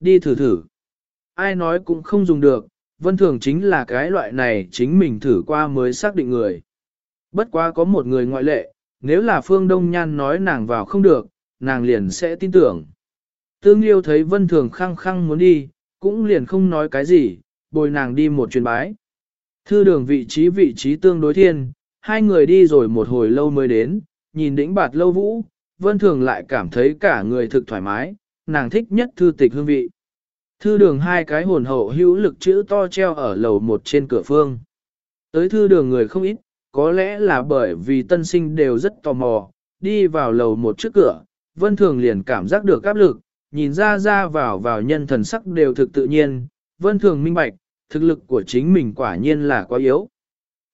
Đi thử thử. Ai nói cũng không dùng được, vân thường chính là cái loại này chính mình thử qua mới xác định người. Bất quá có một người ngoại lệ, nếu là Phương Đông Nhan nói nàng vào không được, nàng liền sẽ tin tưởng. Tương Liêu thấy Vân Thường khăng khăng muốn đi, cũng liền không nói cái gì, bồi nàng đi một chuyến bái. Thư đường vị trí vị trí tương đối thiên, hai người đi rồi một hồi lâu mới đến, nhìn đỉnh bạt lâu vũ, Vân Thường lại cảm thấy cả người thực thoải mái, nàng thích nhất thư tịch hương vị. Thư đường hai cái hồn hậu hữu lực chữ to treo ở lầu một trên cửa phương. Tới thư đường người không ít, có lẽ là bởi vì tân sinh đều rất tò mò, đi vào lầu một trước cửa, Vân Thường liền cảm giác được áp lực, nhìn ra ra vào vào nhân thần sắc đều thực tự nhiên, Vân Thường minh bạch, thực lực của chính mình quả nhiên là quá yếu.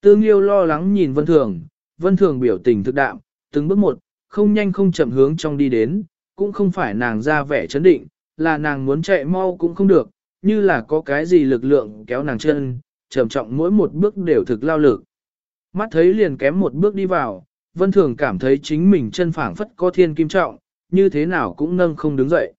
Tương yêu lo lắng nhìn Vân Thường, Vân Thường biểu tình thực đạm, từng bước một, không nhanh không chậm hướng trong đi đến, cũng không phải nàng ra vẻ chấn định, là nàng muốn chạy mau cũng không được, như là có cái gì lực lượng kéo nàng chân, trầm trọng mỗi một bước đều thực lao lực. Mắt thấy liền kém một bước đi vào, Vân Thường cảm thấy chính mình chân phảng phất có thiên kim trọng, như thế nào cũng nâng không đứng dậy.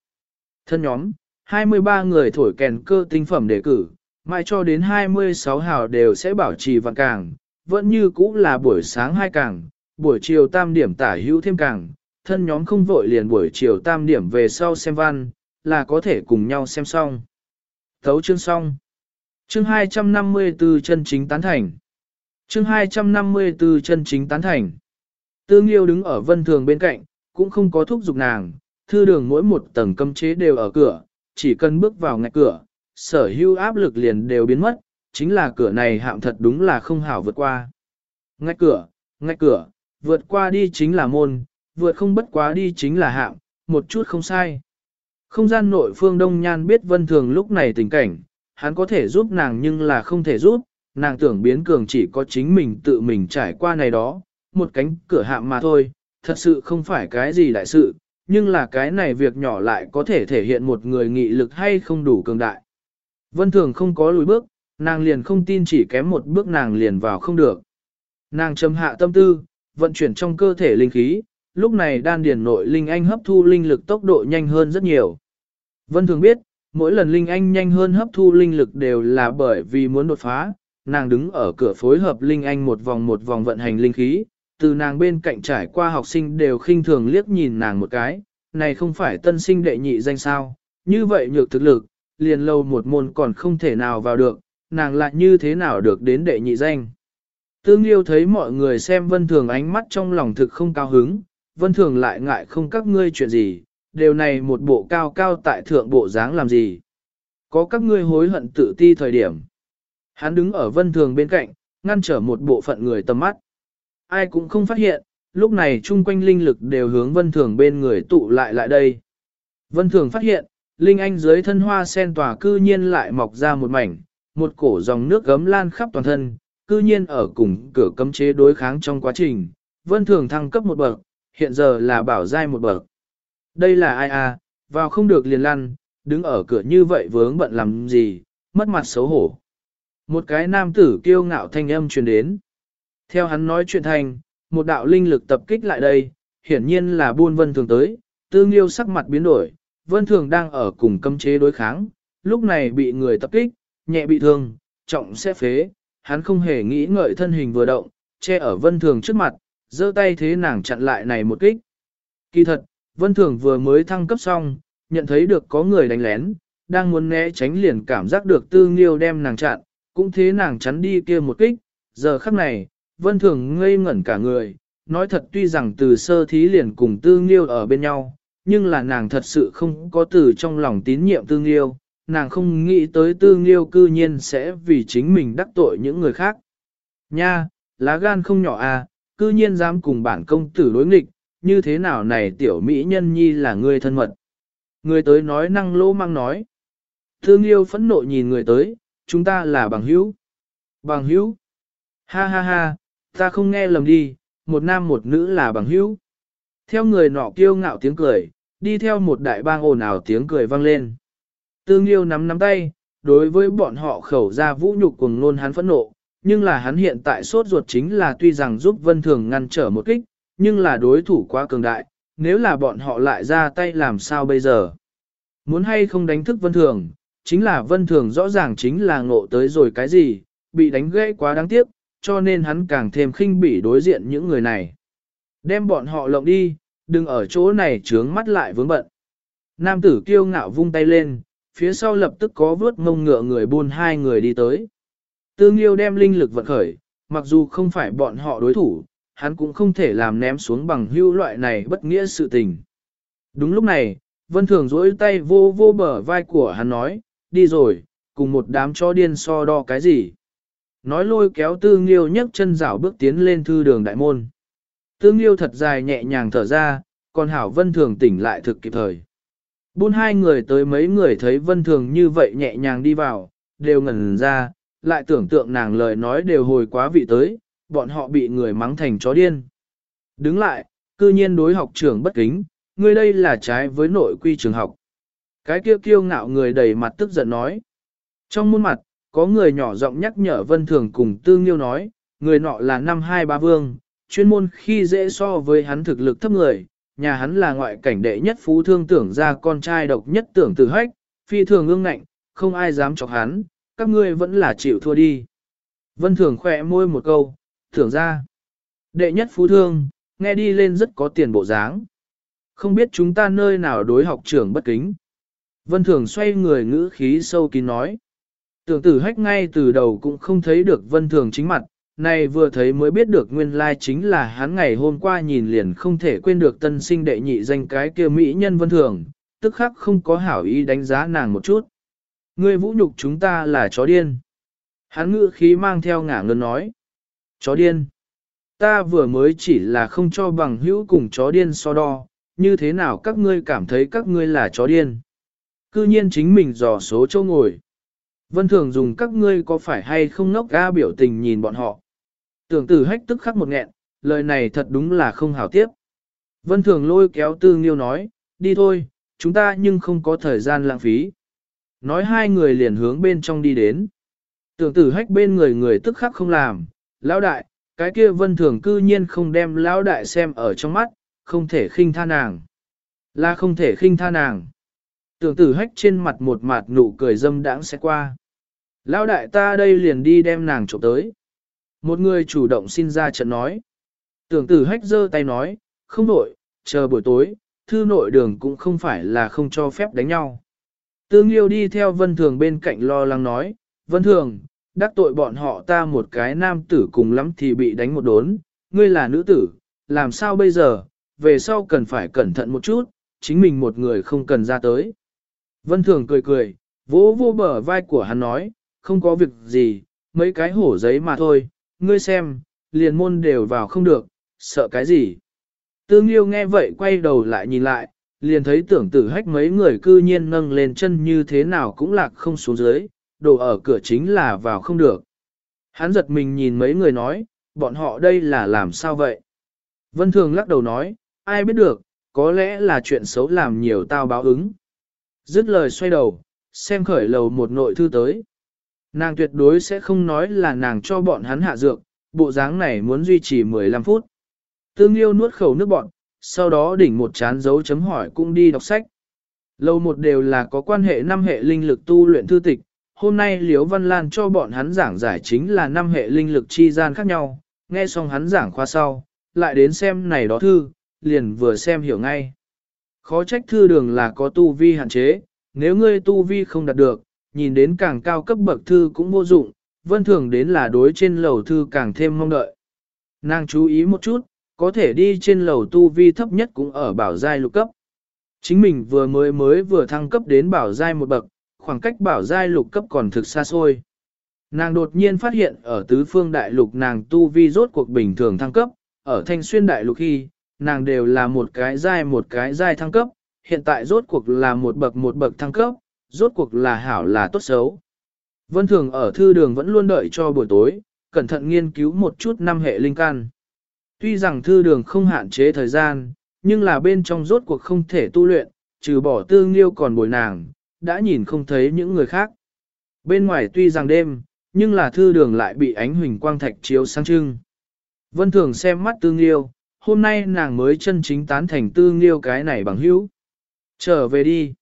Thân nhóm, 23 người thổi kèn cơ tinh phẩm đề cử, mãi cho đến 26 hào đều sẽ bảo trì vạn càng, vẫn như cũ là buổi sáng hai càng, buổi chiều tam điểm tả hữu thêm càng, thân nhóm không vội liền buổi chiều tam điểm về sau xem văn, là có thể cùng nhau xem xong. Thấu chương xong. Chương 254 chân chính tán thành. Chương 254 chân chính tán thành. Tương yêu đứng ở vân thường bên cạnh, cũng không có thúc giục nàng, thư đường mỗi một tầng cấm chế đều ở cửa, chỉ cần bước vào ngạch cửa, sở hữu áp lực liền đều biến mất, chính là cửa này hạm thật đúng là không hảo vượt qua. Ngạch cửa, ngạch cửa, vượt qua đi chính là môn, vượt không bất quá đi chính là hạm, một chút không sai. Không gian nội phương Đông Nhan biết vân thường lúc này tình cảnh, hắn có thể giúp nàng nhưng là không thể giúp, nàng tưởng biến cường chỉ có chính mình tự mình trải qua này đó, một cánh cửa hạm mà thôi, thật sự không phải cái gì đại sự, nhưng là cái này việc nhỏ lại có thể thể hiện một người nghị lực hay không đủ cường đại. Vân thường không có lùi bước, nàng liền không tin chỉ kém một bước nàng liền vào không được. Nàng châm hạ tâm tư, vận chuyển trong cơ thể linh khí, lúc này đan điền nội linh anh hấp thu linh lực tốc độ nhanh hơn rất nhiều. Vân thường biết, mỗi lần linh anh nhanh hơn hấp thu linh lực đều là bởi vì muốn đột phá, nàng đứng ở cửa phối hợp linh anh một vòng một vòng vận hành linh khí, từ nàng bên cạnh trải qua học sinh đều khinh thường liếc nhìn nàng một cái, này không phải tân sinh đệ nhị danh sao, như vậy nhược thực lực, liền lâu một môn còn không thể nào vào được, nàng lại như thế nào được đến đệ nhị danh. Tương yêu thấy mọi người xem vân thường ánh mắt trong lòng thực không cao hứng, vân thường lại ngại không các ngươi chuyện gì, điều này một bộ cao cao tại thượng bộ dáng làm gì. Có các ngươi hối hận tự ti thời điểm. Hắn đứng ở vân thường bên cạnh, ngăn trở một bộ phận người tầm mắt. Ai cũng không phát hiện, lúc này chung quanh linh lực đều hướng vân thường bên người tụ lại lại đây. Vân thường phát hiện, linh anh dưới thân hoa sen tòa cư nhiên lại mọc ra một mảnh, một cổ dòng nước gấm lan khắp toàn thân, cư nhiên ở cùng cửa cấm chế đối kháng trong quá trình, vân thường thăng cấp một bậc, hiện giờ là bảo giai một bậc. Đây là ai à, vào không được liền lăn, đứng ở cửa như vậy vướng bận làm gì, mất mặt xấu hổ. Một cái nam tử kiêu ngạo thanh âm truyền đến. Theo hắn nói chuyện thành, một đạo linh lực tập kích lại đây, hiển nhiên là buôn vân thường tới, tương yêu sắc mặt biến đổi, vân thường đang ở cùng cấm chế đối kháng, lúc này bị người tập kích, nhẹ bị thương, trọng sẽ phế, hắn không hề nghĩ ngợi thân hình vừa động, che ở vân thường trước mặt, giơ tay thế nàng chặn lại này một kích. Kỳ thật, vân thường vừa mới thăng cấp xong, nhận thấy được có người đánh lén, đang muốn né tránh liền cảm giác được tư nghiêu đem nàng chặn, cũng thế nàng chắn đi kia một kích, giờ khắc này, vân thường ngây ngẩn cả người, nói thật tuy rằng từ sơ thí liền cùng tư nghiêu ở bên nhau, nhưng là nàng thật sự không có từ trong lòng tín nhiệm tư nghiêu, nàng không nghĩ tới tư nghiêu cư nhiên sẽ vì chính mình đắc tội những người khác. Nha, lá gan không nhỏ à, cư nhiên dám cùng bản công tử đối nghịch, như thế nào này tiểu mỹ nhân nhi là người thân mật. Người tới nói năng lỗ mang nói. Thương yêu phẫn nộ nhìn người tới, chúng ta là bằng hữu. Bằng hữu. Ha ha ha, ta không nghe lầm đi, một nam một nữ là bằng hữu. Theo người nọ kiêu ngạo tiếng cười, đi theo một đại bang ồn ào tiếng cười vang lên. Tương yêu nắm nắm tay, đối với bọn họ khẩu ra vũ nhục cùng nôn hắn phẫn nộ, nhưng là hắn hiện tại sốt ruột chính là tuy rằng giúp Vân Thường ngăn trở một kích, nhưng là đối thủ quá cường đại, nếu là bọn họ lại ra tay làm sao bây giờ. Muốn hay không đánh thức vân thường, chính là vân thường rõ ràng chính là ngộ tới rồi cái gì, bị đánh gãy quá đáng tiếc, cho nên hắn càng thêm khinh bỉ đối diện những người này. Đem bọn họ lộng đi, đừng ở chỗ này trướng mắt lại vướng bận. Nam tử kiêu ngạo vung tay lên, phía sau lập tức có vớt mông ngựa người buôn hai người đi tới. Tương Liêu đem linh lực vận khởi, mặc dù không phải bọn họ đối thủ, hắn cũng không thể làm ném xuống bằng hưu loại này bất nghĩa sự tình. Đúng lúc này, Vân Thường dỗi tay vô vô bờ vai của hắn nói, đi rồi, cùng một đám chó điên so đo cái gì. Nói lôi kéo Tương Liêu nhấc chân rảo bước tiến lên thư đường đại môn. Tương Liêu thật dài nhẹ nhàng thở ra, còn Hảo Vân Thường tỉnh lại thực kịp thời. Buôn hai người tới mấy người thấy Vân Thường như vậy nhẹ nhàng đi vào, đều ngẩn ra, lại tưởng tượng nàng lời nói đều hồi quá vị tới, bọn họ bị người mắng thành chó điên. Đứng lại, cư nhiên đối học trưởng bất kính, ngươi đây là trái với nội quy trường học. Cái kia kiêu ngạo người đầy mặt tức giận nói. Trong muôn mặt, có người nhỏ giọng nhắc nhở Vân Thường cùng Tương Nghiêu nói, người nọ là năm hai ba vương, chuyên môn khi dễ so với hắn thực lực thấp người, nhà hắn là ngoại cảnh đệ nhất phú thương tưởng ra con trai độc nhất tưởng tử hách, phi thường ương ngạnh, không ai dám chọc hắn, các ngươi vẫn là chịu thua đi. Vân Thường khỏe môi một câu, thưởng ra. Đệ nhất phú thương, nghe đi lên rất có tiền bộ dáng. Không biết chúng ta nơi nào đối học trưởng bất kính. Vân Thường xoay người ngữ khí sâu kín nói. Tưởng tử hách ngay từ đầu cũng không thấy được Vân Thường chính mặt, này vừa thấy mới biết được nguyên lai chính là hắn ngày hôm qua nhìn liền không thể quên được tân sinh đệ nhị danh cái kia mỹ nhân Vân Thường, tức khắc không có hảo ý đánh giá nàng một chút. Ngươi vũ nhục chúng ta là chó điên. Hắn ngữ khí mang theo ngả ngân nói. Chó điên. Ta vừa mới chỉ là không cho bằng hữu cùng chó điên so đo, như thế nào các ngươi cảm thấy các ngươi là chó điên. Cư nhiên chính mình dò số châu ngồi. Vân thường dùng các ngươi có phải hay không nốc ga biểu tình nhìn bọn họ. Tưởng tử hách tức khắc một nghẹn, lời này thật đúng là không hảo tiếp. Vân thường lôi kéo tư nghiêu nói, đi thôi, chúng ta nhưng không có thời gian lãng phí. Nói hai người liền hướng bên trong đi đến. Tưởng tử hách bên người người tức khắc không làm, lão đại, cái kia vân thường cư nhiên không đem lão đại xem ở trong mắt, không thể khinh tha nàng. Là không thể khinh tha nàng. Tưởng tử hách trên mặt một mặt nụ cười dâm đãng sẽ qua. Lão đại ta đây liền đi đem nàng trộm tới. Một người chủ động xin ra trận nói. Tưởng tử hách giơ tay nói, không nội, chờ buổi tối, thư nội đường cũng không phải là không cho phép đánh nhau. Tương Liêu đi theo Vân Thường bên cạnh lo lắng nói, Vân Thường, đắc tội bọn họ ta một cái nam tử cùng lắm thì bị đánh một đốn, ngươi là nữ tử, làm sao bây giờ, về sau cần phải cẩn thận một chút, chính mình một người không cần ra tới. Vân Thường cười cười, vỗ vô bờ vai của hắn nói, không có việc gì, mấy cái hổ giấy mà thôi, ngươi xem, liền môn đều vào không được, sợ cái gì. Tương Liêu nghe vậy quay đầu lại nhìn lại, liền thấy tưởng tử hách mấy người cư nhiên nâng lên chân như thế nào cũng lạc không xuống dưới, đồ ở cửa chính là vào không được. Hắn giật mình nhìn mấy người nói, bọn họ đây là làm sao vậy? Vân Thường lắc đầu nói, ai biết được, có lẽ là chuyện xấu làm nhiều tao báo ứng. Dứt lời xoay đầu, xem khởi lầu một nội thư tới. Nàng tuyệt đối sẽ không nói là nàng cho bọn hắn hạ dược, bộ dáng này muốn duy trì 15 phút. Tương yêu nuốt khẩu nước bọn, sau đó đỉnh một chán dấu chấm hỏi cũng đi đọc sách. Lâu một đều là có quan hệ năm hệ linh lực tu luyện thư tịch, hôm nay Liễu Văn Lan cho bọn hắn giảng giải chính là năm hệ linh lực chi gian khác nhau, nghe xong hắn giảng khoa sau, lại đến xem này đó thư, liền vừa xem hiểu ngay. Khó trách thư đường là có tu vi hạn chế, nếu ngươi tu vi không đạt được, nhìn đến càng cao cấp bậc thư cũng vô dụng, vân thường đến là đối trên lầu thư càng thêm mong đợi. Nàng chú ý một chút, có thể đi trên lầu tu vi thấp nhất cũng ở bảo giai lục cấp. Chính mình vừa mới mới vừa thăng cấp đến bảo giai một bậc, khoảng cách bảo giai lục cấp còn thực xa xôi. Nàng đột nhiên phát hiện ở tứ phương đại lục nàng tu vi rốt cuộc bình thường thăng cấp, ở thanh xuyên đại lục khi, nàng đều là một cái giai một cái giai thăng cấp, hiện tại rốt cuộc là một bậc một bậc thăng cấp, rốt cuộc là hảo là tốt xấu. Vân Thường ở thư đường vẫn luôn đợi cho buổi tối, cẩn thận nghiên cứu một chút năm hệ linh căn. Tuy rằng thư đường không hạn chế thời gian, nhưng là bên trong rốt cuộc không thể tu luyện, trừ bỏ tư nghiêu còn bồi nàng, đã nhìn không thấy những người khác. Bên ngoài tuy rằng đêm, nhưng là thư đường lại bị ánh huỳnh quang thạch chiếu sáng trưng. Vân thường xem mắt tư nghiêu, hôm nay nàng mới chân chính tán thành tư nghiêu cái này bằng hữu. Trở về đi.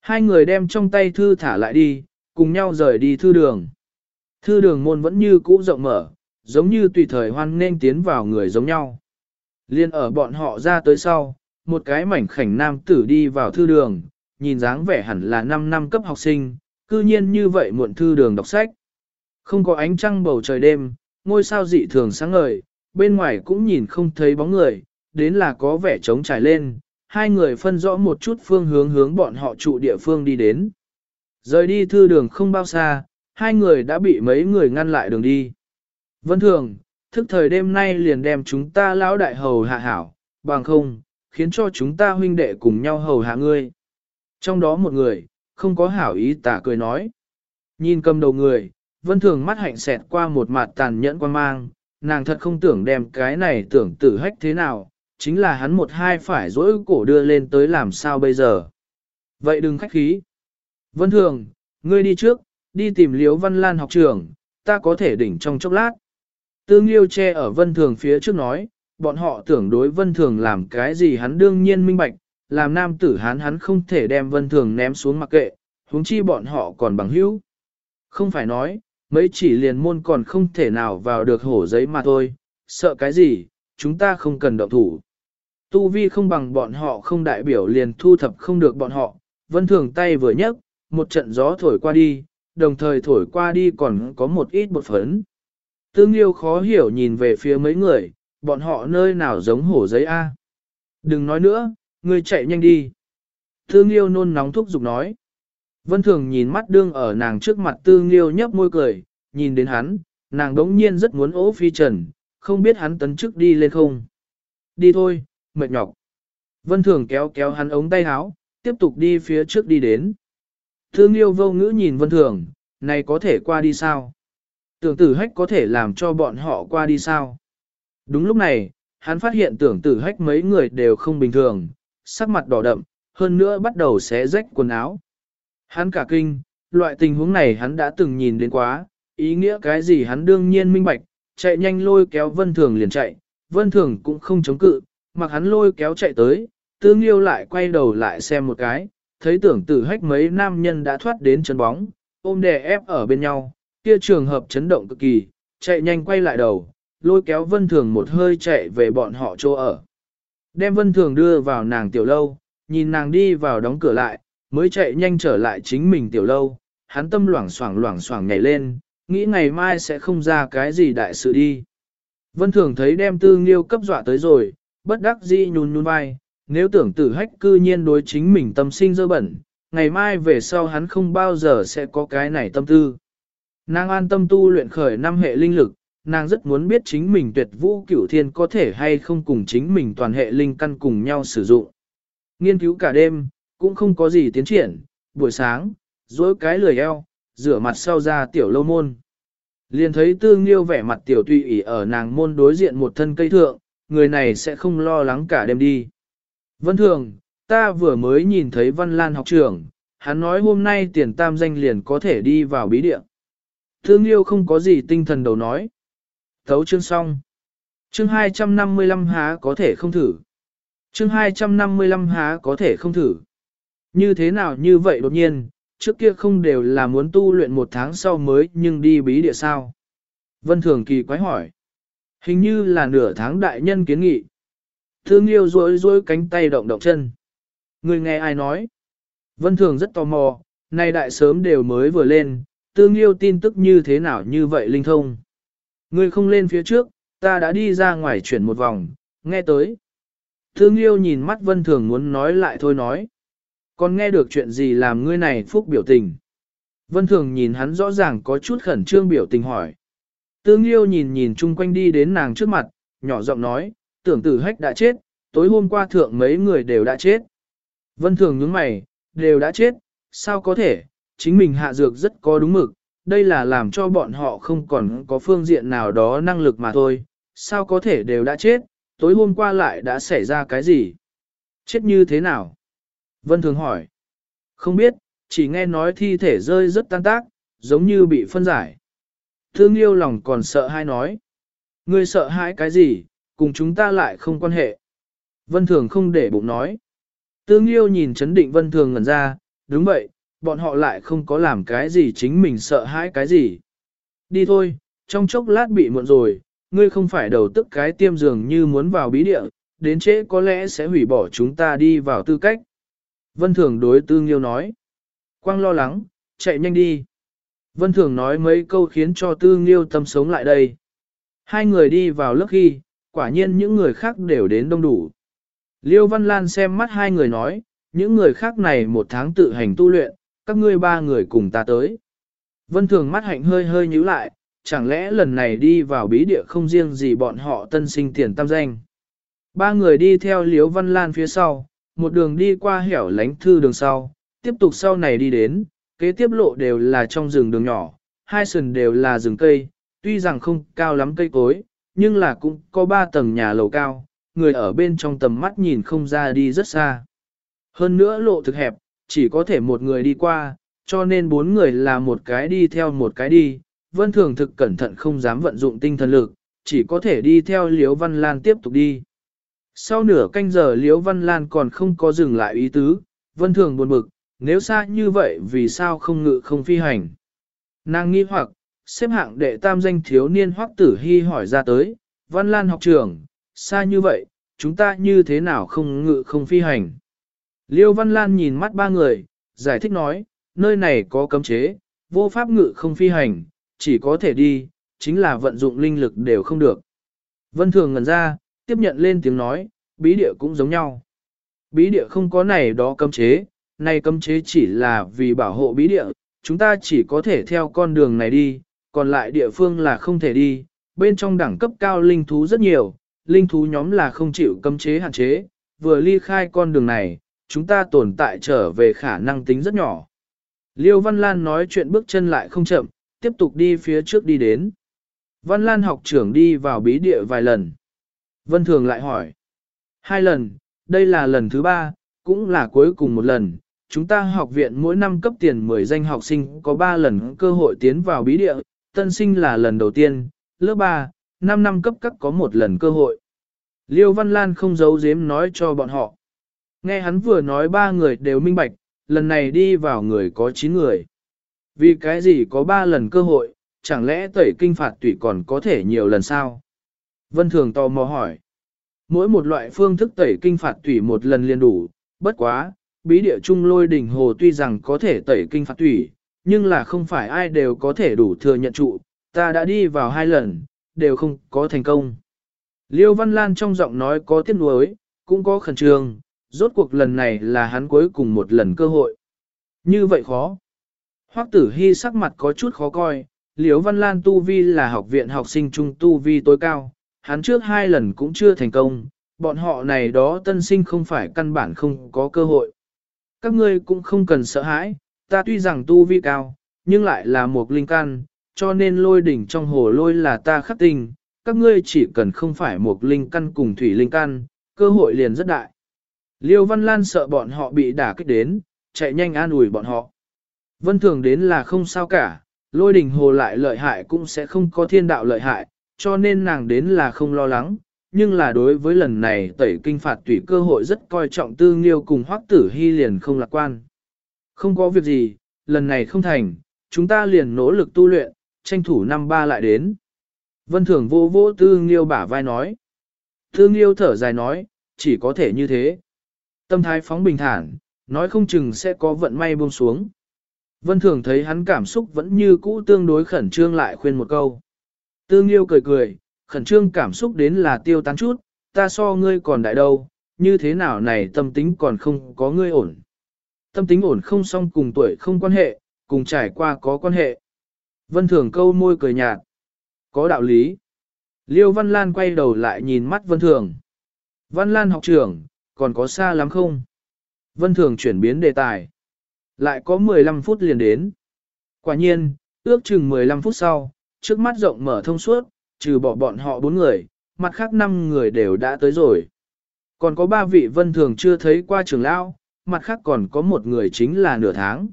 Hai người đem trong tay thư thả lại đi, cùng nhau rời đi thư đường. Thư đường môn vẫn như cũ rộng mở, giống như tùy thời hoan nên tiến vào người giống nhau. Liên ở bọn họ ra tới sau, một cái mảnh khảnh nam tử đi vào thư đường, nhìn dáng vẻ hẳn là 5 năm cấp học sinh, cư nhiên như vậy muộn thư đường đọc sách. Không có ánh trăng bầu trời đêm, ngôi sao dị thường sáng ngời, bên ngoài cũng nhìn không thấy bóng người, đến là có vẻ trống trải lên, hai người phân rõ một chút phương hướng hướng bọn họ trụ địa phương đi đến. Rời đi thư đường không bao xa, hai người đã bị mấy người ngăn lại đường đi. Vân thường, thức thời đêm nay liền đem chúng ta lão đại hầu hạ hảo, bằng không, khiến cho chúng ta huynh đệ cùng nhau hầu hạ ngươi. Trong đó một người, không có hảo ý tả cười nói. Nhìn cầm đầu người, vân thường mắt hạnh xẹt qua một mặt tàn nhẫn quan mang, nàng thật không tưởng đem cái này tưởng tử hách thế nào, chính là hắn một hai phải dỗi cổ đưa lên tới làm sao bây giờ. Vậy đừng khách khí. Vân thường, ngươi đi trước, đi tìm liếu văn lan học trường, ta có thể đỉnh trong chốc lát. Tương Liêu che ở vân thường phía trước nói, bọn họ tưởng đối vân thường làm cái gì hắn đương nhiên minh bạch, làm nam tử hắn hắn không thể đem vân thường ném xuống mặc kệ, huống chi bọn họ còn bằng hữu. Không phải nói, mấy chỉ liền môn còn không thể nào vào được hổ giấy mà thôi, sợ cái gì, chúng ta không cần động thủ. Tu vi không bằng bọn họ không đại biểu liền thu thập không được bọn họ, vân thường tay vừa nhấc, một trận gió thổi qua đi, đồng thời thổi qua đi còn có một ít bột phấn. Tương Nghiêu khó hiểu nhìn về phía mấy người, bọn họ nơi nào giống hổ giấy A. Đừng nói nữa, ngươi chạy nhanh đi. Tương Nghiêu nôn nóng thúc giục nói. Vân Thường nhìn mắt đương ở nàng trước mặt Tương Nghiêu nhấp môi cười, nhìn đến hắn, nàng đống nhiên rất muốn ố phi trần, không biết hắn tấn chức đi lên không. Đi thôi, mệt nhọc. Vân Thường kéo kéo hắn ống tay áo, tiếp tục đi phía trước đi đến. Thương Nghiêu vô ngữ nhìn Vân Thường, này có thể qua đi sao? Tưởng tử hách có thể làm cho bọn họ qua đi sao? Đúng lúc này, hắn phát hiện tưởng tử hách mấy người đều không bình thường, sắc mặt đỏ đậm, hơn nữa bắt đầu xé rách quần áo. Hắn cả kinh, loại tình huống này hắn đã từng nhìn đến quá, ý nghĩa cái gì hắn đương nhiên minh bạch, chạy nhanh lôi kéo vân thường liền chạy, vân thường cũng không chống cự, mặc hắn lôi kéo chạy tới, tương yêu lại quay đầu lại xem một cái, thấy tưởng tử hách mấy nam nhân đã thoát đến chân bóng, ôm đè ép ở bên nhau, kia trường hợp chấn động cực kỳ, chạy nhanh quay lại đầu, lôi kéo vân thường một hơi chạy về bọn họ chỗ ở. Đem vân thường đưa vào nàng tiểu lâu, nhìn nàng đi vào đóng cửa lại, mới chạy nhanh trở lại chính mình tiểu lâu, hắn tâm loảng xoảng loảng xoảng nhảy lên, nghĩ ngày mai sẽ không ra cái gì đại sự đi. Vân thường thấy đem tư nghiêu cấp dọa tới rồi, bất đắc dĩ nhún nhún vai, nếu tưởng tử hách cư nhiên đối chính mình tâm sinh dơ bẩn, ngày mai về sau hắn không bao giờ sẽ có cái này tâm tư. Nàng an tâm tu luyện khởi năm hệ linh lực, nàng rất muốn biết chính mình tuyệt vũ cửu thiên có thể hay không cùng chính mình toàn hệ linh căn cùng nhau sử dụng. Nghiên cứu cả đêm, cũng không có gì tiến triển, buổi sáng, dối cái lười eo, rửa mặt sau ra tiểu lâu môn. Liền thấy tương nghiêu vẻ mặt tiểu tùy ỉ ở nàng môn đối diện một thân cây thượng, người này sẽ không lo lắng cả đêm đi. Vân thường, ta vừa mới nhìn thấy Văn Lan học trưởng, hắn nói hôm nay tiền tam danh liền có thể đi vào bí địa. Thương yêu không có gì tinh thần đầu nói. Thấu chương xong. Chương 255 há có thể không thử. Chương 255 há có thể không thử. Như thế nào như vậy đột nhiên, trước kia không đều là muốn tu luyện một tháng sau mới nhưng đi bí địa sao. Vân Thường kỳ quái hỏi. Hình như là nửa tháng đại nhân kiến nghị. Thương yêu rối rối cánh tay động động chân. Người nghe ai nói? Vân Thường rất tò mò, nay đại sớm đều mới vừa lên, tương yêu tin tức như thế nào như vậy linh thông. Ngươi không lên phía trước, ta đã đi ra ngoài chuyển một vòng, nghe tới. Tương yêu nhìn mắt Vân Thường muốn nói lại thôi nói. Còn nghe được chuyện gì làm ngươi này phúc biểu tình. Vân Thường nhìn hắn rõ ràng có chút khẩn trương biểu tình hỏi. Tương yêu nhìn nhìn chung quanh đi đến nàng trước mặt, nhỏ giọng nói, tưởng tử hách đã chết, tối hôm qua thượng mấy người đều đã chết. Vân thường nhướng mày, đều đã chết, sao có thể, chính mình hạ dược rất có đúng mực, đây là làm cho bọn họ không còn có phương diện nào đó năng lực mà thôi, sao có thể đều đã chết, tối hôm qua lại đã xảy ra cái gì? Chết như thế nào? Vân thường hỏi. Không biết, chỉ nghe nói thi thể rơi rất tan tác, giống như bị phân giải. Thương yêu lòng còn sợ hai nói. Ngươi sợ hãi cái gì, cùng chúng ta lại không quan hệ. Vân Thường không để bụng nói. Tương yêu nhìn chấn định Vân Thường ngẩn ra, đúng vậy, bọn họ lại không có làm cái gì chính mình sợ hãi cái gì. Đi thôi, trong chốc lát bị muộn rồi, ngươi không phải đầu tức cái tiêm dường như muốn vào bí địa, đến trễ có lẽ sẽ hủy bỏ chúng ta đi vào tư cách. Vân Thường đối Tư Nghiêu nói. Quang lo lắng, chạy nhanh đi. Vân Thường nói mấy câu khiến cho Tư Nghiêu tâm sống lại đây. Hai người đi vào lớp khi, quả nhiên những người khác đều đến đông đủ. Liêu Văn Lan xem mắt hai người nói, những người khác này một tháng tự hành tu luyện, các ngươi ba người cùng ta tới. Vân Thường mắt hạnh hơi hơi nhíu lại, chẳng lẽ lần này đi vào bí địa không riêng gì bọn họ tân sinh tiền tam danh. Ba người đi theo liễu Văn Lan phía sau, một đường đi qua hẻo lánh thư đường sau, tiếp tục sau này đi đến, kế tiếp lộ đều là trong rừng đường nhỏ, hai sườn đều là rừng cây, tuy rằng không cao lắm cây cối, nhưng là cũng có ba tầng nhà lầu cao, người ở bên trong tầm mắt nhìn không ra đi rất xa. Hơn nữa lộ thực hẹp, chỉ có thể một người đi qua, cho nên bốn người là một cái đi theo một cái đi, vân thường thực cẩn thận không dám vận dụng tinh thần lực, chỉ có thể đi theo Liễu Văn Lan tiếp tục đi. Sau nửa canh giờ Liễu Văn Lan còn không có dừng lại ý tứ, vân thường buồn bực, nếu xa như vậy vì sao không ngự không phi hành. Nàng nghi hoặc, xếp hạng đệ tam danh thiếu niên hoắc tử hy hỏi ra tới, Văn Lan học trưởng, xa như vậy, chúng ta như thế nào không ngự không phi hành. Liêu Văn Lan nhìn mắt ba người, giải thích nói, nơi này có cấm chế, vô pháp ngự không phi hành, chỉ có thể đi, chính là vận dụng linh lực đều không được. Vân Thường ngẩn ra, tiếp nhận lên tiếng nói, bí địa cũng giống nhau. Bí địa không có này đó cấm chế, này cấm chế chỉ là vì bảo hộ bí địa, chúng ta chỉ có thể theo con đường này đi, còn lại địa phương là không thể đi, bên trong đẳng cấp cao linh thú rất nhiều, linh thú nhóm là không chịu cấm chế hạn chế, vừa ly khai con đường này, chúng ta tồn tại trở về khả năng tính rất nhỏ. Liêu Văn Lan nói chuyện bước chân lại không chậm, tiếp tục đi phía trước đi đến. Văn Lan học trưởng đi vào bí địa vài lần. Vân Thường lại hỏi. Hai lần, đây là lần thứ ba, cũng là cuối cùng một lần. Chúng ta học viện mỗi năm cấp tiền 10 danh học sinh có 3 lần cơ hội tiến vào bí địa, tân sinh là lần đầu tiên, lớp 3, 5 năm cấp các có một lần cơ hội. Liêu Văn Lan không giấu giếm nói cho bọn họ. Nghe hắn vừa nói ba người đều minh bạch, lần này đi vào người có 9 người. Vì cái gì có 3 lần cơ hội, chẳng lẽ tẩy kinh phạt tủy còn có thể nhiều lần sao? Vân Thường tò mò hỏi. Mỗi một loại phương thức tẩy kinh phạt tủy một lần liền đủ, bất quá, bí địa trung lôi đỉnh hồ tuy rằng có thể tẩy kinh phạt tủy, nhưng là không phải ai đều có thể đủ thừa nhận trụ, ta đã đi vào hai lần, đều không có thành công. Liêu Văn Lan trong giọng nói có tiếc nuối, cũng có khẩn trương, rốt cuộc lần này là hắn cuối cùng một lần cơ hội. Như vậy khó. Hoắc tử hy sắc mặt có chút khó coi, Liễu Văn Lan tu vi là học viện học sinh trung tu vi tối cao, hắn trước hai lần cũng chưa thành công, bọn họ này đó tân sinh không phải căn bản không có cơ hội. Các ngươi cũng không cần sợ hãi, ta tuy rằng tu vi cao, nhưng lại là một linh căn, cho nên lôi đỉnh trong hồ lôi là ta khắc tình, các ngươi chỉ cần không phải một linh căn cùng thủy linh căn, cơ hội liền rất đại. Liêu Văn Lan sợ bọn họ bị đả kích đến, chạy nhanh an ủi bọn họ. Vân thường đến là không sao cả, lôi đình hồ lại lợi hại cũng sẽ không có thiên đạo lợi hại, cho nên nàng đến là không lo lắng, nhưng là đối với lần này tẩy kinh phạt tùy cơ hội rất coi trọng tư nghiêu cùng hoắc tử hy liền không lạc quan. Không có việc gì, lần này không thành, chúng ta liền nỗ lực tu luyện, tranh thủ năm ba lại đến. Vân Thường vô vô tư nghiêu bả vai nói. Tư nghiêu thở dài nói, chỉ có thể như thế. Tâm thái phóng bình thản, nói không chừng sẽ có vận may buông xuống. Vân Thường thấy hắn cảm xúc vẫn như cũ tương đối khẩn trương lại khuyên một câu. Tương yêu cười cười, khẩn trương cảm xúc đến là tiêu tán chút, ta so ngươi còn đại đâu, như thế nào này tâm tính còn không có ngươi ổn. Tâm tính ổn không xong cùng tuổi không quan hệ, cùng trải qua có quan hệ. Vân Thường câu môi cười nhạt. Có đạo lý. Liêu Văn Lan quay đầu lại nhìn mắt Vân Thường. Văn Lan học trưởng, còn có xa lắm không? Vân Thường chuyển biến đề tài. Lại có 15 phút liền đến. Quả nhiên, ước chừng 15 phút sau, trước mắt rộng mở thông suốt, trừ bỏ bọn họ bốn người, mặt khác năm người đều đã tới rồi. Còn có ba vị vân thường chưa thấy qua trường lão, mặt khác còn có một người chính là nửa tháng.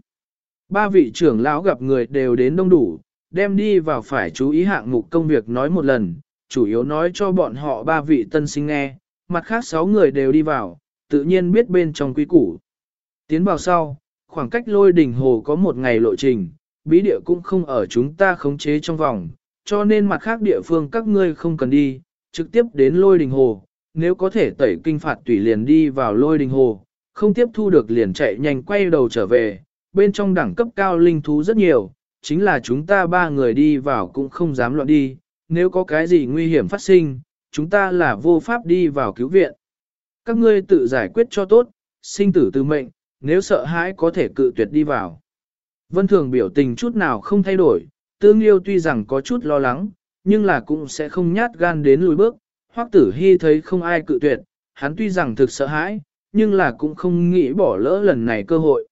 Ba vị trưởng lão gặp người đều đến đông đủ, đem đi vào phải chú ý hạng mục công việc nói một lần, chủ yếu nói cho bọn họ ba vị tân sinh nghe, mặt khác sáu người đều đi vào, tự nhiên biết bên trong quý củ. Tiến vào sau, khoảng cách lôi đỉnh hồ có một ngày lộ trình, bí địa cũng không ở chúng ta khống chế trong vòng, cho nên mặt khác địa phương các ngươi không cần đi, trực tiếp đến lôi đỉnh hồ, nếu có thể tẩy kinh phạt tùy liền đi vào lôi đỉnh hồ, không tiếp thu được liền chạy nhanh quay đầu trở về, bên trong đẳng cấp cao linh thú rất nhiều, chính là chúng ta ba người đi vào cũng không dám loạn đi, nếu có cái gì nguy hiểm phát sinh, chúng ta là vô pháp đi vào cứu viện. Các ngươi tự giải quyết cho tốt, sinh tử từ mệnh, nếu sợ hãi có thể cự tuyệt đi vào. Vân Thường biểu tình chút nào không thay đổi, tương yêu tuy rằng có chút lo lắng, nhưng là cũng sẽ không nhát gan đến lùi bước. Hoắc tử hy thấy không ai cự tuyệt, hắn tuy rằng thực sợ hãi, nhưng là cũng không nghĩ bỏ lỡ lần này cơ hội.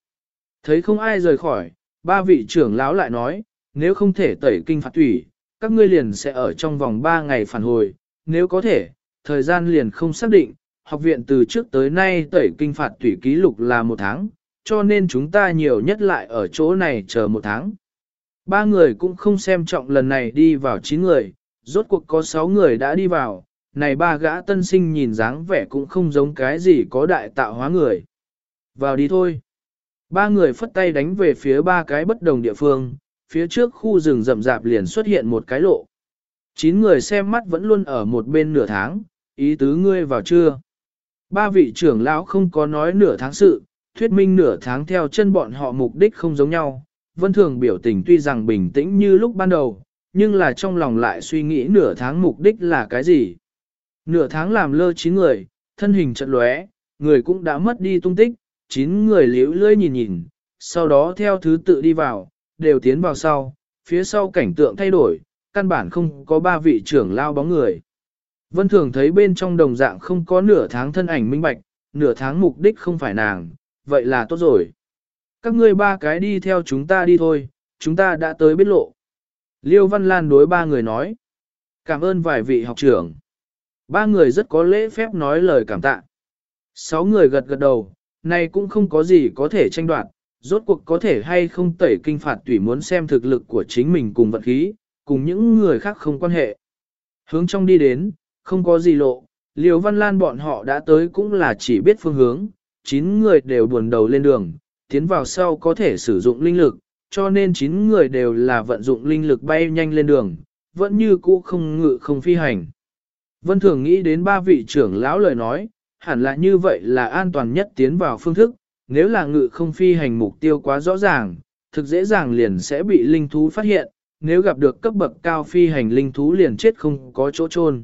Thấy không ai rời khỏi, ba vị trưởng lão lại nói, nếu không thể tẩy kinh phạt thủy, các ngươi liền sẽ ở trong vòng 3 ngày phản hồi, nếu có thể, thời gian liền không xác định, học viện từ trước tới nay tẩy kinh phạt thủy ký lục là một tháng, cho nên chúng ta nhiều nhất lại ở chỗ này chờ một tháng. Ba người cũng không xem trọng lần này đi vào chín người, rốt cuộc có sáu người đã đi vào, này ba gã tân sinh nhìn dáng vẻ cũng không giống cái gì có đại tạo hóa người. Vào đi thôi. Ba người phất tay đánh về phía ba cái bất đồng địa phương, phía trước khu rừng rậm rạp liền xuất hiện một cái lộ. Chín người xem mắt vẫn luôn ở một bên nửa tháng, ý tứ ngươi vào chưa. Ba vị trưởng lão không có nói nửa tháng sự, thuyết minh nửa tháng theo chân bọn họ mục đích không giống nhau. Vân Thường biểu tình tuy rằng bình tĩnh như lúc ban đầu, nhưng là trong lòng lại suy nghĩ nửa tháng mục đích là cái gì. Nửa tháng làm lơ chín người, thân hình trận lóe, người cũng đã mất đi tung tích, chín người liễu lưỡi nhìn nhìn, sau đó theo thứ tự đi vào, đều tiến vào sau, phía sau cảnh tượng thay đổi, căn bản không có ba vị trưởng lao bóng người. Vân Thường thấy bên trong đồng dạng không có nửa tháng thân ảnh minh bạch, nửa tháng mục đích không phải nàng, vậy là tốt rồi. Các ngươi ba cái đi theo chúng ta đi thôi, chúng ta đã tới biết lộ. Liêu Văn Lan đối ba người nói. Cảm ơn vài vị học trưởng. Ba người rất có lễ phép nói lời cảm tạ. Sáu người gật gật đầu, này cũng không có gì có thể tranh đoạt, rốt cuộc có thể hay không tẩy kinh phạt tùy muốn xem thực lực của chính mình cùng vận khí, cùng những người khác không quan hệ. Hướng trong đi đến, không có gì lộ, Liêu Văn Lan bọn họ đã tới cũng là chỉ biết phương hướng, 9 người đều buồn đầu lên đường, tiến vào sau có thể sử dụng linh lực, cho nên 9 người đều là vận dụng linh lực bay nhanh lên đường, vẫn như cũ không ngự không phi hành. Vân Thường nghĩ đến ba vị trưởng lão lời nói, hẳn là như vậy là an toàn nhất tiến vào phương thức, nếu là ngự không phi hành mục tiêu quá rõ ràng, thực dễ dàng liền sẽ bị linh thú phát hiện, nếu gặp được cấp bậc cao phi hành linh thú liền chết không có chỗ chôn.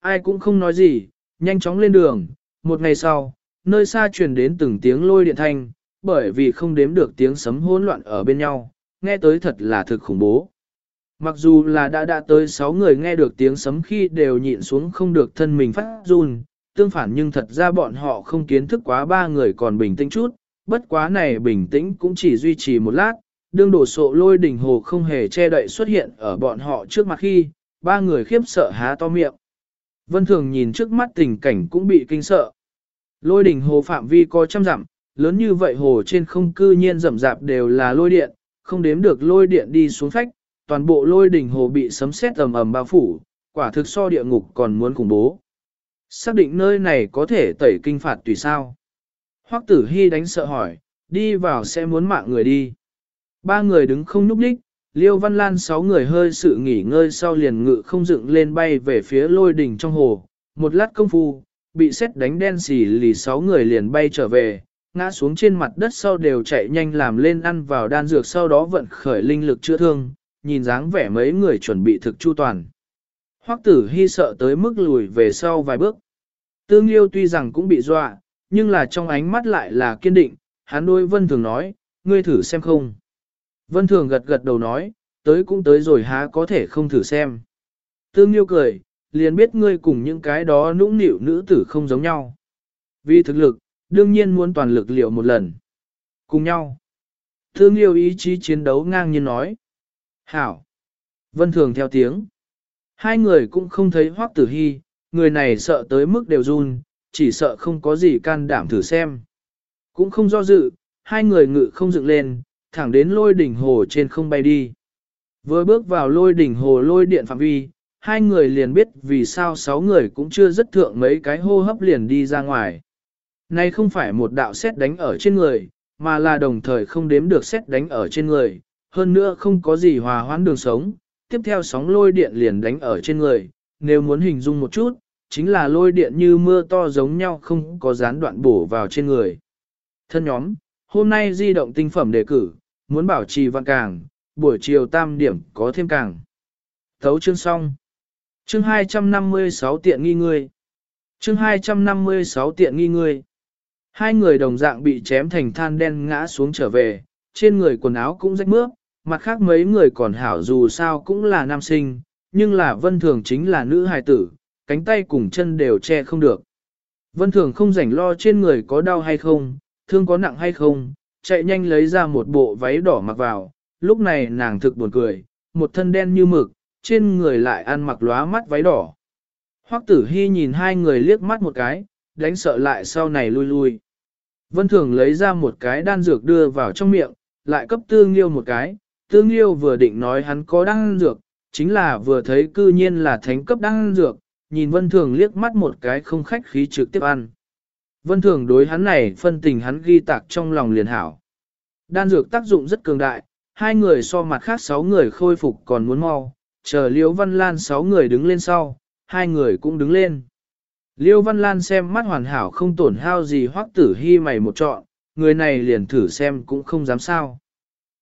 Ai cũng không nói gì, nhanh chóng lên đường, một ngày sau, nơi xa truyền đến từng tiếng lôi điện thanh, bởi vì không đếm được tiếng sấm hỗn loạn ở bên nhau, nghe tới thật là thực khủng bố. Mặc dù là đã đã tới 6 người nghe được tiếng sấm khi đều nhịn xuống không được thân mình phát run, tương phản nhưng thật ra bọn họ không kiến thức quá ba người còn bình tĩnh chút, bất quá này bình tĩnh cũng chỉ duy trì một lát, đương đổ sộ lôi đỉnh hồ không hề che đậy xuất hiện ở bọn họ trước mặt khi, ba người khiếp sợ há to miệng. Vân Thường nhìn trước mắt tình cảnh cũng bị kinh sợ. Lôi đỉnh hồ phạm vi có trăm dặm, lớn như vậy hồ trên không cư nhiên rậm rạp đều là lôi điện, không đếm được lôi điện đi xuống phách, toàn bộ lôi đỉnh hồ bị sấm sét ầm ầm bao phủ, quả thực so địa ngục còn muốn khủng bố. Xác định nơi này có thể tẩy kinh phạt tùy sao. Hoắc tử hy đánh sợ hỏi, đi vào sẽ muốn mạng người đi. Ba người đứng không núp đích, Liêu Văn Lan sáu người hơi sự nghỉ ngơi sau liền ngự không dựng lên bay về phía lôi đỉnh trong hồ. Một lát công phu, bị xét đánh đen xì lì sáu người liền bay trở về, ngã xuống trên mặt đất sau đều chạy nhanh làm lên ăn vào đan dược sau đó vận khởi linh lực chữa thương, nhìn dáng vẻ mấy người chuẩn bị thực chu toàn. Hoắc tử hy sợ tới mức lùi về sau vài bước. Tương yêu tuy rằng cũng bị dọa, nhưng là trong ánh mắt lại là kiên định, hắn đôi vân thường nói, ngươi thử xem không. Vân thường gật gật đầu nói, tới cũng tới rồi há có thể không thử xem. Tương yêu cười, liền biết ngươi cùng những cái đó nũng nịu nữ tử không giống nhau. Vì thực lực, đương nhiên muốn toàn lực liệu một lần. Cùng nhau. Thương yêu ý chí chiến đấu ngang nhiên nói. Hảo. Vân Thường theo tiếng. Hai người cũng không thấy hoác tử hy, người này sợ tới mức đều run, chỉ sợ không có gì can đảm thử xem. Cũng không do dự, hai người ngự không dựng lên, thẳng đến lôi đỉnh hồ trên không bay đi. Vừa bước vào lôi đỉnh hồ lôi điện phạm vi, hai người liền biết vì sao sáu người cũng chưa rất thượng mấy cái hô hấp liền đi ra ngoài. Nay không phải một đạo xét đánh ở trên người, mà là đồng thời không đếm được xét đánh ở trên người, hơn nữa không có gì hòa hoãn đường sống, tiếp theo sóng lôi điện liền đánh ở trên người, nếu muốn hình dung một chút, chính là lôi điện như mưa to giống nhau không có gián đoạn bổ vào trên người. Thân nhóm, hôm nay di động tinh phẩm đề cử, muốn bảo trì vạn càng, buổi chiều tam điểm có thêm càng. Thấu chương xong. Chương 256 tiện nghi người. Chương 256 tiện nghi người. Hai người đồng dạng bị chém thành than đen ngã xuống trở về, trên người quần áo cũng rách mướp, mặt khác mấy người còn hảo dù sao cũng là nam sinh, nhưng là vân thường chính là nữ hài tử, cánh tay cùng chân đều che không được. Vân thường không rảnh lo trên người có đau hay không, thương có nặng hay không, chạy nhanh lấy ra một bộ váy đỏ mặc vào, lúc này nàng thực buồn cười, một thân đen như mực, trên người lại ăn mặc lóa mắt váy đỏ. Hoắc tử hy nhìn hai người liếc mắt một cái, đánh sợ lại sau này lui lui. Vân thường lấy ra một cái đan dược đưa vào trong miệng, lại cấp tương liêu một cái, tương liêu vừa định nói hắn có đan dược, chính là vừa thấy cư nhiên là thánh cấp đan dược, nhìn vân thường liếc mắt một cái không khách khí trực tiếp ăn. Vân thường đối hắn này phân tình hắn ghi tạc trong lòng liền hảo. Đan dược tác dụng rất cường đại, hai người so mặt khác sáu người khôi phục còn muốn mau, chờ Liễu Văn Lan sáu người đứng lên sau, hai người cũng đứng lên. Liêu Văn Lan xem mắt hoàn hảo không tổn hao gì hoắc tử hy mày một trọn, người này liền thử xem cũng không dám sao.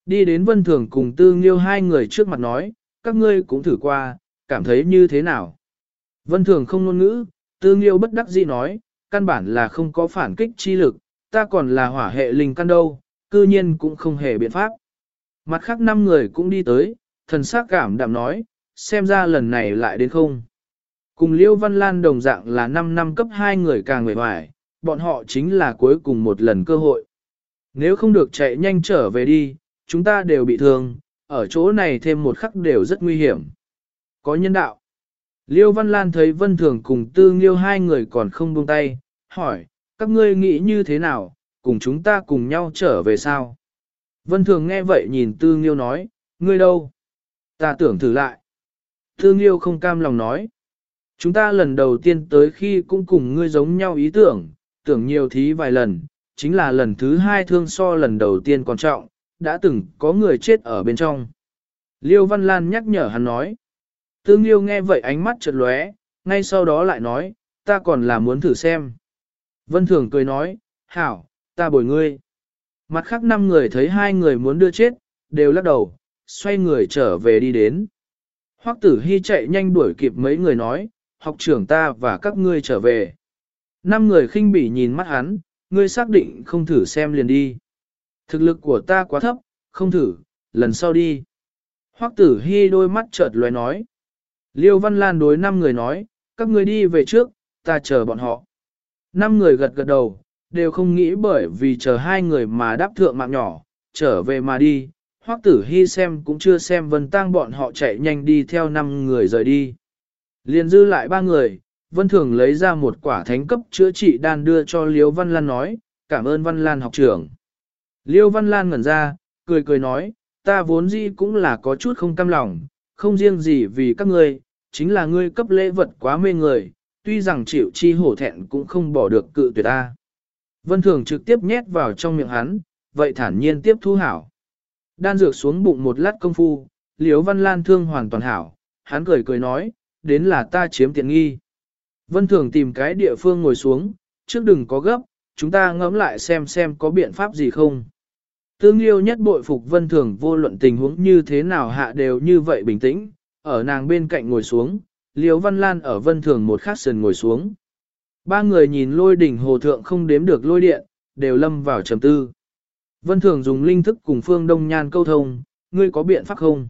Đi đến vân thường cùng tư nghiêu hai người trước mặt nói, các ngươi cũng thử qua, cảm thấy như thế nào. Vân thường không ngôn ngữ, tư nghiêu bất đắc dĩ nói, căn bản là không có phản kích chi lực, ta còn là hỏa hệ linh căn đâu, cư nhiên cũng không hề biện pháp. Mặt khác năm người cũng đi tới, thần sắc cảm đạm nói, xem ra lần này lại đến không. Cùng Liêu Văn Lan đồng dạng là 5 năm cấp 2 người càng người hoài, bọn họ chính là cuối cùng một lần cơ hội. Nếu không được chạy nhanh trở về đi, chúng ta đều bị thương, ở chỗ này thêm một khắc đều rất nguy hiểm. Có nhân đạo. Liêu Văn Lan thấy Vân Thường cùng Tư Nghiêu hai người còn không buông tay, hỏi, các ngươi nghĩ như thế nào, cùng chúng ta cùng nhau trở về sao? Vân Thường nghe vậy nhìn Tư Nghiêu nói, ngươi đâu? Ta tưởng thử lại. Tư Nghiêu không cam lòng nói. Chúng ta lần đầu tiên tới khi cũng cùng ngươi giống nhau ý tưởng, tưởng nhiều thí vài lần, chính là lần thứ hai thương so lần đầu tiên còn trọng, đã từng có người chết ở bên trong. Liêu Văn Lan nhắc nhở hắn nói. Tương Liêu nghe vậy ánh mắt chợt lóe, ngay sau đó lại nói, ta còn là muốn thử xem. Vân Thường cười nói, hảo, ta bồi ngươi. Mặt khác năm người thấy hai người muốn đưa chết, đều lắc đầu, xoay người trở về đi đến. Hoắc tử hy chạy nhanh đuổi kịp mấy người nói, học trưởng ta và các ngươi trở về. Năm người khinh bỉ nhìn mắt hắn, ngươi xác định không thử xem liền đi. Thực lực của ta quá thấp, không thử, lần sau đi. Hoắc tử hy đôi mắt chợt lóe nói. Liêu Văn Lan đối năm người nói, các người đi về trước, ta chờ bọn họ. Năm người gật gật đầu, đều không nghĩ bởi vì chờ hai người mà đáp thượng mạng nhỏ, trở về mà đi. Hoắc tử hy xem cũng chưa xem vân tang bọn họ chạy nhanh đi theo năm người rời đi. Liền dư lại ba người, Vân Thường lấy ra một quả thánh cấp chữa trị đan đưa cho Liêu Văn Lan nói, cảm ơn Văn Lan học trưởng. Liêu Văn Lan ngẩn ra, cười cười nói, ta vốn dĩ cũng là có chút không cam lòng, không riêng gì vì các ngươi, chính là ngươi cấp lễ vật quá mê người, tuy rằng chịu chi hổ thẹn cũng không bỏ được cự tuyệt ta. Vân Thường trực tiếp nhét vào trong miệng hắn, vậy thản nhiên tiếp thu hảo. Đan dược xuống bụng một lát công phu, liễu Văn Lan thương hoàn toàn hảo, hắn cười cười nói, đến là ta chiếm tiện nghi. Vân Thường tìm cái địa phương ngồi xuống, trước đừng có gấp, chúng ta ngẫm lại xem xem có biện pháp gì không. Tương yêu nhất bội phục Vân Thường vô luận tình huống như thế nào hạ đều như vậy bình tĩnh, ở nàng bên cạnh ngồi xuống, Liêu Văn Lan ở Vân Thường một khắc sườn ngồi xuống. Ba người nhìn lôi đỉnh hồ thượng không đếm được lôi điện, đều lâm vào trầm tư. Vân Thường dùng linh thức cùng Phương Đông Nhan câu thông, ngươi có biện pháp không?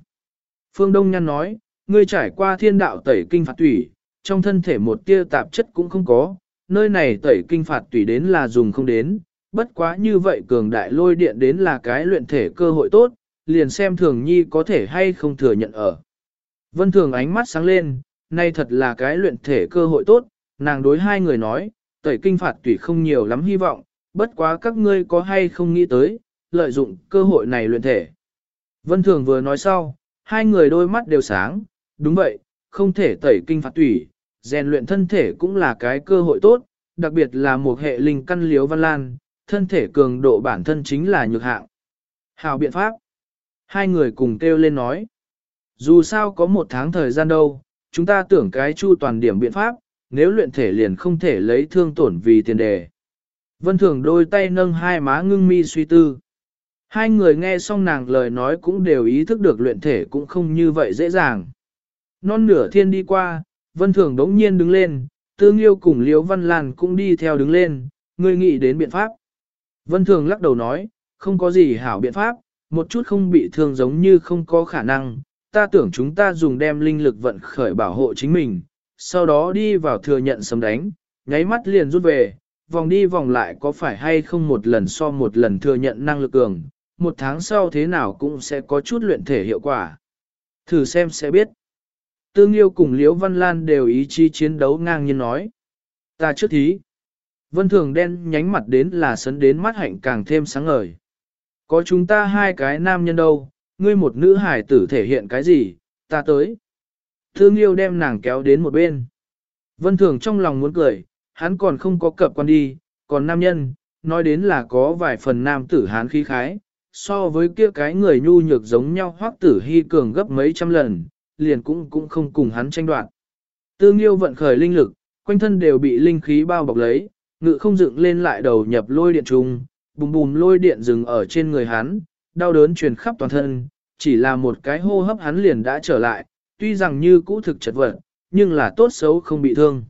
Phương Đông Nhan nói, ngươi trải qua thiên đạo tẩy kinh phạt tủy, trong thân thể một tia tạp chất cũng không có, nơi này tẩy kinh phạt tủy đến là dùng không đến, bất quá như vậy cường đại lôi điện đến là cái luyện thể cơ hội tốt, liền xem thường nhi có thể hay không thừa nhận ở. Vân thường ánh mắt sáng lên, nay thật là cái luyện thể cơ hội tốt, nàng đối hai người nói, tẩy kinh phạt tủy không nhiều lắm hy vọng, bất quá các ngươi có hay không nghĩ tới, lợi dụng cơ hội này luyện thể. Vân thường vừa nói sau, hai người đôi mắt đều sáng, Đúng vậy, không thể tẩy kinh phạt tủy, rèn luyện thân thể cũng là cái cơ hội tốt, đặc biệt là một hệ linh căn liếu văn lan, thân thể cường độ bản thân chính là nhược hạng. Hào biện pháp. Hai người cùng kêu lên nói. Dù sao có một tháng thời gian đâu, chúng ta tưởng cái chu toàn điểm biện pháp, nếu luyện thể liền không thể lấy thương tổn vì tiền đề. Vân Thường đôi tay nâng hai má ngưng mi suy tư. Hai người nghe xong nàng lời nói cũng đều ý thức được luyện thể cũng không như vậy dễ dàng. Non nửa thiên đi qua, Vân Thường đống nhiên đứng lên, Tương Liêu cùng Liễu Văn Lan cũng đi theo đứng lên, người nghĩ đến biện pháp. Vân Thường lắc đầu nói, không có gì hảo biện pháp, một chút không bị thương giống như không có khả năng, ta tưởng chúng ta dùng đem linh lực vận khởi bảo hộ chính mình, sau đó đi vào thừa nhận sấm đánh, nháy mắt liền rút về, vòng đi vòng lại có phải hay không một lần so một lần thừa nhận năng lực cường, một tháng sau thế nào cũng sẽ có chút luyện thể hiệu quả. Thử xem sẽ biết. Tương Liêu cùng Liễu Văn Lan đều ý chí chiến đấu ngang nhiên nói. Ta trước thí. Vân Thường đen nhánh mặt đến là sấn đến mắt hạnh càng thêm sáng ngời. Có chúng ta hai cái nam nhân đâu, ngươi một nữ hải tử thể hiện cái gì, ta tới. Thương yêu đem nàng kéo đến một bên. Vân Thường trong lòng muốn cười, hắn còn không có cập quan đi, còn nam nhân, nói đến là có vài phần nam tử hán khí khái, so với kia cái người nhu nhược giống nhau hoắc tử hy cường gấp mấy trăm lần, liền cũng cũng không cùng hắn tranh đoạt. Tương yêu vận khởi linh lực, quanh thân đều bị linh khí bao bọc lấy, ngự không dựng lên lại đầu nhập lôi điện trùng, bùm bùm lôi điện dừng ở trên người hắn, đau đớn truyền khắp toàn thân, chỉ là một cái hô hấp hắn liền đã trở lại, tuy rằng như cũ thực chật vật, nhưng là tốt xấu không bị thương.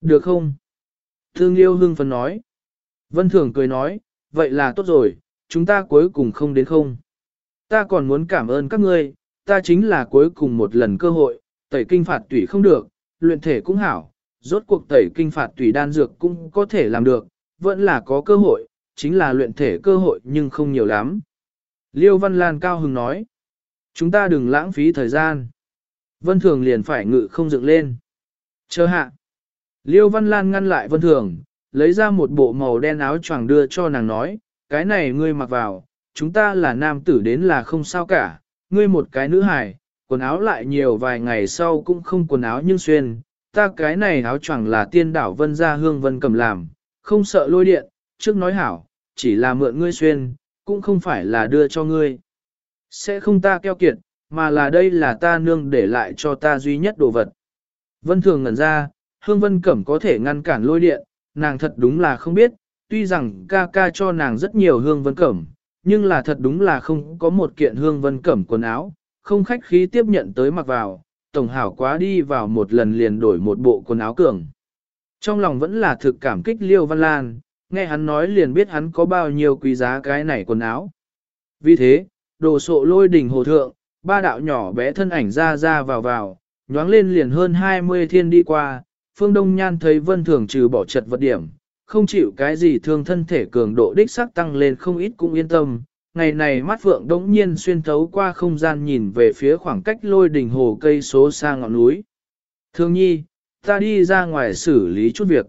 Được không? Thương yêu hưng phấn nói. Vân Thường cười nói, vậy là tốt rồi, chúng ta cuối cùng không đến không. Ta còn muốn cảm ơn các ngươi, ta chính là cuối cùng một lần cơ hội, tẩy kinh phạt tủy không được, luyện thể cũng hảo, rốt cuộc tẩy kinh phạt tùy đan dược cũng có thể làm được, vẫn là có cơ hội, chính là luyện thể cơ hội nhưng không nhiều lắm. Liêu Văn Lan cao hứng nói, chúng ta đừng lãng phí thời gian. Vân Thường liền phải ngự không dựng lên. Chờ hạ. Liêu Văn Lan ngăn lại Vân Thường, lấy ra một bộ màu đen áo choàng đưa cho nàng nói, cái này ngươi mặc vào, chúng ta là nam tử đến là không sao cả, ngươi một cái nữ hài, quần áo lại nhiều vài ngày sau cũng không quần áo nhưng xuyên, ta cái này áo choàng là tiên đảo vân gia hương vân cầm làm, không sợ lôi điện, trước nói hảo, chỉ là mượn ngươi xuyên, cũng không phải là đưa cho ngươi. Sẽ không ta keo kiệt, mà là đây là ta nương để lại cho ta duy nhất đồ vật. Vân thường ngẩn ra, hương vân cẩm có thể ngăn cản lôi điện, nàng thật đúng là không biết, tuy rằng ca ca cho nàng rất nhiều hương vân cẩm, nhưng là thật đúng là không có một kiện hương vân cẩm quần áo, không khách khí tiếp nhận tới mặc vào, tổng hảo quá đi vào một lần liền đổi một bộ quần áo cường. Trong lòng vẫn là thực cảm kích Liêu Văn Lan, nghe hắn nói liền biết hắn có bao nhiêu quý giá cái này quần áo. Vì thế, đồ sộ lôi đỉnh hồ thượng, ba đạo nhỏ bé thân ảnh ra ra vào vào, nhoáng lên liền hơn 20 thiên đi qua, phương đông nhan thấy vân thường trừ bỏ chật vật điểm, không chịu cái gì thương thân thể cường độ đích sắc tăng lên không ít cũng yên tâm. Ngày này mắt phượng đống nhiên xuyên thấu qua không gian nhìn về phía khoảng cách lôi đỉnh hồ cây số xa ngọn núi. Thương nhi, ta đi ra ngoài xử lý chút việc.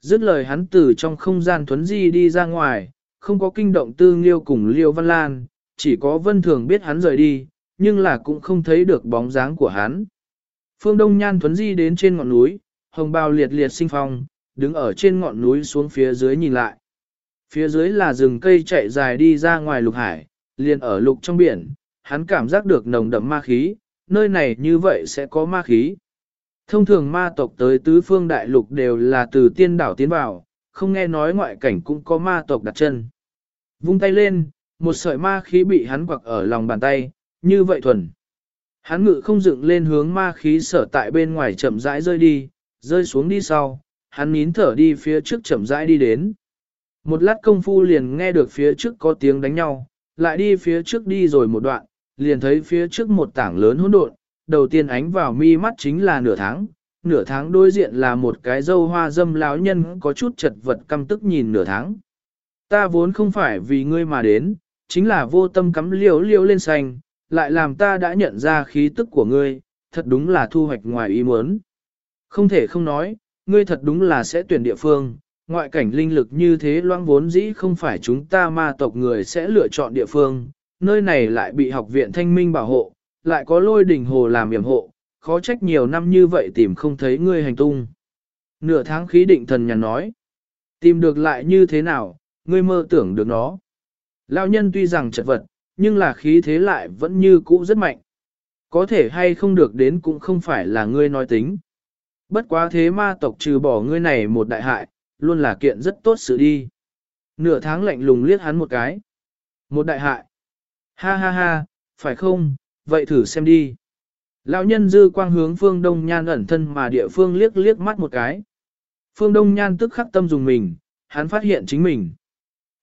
Dứt lời hắn từ trong không gian thuấn di đi ra ngoài, không có kinh động tư liêu cùng liêu văn lan, chỉ có vân thường biết hắn rời đi, nhưng là cũng không thấy được bóng dáng của hắn. Phương Đông Nhan thuấn di đến trên ngọn núi, hồng bào liệt liệt sinh phong, đứng ở trên ngọn núi xuống phía dưới nhìn lại. Phía dưới là rừng cây chạy dài đi ra ngoài lục hải, liền ở lục trong biển, hắn cảm giác được nồng đậm ma khí, nơi này như vậy sẽ có ma khí. Thông thường ma tộc tới tứ phương đại lục đều là từ tiên đảo tiến vào, không nghe nói ngoại cảnh cũng có ma tộc đặt chân. Vung tay lên, một sợi ma khí bị hắn quặc ở lòng bàn tay, như vậy thuần. Hắn ngự không dựng lên hướng ma khí sở tại bên ngoài chậm rãi rơi đi, rơi xuống đi sau, hắn nín thở đi phía trước chậm rãi đi đến. Một lát công phu liền nghe được phía trước có tiếng đánh nhau, lại đi phía trước đi rồi một đoạn, liền thấy phía trước một tảng lớn hỗn độn, đầu tiên ánh vào mi mắt chính là nửa tháng, nửa tháng đối diện là một cái dâu hoa dâm lão nhân có chút chật vật căm tức nhìn nửa tháng. Ta vốn không phải vì ngươi mà đến, chính là vô tâm cắm liễu liễu lên xanh, lại làm ta đã nhận ra khí tức của ngươi, thật đúng là thu hoạch ngoài ý muốn. Không thể không nói, ngươi thật đúng là sẽ tuyển địa phương, ngoại cảnh linh lực như thế loang vốn dĩ không phải chúng ta ma tộc người sẽ lựa chọn địa phương, nơi này lại bị học viện thanh minh bảo hộ, lại có lôi đỉnh hồ làm yểm hộ, khó trách nhiều năm như vậy tìm không thấy ngươi hành tung. Nửa tháng khí định thần nhàn nói, tìm được lại như thế nào, ngươi mơ tưởng được nó. Lão nhân tuy rằng chật vật, nhưng là khí thế lại vẫn như cũ rất mạnh. Có thể hay không được đến cũng không phải là ngươi nói tính. Bất quá thế ma tộc trừ bỏ ngươi này một đại hại, luôn là kiện rất tốt sự đi. Nửa tháng lạnh lùng liếc hắn một cái. Một đại hại. Ha ha ha, phải không, vậy thử xem đi. Lão nhân dư quang hướng phương đông nhan ẩn thân mà địa phương liếc liếc mắt một cái. Phương đông nhan tức khắc tâm dùng mình, hắn phát hiện chính mình.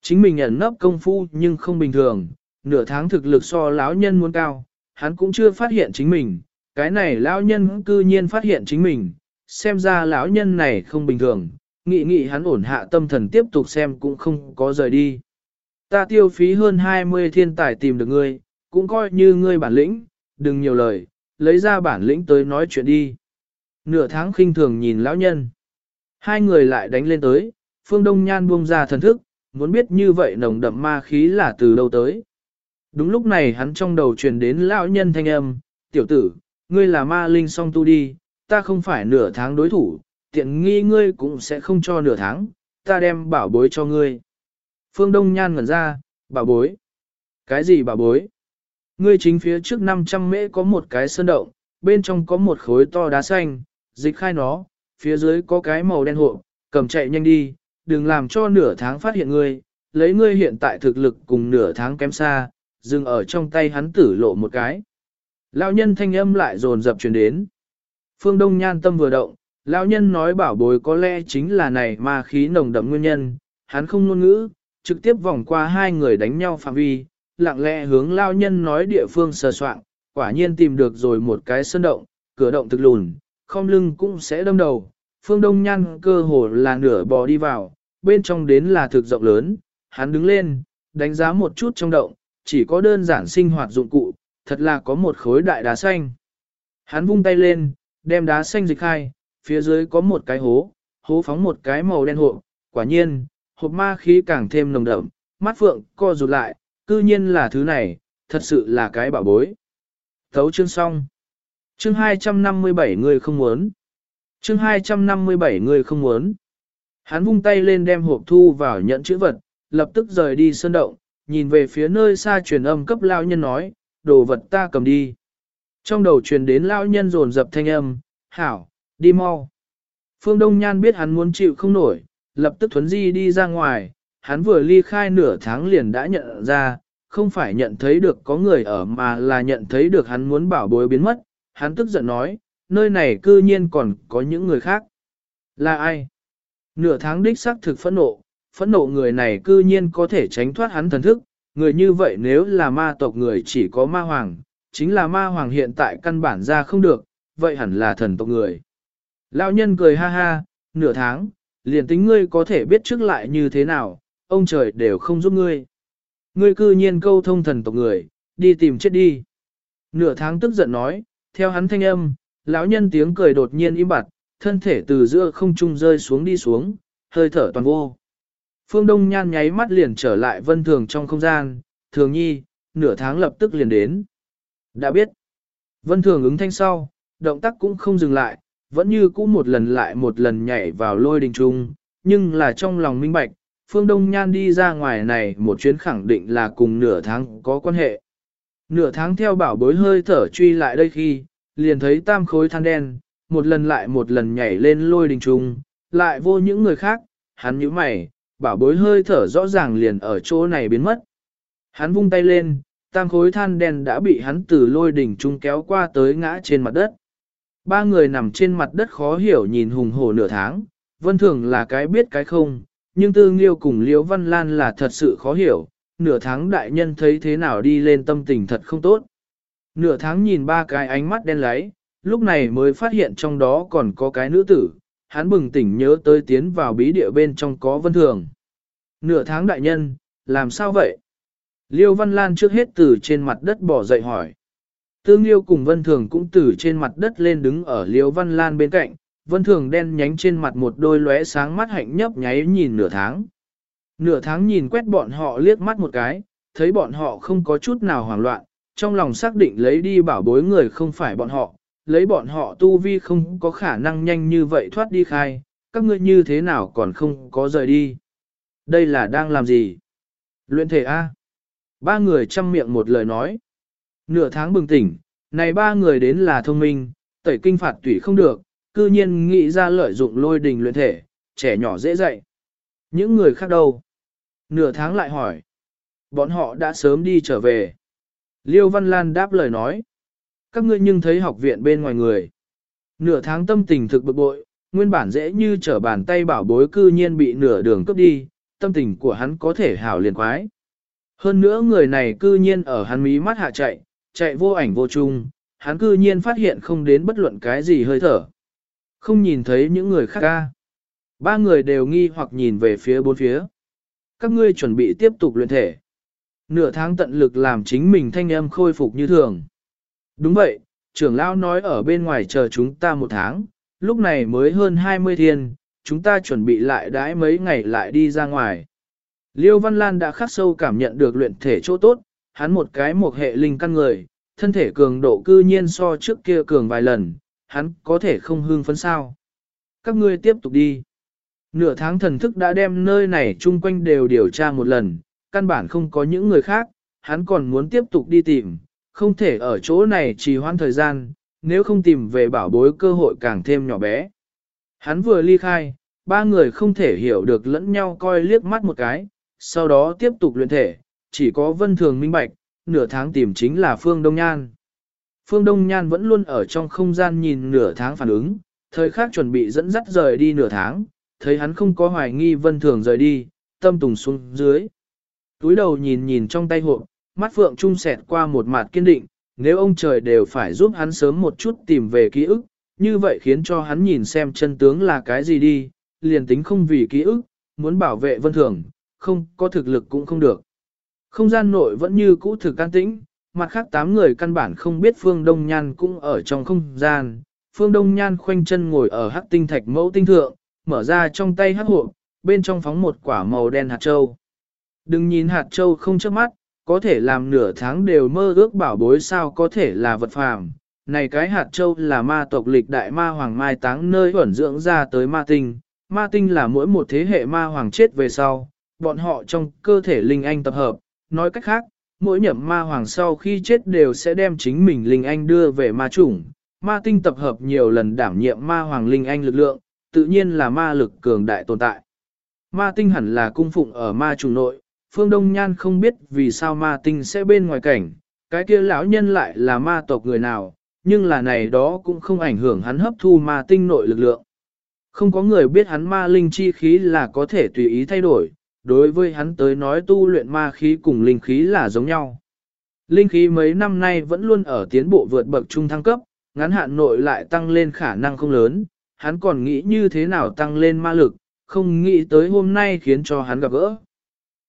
Chính mình ẩn nấp công phu nhưng không bình thường, nửa tháng thực lực so lão nhân muốn cao, hắn cũng chưa phát hiện chính mình, cái này lão nhân cư nhiên phát hiện chính mình, xem ra lão nhân này không bình thường, nghị nghị hắn ổn hạ tâm thần tiếp tục xem cũng không có rời đi. Ta tiêu phí hơn 20 thiên tài tìm được ngươi, cũng coi như ngươi bản lĩnh, đừng nhiều lời, lấy ra bản lĩnh tới nói chuyện đi. Nửa tháng khinh thường nhìn lão nhân. Hai người lại đánh lên tới, phương đông nhan buông ra thần thức, muốn biết như vậy nồng đậm ma khí là từ đâu tới. Đúng lúc này hắn trong đầu truyền đến lão nhân thanh âm, tiểu tử, ngươi là ma linh song tu đi, ta không phải nửa tháng đối thủ, tiện nghi ngươi cũng sẽ không cho nửa tháng, ta đem bảo bối cho ngươi. Phương Đông Nhan ngẩn ra, bảo bối. Cái gì bảo bối? Ngươi chính phía trước 500 mễ có một cái sơn động, bên trong có một khối to đá xanh, dịch khai nó, phía dưới có cái màu đen hộ, cầm chạy nhanh đi, đừng làm cho nửa tháng phát hiện ngươi, lấy ngươi hiện tại thực lực cùng nửa tháng kém xa, dừng ở trong tay hắn tử lộ một cái. Lão nhân thanh âm lại dồn dập truyền đến. Phương Đông nhan tâm vừa động, lão nhân nói bảo bối có lẽ chính là này ma khí nồng đậm nguyên nhân, hắn không ngôn ngữ, trực tiếp vòng qua hai người đánh nhau phạm vi, lặng lẽ hướng lão nhân nói địa phương sờ soạn, quả nhiên tìm được rồi một cái sơn động, cửa động thực lùn, không lưng cũng sẽ đâm đầu. Phương Đông Nhan cơ hồ là nửa bò đi vào, bên trong đến là thực rộng lớn, hắn đứng lên, đánh giá một chút trong động, chỉ có đơn giản sinh hoạt dụng cụ, thật là có một khối đại đá xanh. Hắn vung tay lên, đem đá xanh dịch khai, phía dưới có một cái hố, hố phóng một cái màu đen hộp, quả nhiên, hộp ma khí càng thêm nồng đậm, mắt phượng co rụt lại, cư nhiên là thứ này, thật sự là cái bảo bối. Thấu chương xong. Chương 257 người không muốn. Chương 257 người không muốn. Hắn vung tay lên đem hộp thu vào nhận chữ vật, lập tức rời đi sơn động, nhìn về phía nơi xa truyền âm cấp lao nhân nói, đồ vật ta cầm đi. Trong đầu truyền đến lao nhân rồn dập thanh âm, hảo, đi mau. Phương Đông Nhan biết hắn muốn chịu không nổi, lập tức thuấn di đi ra ngoài, hắn vừa ly khai nửa tháng liền đã nhận ra, không phải nhận thấy được có người ở mà là nhận thấy được hắn muốn bảo bối biến mất, hắn tức giận nói, nơi này cư nhiên còn có những người khác. Là ai? Nửa tháng đích xác thực phẫn nộ, phẫn nộ người này cư nhiên có thể tránh thoát hắn thần thức, người như vậy nếu là ma tộc người chỉ có ma hoàng, chính là ma hoàng hiện tại căn bản ra không được, vậy hẳn là thần tộc người. Lão nhân cười ha ha, nửa tháng, liền tính ngươi có thể biết trước lại như thế nào, ông trời đều không giúp ngươi. Ngươi cư nhiên câu thông thần tộc người, đi tìm chết đi. Nửa tháng tức giận nói, theo hắn thanh âm, lão nhân tiếng cười đột nhiên im bặt, thân thể từ giữa không trung rơi xuống đi xuống, hơi thở toàn vô. Phương Đông Nhan nháy mắt liền trở lại vân thường trong không gian, thường nhi, nửa tháng lập tức liền đến. Đã biết, vân thường ứng thanh sau, động tác cũng không dừng lại, vẫn như cũ một lần lại một lần nhảy vào lôi đình trung, nhưng là trong lòng minh bạch, Phương Đông Nhan đi ra ngoài này một chuyến khẳng định là cùng nửa tháng có quan hệ. Nửa tháng theo bảo bối hơi thở truy lại đây khi, liền thấy tam khối than đen, một lần lại một lần nhảy lên lôi đình trung, lại vô những người khác, hắn nhíu mày, bảo bối hơi thở rõ ràng liền ở chỗ này biến mất. Hắn vung tay lên, tam khối than đen đã bị hắn từ lôi đỉnh trung kéo qua tới ngã trên mặt đất. Ba người nằm trên mặt đất khó hiểu nhìn hùng hổ nửa tháng, vân thường là cái biết cái không, nhưng tư nghiêu cùng liễu văn lan là thật sự khó hiểu, nửa tháng đại nhân thấy thế nào đi lên tâm tình thật không tốt. Nửa tháng nhìn ba cái ánh mắt đen láy, lúc này mới phát hiện trong đó còn có cái nữ tử, hắn bừng tỉnh nhớ tới tiến vào bí địa bên trong có vân thường. Nửa tháng đại nhân, làm sao vậy? Liêu Văn Lan trước hết từ trên mặt đất bỏ dậy hỏi. Tương Liêu cùng Vân Thường cũng từ trên mặt đất lên đứng ở Liêu Văn Lan bên cạnh, Vân Thường đen nhánh trên mặt một đôi lóe sáng mắt hạnh nhấp nháy nhìn nửa tháng. Nửa tháng nhìn quét bọn họ liếc mắt một cái, thấy bọn họ không có chút nào hoảng loạn, trong lòng xác định lấy đi bảo bối người không phải bọn họ, lấy bọn họ tu vi không có khả năng nhanh như vậy thoát đi khai, các ngươi như thế nào còn không có rời đi. Đây là đang làm gì? Luyện thể A. Ba người chăm miệng một lời nói. Nửa tháng bừng tỉnh, này ba người đến là thông minh, tẩy kinh phạt tủy không được, cư nhiên nghĩ ra lợi dụng lôi đình luyện thể, trẻ nhỏ dễ dạy. Những người khác đâu? Nửa tháng lại hỏi. Bọn họ đã sớm đi trở về. Liêu Văn Lan đáp lời nói. Các ngươi nhưng thấy học viện bên ngoài người. Nửa tháng tâm tình thực bực bội, nguyên bản dễ như trở bàn tay bảo bối cư nhiên bị nửa đường cướp đi, tâm tình của hắn có thể hảo liền quái. Hơn nữa người này cư nhiên ở hắn mí mắt hạ chạy, chạy vô ảnh vô chung, hắn cư nhiên phát hiện không đến bất luận cái gì hơi thở. Không nhìn thấy những người khác ca. Ba người đều nghi hoặc nhìn về phía bốn phía. Các ngươi chuẩn bị tiếp tục luyện thể. Nửa tháng tận lực làm chính mình thanh âm khôi phục như thường. Đúng vậy, trưởng lão nói ở bên ngoài chờ chúng ta một tháng, lúc này mới hơn 20 thiên, chúng ta chuẩn bị lại đãi mấy ngày lại đi ra ngoài. Liêu Văn Lan đã khắc sâu cảm nhận được luyện thể chỗ tốt, hắn một cái một hệ linh căn người, thân thể cường độ cư nhiên so trước kia cường vài lần, hắn có thể không hương phấn sao. Các ngươi tiếp tục đi. Nửa tháng thần thức đã đem nơi này chung quanh đều điều tra một lần, căn bản không có những người khác, hắn còn muốn tiếp tục đi tìm, không thể ở chỗ này trì hoãn thời gian, nếu không tìm về bảo bối cơ hội càng thêm nhỏ bé. Hắn vừa ly khai, ba người không thể hiểu được lẫn nhau coi liếc mắt một cái, sau đó tiếp tục luyện thể, chỉ có vân thường minh bạch, nửa tháng tìm chính là Phương Đông Nhan. Phương Đông Nhan vẫn luôn ở trong không gian nhìn nửa tháng phản ứng, thời khắc chuẩn bị dẫn dắt rời đi nửa tháng, thấy hắn không có hoài nghi vân thường rời đi, tâm tùng xuống dưới. Túi đầu nhìn nhìn trong tay hộp, mắt phượng trung sẹt qua một mặt kiên định, nếu ông trời đều phải giúp hắn sớm một chút tìm về ký ức, như vậy khiến cho hắn nhìn xem chân tướng là cái gì đi, liền tính không vì ký ức, muốn bảo vệ vân thường, không có thực lực cũng không được. Không gian nội vẫn như cũ thực can tĩnh, mặt khác tám người căn bản không biết Phương Đông Nhan cũng ở trong không gian. Phương Đông Nhan khoanh chân ngồi ở hắc tinh thạch mẫu tinh thượng, mở ra trong tay hắc hộp, bên trong phóng một quả màu đen hạt châu. Đừng nhìn hạt châu không chớp mắt, có thể làm nửa tháng đều mơ ước bảo bối sao có thể là vật phàm. Này cái hạt châu là ma tộc lịch đại ma hoàng mai táng nơi ẩn dưỡng ra tới ma tinh. Ma tinh là mỗi một thế hệ ma hoàng chết về sau, bọn họ trong cơ thể linh anh tập hợp, nói cách khác, mỗi nhậm ma hoàng sau khi chết đều sẽ đem chính mình linh anh đưa về ma chủng. Ma tinh tập hợp nhiều lần đảm nhiệm ma hoàng linh anh lực lượng, tự nhiên là ma lực cường đại tồn tại. Ma tinh hẳn là cung phụng ở ma chủng nội, Phương Đông Nhan không biết vì sao ma tinh sẽ bên ngoài cảnh, cái kia lão nhân lại là ma tộc người nào, nhưng là này đó cũng không ảnh hưởng hắn hấp thu ma tinh nội lực lượng. Không có người biết hắn ma linh chi khí là có thể tùy ý thay đổi, đối với hắn tới nói tu luyện ma khí cùng linh khí là giống nhau. Linh khí mấy năm nay vẫn luôn ở tiến bộ vượt bậc trung thăng cấp, ngắn hạn nội lại tăng lên khả năng không lớn, hắn còn nghĩ như thế nào tăng lên ma lực, không nghĩ tới hôm nay khiến cho hắn gặp gỡ.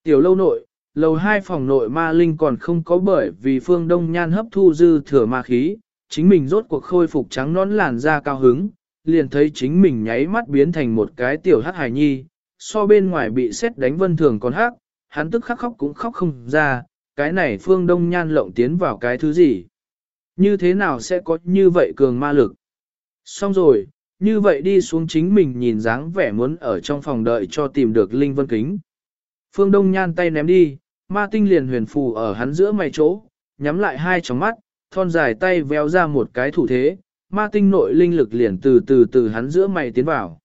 Tiểu lâu nội, lầu hai phòng nội ma linh còn không có bởi vì phương đông nhan hấp thu dư thừa ma khí, chính mình rốt cuộc khôi phục trắng nón làn da cao hứng, liền thấy chính mình nháy mắt biến thành một cái tiểu hắc hài nhi, so bên ngoài bị xét đánh vân thường còn hắc, hắn tức khắc khóc cũng khóc không ra, cái này phương đông nhan lộng tiến vào cái thứ gì. Như thế nào sẽ có như vậy cường ma lực? Xong rồi, như vậy đi xuống chính mình nhìn dáng vẻ muốn ở trong phòng đợi cho tìm được Linh Vân Kính. Phương Đông nhan tay ném đi, ma tinh liền huyền phù ở hắn giữa mày chỗ, nhắm lại hai tròng mắt, thon dài tay véo ra một cái thủ thế, ma tinh nội linh lực liền từ từ từ hắn giữa mày tiến vào.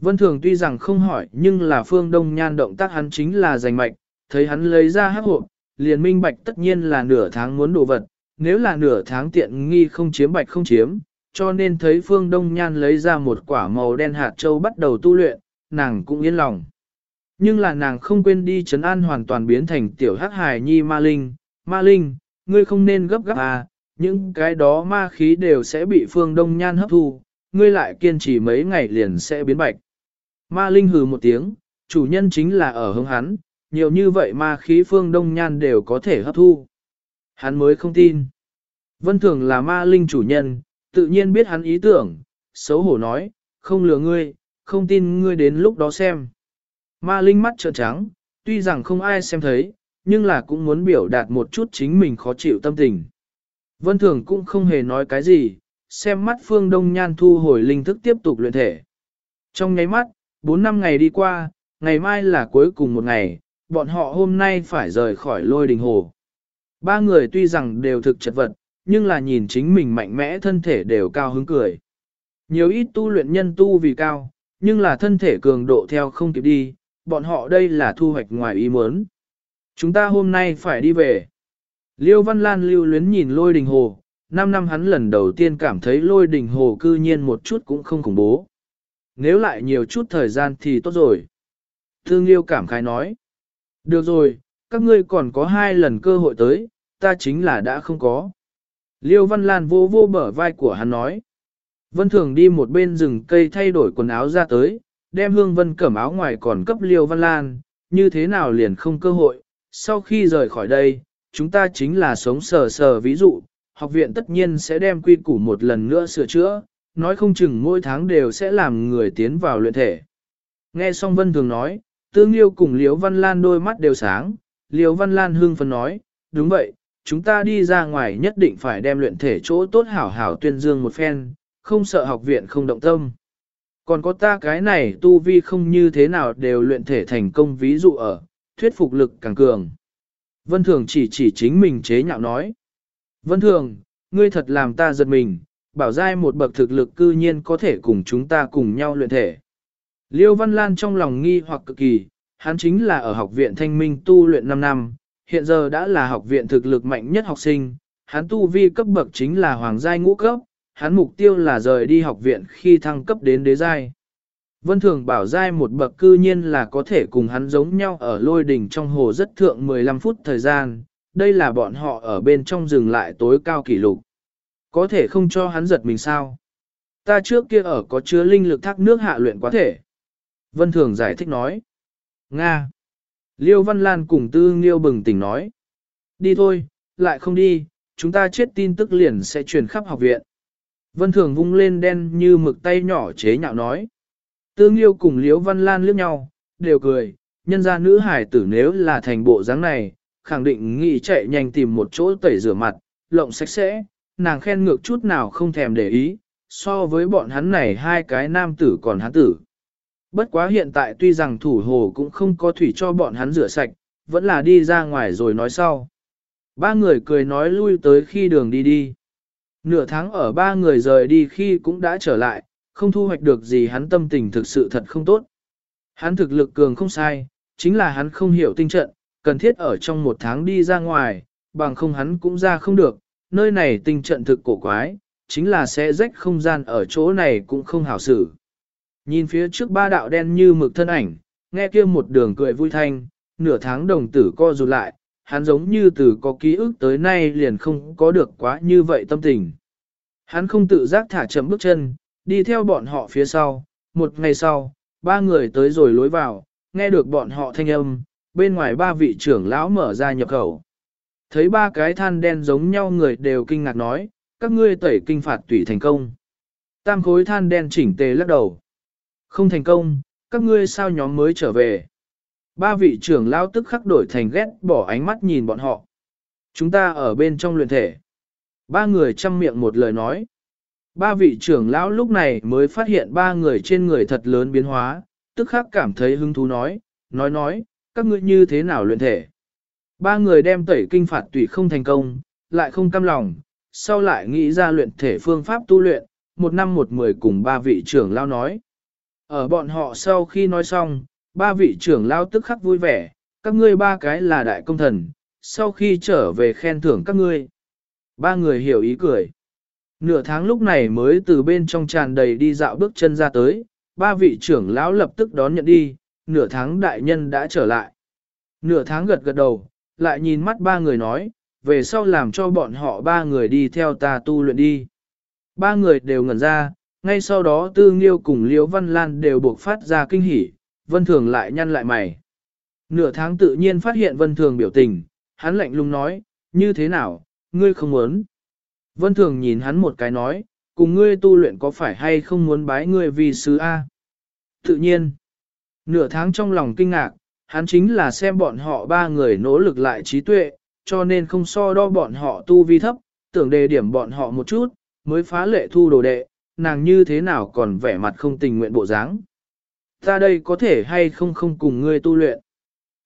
Vân Thường tuy rằng không hỏi nhưng là phương đông nhan động tác hắn chính là giành mạch, thấy hắn lấy ra hắc hộp, liền minh bạch tất nhiên là nửa tháng muốn đồ vật, nếu là nửa tháng tiện nghi không chiếm bạch không chiếm, cho nên thấy phương đông nhan lấy ra một quả màu đen hạt châu bắt đầu tu luyện, nàng cũng yên lòng. Nhưng là nàng không quên đi chấn an hoàn toàn biến thành tiểu hắc hài nhi ma linh, ma linh, ngươi không nên gấp gáp à, những cái đó ma khí đều sẽ bị phương đông nhan hấp thu, ngươi lại kiên trì mấy ngày liền sẽ biến bạch. Ma linh hừ một tiếng, chủ nhân chính là ở hướng hắn, nhiều như vậy ma khí phương đông nhan đều có thể hấp thu. Hắn mới không tin. Vân thường là ma linh chủ nhân, tự nhiên biết hắn ý tưởng, xấu hổ nói, không lừa ngươi, không tin ngươi đến lúc đó xem. Ma linh mắt trợn trắng, tuy rằng không ai xem thấy, nhưng là cũng muốn biểu đạt một chút chính mình khó chịu tâm tình. Vân thường cũng không hề nói cái gì, xem mắt phương đông nhan thu hồi linh thức tiếp tục luyện thể. Trong nháy mắt, 4 năm ngày đi qua, ngày mai là cuối cùng một ngày, bọn họ hôm nay phải rời khỏi lôi đình hồ. Ba người tuy rằng đều thực chật vật, nhưng là nhìn chính mình mạnh mẽ thân thể đều cao hứng cười. Nhiều ít tu luyện nhân tu vì cao, nhưng là thân thể cường độ theo không kịp đi, bọn họ đây là thu hoạch ngoài ý muốn. Chúng ta hôm nay phải đi về. Liêu Văn Lan lưu luyến nhìn lôi đình hồ, năm năm hắn lần đầu tiên cảm thấy lôi đình hồ cư nhiên một chút cũng không khủng bố. Nếu lại nhiều chút thời gian thì tốt rồi. Thương Liêu cảm khái nói. Được rồi, các ngươi còn có hai lần cơ hội tới, ta chính là đã không có. Liêu Văn Lan vô vô bở vai của hắn nói. Vân Thường đi một bên rừng cây thay đổi quần áo ra tới, đem Hương Vân cẩm áo ngoài còn cấp Liêu Văn Lan, như thế nào liền không cơ hội. Sau khi rời khỏi đây, chúng ta chính là sống sờ sờ ví dụ, học viện tất nhiên sẽ đem quy củ một lần nữa sửa chữa, nói không chừng mỗi tháng đều sẽ làm người tiến vào luyện thể. Nghe xong Vân Thường nói, Tương Liêu cùng Liễu Văn Lan đôi mắt đều sáng, Liễu Văn Lan hương phấn nói, đúng vậy, chúng ta đi ra ngoài nhất định phải đem luyện thể chỗ tốt hảo hảo tuyên dương một phen, không sợ học viện không động tâm. Còn có ta cái này tu vi không như thế nào đều luyện thể thành công ví dụ ở, thuyết phục lực càng cường. Vân Thường chỉ chỉ chính mình chế nhạo nói. Vân Thường, ngươi thật làm ta giật mình, bảo giai một bậc thực lực cư nhiên có thể cùng chúng ta cùng nhau luyện thể. Liêu Văn Lan trong lòng nghi hoặc cực kỳ, hắn chính là ở học viện thanh minh tu luyện 5 năm, hiện giờ đã là học viện thực lực mạnh nhất học sinh, hắn tu vi cấp bậc chính là hoàng giai ngũ cấp, hắn mục tiêu là rời đi học viện khi thăng cấp đến đế giai. Vân Thường bảo giai một bậc cư nhiên là có thể cùng hắn giống nhau ở lôi đỉnh trong hồ rất thượng 15 phút thời gian, đây là bọn họ ở bên trong rừng lại tối cao kỷ lục. Có thể không cho hắn giật mình sao? Ta trước kia ở có chứa linh lực thác nước hạ luyện quá thể. Vân Thường giải thích nói. Nga. Liêu Văn Lan cùng Tư Liêu bừng tỉnh nói. Đi thôi, lại không đi, chúng ta chết tin tức liền sẽ truyền khắp học viện. Vân Thường vung lên đen như mực tay nhỏ chế nhạo nói. Tương Liêu cùng Liêu Văn Lan liếc nhau, đều cười, nhân ra nữ hải tử nếu là thành bộ dáng này, khẳng định nghĩ chạy nhanh tìm một chỗ tẩy rửa mặt, lộng sạch sẽ, nàng khen ngược chút nào không thèm để ý, so với bọn hắn này hai cái nam tử còn hắn tử. Bất quá hiện tại tuy rằng thủ hồ cũng không có thủy cho bọn hắn rửa sạch, vẫn là đi ra ngoài rồi nói sau. Ba người cười nói lui tới khi đường đi đi. Nửa tháng ở ba người rời đi khi cũng đã trở lại, không thu hoạch được gì hắn tâm tình thực sự thật không tốt. Hắn thực lực cường không sai, chính là hắn không hiểu tinh trận, cần thiết ở trong một tháng đi ra ngoài, bằng không hắn cũng ra không được, nơi này tinh trận thực cổ quái, chính là sẽ rách không gian ở chỗ này cũng không hảo xử. Nhìn phía trước ba đạo đen như mực thân ảnh, nghe kia một đường cười vui thanh, nửa tháng đồng tử co rụt lại, hắn giống như từ có ký ức tới nay liền không có được quá như vậy tâm tình. Hắn không tự giác thả chậm bước chân, đi theo bọn họ phía sau, một ngày sau, ba người tới rồi lối vào, nghe được bọn họ thanh âm, bên ngoài ba vị trưởng lão mở ra nhập khẩu. Thấy ba cái than đen giống nhau người đều kinh ngạc nói, các ngươi tẩy kinh phạt tùy thành công. Tam khối than đen chỉnh tề lắc đầu. Không thành công, các ngươi sao nhóm mới trở về. Ba vị trưởng lao tức khắc đổi thành ghét bỏ ánh mắt nhìn bọn họ. Chúng ta ở bên trong luyện thể. Ba người chăm miệng một lời nói. Ba vị trưởng lão lúc này mới phát hiện ba người trên người thật lớn biến hóa, tức khắc cảm thấy hứng thú nói, nói nói, các ngươi như thế nào luyện thể. Ba người đem tẩy kinh phạt tùy không thành công, lại không cam lòng, sau lại nghĩ ra luyện thể phương pháp tu luyện, một năm một mười cùng ba vị trưởng lao nói. Ở bọn họ sau khi nói xong, ba vị trưởng lao tức khắc vui vẻ, các ngươi ba cái là đại công thần, sau khi trở về khen thưởng các ngươi. Ba người hiểu ý cười. Nửa tháng lúc này mới từ bên trong tràn đầy đi dạo bước chân ra tới, ba vị trưởng lão lập tức đón nhận đi, nửa tháng đại nhân đã trở lại. Nửa tháng gật gật đầu, lại nhìn mắt ba người nói, về sau làm cho bọn họ ba người đi theo ta tu luyện đi. Ba người đều ngẩn ra, ngay sau đó Tư Nghiêu cùng Liễu Văn Lan đều buộc phát ra kinh hỉ, Vân Thường lại nhăn lại mày. Nửa tháng tự nhiên phát hiện Vân Thường biểu tình, hắn lạnh lùng nói, như thế nào, ngươi không muốn. Vân Thường nhìn hắn một cái nói, cùng ngươi tu luyện có phải hay không muốn bái ngươi vì sứ A. Tự nhiên, nửa tháng trong lòng kinh ngạc, hắn chính là xem bọn họ ba người nỗ lực lại trí tuệ, cho nên không so đo bọn họ tu vi thấp, tưởng đề điểm bọn họ một chút, mới phá lệ thu đồ đệ, nàng như thế nào còn vẻ mặt không tình nguyện bộ dáng. Ta đây có thể hay không không cùng ngươi tu luyện.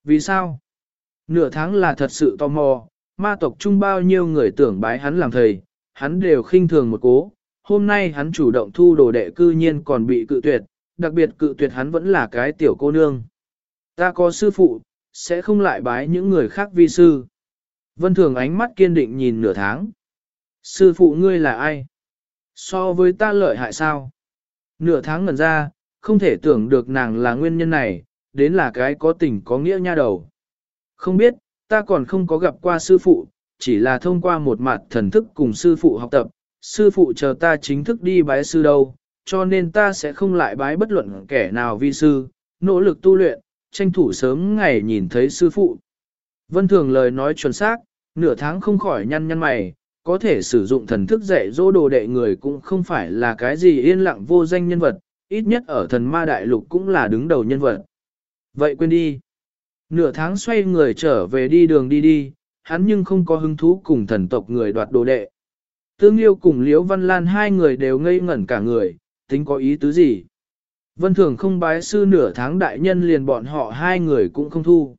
Vì sao? Nửa tháng là thật sự tò mò, ma tộc chung bao nhiêu người tưởng bái hắn làm thầy, hắn đều khinh thường một cố. Hôm nay hắn chủ động thu đồ đệ cư nhiên còn bị cự tuyệt, đặc biệt cự tuyệt hắn vẫn là cái tiểu cô nương. Ta có sư phụ, sẽ không lại bái những người khác vi sư. Vân Thường ánh mắt kiên định nhìn nửa tháng. Sư phụ ngươi là ai? So với ta lợi hại sao? Nửa tháng ngần ra, không thể tưởng được nàng là nguyên nhân này, đến là cái có tình có nghĩa nha đầu. Không biết, ta còn không có gặp qua sư phụ, chỉ là thông qua một mặt thần thức cùng sư phụ học tập, sư phụ chờ ta chính thức đi bái sư đâu, cho nên ta sẽ không lại bái bất luận kẻ nào vi sư, nỗ lực tu luyện, tranh thủ sớm ngày nhìn thấy sư phụ. Vân Thường lời nói chuẩn xác, nửa tháng không khỏi nhăn nhăn mày, có thể sử dụng thần thức dạy dỗ đồ đệ người cũng không phải là cái gì yên lặng vô danh nhân vật, ít nhất ở thần ma đại lục cũng là đứng đầu nhân vật. Vậy quên đi. Nửa tháng xoay người trở về đi đường đi đi, hắn nhưng không có hứng thú cùng thần tộc người đoạt đồ đệ. Tương Liêu cùng Liễu Văn Lan hai người đều ngây ngẩn cả người, tính có ý tứ gì. Vân Thường không bái sư nửa tháng đại nhân liền bọn họ hai người cũng không thu.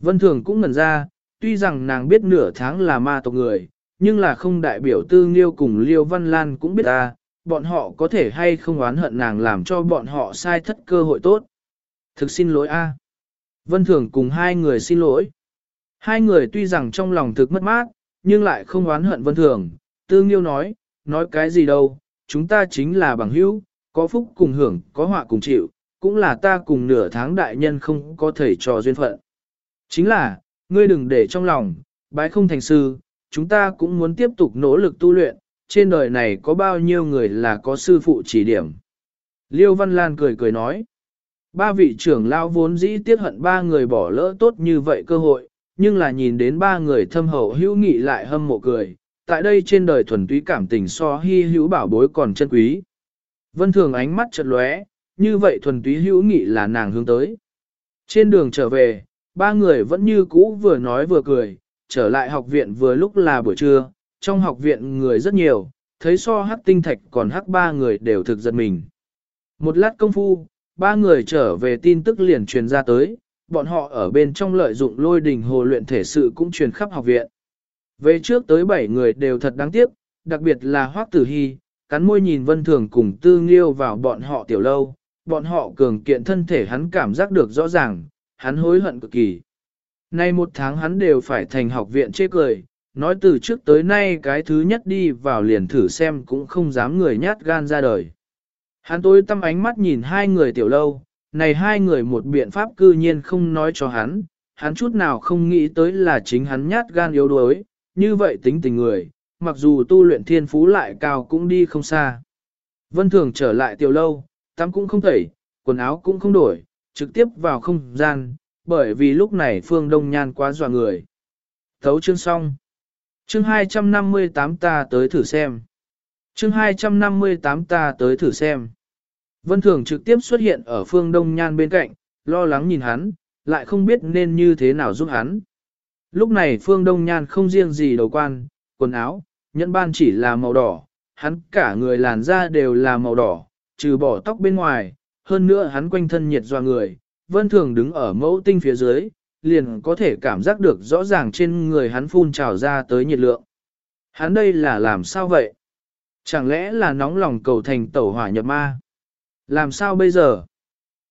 Vân Thường cũng ngẩn ra, tuy rằng nàng biết nửa tháng là ma tộc người, nhưng là không đại biểu Tương nghiêu cùng Liêu Văn Lan cũng biết ta, bọn họ có thể hay không oán hận nàng làm cho bọn họ sai thất cơ hội tốt. Thực xin lỗi a. Vân Thường cùng hai người xin lỗi. Hai người tuy rằng trong lòng thực mất mát, nhưng lại không oán hận Vân Thường. Tương Nghiêu nói, nói cái gì đâu, chúng ta chính là bằng hữu, có phúc cùng hưởng, có họa cùng chịu, cũng là ta cùng nửa tháng đại nhân không có thể trò duyên phận. Chính là, ngươi đừng để trong lòng, bái không thành sư, chúng ta cũng muốn tiếp tục nỗ lực tu luyện, trên đời này có bao nhiêu người là có sư phụ chỉ điểm. Liêu Văn Lan cười cười nói, ba vị trưởng lao vốn dĩ tiếc hận ba người bỏ lỡ tốt như vậy cơ hội, nhưng là nhìn đến ba người thâm hậu hữu nghị lại hâm mộ cười, tại đây trên đời thuần túy cảm tình so hy hữu bảo bối còn chân quý. Vân Thường ánh mắt chợt lóe, như vậy thuần túy hữu nghị là nàng hướng tới. Trên đường trở về, ba người vẫn như cũ vừa nói vừa cười, trở lại học viện vừa lúc là buổi trưa, trong học viện người rất nhiều, thấy so hắc tinh thạch còn hắc ba người đều thực giật mình. Một lát công phu, ba người trở về tin tức liền truyền ra tới, bọn họ ở bên trong lợi dụng lôi đình hồ luyện thể sự cũng truyền khắp học viện. Về trước tới bảy người đều thật đáng tiếc, đặc biệt là Hoắc Tử Hy, cắn môi nhìn Vân Thường cùng Tư Nghiêu vào bọn họ tiểu lâu, bọn họ cường kiện thân thể hắn cảm giác được rõ ràng, hắn hối hận cực kỳ. Nay một tháng hắn đều phải thành học viện chê cười, nói từ trước tới nay cái thứ nhất đi vào liền thử xem cũng không dám người nhát gan ra đời. Hắn tối tâm ánh mắt nhìn hai người tiểu lâu, này hai người một biện pháp cư nhiên không nói cho hắn, hắn chút nào không nghĩ tới là chính hắn nhát gan yếu đuối, như vậy tính tình người, mặc dù tu luyện thiên phú lại cao cũng đi không xa. Vân Thường trở lại tiểu lâu, tắm cũng không tẩy, quần áo cũng không đổi, trực tiếp vào không gian, bởi vì lúc này phương đông nhan quá dọa người. Thấu chương xong. Chương 258 ta tới thử xem. Chương 258 ta tới thử xem. Vân Thường trực tiếp xuất hiện ở phương đông nhan bên cạnh, lo lắng nhìn hắn, lại không biết nên như thế nào giúp hắn. Lúc này phương đông nhan không riêng gì đầu quan, quần áo, nhẫn ban chỉ là màu đỏ, hắn cả người làn da đều là màu đỏ, trừ bỏ tóc bên ngoài, hơn nữa hắn quanh thân nhiệt doa người, vân thường đứng ở mẫu tinh phía dưới, liền có thể cảm giác được rõ ràng trên người hắn phun trào ra tới nhiệt lượng. Hắn đây là làm sao vậy? Chẳng lẽ là nóng lòng cầu thành tẩu hỏa nhập ma? Làm sao bây giờ?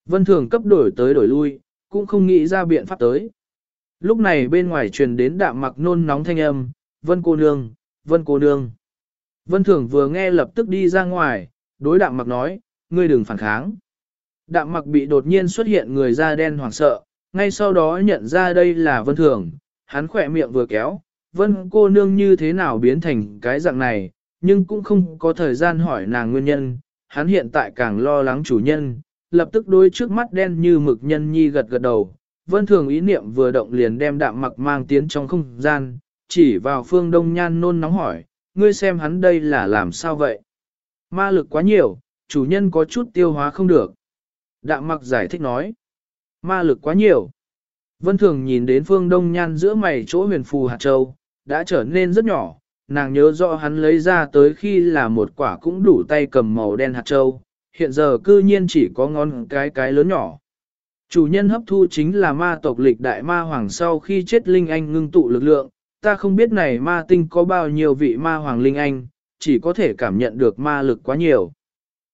Vân thường cấp đổi tới đổi lui, cũng không nghĩ ra biện pháp tới. Lúc này bên ngoài truyền đến đạm mặc nôn nóng thanh âm, vân cô nương, vân cô nương. Vân thường vừa nghe lập tức đi ra ngoài, đối đạm mặc nói, ngươi đừng phản kháng. Đạm mặc bị đột nhiên xuất hiện người da đen hoảng sợ, ngay sau đó nhận ra đây là vân thường, hắn khỏe miệng vừa kéo, vân cô nương như thế nào biến thành cái dạng này, nhưng cũng không có thời gian hỏi nàng nguyên nhân, hắn hiện tại càng lo lắng chủ nhân, lập tức đôi trước mắt đen như mực nhân nhi gật gật đầu, vân thường ý niệm vừa động liền đem đạm mặc mang tiến trong không gian, chỉ vào phương đông nhan nôn nóng hỏi, ngươi xem hắn đây là làm sao vậy? Ma lực quá nhiều, chủ nhân có chút tiêu hóa không được. Đạm mặc giải thích nói. Ma lực quá nhiều. Vân Thường nhìn đến phương đông nhan giữa mày chỗ huyền phù hạt châu, đã trở nên rất nhỏ, nàng nhớ rõ hắn lấy ra tới khi là một quả cũng đủ tay cầm màu đen hạt châu, hiện giờ cư nhiên chỉ có ngón cái cái lớn nhỏ. Chủ nhân hấp thu chính là ma tộc lịch đại ma hoàng sau khi chết linh anh ngưng tụ lực lượng, ta không biết này ma tinh có bao nhiêu vị ma hoàng linh anh, chỉ có thể cảm nhận được ma lực quá nhiều.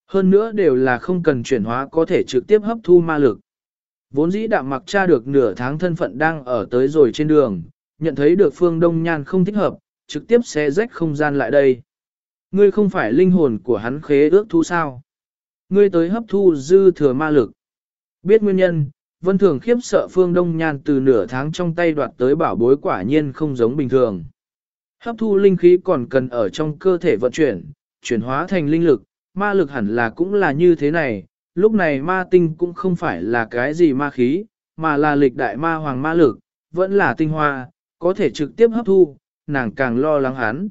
Hơn nữa đều là không cần chuyển hóa có thể trực tiếp hấp thu ma lực. Vốn dĩ đạm mặc tra được nửa tháng thân phận đang ở tới rồi trên đường, nhận thấy được phương đông nhan không thích hợp, trực tiếp xé rách không gian lại đây. Ngươi không phải linh hồn của hắn khế ước thu sao? Ngươi tới hấp thu dư thừa ma lực. Biết nguyên nhân, vân thường khiếp sợ phương đông nhan từ nửa tháng trong tay đoạt tới bảo bối quả nhiên không giống bình thường. Hấp thu linh khí còn cần ở trong cơ thể vận chuyển, chuyển hóa thành linh lực, ma lực hẳn là cũng là như thế này, lúc này ma tinh cũng không phải là cái gì ma khí, mà là lịch đại ma hoàng ma lực, vẫn là tinh hoa, có thể trực tiếp hấp thu, nàng càng lo lắng hắn.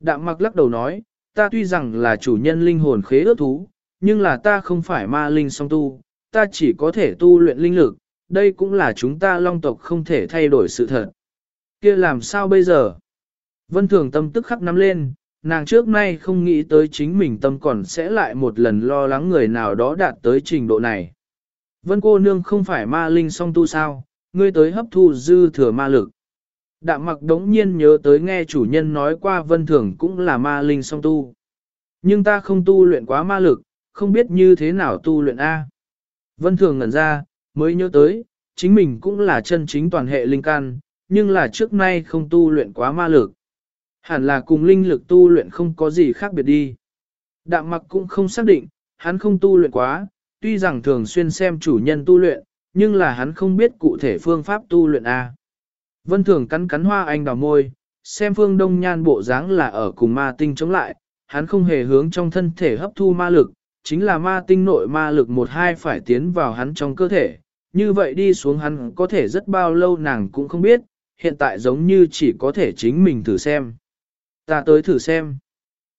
Đạm mặc lắc đầu nói, ta tuy rằng là chủ nhân linh hồn khế ước thú, nhưng là ta không phải ma linh song tu, ta chỉ có thể tu luyện linh lực, đây cũng là chúng ta long tộc không thể thay đổi sự thật. kia làm sao bây giờ? Vân thường tâm tức khắc nắm lên, nàng trước nay không nghĩ tới chính mình tâm còn sẽ lại một lần lo lắng người nào đó đạt tới trình độ này. Vân cô nương không phải ma linh song tu sao, ngươi tới hấp thu dư thừa ma lực. Đạm mặc đống nhiên nhớ tới nghe chủ nhân nói qua vân thường cũng là ma linh song tu. Nhưng ta không tu luyện quá ma lực, không biết như thế nào tu luyện A. Vân thường ngẩn ra, mới nhớ tới, chính mình cũng là chân chính toàn hệ linh can, nhưng là trước nay không tu luyện quá ma lực. Hẳn là cùng linh lực tu luyện không có gì khác biệt đi. Đạm mặc cũng không xác định, hắn không tu luyện quá, tuy rằng thường xuyên xem chủ nhân tu luyện, nhưng là hắn không biết cụ thể phương pháp tu luyện A. Vân thường cắn cắn hoa anh đào môi, xem phương đông nhan bộ dáng là ở cùng ma tinh chống lại, hắn không hề hướng trong thân thể hấp thu ma lực, chính là ma tinh nội ma lực một hai phải tiến vào hắn trong cơ thể. Như vậy đi xuống hắn có thể rất bao lâu nàng cũng không biết, hiện tại giống như chỉ có thể chính mình thử xem. Ta tới thử xem.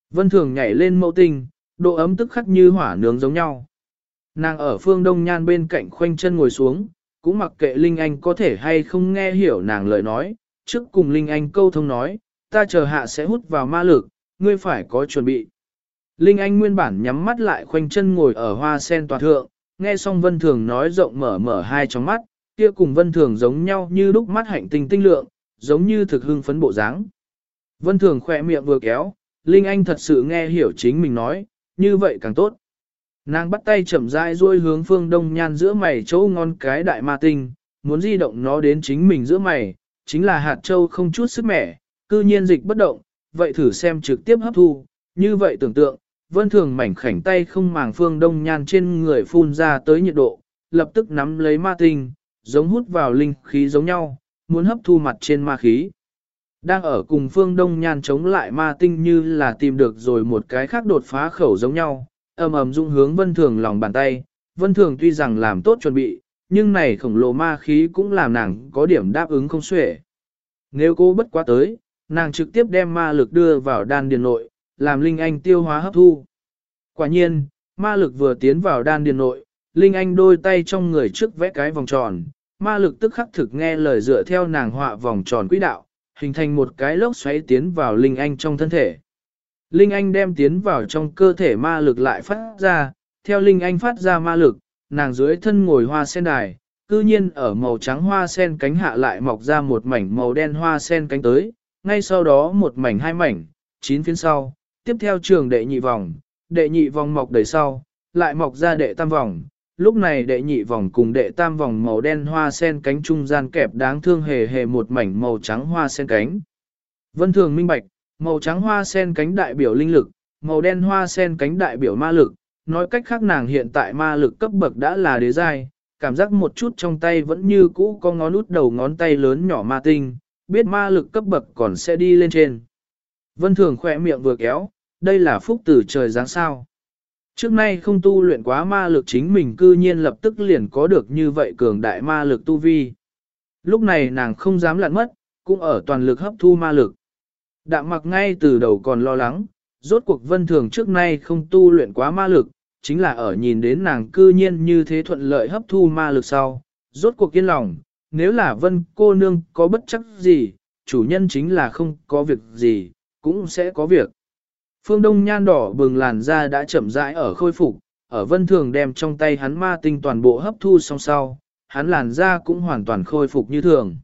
Vân Thường nhảy lên mẫu tinh, độ ấm tức khắc như hỏa nướng giống nhau. Nàng ở phương đông nhan bên cạnh khoanh chân ngồi xuống, cũng mặc kệ Linh Anh có thể hay không nghe hiểu nàng lời nói, trước cùng Linh Anh câu thông nói, ta chờ hạ sẽ hút vào ma lực, ngươi phải có chuẩn bị. Linh Anh nguyên bản nhắm mắt lại khoanh chân ngồi ở hoa sen tòa thượng, nghe xong Vân Thường nói rộng mở mở hai tròng mắt, kia cùng Vân Thường giống nhau như lúc mắt hạnh tinh tinh lượng, giống như thực hưng phấn bộ dáng. Vân Thường khỏe miệng vừa kéo, Linh Anh thật sự nghe hiểu chính mình nói, như vậy càng tốt. Nàng bắt tay chậm rãi duỗi hướng phương đông nhan giữa mày chỗ ngon cái đại ma tinh, muốn di động nó đến chính mình giữa mày, chính là hạt châu không chút sức mẻ, cư nhiên dịch bất động, vậy thử xem trực tiếp hấp thu, như vậy tưởng tượng, vân thường mảnh khảnh tay không màng phương đông nhan trên người phun ra tới nhiệt độ, lập tức nắm lấy ma tinh, giống hút vào linh khí giống nhau, muốn hấp thu mặt trên ma khí. Đang ở cùng phương đông nhan chống lại ma tinh như là tìm được rồi một cái khác đột phá khẩu giống nhau, ầm ầm dung hướng vân thường lòng bàn tay, vân thường tuy rằng làm tốt chuẩn bị, nhưng này khổng lồ ma khí cũng làm nàng có điểm đáp ứng không xuể. Nếu cô bất quá tới, nàng trực tiếp đem ma lực đưa vào đan điền nội, làm Linh Anh tiêu hóa hấp thu. Quả nhiên, ma lực vừa tiến vào đan điền nội, Linh Anh đôi tay trong người trước vẽ cái vòng tròn, ma lực tức khắc thực nghe lời dựa theo nàng họa vòng tròn quỹ đạo, hình thành một cái lốc xoáy tiến vào Linh Anh trong thân thể. Linh Anh đem tiến vào trong cơ thể ma lực lại phát ra, theo Linh Anh phát ra ma lực, nàng dưới thân ngồi hoa sen đài, cư nhiên ở màu trắng hoa sen cánh hạ lại mọc ra một mảnh màu đen hoa sen cánh tới, ngay sau đó một mảnh hai mảnh, chín phiên sau, tiếp theo trường đệ nhị vòng, đệ nhị vòng mọc đầy sau, lại mọc ra đệ tam vòng, lúc này đệ nhị vòng cùng đệ tam vòng màu đen hoa sen cánh trung gian kẹp đáng thương hề hề một mảnh màu trắng hoa sen cánh. Vân thường minh bạch, màu trắng hoa sen cánh đại biểu linh lực, màu đen hoa sen cánh đại biểu ma lực, nói cách khác nàng hiện tại ma lực cấp bậc đã là đế giai, cảm giác một chút trong tay vẫn như cũ có ngón út đầu ngón tay lớn nhỏ ma tinh, biết ma lực cấp bậc còn sẽ đi lên trên. Vân thường khỏe miệng vừa kéo, đây là phúc từ trời giáng sao. Trước nay không tu luyện quá ma lực chính mình cư nhiên lập tức liền có được như vậy cường đại ma lực tu vi. Lúc này nàng không dám lặn mất, cũng ở toàn lực hấp thu ma lực. Đạm mặc ngay từ đầu còn lo lắng, rốt cuộc vân thường trước nay không tu luyện quá ma lực, chính là ở nhìn đến nàng cư nhiên như thế thuận lợi hấp thu ma lực sau, rốt cuộc yên lòng, nếu là vân cô nương có bất chắc gì, chủ nhân chính là không có việc gì, cũng sẽ có việc. Phương Đông nhan đỏ bừng làn da đã chậm rãi ở khôi phục, ở vân thường đem trong tay hắn ma tinh toàn bộ hấp thu xong sau, hắn làn da cũng hoàn toàn khôi phục như thường.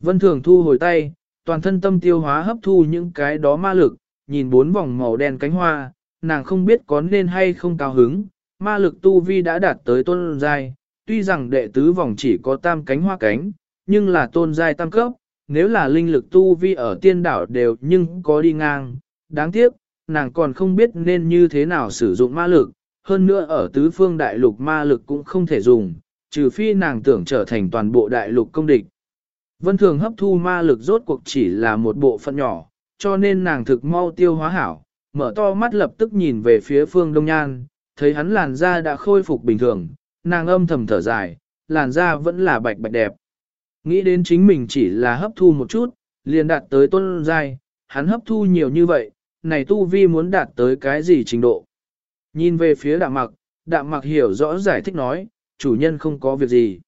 Vân thường thu hồi tay, toàn thân tâm tiêu hóa hấp thu những cái đó ma lực, nhìn bốn vòng màu đen cánh hoa, nàng không biết có nên hay không cao hứng, ma lực tu vi đã đạt tới tôn giai, tuy rằng đệ tứ vòng chỉ có tam cánh hoa cánh, nhưng là tôn giai tam cấp, nếu là linh lực tu vi ở tiên đảo đều nhưng có đi ngang, đáng tiếc, nàng còn không biết nên như thế nào sử dụng ma lực, hơn nữa ở tứ phương đại lục ma lực cũng không thể dùng, trừ phi nàng tưởng trở thành toàn bộ đại lục công địch. Vân thường hấp thu ma lực rốt cuộc chỉ là một bộ phận nhỏ, cho nên nàng thực mau tiêu hóa hảo, mở to mắt lập tức nhìn về phía phương đông nhan, thấy hắn làn da đã khôi phục bình thường, nàng âm thầm thở dài, làn da vẫn là bạch bạch đẹp. Nghĩ đến chính mình chỉ là hấp thu một chút, liền đạt tới tôn giai, hắn hấp thu nhiều như vậy, này tu vi muốn đạt tới cái gì trình độ. Nhìn về phía đạm mặc, đạm mặc hiểu rõ giải thích nói, chủ nhân không có việc gì.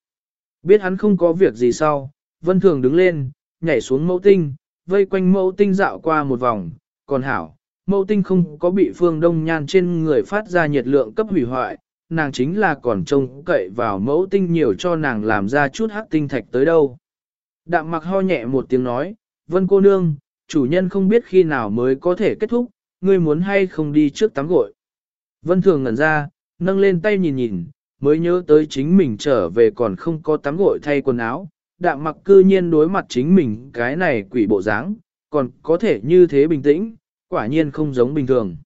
Biết hắn không có việc gì sau, vân thường đứng lên, nhảy xuống mẫu tinh, vây quanh mẫu tinh dạo qua một vòng, còn hảo, mẫu tinh không có bị phương đông nhan trên người phát ra nhiệt lượng cấp hủy hoại, nàng chính là còn trông cậy vào mẫu tinh nhiều cho nàng làm ra chút hắc tinh thạch tới đâu. Đạm mặc ho nhẹ một tiếng nói, vân cô nương, chủ nhân không biết khi nào mới có thể kết thúc, ngươi muốn hay không đi trước tắm gội. Vân thường ngẩn ra, nâng lên tay nhìn nhìn, mới nhớ tới chính mình trở về còn không có tắm gội thay quần áo, đạm mặc cư nhiên đối mặt chính mình cái này quỷ bộ dáng, còn có thể như thế bình tĩnh, quả nhiên không giống bình thường.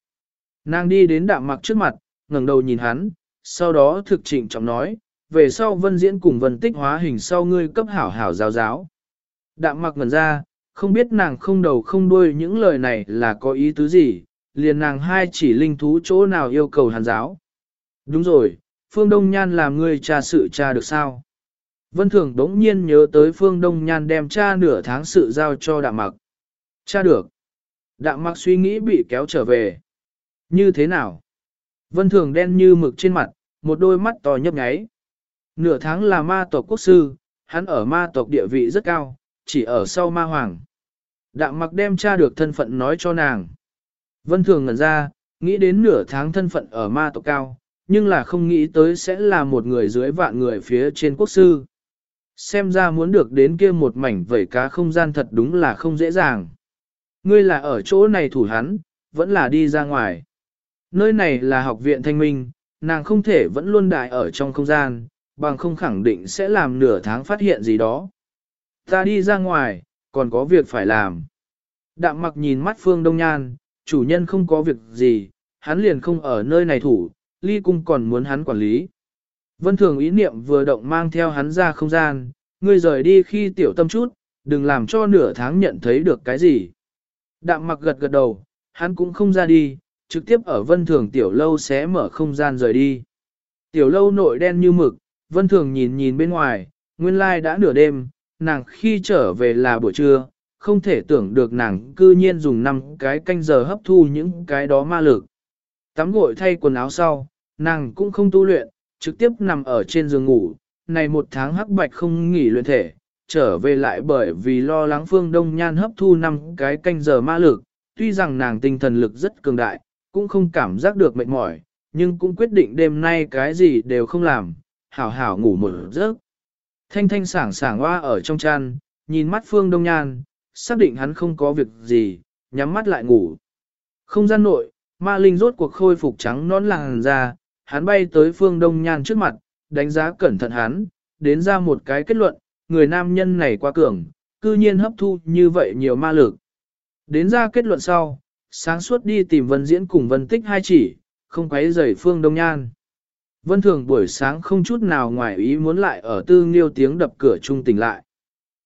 Nàng đi đến đạm mặc trước mặt, ngẩng đầu nhìn hắn, sau đó thực trịnh trọng nói, về sau vân diễn cùng vân tích hóa hình sau ngươi cấp hảo hảo giáo giáo. Đạm mặc ngần ra, không biết nàng không đầu không đuôi những lời này là có ý tứ gì, liền nàng hai chỉ linh thú chỗ nào yêu cầu hàn giáo. Đúng rồi, Phương Đông Nhan làm ngươi tra sự tra được sao? Vân Thường đống nhiên nhớ tới Phương Đông Nhan đem cha nửa tháng sự giao cho đạm mặc. Cha được. Đạm mặc suy nghĩ bị kéo trở về. Như thế nào? Vân Thường đen như mực trên mặt, một đôi mắt to nhấp nháy. Nửa tháng là ma tộc quốc sư, hắn ở ma tộc địa vị rất cao, chỉ ở sau ma hoàng. Đạm mặc đem tra được thân phận nói cho nàng. Vân Thường ngẩn ra, nghĩ đến nửa tháng thân phận ở ma tộc cao, nhưng là không nghĩ tới sẽ là một người dưới vạn người phía trên quốc sư. Xem ra muốn được đến kia một mảnh vẩy cá không gian thật đúng là không dễ dàng. Ngươi là ở chỗ này thủ hắn, vẫn là đi ra ngoài. Nơi này là học viện thanh minh, nàng không thể vẫn luôn đại ở trong không gian, bằng không khẳng định sẽ làm nửa tháng phát hiện gì đó. Ta đi ra ngoài, còn có việc phải làm. Đạm mặc nhìn mắt phương đông nhan, chủ nhân không có việc gì, hắn liền không ở nơi này thủ, ly cung còn muốn hắn quản lý. Vân thường ý niệm vừa động mang theo hắn ra không gian, ngươi rời đi khi tiểu tâm chút, đừng làm cho nửa tháng nhận thấy được cái gì. Đạm mặc gật gật đầu, hắn cũng không ra đi, trực tiếp ở vân thường tiểu lâu sẽ mở không gian rời đi. Tiểu lâu nội đen như mực, vân thường nhìn nhìn bên ngoài, nguyên lai đã nửa đêm, nàng khi trở về là buổi trưa, không thể tưởng được nàng cư nhiên dùng năm cái canh giờ hấp thu những cái đó ma lực. Tắm gội thay quần áo sau, nàng cũng không tu luyện, trực tiếp nằm ở trên giường ngủ, này một tháng hắc bạch không nghỉ luyện thể, trở về lại bởi vì lo lắng phương đông nhan hấp thu năm cái canh giờ ma lực, tuy rằng nàng tinh thần lực rất cường đại, cũng không cảm giác được mệt mỏi, nhưng cũng quyết định đêm nay cái gì đều không làm, hảo hảo ngủ một giấc. Thanh thanh sảng sảng hoa ở trong chăn, nhìn mắt phương đông nhan, xác định hắn không có việc gì, nhắm mắt lại ngủ. Không gian nội, ma linh rốt cuộc khôi phục trắng nón làng ra, hắn bay tới phương đông nhan trước mặt, đánh giá cẩn thận hắn, đến ra một cái kết luận, người nam nhân này quá cường, cư nhiên hấp thu như vậy nhiều ma lực. Đến ra kết luận sau, sáng suốt đi tìm vân diễn cùng vân tích hai chỉ, không quấy rầy phương đông nhan. Vân thường buổi sáng không chút nào ngoài ý muốn lại ở tư nghiêu tiếng đập cửa trung tỉnh lại.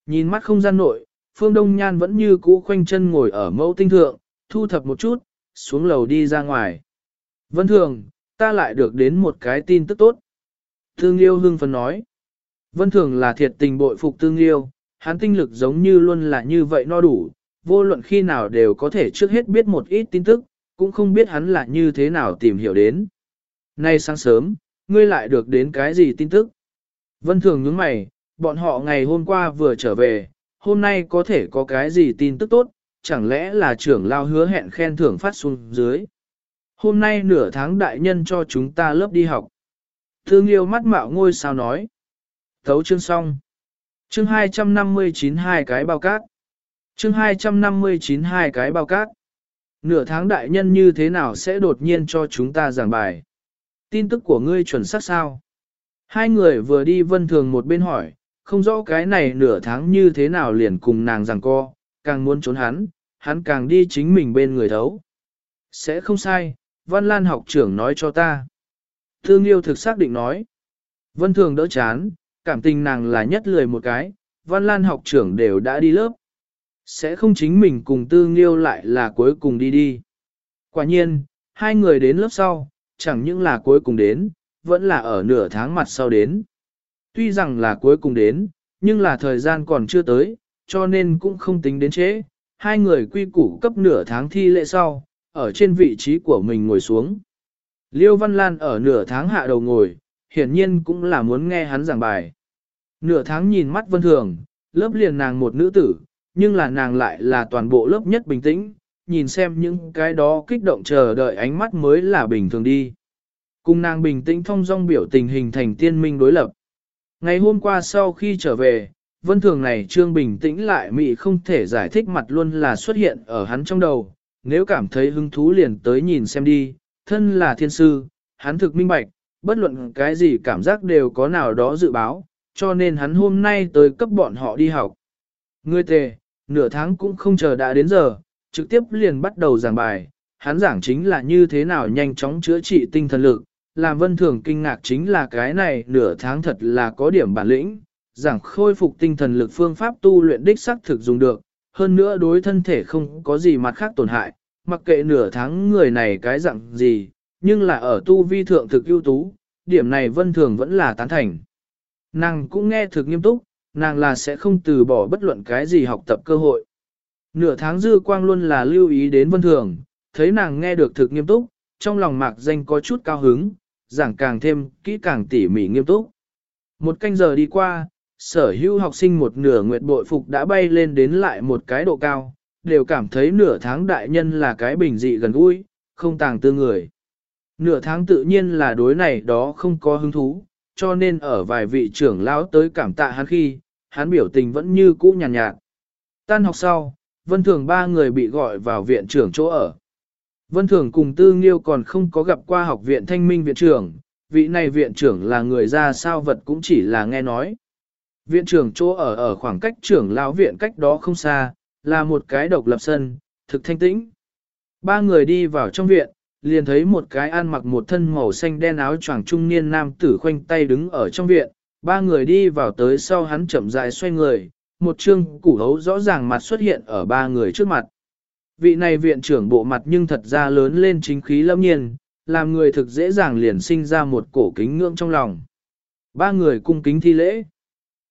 Nhìn mắt không gian nội, phương đông nhan vẫn như cũ khoanh chân ngồi ở mẫu tinh thượng, thu thập một chút, xuống lầu đi ra ngoài. Vân thường, ta lại được đến một cái tin tức tốt. Tư Nghiêu hưng phấn nói. Vân thường là thiệt tình bội phục Tư Nghiêu, hắn tinh lực giống như luôn là như vậy no đủ, vô luận khi nào đều có thể trước hết biết một ít tin tức, cũng không biết hắn là như thế nào tìm hiểu đến. Nay sáng sớm, ngươi lại được đến cái gì tin tức? Vân thường nhướng mày, bọn họ ngày hôm qua vừa trở về, hôm nay có thể có cái gì tin tức tốt, chẳng lẽ là trưởng lao hứa hẹn khen thưởng phát xuống dưới. Hôm nay nửa tháng đại nhân cho chúng ta lớp đi học. Thương yêu mắt mạo ngôi sao nói. Thấu chương xong. Chương 259 hai cái bao cát. Chương 259 hai cái bao cát. Nửa tháng đại nhân như thế nào sẽ đột nhiên cho chúng ta giảng bài? Tin tức của ngươi chuẩn xác sao? Hai người vừa đi vân thường một bên hỏi, không rõ cái này nửa tháng như thế nào liền cùng nàng giảng co, càng muốn trốn hắn, hắn càng đi chính mình bên người thấu. Sẽ không sai, Văn Lan học trưởng nói cho ta. Thương yêu thực xác định nói. Vân thường đỡ chán, cảm tình nàng là nhất lười một cái, Văn Lan học trưởng đều đã đi lớp. Sẽ không chính mình cùng tư nghiêu lại là cuối cùng đi đi. Quả nhiên, hai người đến lớp sau, chẳng những là cuối cùng đến, vẫn là ở nửa tháng mặt sau đến. Tuy rằng là cuối cùng đến, nhưng là thời gian còn chưa tới, cho nên cũng không tính đến trễ. Hai người quy củ cấp nửa tháng thi lễ sau, ở trên vị trí của mình ngồi xuống. Liêu Văn Lan ở nửa tháng hạ đầu ngồi, hiển nhiên cũng là muốn nghe hắn giảng bài. Nửa tháng nhìn mắt vân thường, lớp liền nàng một nữ tử, nhưng là nàng lại là toàn bộ lớp nhất bình tĩnh, nhìn xem những cái đó kích động chờ đợi ánh mắt mới là bình thường đi. Cùng nàng bình tĩnh thông dong biểu tình hình thành tiên minh đối lập. Ngày hôm qua sau khi trở về, vân thường này trương bình tĩnh lại mị không thể giải thích mặt luôn là xuất hiện ở hắn trong đầu, nếu cảm thấy hứng thú liền tới nhìn xem đi, thân là thiên sư, hắn thực minh bạch, bất luận cái gì cảm giác đều có nào đó dự báo, cho nên hắn hôm nay tới cấp bọn họ đi học. Ngươi tề, nửa tháng cũng không chờ đã đến giờ, trực tiếp liền bắt đầu giảng bài, hắn giảng chính là như thế nào nhanh chóng chữa trị tinh thần lực, làm vân thường kinh ngạc chính là cái này nửa tháng thật là có điểm bản lĩnh, giảng khôi phục tinh thần lực phương pháp tu luyện đích xác thực dùng được, hơn nữa đối thân thể không có gì mặt khác tổn hại, mặc kệ nửa tháng người này cái dạng gì, nhưng là ở tu vi thượng thực ưu tú, điểm này vân thường vẫn là tán thành. Nàng cũng nghe thực nghiêm túc, nàng là sẽ không từ bỏ bất luận cái gì học tập cơ hội. Nửa tháng dư quang luôn là lưu ý đến vân thường, thấy nàng nghe được thực nghiêm túc, trong lòng mạc danh có chút cao hứng, giảng càng thêm kỹ càng tỉ mỉ nghiêm túc. Một canh giờ đi qua, sở hữu học sinh một nửa nguyệt bội phục đã bay lên đến lại một cái độ cao, đều cảm thấy nửa tháng đại nhân là cái bình dị gần gũi, không tàng tư người. Nửa tháng tự nhiên là đối này đó không có hứng thú, cho nên ở vài vị trưởng lão tới cảm tạ hắn khi, hắn biểu tình vẫn như cũ nhàn nhạt, nhạt. Tan học sau, Vân Thường ba người bị gọi vào viện trưởng chỗ ở. Vân Thường cùng Tư Nghiêu còn không có gặp qua học viện thanh minh viện trưởng, vị này viện trưởng là người ra sao vật cũng chỉ là nghe nói. Viện trưởng chỗ ở ở khoảng cách trưởng lão viện cách đó không xa, là một cái độc lập sân, thực thanh tĩnh. Ba người đi vào trong viện, liền thấy một cái ăn mặc một thân màu xanh đen áo choàng trung niên nam tử khoanh tay đứng ở trong viện, ba người đi vào tới sau hắn chậm rãi xoay người, một chương củ hấu rõ ràng mặt xuất hiện ở ba người trước mặt. Vị này viện trưởng bộ mặt nhưng thật ra lớn lên chính khí lâm nhiên, làm người thực dễ dàng liền sinh ra một cổ kính ngưỡng trong lòng. Ba người cung kính thi lễ.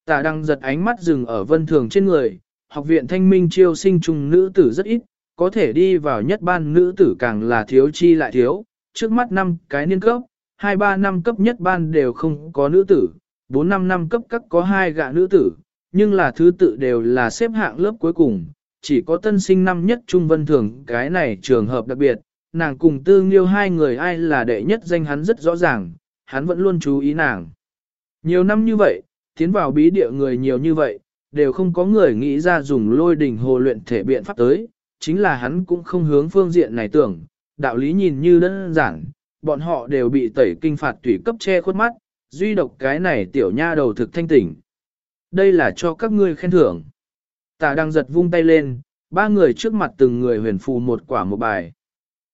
Tả đăng giật ánh mắt dừng ở vân thường trên người, học viện thanh minh chiêu sinh trùng nữ tử rất ít, có thể đi vào nhất ban nữ tử càng là thiếu chi lại thiếu, trước mắt năm cái niên cấp, 2-3 năm cấp nhất ban đều không có nữ tử, 4-5 năm cấp các có hai gạ nữ tử, nhưng là thứ tự đều là xếp hạng lớp cuối cùng, chỉ có tân sinh năm nhất trung vân thường cái này trường hợp đặc biệt, nàng cùng tư nghiêu hai người ai là đệ nhất danh hắn rất rõ ràng, hắn vẫn luôn chú ý nàng. Nhiều năm như vậy, tiến vào bí địa người nhiều như vậy, đều không có người nghĩ ra dùng lôi đỉnh hồ luyện thể biện pháp tới, chính là hắn cũng không hướng phương diện này tưởng, đạo lý nhìn như đơn giản, bọn họ đều bị tẩy kinh phạt tùy cấp che khuất mắt, duy độc cái này tiểu nha đầu thực thanh tỉnh. Đây là cho các ngươi khen thưởng. Tả đang giật vung tay lên, ba người trước mặt từng người huyền phù một quả một bài.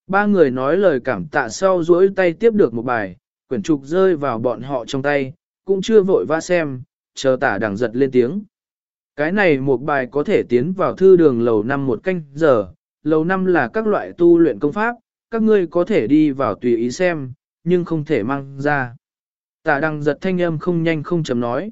Ba người nói lời cảm tạ sau duỗi tay tiếp được một bài, quyển trục rơi vào bọn họ trong tay, cũng chưa vội vã xem, chờ tả đằng giật lên tiếng. Cái này một bài có thể tiến vào thư đường lầu năm một canh giờ, lầu năm là các loại tu luyện công pháp, các ngươi có thể đi vào tùy ý xem, nhưng không thể mang ra. Tả đằng giật thanh âm không nhanh không chấm nói.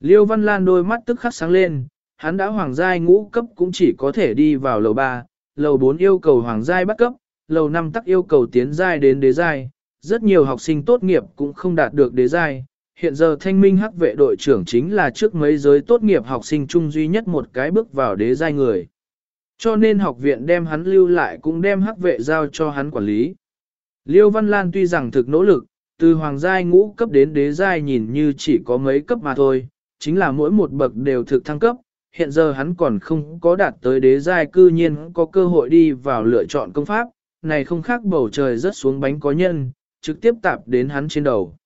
Liêu Văn Lan đôi mắt tức khắc sáng lên, hắn đã hoàng giai ngũ cấp cũng chỉ có thể đi vào lầu 3, lầu 4 yêu cầu hoàng giai bắt cấp, lầu 5 tắc yêu cầu tiến giai đến đế giai. Rất nhiều học sinh tốt nghiệp cũng không đạt được đế giai, hiện giờ thanh minh hắc vệ đội trưởng chính là trước mấy giới tốt nghiệp học sinh chung duy nhất một cái bước vào đế giai người. Cho nên học viện đem hắn lưu lại cũng đem hắc vệ giao cho hắn quản lý. Liêu Văn Lan tuy rằng thực nỗ lực, từ hoàng giai ngũ cấp đến đế giai nhìn như chỉ có mấy cấp mà thôi, chính là mỗi một bậc đều thực thăng cấp, hiện giờ hắn còn không có đạt tới đế giai cư nhiên có cơ hội đi vào lựa chọn công pháp, này không khác bầu trời rớt xuống bánh có nhân, trực tiếp tạp đến hắn trên đầu.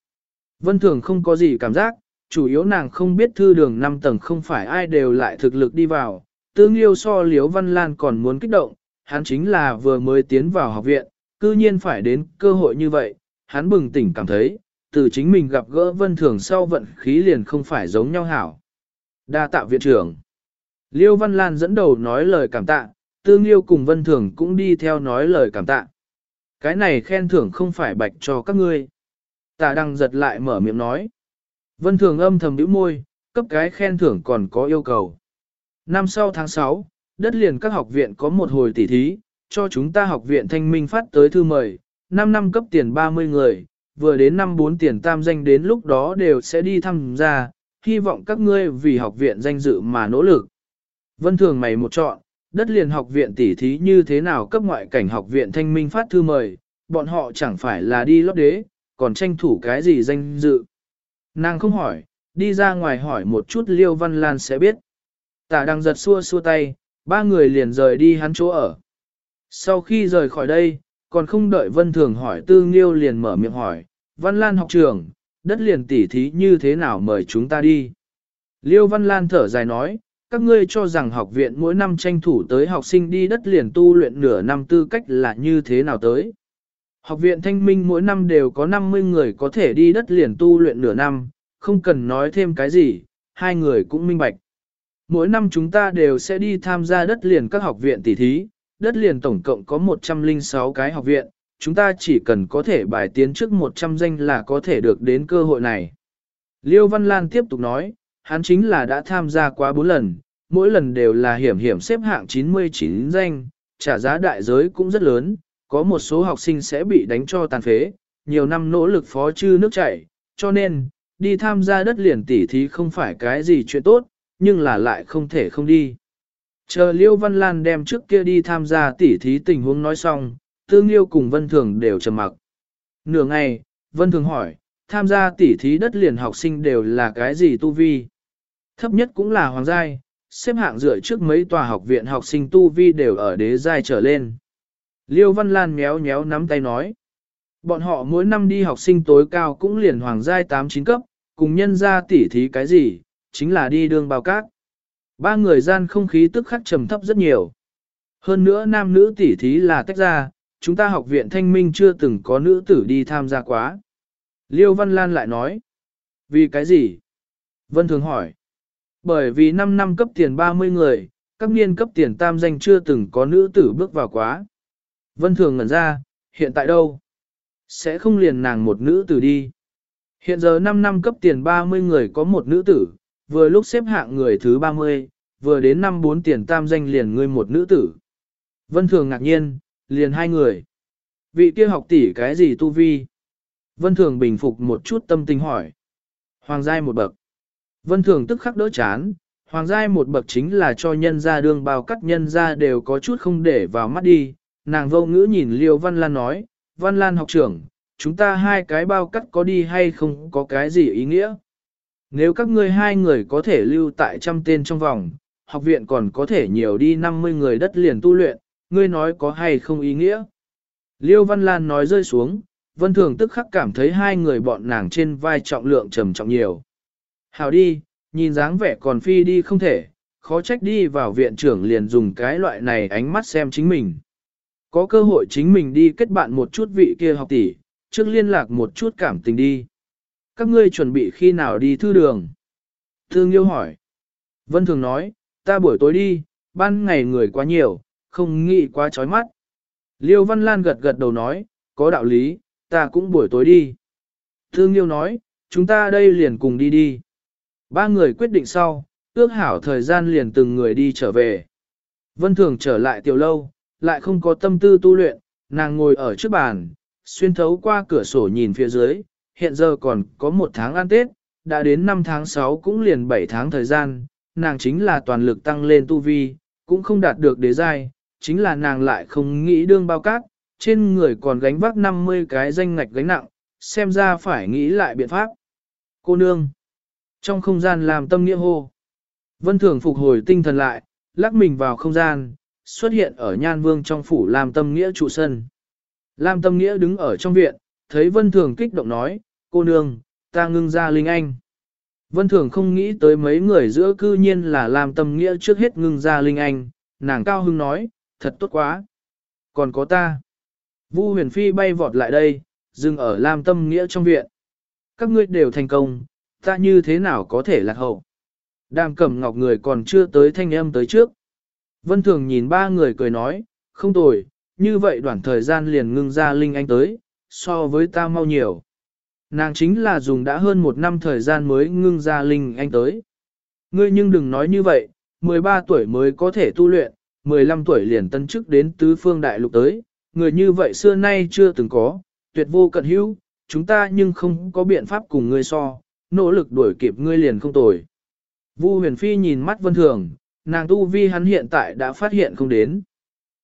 Vân Thường không có gì cảm giác, chủ yếu nàng không biết thư đường 5 tầng không phải ai đều lại thực lực đi vào, tương yêu so liếu Văn Lan còn muốn kích động, hắn chính là vừa mới tiến vào học viện, cư nhiên phải đến cơ hội như vậy, hắn bừng tỉnh cảm thấy, từ chính mình gặp gỡ Vân Thường sau vận khí liền không phải giống nhau hảo. Đa tạ viện trưởng. Liêu Văn Lan dẫn đầu nói lời cảm tạ, Tương Liêu cùng Vân Thường cũng đi theo nói lời cảm tạ. Cái này khen thưởng không phải bạch cho các ngươi. Tạ đăng giật lại mở miệng nói. Vân Thường âm thầm bĩu môi, cấp cái khen thưởng còn có yêu cầu. Năm sau tháng 6, đất liền các học viện có một hồi tỉ thí, cho chúng ta học viện thanh minh phát tới thư mời, 5 năm cấp tiền 30 người, vừa đến năm 4 tiền tam danh đến lúc đó đều sẽ đi tham gia, hy vọng các ngươi vì học viện danh dự mà nỗ lực. Vân thường mày một chọn, đất liền học viện tỉ thí như thế nào cấp ngoại cảnh học viện thanh minh phát thư mời, bọn họ chẳng phải là đi lót đế, còn tranh thủ cái gì danh dự. Nàng không hỏi, đi ra ngoài hỏi một chút Liêu Văn Lan sẽ biết. Tả đang giật xua xua tay, ba người liền rời đi hắn chỗ ở. Sau khi rời khỏi đây, còn không đợi Vân Thường hỏi Tư Nghiêu liền mở miệng hỏi, Văn Lan học trường, đất liền tỉ thí như thế nào mời chúng ta đi. Liêu Văn Lan thở dài nói, các ngươi cho rằng học viện mỗi năm tranh thủ tới học sinh đi đất liền tu luyện nửa năm tư cách là như thế nào tới. Học viện thanh minh mỗi năm đều có 50 người có thể đi đất liền tu luyện nửa năm, không cần nói thêm cái gì, hai người cũng minh bạch. Mỗi năm chúng ta đều sẽ đi tham gia đất liền các học viện tỷ thí, đất liền tổng cộng có 106 cái học viện, chúng ta chỉ cần có thể bài tiến trước 100 danh là có thể được đến cơ hội này. Liêu Văn Lan tiếp tục nói, hắn chính là đã tham gia quá 4 lần, mỗi lần đều là hiểm hiểm xếp hạng 99 danh, trả giá đại giới cũng rất lớn, có một số học sinh sẽ bị đánh cho tàn phế, nhiều năm nỗ lực phó chư nước chảy, cho nên, đi tham gia đất liền tỉ thí không phải cái gì chuyện tốt, nhưng là lại không thể không đi. Chờ Liêu Văn Lan đem trước kia đi tham gia tỉ thí tình huống nói xong, Tương Liêu cùng Vân Thường đều trầm mặc. Nửa ngày, Vân Thường hỏi, tham gia tỉ thí đất liền học sinh đều là cái gì tu vi? Thấp nhất cũng là hoàng giai, xếp hạng dựa trước mấy tòa học viện học sinh tu vi đều ở đế giai trở lên. Liêu Văn Lan méo méo nắm tay nói. Bọn họ mỗi năm đi học sinh tối cao cũng liền hoàng giai 8-9 cấp, cùng nhân ra tỉ thí cái gì, chính là đi đường bao cát. Ba người gian không khí tức khắc trầm thấp rất nhiều. Hơn nữa nam nữ tỷ thí là tách ra, chúng ta học viện thanh minh chưa từng có nữ tử đi tham gia quá. Liêu Văn Lan lại nói. Vì cái gì? Vân Thường hỏi. Bởi vì 5 năm cấp tiền 30 người, các niên cấp tiền tam danh chưa từng có nữ tử bước vào quá. Vân Thường ngẩn ra, hiện tại đâu? Sẽ không liền nàng một nữ tử đi. Hiện giờ 5 năm cấp tiền 30 người có một nữ tử, vừa lúc xếp hạng người thứ 30, vừa đến năm bốn tiền tam danh liền ngươi một nữ tử. Vân Thường ngạc nhiên, liền hai người. Vị kia học tỷ cái gì tu vi? Vân Thường bình phục một chút tâm tình hỏi. Hoàng giai một bậc. Vân Thường tức khắc đỡ chán, hoàng giai một bậc chính là cho nhân gia đương bao cắt nhân gia đều có chút không để vào mắt đi. Nàng vô ngữ nhìn Liêu Văn Lan nói, Văn Lan học trưởng, chúng ta hai cái bao cắt có đi hay không có cái gì ý nghĩa? Nếu các ngươi hai người có thể lưu tại trăm tên trong vòng, học viện còn có thể nhiều đi 50 người đất liền tu luyện, ngươi nói có hay không ý nghĩa? Liêu Văn Lan nói rơi xuống, Vân Thường tức khắc cảm thấy hai người bọn nàng trên vai trọng lượng trầm trọng nhiều. Hào đi, nhìn dáng vẻ còn phi đi không thể, khó trách đi vào viện trưởng liền dùng cái loại này ánh mắt xem chính mình. Có cơ hội chính mình đi kết bạn một chút vị kia học tỷ, trước liên lạc một chút cảm tình đi. Các ngươi chuẩn bị khi nào đi thư đường? Thương yêu hỏi. Vân Thường nói, ta buổi tối đi, ban ngày người quá nhiều, không nghĩ quá chói mắt. Liêu Văn Lan gật gật đầu nói, có đạo lý, ta cũng buổi tối đi. Thương yêu nói, chúng ta đây liền cùng đi đi. Ba người quyết định sau, ước hảo thời gian liền từng người đi trở về. Vân Thường trở lại tiểu lâu, lại không có tâm tư tu luyện, nàng ngồi ở trước bàn, xuyên thấu qua cửa sổ nhìn phía dưới, hiện giờ còn có một tháng ăn Tết, đã đến 5 tháng 6 cũng liền 7 tháng thời gian, nàng chính là toàn lực tăng lên tu vi, cũng không đạt được đế giai, chính là nàng lại không nghĩ đương bao cát, trên người còn gánh vác 50 cái danh ngạch gánh nặng, xem ra phải nghĩ lại biện pháp. Cô nương, trong không gian làm tâm nghĩa hô. Vân Thường phục hồi tinh thần lại, lắc mình vào không gian, xuất hiện ở nhan vương trong phủ làm tâm nghĩa trụ sân. Lam tâm nghĩa đứng ở trong viện, thấy Vân Thường kích động nói, cô nương, ta ngưng ra linh anh. Vân Thường không nghĩ tới mấy người giữa cư nhiên là Lam tâm nghĩa trước hết ngưng ra linh anh, nàng cao hưng nói, thật tốt quá. Còn có ta. Vu huyền phi bay vọt lại đây, dừng ở Lam tâm nghĩa trong viện. Các ngươi đều thành công, ta như thế nào có thể lạc hậu. Đàm cẩm ngọc người còn chưa tới thanh âm tới trước. Vân Thường nhìn ba người cười nói, không tồi, như vậy đoạn thời gian liền ngưng ra Linh Anh tới, so với ta mau nhiều. Nàng chính là dùng đã hơn một năm thời gian mới ngưng ra Linh Anh tới. Ngươi nhưng đừng nói như vậy, 13 tuổi mới có thể tu luyện, 15 tuổi liền tân chức đến tứ phương đại lục tới, người như vậy xưa nay chưa từng có, tuyệt vô cận hữu, chúng ta nhưng không có biện pháp cùng ngươi so, nỗ lực đuổi kịp ngươi liền không tồi. Vu huyền phi nhìn mắt vân thường, nàng tu vi hắn hiện tại đã phát hiện không đến.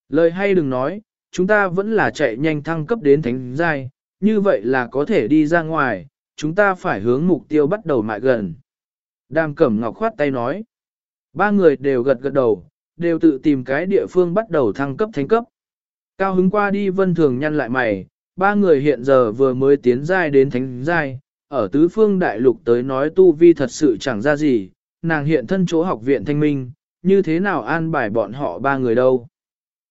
Lời hay đừng nói, chúng ta vẫn là chạy nhanh thăng cấp đến thánh giai, như vậy là có thể đi ra ngoài, chúng ta phải hướng mục tiêu bắt đầu mại gần. Đàm cẩm ngọc khoát tay nói. Ba người đều gật gật đầu, đều tự tìm cái địa phương bắt đầu thăng cấp thánh cấp. Cao hứng qua đi vân thường nhăn lại mày, ba người hiện giờ vừa mới tiến giai đến thánh giai, ở tứ phương đại lục tới nói tu vi thật sự chẳng ra gì, nàng hiện thân chỗ học viện thanh minh, như thế nào an bài bọn họ ba người đâu.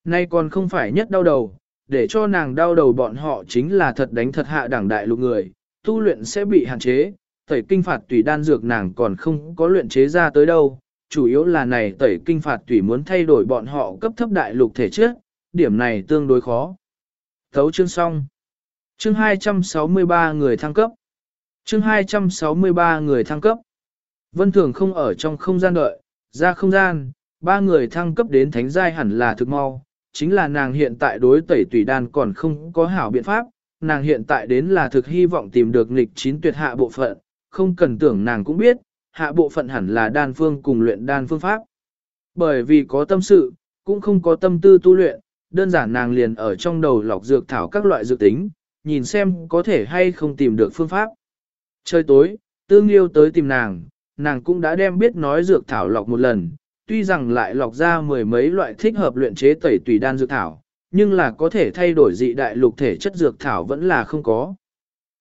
Nay còn không phải nhất đau đầu, để cho nàng đau đầu bọn họ chính là thật đánh thật hạ đẳng đại lục người, tu luyện sẽ bị hạn chế, tẩy kinh phạt tùy đan dược nàng còn không có luyện chế ra tới đâu, chủ yếu là này tẩy kinh phạt tùy muốn thay đổi bọn họ cấp thấp đại lục thể chất, điểm này tương đối khó. Thấu chương xong. Chương 263 người thăng cấp. Chương 263 người thăng cấp. Vân Thường không ở trong không gian đợi, ra không gian, ba người thăng cấp đến thánh giai hẳn là thực mau, chính là nàng hiện tại đối tẩy tùy đan còn không có hảo biện pháp, nàng hiện tại đến là thực hy vọng tìm được nghịch chín tuyệt hạ bộ phận, không cần tưởng nàng cũng biết, hạ bộ phận hẳn là đan phương cùng luyện đan phương pháp. Bởi vì có tâm sự, cũng không có tâm tư tu luyện, đơn giản nàng liền ở trong đầu lọc dược thảo các loại dược tính, nhìn xem có thể hay không tìm được phương pháp. Trời tối, tương yêu tới tìm nàng, nàng cũng đã đem biết nói dược thảo lọc một lần, tuy rằng lại lọc ra mười mấy loại thích hợp luyện chế tẩy tùy đan dược thảo, nhưng là có thể thay đổi dị đại lục thể chất dược thảo vẫn là không có.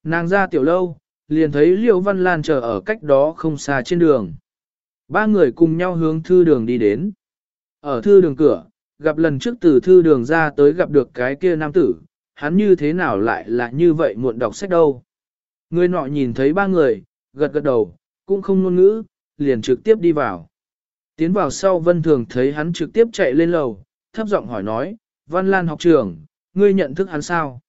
Nàng ra tiểu lâu, liền thấy Liêu Văn Lan chờ ở cách đó không xa trên đường. Ba người cùng nhau hướng thư đường đi đến. Ở thư đường cửa, gặp lần trước từ thư đường ra tới gặp được cái kia nam tử, hắn như thế nào lại là như vậy muộn đọc sách đâu. Người nọ nhìn thấy ba người, gật gật đầu, cũng không ngôn ngữ, liền trực tiếp đi vào. Tiến vào sau Vân Thường thấy hắn trực tiếp chạy lên lầu, thấp giọng hỏi nói, Văn Lan học trưởng, ngươi nhận thức hắn sao?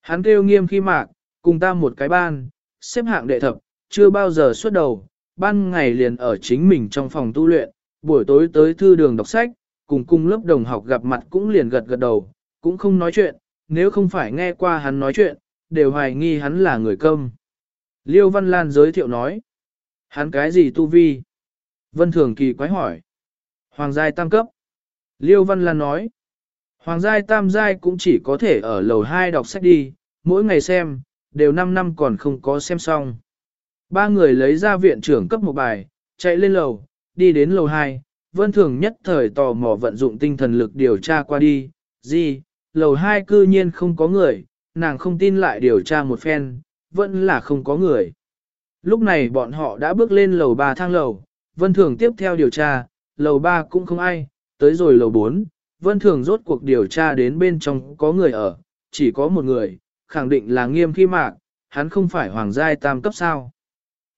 Hắn kêu nghiêm khi mạc, cùng ta một cái ban, xếp hạng đệ thập, chưa bao giờ xuất đầu, ban ngày liền ở chính mình trong phòng tu luyện, buổi tối tới thư đường đọc sách, cùng cùng lớp đồng học gặp mặt cũng liền gật gật đầu, cũng không nói chuyện, nếu không phải nghe qua hắn nói chuyện, đều hoài nghi hắn là người công. Liêu Văn Lan giới thiệu nói, hắn cái gì tu vi? Vân Thường kỳ quái hỏi. Hoàng giai tam cấp. Liêu Văn Lan nói. Hoàng giai tam giai cũng chỉ có thể ở lầu 2 đọc sách đi, mỗi ngày xem, đều 5 năm còn không có xem xong. Ba người lấy ra viện trưởng cấp một bài, chạy lên lầu, đi đến lầu 2, Vân Thường nhất thời tò mò vận dụng tinh thần lực điều tra qua đi, gì, lầu 2 cư nhiên không có người, nàng không tin lại điều tra một phen, vẫn là không có người. Lúc này bọn họ đã bước lên lầu 3 thang lầu, Vân Thường tiếp theo điều tra, lầu 3 cũng không ai, tới rồi lầu 4, Vân Thường rốt cuộc điều tra đến bên trong có người ở, chỉ có một người, khẳng định là nghiêm khi mạc, hắn không phải hoàng giai tam cấp sao.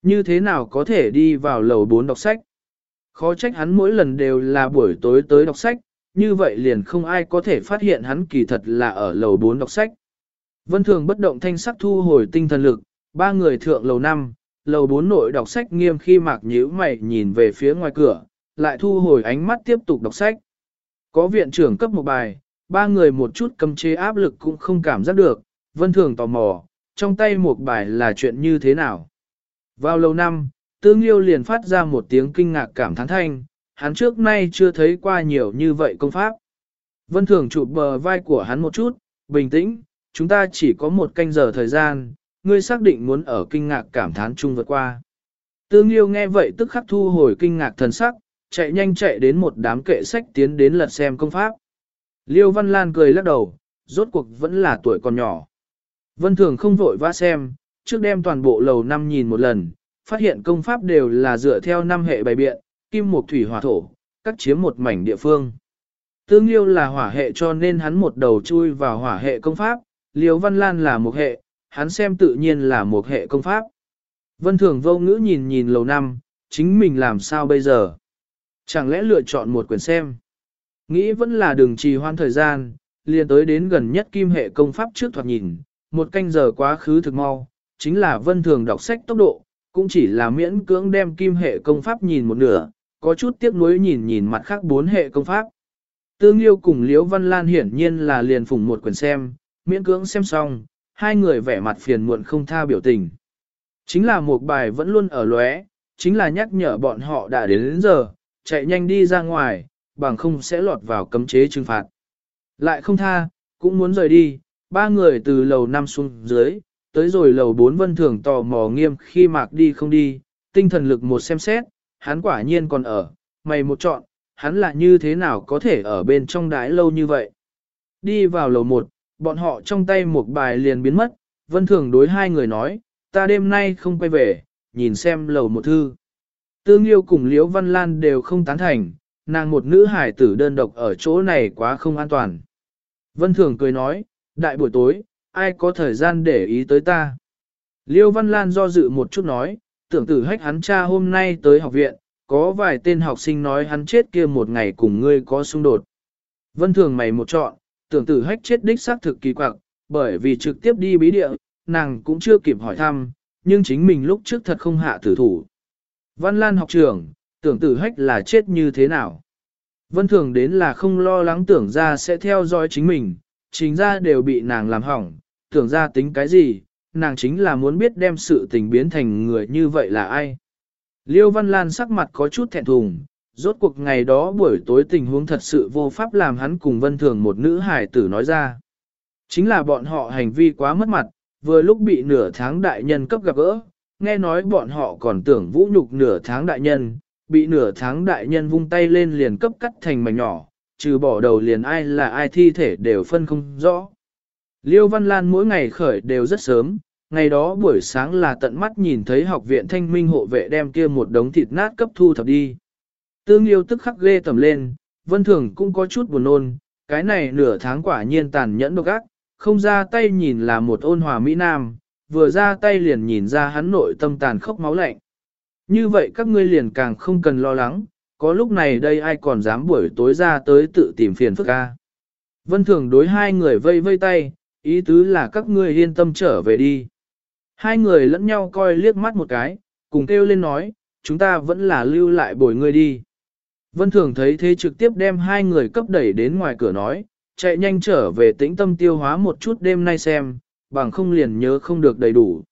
Như thế nào có thể đi vào lầu 4 đọc sách? Khó trách hắn mỗi lần đều là buổi tối tới đọc sách, như vậy liền không ai có thể phát hiện hắn kỳ thật là ở lầu 4 đọc sách. Vân Thường bất động thanh sắc thu hồi tinh thần lực, ba người thượng lầu 5, lầu bốn nội đọc sách nghiêm khi mạc nhíu mày nhìn về phía ngoài cửa, lại thu hồi ánh mắt tiếp tục đọc sách. Có viện trưởng cấp một bài, ba người một chút cầm chế áp lực cũng không cảm giác được, vân thường tò mò, trong tay một bài là chuyện như thế nào. Vào lầu năm, tương yêu liền phát ra một tiếng kinh ngạc cảm thán thanh, hắn trước nay chưa thấy qua nhiều như vậy công pháp. Vân thường chụp bờ vai của hắn một chút, bình tĩnh, chúng ta chỉ có một canh giờ thời gian, ngươi xác định muốn ở kinh ngạc cảm thán chung vượt qua. Tương Liêu nghe vậy tức khắc thu hồi kinh ngạc thần sắc, chạy nhanh chạy đến một đám kệ sách tiến đến lật xem công pháp. Liêu Văn Lan cười lắc đầu, rốt cuộc vẫn là tuổi còn nhỏ. Vân Thường không vội vã xem, trước đem toàn bộ lầu năm nhìn một lần, phát hiện công pháp đều là dựa theo năm hệ bài biện, kim mộc thủy hỏa thổ, cắt chiếm một mảnh địa phương. Tương Liêu là hỏa hệ cho nên hắn một đầu chui vào hỏa hệ công pháp, Liêu Văn Lan là một hệ, hắn xem tự nhiên là một hệ công pháp. Vân Thường vô ngữ nhìn nhìn lầu năm, chính mình làm sao bây giờ? Chẳng lẽ lựa chọn một quyển xem? Nghĩ vẫn là đường trì hoãn thời gian, liền tới đến gần nhất kim hệ công pháp trước thoạt nhìn, một canh giờ quá khứ thực mau, chính là Vân Thường đọc sách tốc độ, cũng chỉ là miễn cưỡng đem kim hệ công pháp nhìn một nửa, có chút tiếc nuối nhìn nhìn mặt khác bốn hệ công pháp. Tương Liêu cùng Liễu Văn Lan hiển nhiên là liền phủng một quyển xem, miễn cưỡng xem xong, hai người vẻ mặt phiền muộn không tha biểu tình. Chính là một bài vẫn luôn ở lóe, chính là nhắc nhở bọn họ đã đến, đến giờ, chạy nhanh đi ra ngoài, bằng không sẽ lọt vào cấm chế trừng phạt. Lại không tha, cũng muốn rời đi, ba người từ lầu năm xuống dưới, tới rồi lầu bốn vân thường tò mò nghiêm khi mạc đi không đi, tinh thần lực một xem xét, hắn quả nhiên còn ở, mày một chọn, hắn là như thế nào có thể ở bên trong đái lâu như vậy. Đi vào lầu một, bọn họ trong tay một bài liền biến mất, vân thường đối hai người nói, ta đêm nay không quay về, nhìn xem lầu một thư. Tương yêu cùng Liễu Văn Lan đều không tán thành, nàng một nữ hải tử đơn độc ở chỗ này quá không an toàn. Vân Thường cười nói, đại buổi tối, ai có thời gian để ý tới ta. Liêu Văn Lan do dự một chút nói, tưởng tử hách hắn cha hôm nay tới học viện, có vài tên học sinh nói hắn chết kia một ngày cùng ngươi có xung đột. Vân Thường mày một chọn, tưởng tử hách chết đích xác thực kỳ quặc, bởi vì trực tiếp đi bí địa, nàng cũng chưa kịp hỏi thăm, nhưng chính mình lúc trước thật không hạ tử thủ. Văn Lan học trưởng, tưởng tử hách là chết như thế nào? Vân thường đến là không lo lắng tưởng ra sẽ theo dõi chính mình, chính ra đều bị nàng làm hỏng, tưởng ra tính cái gì, nàng chính là muốn biết đem sự tình biến thành người như vậy là ai. Liêu Văn Lan sắc mặt có chút thẹn thùng, rốt cuộc ngày đó buổi tối tình huống thật sự vô pháp làm hắn cùng Vân Thường một nữ hải tử nói ra. Chính là bọn họ hành vi quá mất mặt, vừa lúc bị nửa tháng đại nhân cấp gặp gỡ, nghe nói bọn họ còn tưởng vũ nhục nửa tháng đại nhân, bị nửa tháng đại nhân vung tay lên liền cấp cắt thành mảnh nhỏ, trừ bỏ đầu liền ai là ai thi thể đều phân không rõ. Liêu Văn Lan mỗi ngày khởi đều rất sớm, ngày đó buổi sáng là tận mắt nhìn thấy học viện thanh minh hộ vệ đem kia một đống thịt nát cấp thu thập đi. Tương yêu tức khắc ghê tầm lên, Vân Thường cũng có chút buồn nôn, cái này nửa tháng quả nhiên tàn nhẫn độc ác, không ra tay nhìn là một ôn hòa Mỹ Nam, vừa ra tay liền nhìn ra hắn nội tâm tàn khốc máu lạnh. Như vậy các ngươi liền càng không cần lo lắng, có lúc này đây ai còn dám buổi tối ra tới tự tìm phiền phức ca. Vân Thường đối hai người vây vây tay, ý tứ là các ngươi yên tâm trở về đi. Hai người lẫn nhau coi liếc mắt một cái, cùng kêu lên nói, chúng ta vẫn là lưu lại bồi ngươi đi. Vân Thường thấy thế trực tiếp đem hai người cấp đẩy đến ngoài cửa nói, chạy nhanh trở về tĩnh tâm tiêu hóa một chút đêm nay xem, bằng không liền nhớ không được đầy đủ.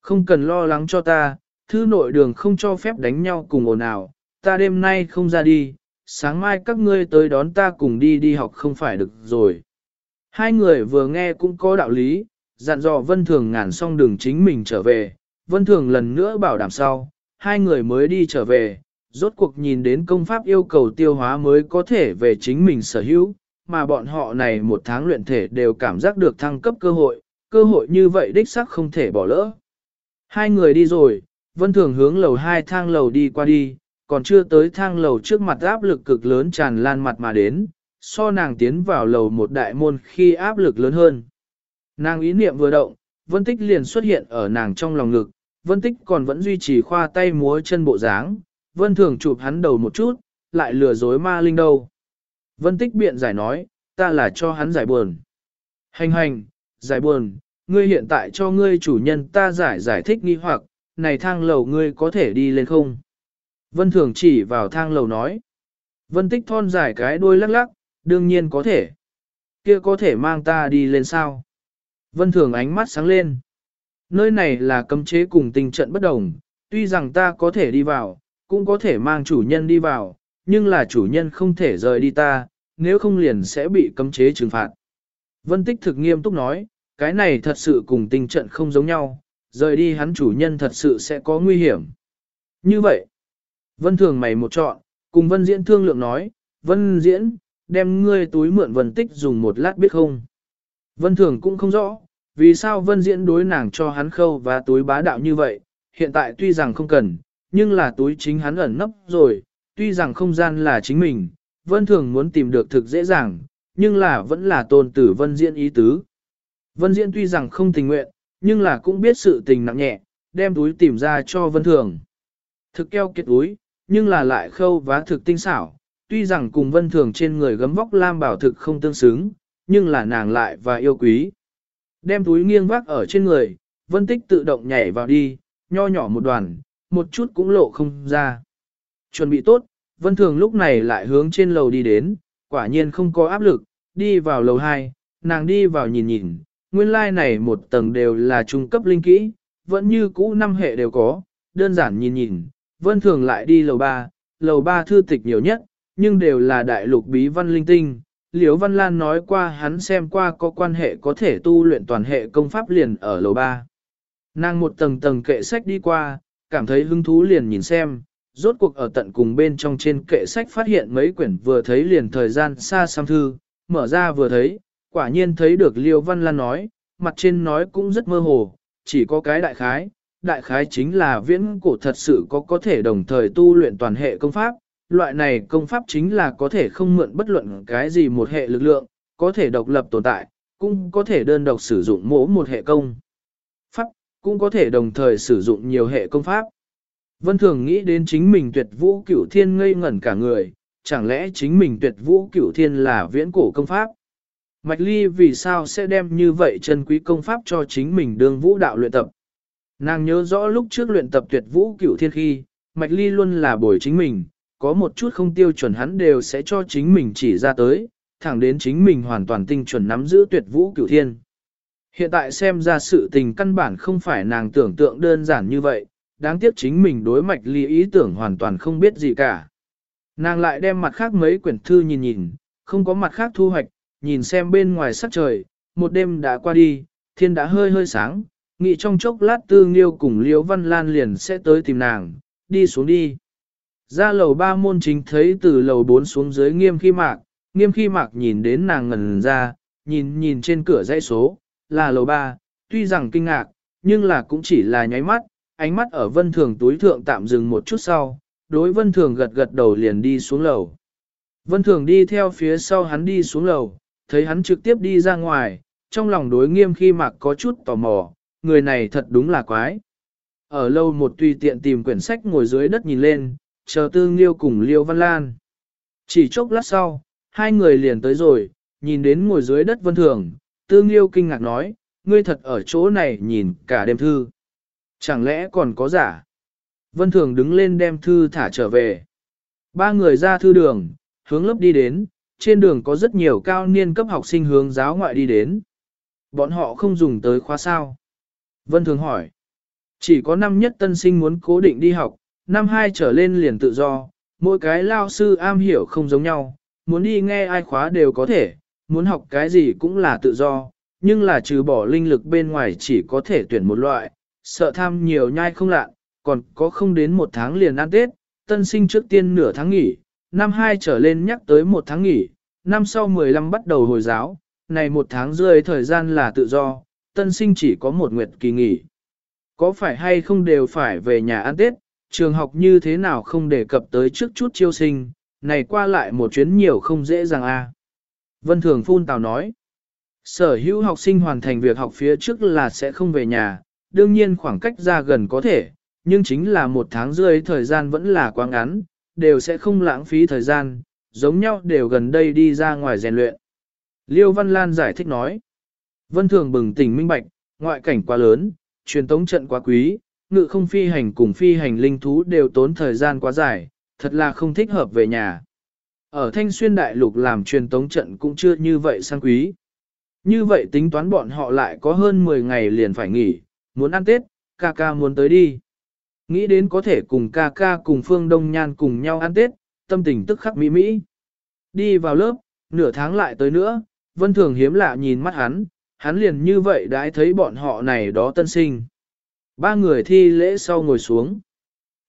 Không cần lo lắng cho ta, thư nội đường không cho phép đánh nhau cùng ồn ào, ta đêm nay không ra đi, sáng mai các ngươi tới đón ta cùng đi đi học không phải được rồi. Hai người vừa nghe cũng có đạo lý, dặn dò Vân Thường ngàn xong đường chính mình trở về, Vân Thường lần nữa bảo đảm sau, hai người mới đi trở về, rốt cuộc nhìn đến công pháp yêu cầu tiêu hóa mới có thể về chính mình sở hữu, mà bọn họ này một tháng luyện thể đều cảm giác được thăng cấp cơ hội, cơ hội như vậy đích xác không thể bỏ lỡ. Hai người đi rồi, Vân Thường hướng lầu hai thang lầu đi qua đi, còn chưa tới thang lầu trước mặt áp lực cực lớn tràn lan mặt mà đến, so nàng tiến vào lầu một đại môn khi áp lực lớn hơn. Nàng ý niệm vừa động, Vân Tích liền xuất hiện ở nàng trong lòng ngực, Vân Tích còn vẫn duy trì khoa tay múa chân bộ dáng, Vân Thường chụp hắn đầu một chút, lại lừa dối ma linh đâu. Vân Tích biện giải nói, ta là cho hắn giải buồn. Hành hành, giải buồn, ngươi hiện tại cho ngươi chủ nhân ta giải giải thích nghi hoặc, này thang lầu ngươi có thể đi lên không? Vân Thường chỉ vào thang lầu nói. Vân Tích thon giải cái đuôi lắc lắc, đương nhiên có thể. Kia có thể mang ta đi lên sao? Vân Thường ánh mắt sáng lên. Nơi này là cấm chế cùng tình trận bất đồng, tuy rằng ta có thể đi vào, cũng có thể mang chủ nhân đi vào, nhưng là chủ nhân không thể rời đi ta, nếu không liền sẽ bị cấm chế trừng phạt. Vân Tích thực nghiêm túc nói, cái này thật sự cùng tình trận không giống nhau, rời đi hắn chủ nhân thật sự sẽ có nguy hiểm. Như vậy, Vân Thường mày một chọn, cùng Vân Diễn thương lượng nói, Vân Diễn, đem ngươi túi mượn Vân Tích dùng một lát biết không? Vân Thường cũng không rõ, vì sao Vân Diễn đối nàng cho hắn khâu và túi bá đạo như vậy, hiện tại tuy rằng không cần, nhưng là túi chính hắn ẩn nấp rồi, tuy rằng không gian là chính mình, Vân Thường muốn tìm được thực dễ dàng, nhưng là vẫn là tôn tử Vân Diễn ý tứ. Vân Diễn tuy rằng không tình nguyện, nhưng là cũng biết sự tình nặng nhẹ, đem túi tìm ra cho Vân Thường. Thực keo kiệt túi, nhưng là lại khâu vá thực tinh xảo, tuy rằng cùng Vân Thường trên người gấm vóc lam bảo thực không tương xứng, nhưng là nàng lại và yêu quý. Đem túi nghiêng vác ở trên người, Vân Tích tự động nhảy vào đi, nho nhỏ một đoàn, một chút cũng lộ không ra. Chuẩn bị tốt, Vân Thường lúc này lại hướng trên lầu đi đến, quả nhiên không có áp lực, đi vào lầu 2, nàng đi vào nhìn nhìn, nguyên lai like này một tầng đều là trung cấp linh kỹ, vẫn như cũ năm hệ đều có, đơn giản nhìn nhìn, Vân Thường lại đi lầu 3, lầu 3 thư tịch nhiều nhất, nhưng đều là đại lục bí văn linh tinh. Liễu Văn Lan nói qua hắn xem qua có quan hệ có thể tu luyện toàn hệ công pháp liền ở lầu 3. Nàng một tầng tầng kệ sách đi qua, cảm thấy hứng thú liền nhìn xem, rốt cuộc ở tận cùng bên trong trên kệ sách phát hiện mấy quyển vừa thấy liền thời gian xa xăm thư, mở ra vừa thấy, quả nhiên thấy được Liêu Văn Lan nói, mặt trên nói cũng rất mơ hồ, chỉ có cái đại khái, đại khái chính là viễn cổ thật sự có có thể đồng thời tu luyện toàn hệ công pháp, loại này công pháp chính là có thể không mượn bất luận cái gì một hệ lực lượng, có thể độc lập tồn tại, cũng có thể đơn độc sử dụng mỗi một hệ công cũng có thể đồng thời sử dụng nhiều hệ công pháp. Vân Thường nghĩ đến chính mình tuyệt vũ cửu thiên ngây ngẩn cả người, chẳng lẽ chính mình tuyệt vũ cửu thiên là viễn cổ công pháp? Mạch Ly vì sao sẽ đem như vậy chân quý công pháp cho chính mình đương vũ đạo luyện tập? Nàng nhớ rõ lúc trước luyện tập tuyệt vũ cửu thiên khi, Mạch Ly luôn là bồi chính mình, có một chút không tiêu chuẩn hắn đều sẽ cho chính mình chỉ ra tới, thẳng đến chính mình hoàn toàn tinh chuẩn nắm giữ tuyệt vũ cửu thiên. Hiện tại xem ra sự tình căn bản không phải nàng tưởng tượng đơn giản như vậy, đáng tiếc chính mình đối Mạch Ly ý tưởng hoàn toàn không biết gì cả. Nàng lại đem mặt khác mấy quyển thư nhìn nhìn, không có mặt khác thu hoạch, nhìn xem bên ngoài sắc trời, một đêm đã qua đi, thiên đã hơi hơi sáng, nghĩ trong chốc lát tư nghiêu cùng liễu văn lan liền sẽ tới tìm nàng, đi xuống đi. Ra lầu ba môn chính thấy từ lầu bốn xuống dưới nghiêm khi mạc, nghiêm khi mạc nhìn đến nàng ngần ra, nhìn nhìn trên cửa dãy số, là lầu ba, tuy rằng kinh ngạc, nhưng là cũng chỉ là nháy mắt, ánh mắt ở vân thường túi thượng tạm dừng một chút sau, đối vân thường gật gật đầu liền đi xuống lầu. Vân thường đi theo phía sau hắn đi xuống lầu, thấy hắn trực tiếp đi ra ngoài, trong lòng đối nghiêm khi mạc có chút tò mò, người này thật đúng là quái. Ở lâu một tùy tiện tìm quyển sách ngồi dưới đất nhìn lên, chờ tư nghiêu cùng liêu văn lan. Chỉ chốc lát sau, hai người liền tới rồi, nhìn đến ngồi dưới đất vân thường, tư nghiêu kinh ngạc nói, ngươi thật ở chỗ này nhìn cả đêm thư. Chẳng lẽ còn có giả? Vân thường đứng lên đem thư thả trở về. Ba người ra thư đường, hướng lớp đi đến, trên đường có rất nhiều cao niên cấp học sinh hướng giáo ngoại đi đến. Bọn họ không dùng tới khóa sao. Vân Thường hỏi. Chỉ có năm nhất tân sinh muốn cố định đi học, năm hai trở lên liền tự do, mỗi cái lao sư am hiểu không giống nhau, muốn đi nghe ai khóa đều có thể, muốn học cái gì cũng là tự do, nhưng là trừ bỏ linh lực bên ngoài chỉ có thể tuyển một loại, sợ tham nhiều nhai không lạ, còn có không đến một tháng liền ăn Tết, tân sinh trước tiên nửa tháng nghỉ, năm hai trở lên nhắc tới một tháng nghỉ, năm sau 15 bắt đầu hồi giáo, này một tháng rơi thời gian là tự do, tân sinh chỉ có một nguyệt kỳ nghỉ. Có phải hay không đều phải về nhà ăn Tết, trường học như thế nào không đề cập tới trước chút chiêu sinh, này qua lại một chuyến nhiều không dễ dàng a. Vân Thường Phun Tào nói, sở hữu học sinh hoàn thành việc học phía trước là sẽ không về nhà, đương nhiên khoảng cách ra gần có thể, nhưng chính là một tháng rưỡi thời gian vẫn là quá ngắn, đều sẽ không lãng phí thời gian, giống nhau đều gần đây đi ra ngoài rèn luyện. Liêu Văn Lan giải thích nói, Vân Thường bừng tỉnh minh bạch, ngoại cảnh quá lớn, truyền tống trận quá quý, ngự không phi hành cùng phi hành linh thú đều tốn thời gian quá dài, thật là không thích hợp về nhà. Ở Thanh Xuyên Đại Lục làm truyền tống trận cũng chưa như vậy sang quý. Như vậy tính toán bọn họ lại có hơn 10 ngày liền phải nghỉ, muốn ăn Tết, ca ca muốn tới đi. Nghĩ đến có thể cùng ca ca cùng Phương Đông Nhan cùng nhau ăn Tết, tâm tình tức khắc mỹ mỹ. Đi vào lớp, nửa tháng lại tới nữa, Vân Thường hiếm lạ nhìn mắt hắn, hắn liền như vậy đã thấy bọn họ này đó tân sinh. Ba người thi lễ sau ngồi xuống.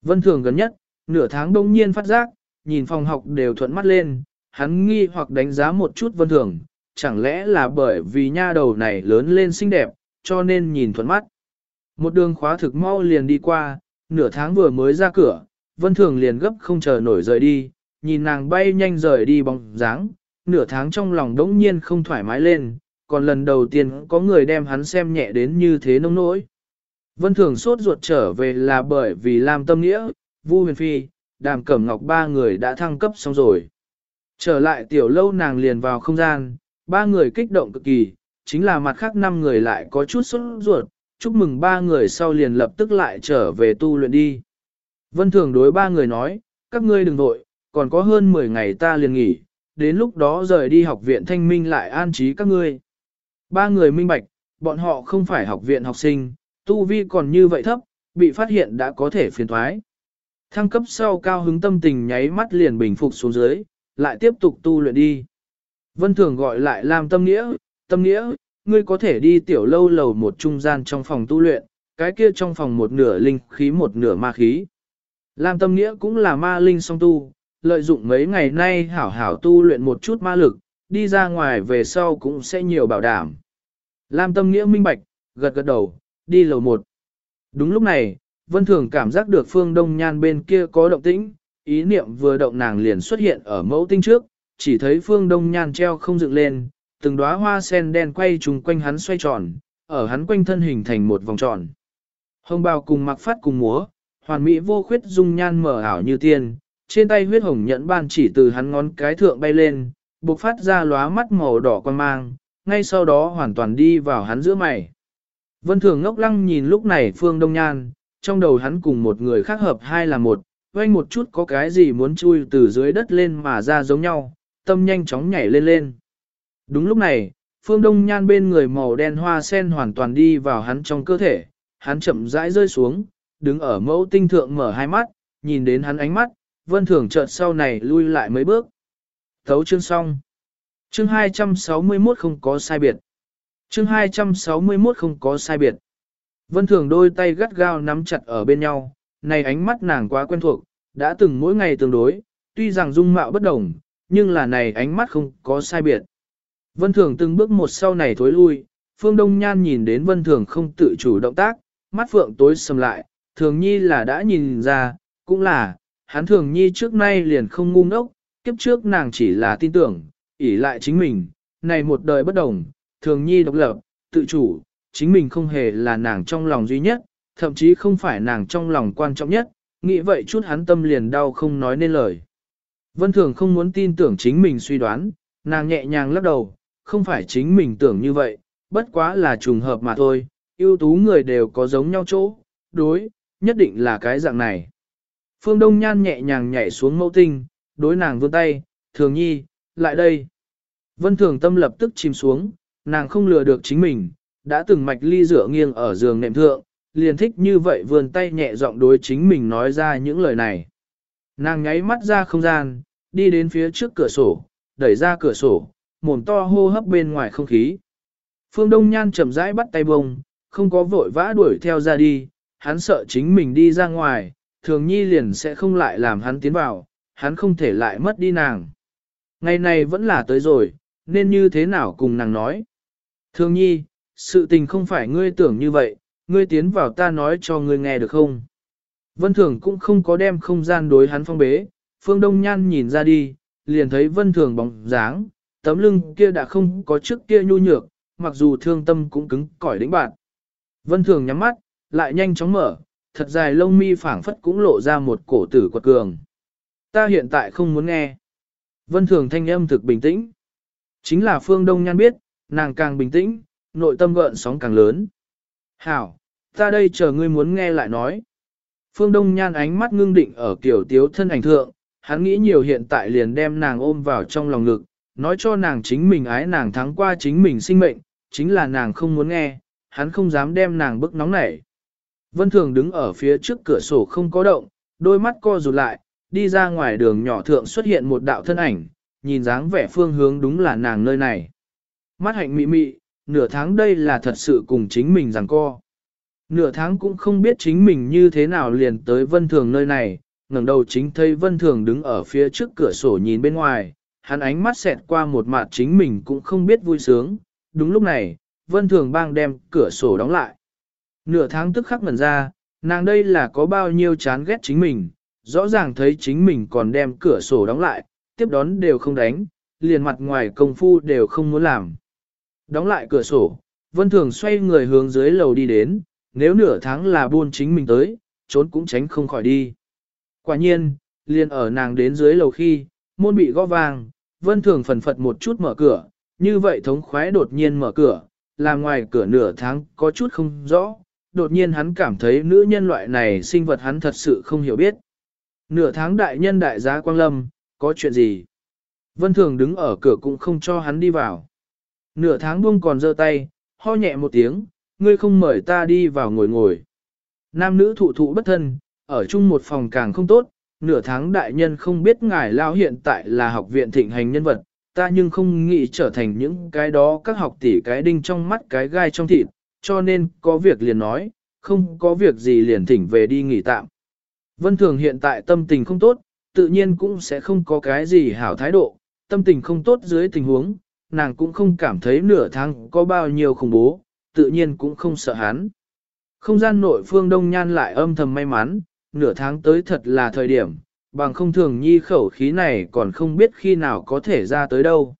Vân Thường gần nhất, nửa tháng đông nhiên phát giác, nhìn phòng học đều thuận mắt lên, hắn nghi hoặc đánh giá một chút Vân Thường, chẳng lẽ là bởi vì nha đầu này lớn lên xinh đẹp, cho nên nhìn thuận mắt. Một đường khóa thực mau liền đi qua, nửa tháng vừa mới ra cửa, Vân Thường liền gấp không chờ nổi rời đi, nhìn nàng bay nhanh rời đi bóng dáng, nửa tháng trong lòng đống nhiên không thoải mái lên, còn lần đầu tiên có người đem hắn xem nhẹ đến như thế nông nỗi. Vân Thường sốt ruột trở về là bởi vì làm tâm nghĩa, Vu Huyền Phi, Đàm Cẩm Ngọc ba người đã thăng cấp xong rồi. Trở lại tiểu lâu nàng liền vào không gian, ba người kích động cực kỳ, chính là mặt khác năm người lại có chút sốt ruột, chúc mừng ba người sau liền lập tức lại trở về tu luyện đi. Vân Thường đối ba người nói, các ngươi đừng vội, còn có hơn 10 ngày ta liền nghỉ, đến lúc đó rời đi học viện thanh minh lại an trí các ngươi. Ba người minh bạch, bọn họ không phải học viện học sinh, tu vi còn như vậy thấp, bị phát hiện đã có thể phiền thoái. Thăng cấp sau cao hứng tâm tình nháy mắt liền bình phục xuống dưới, lại tiếp tục tu luyện đi. Vân Thường gọi lại làm tâm nghĩa, tâm nghĩa, ngươi có thể đi tiểu lâu lầu một trung gian trong phòng tu luyện, cái kia trong phòng một nửa linh khí một nửa ma khí. Lam tâm nghĩa cũng là ma linh song tu, lợi dụng mấy ngày nay hảo hảo tu luyện một chút ma lực, đi ra ngoài về sau cũng sẽ nhiều bảo đảm. Lam tâm nghĩa minh bạch, gật gật đầu, đi lầu một. Đúng lúc này, Vân Thường cảm giác được phương đông nhan bên kia có động tĩnh, ý niệm vừa động nàng liền xuất hiện ở mẫu tinh trước, chỉ thấy phương đông nhan treo không dựng lên, từng đóa hoa sen đen quay trùng quanh hắn xoay tròn, ở hắn quanh thân hình thành một vòng tròn. Hồng bào cùng mặc phát cùng múa, hoàn mỹ vô khuyết dung nhan mở ảo như tiên, trên tay huyết hồng nhẫn ban chỉ từ hắn ngón cái thượng bay lên, bộc phát ra lóa mắt màu đỏ quan mang, ngay sau đó hoàn toàn đi vào hắn giữa mày. Vân Thường ngốc lăng nhìn lúc này Phương Đông Nhan, trong đầu hắn cùng một người khác hợp hai là một, quanh một chút có cái gì muốn chui từ dưới đất lên mà ra giống nhau, tâm nhanh chóng nhảy lên lên. Đúng lúc này, Phương Đông Nhan bên người màu đen hoa sen hoàn toàn đi vào hắn trong cơ thể, hắn chậm rãi rơi xuống, đứng ở mẫu tinh thượng mở hai mắt, nhìn đến hắn ánh mắt, vân thường chợt sau này lui lại mấy bước. Thấu chương xong. Chương 261 không có sai biệt. Chương 261 không có sai biệt. Vân thường đôi tay gắt gao nắm chặt ở bên nhau, này ánh mắt nàng quá quen thuộc, đã từng mỗi ngày tương đối, tuy rằng dung mạo bất đồng, nhưng là này ánh mắt không có sai biệt. Vân thường từng bước một sau này thối lui, phương đông nhan nhìn đến vân thường không tự chủ động tác, mắt phượng tối sầm lại, thường nhi là đã nhìn ra, cũng là, hắn thường nhi trước nay liền không ngu ngốc, kiếp trước nàng chỉ là tin tưởng, ỷ lại chính mình, này một đời bất đồng, thường nhi độc lập, tự chủ, chính mình không hề là nàng trong lòng duy nhất, thậm chí không phải nàng trong lòng quan trọng nhất, nghĩ vậy chút hắn tâm liền đau không nói nên lời. Vân thường không muốn tin tưởng chính mình suy đoán, nàng nhẹ nhàng lắc đầu, không phải chính mình tưởng như vậy, bất quá là trùng hợp mà thôi, ưu tú người đều có giống nhau chỗ, đối, nhất định là cái dạng này. Phương Đông Nhan nhẹ nhàng nhảy xuống mẫu tinh, đối nàng vươn tay, thường nhi, lại đây. Vân thường tâm lập tức chìm xuống, nàng không lừa được chính mình, đã từng mạch ly rửa nghiêng ở giường nệm thượng, liền thích như vậy vươn tay nhẹ giọng đối chính mình nói ra những lời này. Nàng nháy mắt ra không gian, đi đến phía trước cửa sổ, đẩy ra cửa sổ, mồm to hô hấp bên ngoài không khí. Phương Đông Nhan chậm rãi bắt tay bông, không có vội vã đuổi theo ra đi, hắn sợ chính mình đi ra ngoài, thường nhi liền sẽ không lại làm hắn tiến vào, hắn không thể lại mất đi nàng. Ngày này vẫn là tới rồi, nên như thế nào cùng nàng nói. Thường nhi, sự tình không phải ngươi tưởng như vậy, ngươi tiến vào ta nói cho ngươi nghe được không? Vân Thường cũng không có đem không gian đối hắn phong bế, Phương Đông Nhan nhìn ra đi, liền thấy Vân Thường bóng dáng, tấm lưng kia đã không có trước kia nhu nhược, mặc dù thương tâm cũng cứng cỏi đĩnh bạn. Vân Thường nhắm mắt, lại nhanh chóng mở, thật dài lông mi phảng phất cũng lộ ra một cổ tử quật cường. Ta hiện tại không muốn nghe. Vân Thường thanh âm thực bình tĩnh. Chính là Phương Đông Nhan biết, nàng càng bình tĩnh, nội tâm gợn sóng càng lớn. Hảo, ta đây chờ ngươi muốn nghe lại nói. Phương Đông Nhan ánh mắt ngưng định ở kiểu tiếu thân ảnh thượng, hắn nghĩ nhiều hiện tại liền đem nàng ôm vào trong lòng ngực, nói cho nàng chính mình ái nàng thắng qua chính mình sinh mệnh, chính là nàng không muốn nghe, hắn không dám đem nàng bức nóng nảy. Vân Thường đứng ở phía trước cửa sổ không có động, đôi mắt co rụt lại, đi ra ngoài đường nhỏ thượng xuất hiện một đạo thân ảnh, nhìn dáng vẻ phương hướng đúng là nàng nơi này. Mắt hạnh mị mị, nửa tháng đây là thật sự cùng chính mình rằng co. Nửa tháng cũng không biết chính mình như thế nào liền tới vân thường nơi này, ngẩng đầu chính thấy vân thường đứng ở phía trước cửa sổ nhìn bên ngoài, hắn ánh mắt xẹt qua một mặt chính mình cũng không biết vui sướng. Đúng lúc này, vân thường bang đem cửa sổ đóng lại. Nửa tháng tức khắc ngẩn ra, nàng đây là có bao nhiêu chán ghét chính mình, rõ ràng thấy chính mình còn đem cửa sổ đóng lại, tiếp đón đều không đánh, liền mặt ngoài công phu đều không muốn làm. Đóng lại cửa sổ, Vân Thường xoay người hướng dưới lầu đi đến, nếu nửa tháng là buôn chính mình tới, trốn cũng tránh không khỏi đi. Quả nhiên, liền ở nàng đến dưới lầu khi, môn bị gõ vang, Vân Thường phần phật một chút mở cửa, như vậy thống khoái đột nhiên mở cửa, là ngoài cửa nửa tháng có chút không rõ, đột nhiên hắn cảm thấy nữ nhân loại này sinh vật hắn thật sự không hiểu biết. Nửa tháng đại nhân đại giá Quang Lâm, có chuyện gì? Vân Thường đứng ở cửa cũng không cho hắn đi vào. Nửa tháng buông còn giơ tay, ho nhẹ một tiếng, ngươi không mời ta đi vào ngồi ngồi. Nam nữ thụ thụ bất thân, ở chung một phòng càng không tốt, nửa tháng đại nhân không biết ngài lao hiện tại là học viện thịnh hành nhân vật, ta nhưng không nghĩ trở thành những cái đó các học tỷ cái đinh trong mắt cái gai trong thịt, cho nên có việc liền nói, không có việc gì liền thỉnh về đi nghỉ tạm. Vân Thường hiện tại tâm tình không tốt, tự nhiên cũng sẽ không có cái gì hảo thái độ, tâm tình không tốt dưới tình huống, nàng cũng không cảm thấy nửa tháng có bao nhiêu khủng bố, tự nhiên cũng không sợ hắn. Không gian nội phương đông nhan lại âm thầm may mắn, nửa tháng tới thật là thời điểm, bằng không thường nhi khẩu khí này còn không biết khi nào có thể ra tới đâu.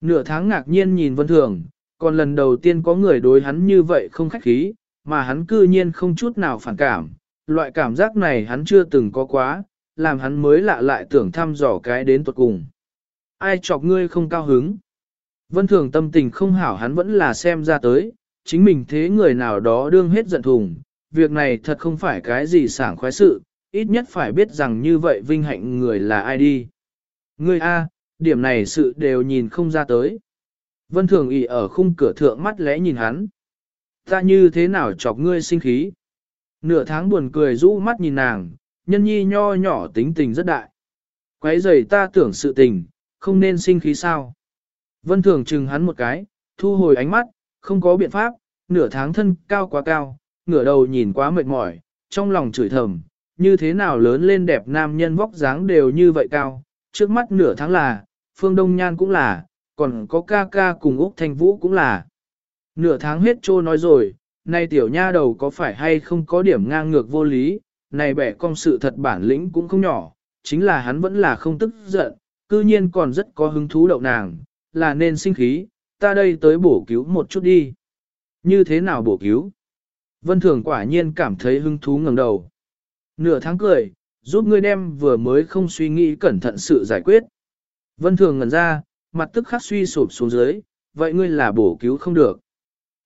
Nửa tháng ngạc nhiên nhìn vân thường, còn lần đầu tiên có người đối hắn như vậy không khách khí, mà hắn cư nhiên không chút nào phản cảm, loại cảm giác này hắn chưa từng có quá, làm hắn mới lạ lại tưởng thăm dò cái đến tuột cùng. Ai chọc ngươi không cao hứng? Vân thường tâm tình không hảo hắn vẫn là xem ra tới, chính mình thế người nào đó đương hết giận thùng, việc này thật không phải cái gì sảng khoái sự, ít nhất phải biết rằng như vậy vinh hạnh người là ai đi. Ngươi A, điểm này sự đều nhìn không ra tới. Vân thường ỉ ở khung cửa thượng mắt lẽ nhìn hắn. Ta như thế nào chọc ngươi sinh khí? Nửa tháng buồn cười rũ mắt nhìn nàng, nhân nhi nho nhỏ tính tình rất đại. Quấy giày ta tưởng sự tình, không nên sinh khí sao. Vân thường chừng hắn một cái, thu hồi ánh mắt, không có biện pháp, nửa tháng thân cao quá cao, ngửa đầu nhìn quá mệt mỏi, trong lòng chửi thầm, như thế nào lớn lên đẹp nam nhân vóc dáng đều như vậy cao, trước mắt nửa tháng là, phương đông nhan cũng là, còn có ca ca cùng Úc Thanh Vũ cũng là. Nửa tháng hết trô nói rồi, nay tiểu nha đầu có phải hay không có điểm ngang ngược vô lý, này bẻ công sự thật bản lĩnh cũng không nhỏ, chính là hắn vẫn là không tức giận, cư nhiên còn rất có hứng thú đậu nàng, là nên sinh khí, ta đây tới bổ cứu một chút đi. Như thế nào bổ cứu? Vân Thường quả nhiên cảm thấy hứng thú ngẩng đầu. Nửa tháng cười, giúp ngươi đem vừa mới không suy nghĩ cẩn thận sự giải quyết. Vân Thường ngẩn ra, mặt tức khắc suy sụp xuống dưới, vậy ngươi là bổ cứu không được.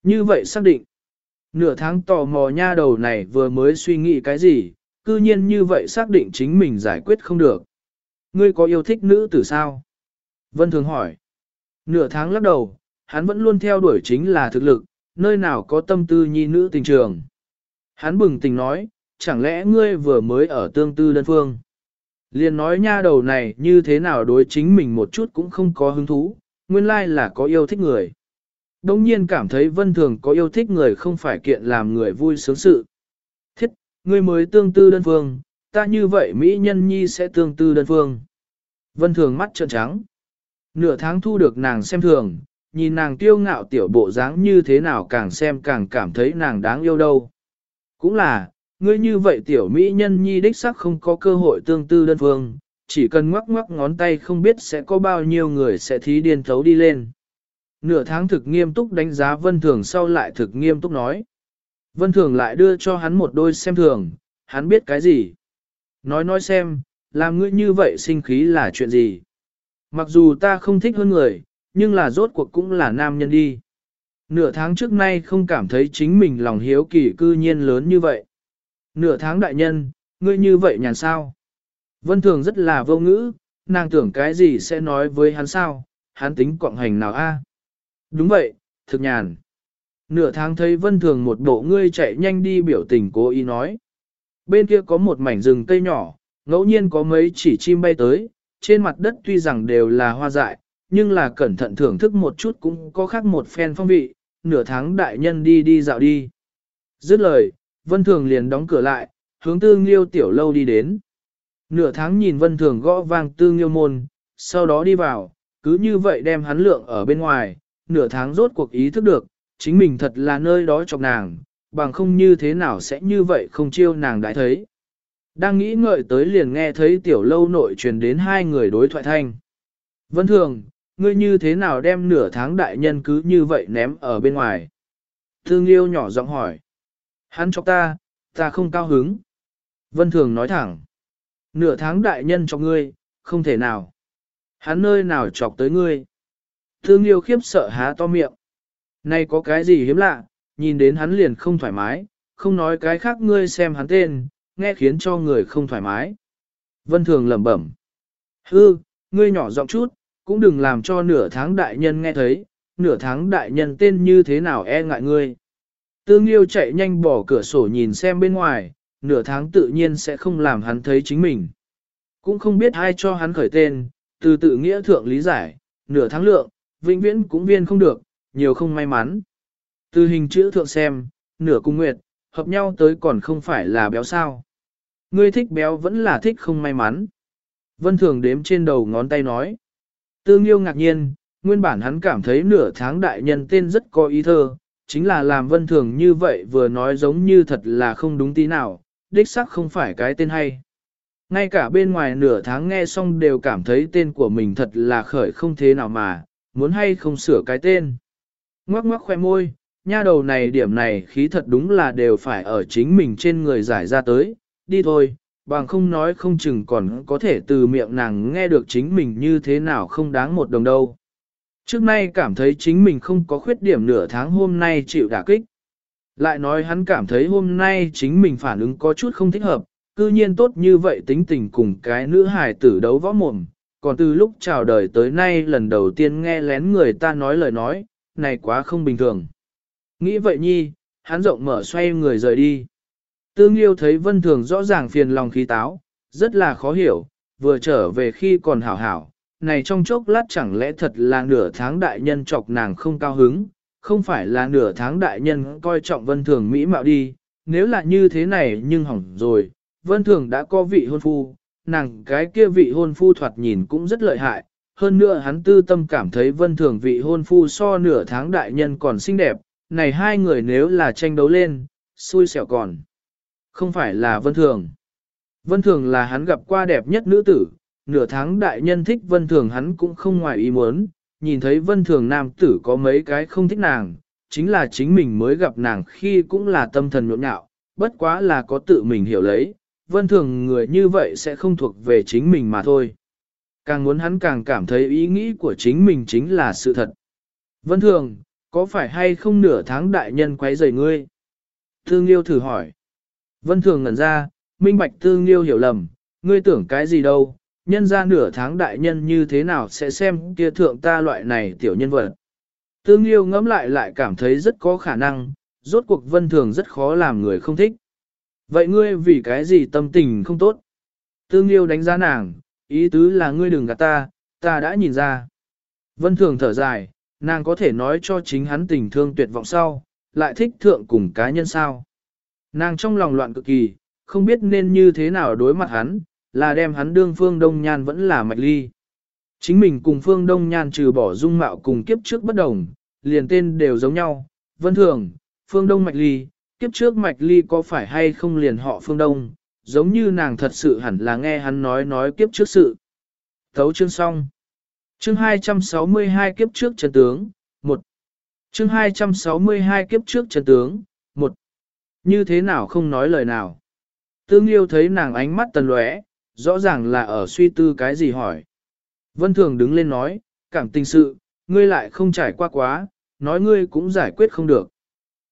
Như vậy xác định. Nửa tháng tò mò nha đầu này vừa mới suy nghĩ cái gì, cư nhiên như vậy xác định chính mình giải quyết không được. Ngươi có yêu thích nữ tử sao? Vân Thường hỏi. Nửa tháng lắc đầu, hắn vẫn luôn theo đuổi chính là thực lực, nơi nào có tâm tư nhi nữ tình trường. Hắn bừng tình nói, chẳng lẽ ngươi vừa mới ở tương tư đơn phương. Liền nói nha đầu này như thế nào đối chính mình một chút cũng không có hứng thú, nguyên lai là có yêu thích người. Đông nhiên cảm thấy vân thường có yêu thích người không phải kiện làm người vui sướng sự. Thiết, ngươi mới tương tư đơn phương, ta như vậy Mỹ nhân nhi sẽ tương tư đơn phương. Vân thường mắt trợn trắng. Nửa tháng thu được nàng xem thường, nhìn nàng tiêu ngạo tiểu bộ dáng như thế nào càng xem càng cảm thấy nàng đáng yêu đâu. Cũng là, ngươi như vậy tiểu mỹ nhân nhi đích sắc không có cơ hội tương tư đơn phương, chỉ cần ngoắc ngoắc ngón tay không biết sẽ có bao nhiêu người sẽ thí điên thấu đi lên. Nửa tháng thực nghiêm túc đánh giá Vân Thường sau lại thực nghiêm túc nói. Vân Thường lại đưa cho hắn một đôi xem thường, hắn biết cái gì. Nói nói xem, làm ngươi như vậy sinh khí là chuyện gì. Mặc dù ta không thích hơn người, nhưng là rốt cuộc cũng là nam nhân đi. Nửa tháng trước nay không cảm thấy chính mình lòng hiếu kỳ cư nhiên lớn như vậy. Nửa tháng đại nhân, ngươi như vậy nhàn sao? Vân Thường rất là vô ngữ, nàng tưởng cái gì sẽ nói với hắn sao, hắn tính cộng hành nào a? Đúng vậy, thực nhàn. Nửa tháng thấy Vân Thường một bộ ngươi chạy nhanh đi biểu tình cố ý nói. Bên kia có một mảnh rừng cây nhỏ, ngẫu nhiên có mấy chỉ chim bay tới, trên mặt đất tuy rằng đều là hoa dại, nhưng là cẩn thận thưởng thức một chút cũng có khác một phen phong vị, nửa tháng đại nhân đi đi dạo đi. Dứt lời, Vân Thường liền đóng cửa lại, hướng tư nghiêu tiểu lâu đi đến. Nửa tháng nhìn Vân Thường gõ vang tư nghiêu môn, sau đó đi vào, cứ như vậy đem hắn lượng ở bên ngoài, nửa tháng rốt cuộc ý thức được, chính mình thật là nơi đó chọc nàng, bằng không như thế nào sẽ như vậy không chiêu nàng đã thấy. Đang nghĩ ngợi tới liền nghe thấy tiểu lâu nội truyền đến hai người đối thoại thanh. Vân thường, ngươi như thế nào đem nửa tháng đại nhân cứ như vậy ném ở bên ngoài? Thương yêu nhỏ giọng hỏi. Hắn chọc ta, ta không cao hứng. Vân thường nói thẳng. Nửa tháng đại nhân cho ngươi, không thể nào. Hắn nơi nào chọc tới ngươi? Thương yêu khiếp sợ há to miệng. nay có cái gì hiếm lạ, nhìn đến hắn liền không thoải mái, không nói cái khác ngươi xem hắn tên, nghe khiến cho người không thoải mái. Vân Thường lẩm bẩm. Hư, ngươi nhỏ giọng chút, cũng đừng làm cho nửa tháng đại nhân nghe thấy, nửa tháng đại nhân tên như thế nào e ngại ngươi. Tương Liêu chạy nhanh bỏ cửa sổ nhìn xem bên ngoài, nửa tháng tự nhiên sẽ không làm hắn thấy chính mình. Cũng không biết ai cho hắn khởi tên, từ tự nghĩa thượng lý giải, nửa tháng lượng, vĩnh viễn cũng viên không được, nhiều không may mắn. Từ hình chữ thượng xem, nửa cung nguyệt, hợp nhau tới còn không phải là béo sao. Ngươi thích béo vẫn là thích không may mắn. Vân Thường đếm trên đầu ngón tay nói. Tương yêu ngạc nhiên, nguyên bản hắn cảm thấy nửa tháng đại nhân tên rất có ý thơ, chính là làm Vân Thường như vậy vừa nói giống như thật là không đúng tí nào, đích xác không phải cái tên hay. Ngay cả bên ngoài nửa tháng nghe xong đều cảm thấy tên của mình thật là khởi không thế nào mà, muốn hay không sửa cái tên. Ngoắc ngoắc khoe môi, nha đầu này điểm này khí thật đúng là đều phải ở chính mình trên người giải ra tới, đi thôi, bằng không nói không chừng còn có thể từ miệng nàng nghe được chính mình như thế nào không đáng một đồng đâu. Trước nay cảm thấy chính mình không có khuyết điểm nửa tháng hôm nay chịu đả kích. Lại nói hắn cảm thấy hôm nay chính mình phản ứng có chút không thích hợp, cư nhiên tốt như vậy tính tình cùng cái nữ hài tử đấu võ mồm, còn từ lúc chào đời tới nay lần đầu tiên nghe lén người ta nói lời nói, này quá không bình thường. Nghĩ vậy nhi, hắn rộng mở xoay người rời đi. Tương Liêu thấy Vân Thường rõ ràng phiền lòng khí táo, rất là khó hiểu, vừa trở về khi còn hảo hảo, này trong chốc lát chẳng lẽ thật là nửa tháng đại nhân chọc nàng không cao hứng, không phải là nửa tháng đại nhân coi trọng Vân Thường mỹ mạo đi, nếu là như thế này nhưng hỏng rồi, Vân Thường đã có vị hôn phu, nàng cái kia vị hôn phu thoạt nhìn cũng rất lợi hại, hơn nữa hắn tư tâm cảm thấy Vân Thường vị hôn phu so nửa tháng đại nhân còn xinh đẹp, này hai người nếu là tranh đấu lên, xui xẻo còn. Không phải là Vân Thường. Vân Thường là hắn gặp qua đẹp nhất nữ tử, nửa tháng đại nhân thích Vân Thường hắn cũng không ngoài ý muốn, nhìn thấy Vân Thường nam tử có mấy cái không thích nàng, chính là chính mình mới gặp nàng khi cũng là tâm thần nhộn nhạo, bất quá là có tự mình hiểu lấy, Vân Thường người như vậy sẽ không thuộc về chính mình mà thôi. Càng muốn hắn càng cảm thấy ý nghĩ của chính mình chính là sự thật. Vân Thường, có phải hay không nửa tháng đại nhân quấy rầy ngươi? Thương Liêu thử hỏi. Vân Thường ngẩn ra, minh bạch Thương Liêu hiểu lầm, ngươi tưởng cái gì đâu, nhân ra nửa tháng đại nhân như thế nào sẽ xem kia thượng ta loại này tiểu nhân vật. Tương Liêu ngẫm lại lại cảm thấy rất có khả năng, rốt cuộc Vân Thường rất khó làm người không thích. Vậy ngươi vì cái gì tâm tình không tốt? Tương Liêu đánh giá nàng, ý tứ là ngươi đừng gạt ta, ta đã nhìn ra. Vân Thường thở dài, nàng có thể nói cho chính hắn tình thương tuyệt vọng sau, lại thích thượng cùng cá nhân sao. Nàng trong lòng loạn cực kỳ, không biết nên như thế nào đối mặt hắn, là đem hắn đương phương đông nhan vẫn là mạch ly. Chính mình cùng phương đông nhan trừ bỏ dung mạo cùng kiếp trước bất đồng, liền tên đều giống nhau, vân thường, phương đông mạch ly, kiếp trước mạch ly có phải hay không liền họ phương đông, giống như nàng thật sự hẳn là nghe hắn nói nói kiếp trước sự. Thấu chương xong. Chương 262 kiếp trước chân tướng, 1. Chương 262 kiếp trước chân tướng, 1. Như thế nào không nói lời nào. Tương yêu thấy nàng ánh mắt tần lóe, rõ ràng là ở suy tư cái gì hỏi. Vân Thường đứng lên nói, cảm tình sự, ngươi lại không trải qua quá, nói ngươi cũng giải quyết không được.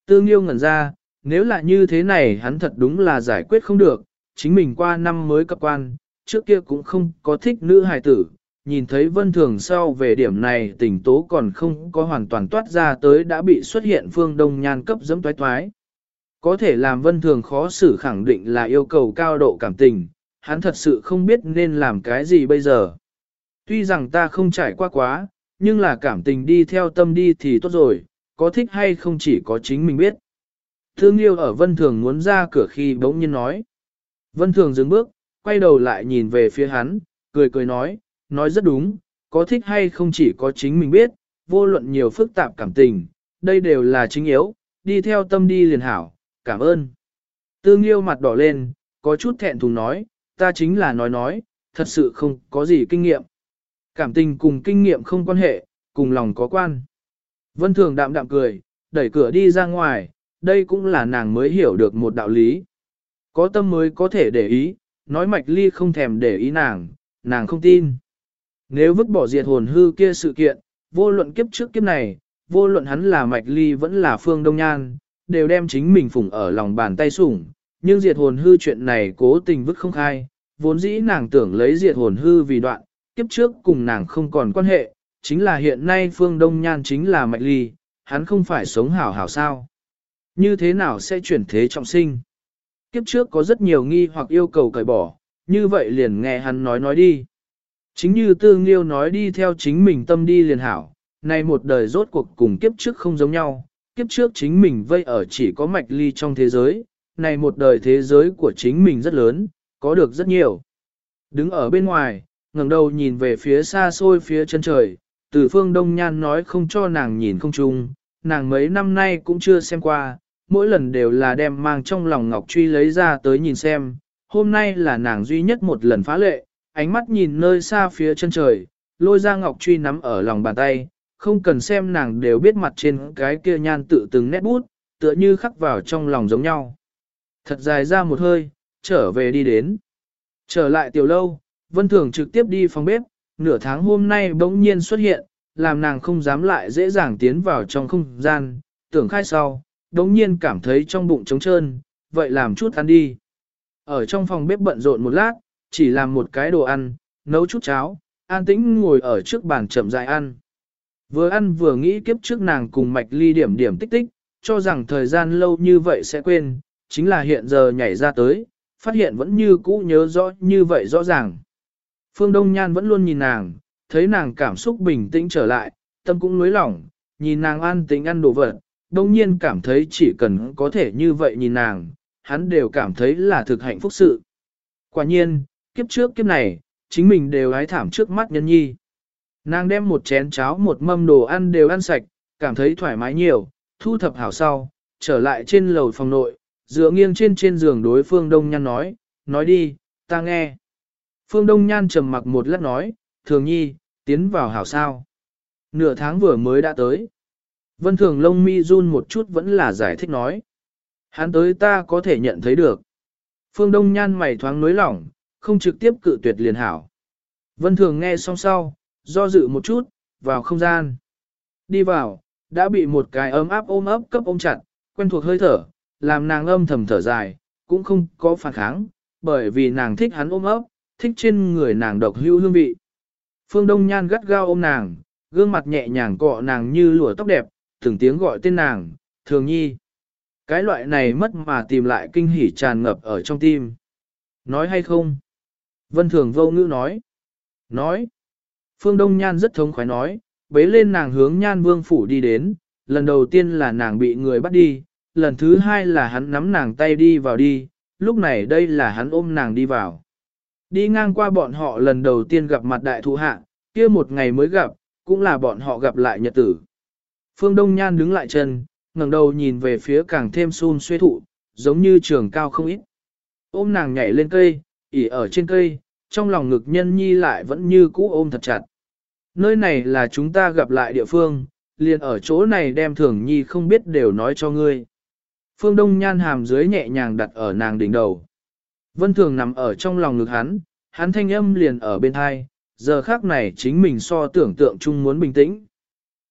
Tương yêu ngẩn ra, nếu là như thế này hắn thật đúng là giải quyết không được, chính mình qua năm mới cấp quan, trước kia cũng không có thích nữ hài tử, nhìn thấy vân thường sau về điểm này tình tố còn không có hoàn toàn toát ra tới đã bị xuất hiện phương đông nhan cấp dẫm toái toái. Có thể làm vân thường khó xử khẳng định là yêu cầu cao độ cảm tình, hắn thật sự không biết nên làm cái gì bây giờ. Tuy rằng ta không trải qua quá, nhưng là cảm tình đi theo tâm đi thì tốt rồi, có thích hay không chỉ có chính mình biết. Thương yêu ở Vân Thường muốn ra cửa khi bỗng nhiên nói. Vân Thường dừng bước, quay đầu lại nhìn về phía hắn, cười cười nói, nói rất đúng, có thích hay không chỉ có chính mình biết, vô luận nhiều phức tạp cảm tình, đây đều là chính yếu, đi theo tâm đi liền hảo, cảm ơn. Tương yêu mặt đỏ lên, có chút thẹn thùng nói, ta chính là nói nói, thật sự không có gì kinh nghiệm. Cảm tình cùng kinh nghiệm không quan hệ, cùng lòng có quan. Vân Thường đạm đạm cười, đẩy cửa đi ra ngoài, đây cũng là nàng mới hiểu được một đạo lý. Có tâm mới có thể để ý, nói mạch ly không thèm để ý nàng, nàng không tin. Nếu vứt bỏ diệt hồn hư kia sự kiện, vô luận kiếp trước kiếp này, vô luận hắn là mạch ly vẫn là phương đông nhan, đều đem chính mình phủng ở lòng bàn tay sủng, nhưng diệt hồn hư chuyện này cố tình vứt không khai, vốn dĩ nàng tưởng lấy diệt hồn hư vì đoạn, kiếp trước cùng nàng không còn quan hệ, chính là hiện nay phương đông nhan chính là mạch ly, hắn không phải sống hảo hảo sao. Như thế nào sẽ chuyển thế trọng sinh? Kiếp trước có rất nhiều nghi hoặc yêu cầu cởi bỏ, như vậy liền nghe hắn nói nói đi. Chính như tư nghiêu nói đi theo chính mình tâm đi liền hảo, nay một đời rốt cuộc cùng kiếp trước không giống nhau, kiếp trước chính mình vây ở chỉ có mạch ly trong thế giới, này một đời thế giới của chính mình rất lớn, có được rất nhiều. Đứng ở bên ngoài, ngẩng đầu nhìn về phía xa xôi phía chân trời, từ phương đông nhan nói không cho nàng nhìn không chung, nàng mấy năm nay cũng chưa xem qua, mỗi lần đều là đem mang trong lòng ngọc truy lấy ra tới nhìn xem, hôm nay là nàng duy nhất một lần phá lệ, ánh mắt nhìn nơi xa phía chân trời, lôi ra ngọc truy nắm ở lòng bàn tay, không cần xem nàng đều biết mặt trên cái kia nhan tự từng nét bút, tựa như khắc vào trong lòng giống nhau. Thật dài ra một hơi, trở về đi đến. Trở lại tiểu lâu, Vân Thường trực tiếp đi phòng bếp, nửa tháng hôm nay bỗng nhiên xuất hiện, làm nàng không dám lại dễ dàng tiến vào trong không gian, tưởng khai sau, bỗng nhiên cảm thấy trong bụng trống trơn, vậy làm chút ăn đi. Ở trong phòng bếp bận rộn một lát, chỉ làm một cái đồ ăn, nấu chút cháo, an tĩnh ngồi ở trước bàn chậm rãi ăn. Vừa ăn vừa nghĩ kiếp trước nàng cùng mạch ly điểm điểm tích tích, cho rằng thời gian lâu như vậy sẽ quên, chính là hiện giờ nhảy ra tới, phát hiện vẫn như cũ nhớ rõ như vậy rõ ràng. Phương Đông Nhan vẫn luôn nhìn nàng, thấy nàng cảm xúc bình tĩnh trở lại, tâm cũng nối lỏng, nhìn nàng an tĩnh ăn đồ vật, đông nhiên cảm thấy chỉ cần có thể như vậy nhìn nàng, hắn đều cảm thấy là thực hạnh phúc sự. Quả nhiên, kiếp trước kiếp này, chính mình đều ái thảm trước mắt nhân nhi. Nàng đem một chén cháo một mâm đồ ăn đều ăn sạch, cảm thấy thoải mái nhiều, thu thập hảo sau, trở lại trên lầu phòng nội, dựa nghiêng trên trên giường đối phương Đông Nhan nói, nói đi, ta nghe. Phương Đông Nhan trầm mặc một lát nói, thường nhi, tiến vào hảo sao. Nửa tháng vừa mới đã tới. Vân thường lông mi run một chút vẫn là giải thích nói. Hắn tới ta có thể nhận thấy được. Phương Đông Nhan mày thoáng nối lỏng, không trực tiếp cự tuyệt liền hảo. Vân thường nghe xong sau, do dự một chút, vào không gian. Đi vào, đã bị một cái ấm áp ôm ấp cấp ôm chặt, quen thuộc hơi thở, làm nàng âm thầm thở dài, cũng không có phản kháng, bởi vì nàng thích hắn ôm ấp, thích trên người nàng độc hữu hương vị. Phương Đông Nhan gắt gao ôm nàng, gương mặt nhẹ nhàng cọ nàng như lụa tóc đẹp, từng tiếng gọi tên nàng, thường nhi. Cái loại này mất mà tìm lại kinh hỉ tràn ngập ở trong tim. Nói hay không? Vân Thường vô ngữ nói. Nói. Phương Đông Nhan rất thống khoái nói, bế lên nàng hướng Nhan Vương Phủ đi đến, lần đầu tiên là nàng bị người bắt đi, lần thứ hai là hắn nắm nàng tay đi vào đi, lúc này đây là hắn ôm nàng đi vào. Đi ngang qua bọn họ lần đầu tiên gặp mặt đại thụ hạ, kia một ngày mới gặp, cũng là bọn họ gặp lại nhật tử. Phương Đông Nhan đứng lại chân, ngẩng đầu nhìn về phía càng thêm xun xuê thụ, giống như trường cao không ít. Ôm nàng nhảy lên cây, ỉ ở trên cây, trong lòng ngực nhân nhi lại vẫn như cũ ôm thật chặt. Nơi này là chúng ta gặp lại địa phương, liền ở chỗ này đem thường nhi không biết đều nói cho ngươi. Phương Đông Nhan hàm dưới nhẹ nhàng đặt ở nàng đỉnh đầu. Vân Thường nằm ở trong lòng ngực hắn, hắn thanh âm liền ở bên hai, giờ khác này chính mình so tưởng tượng chung muốn bình tĩnh.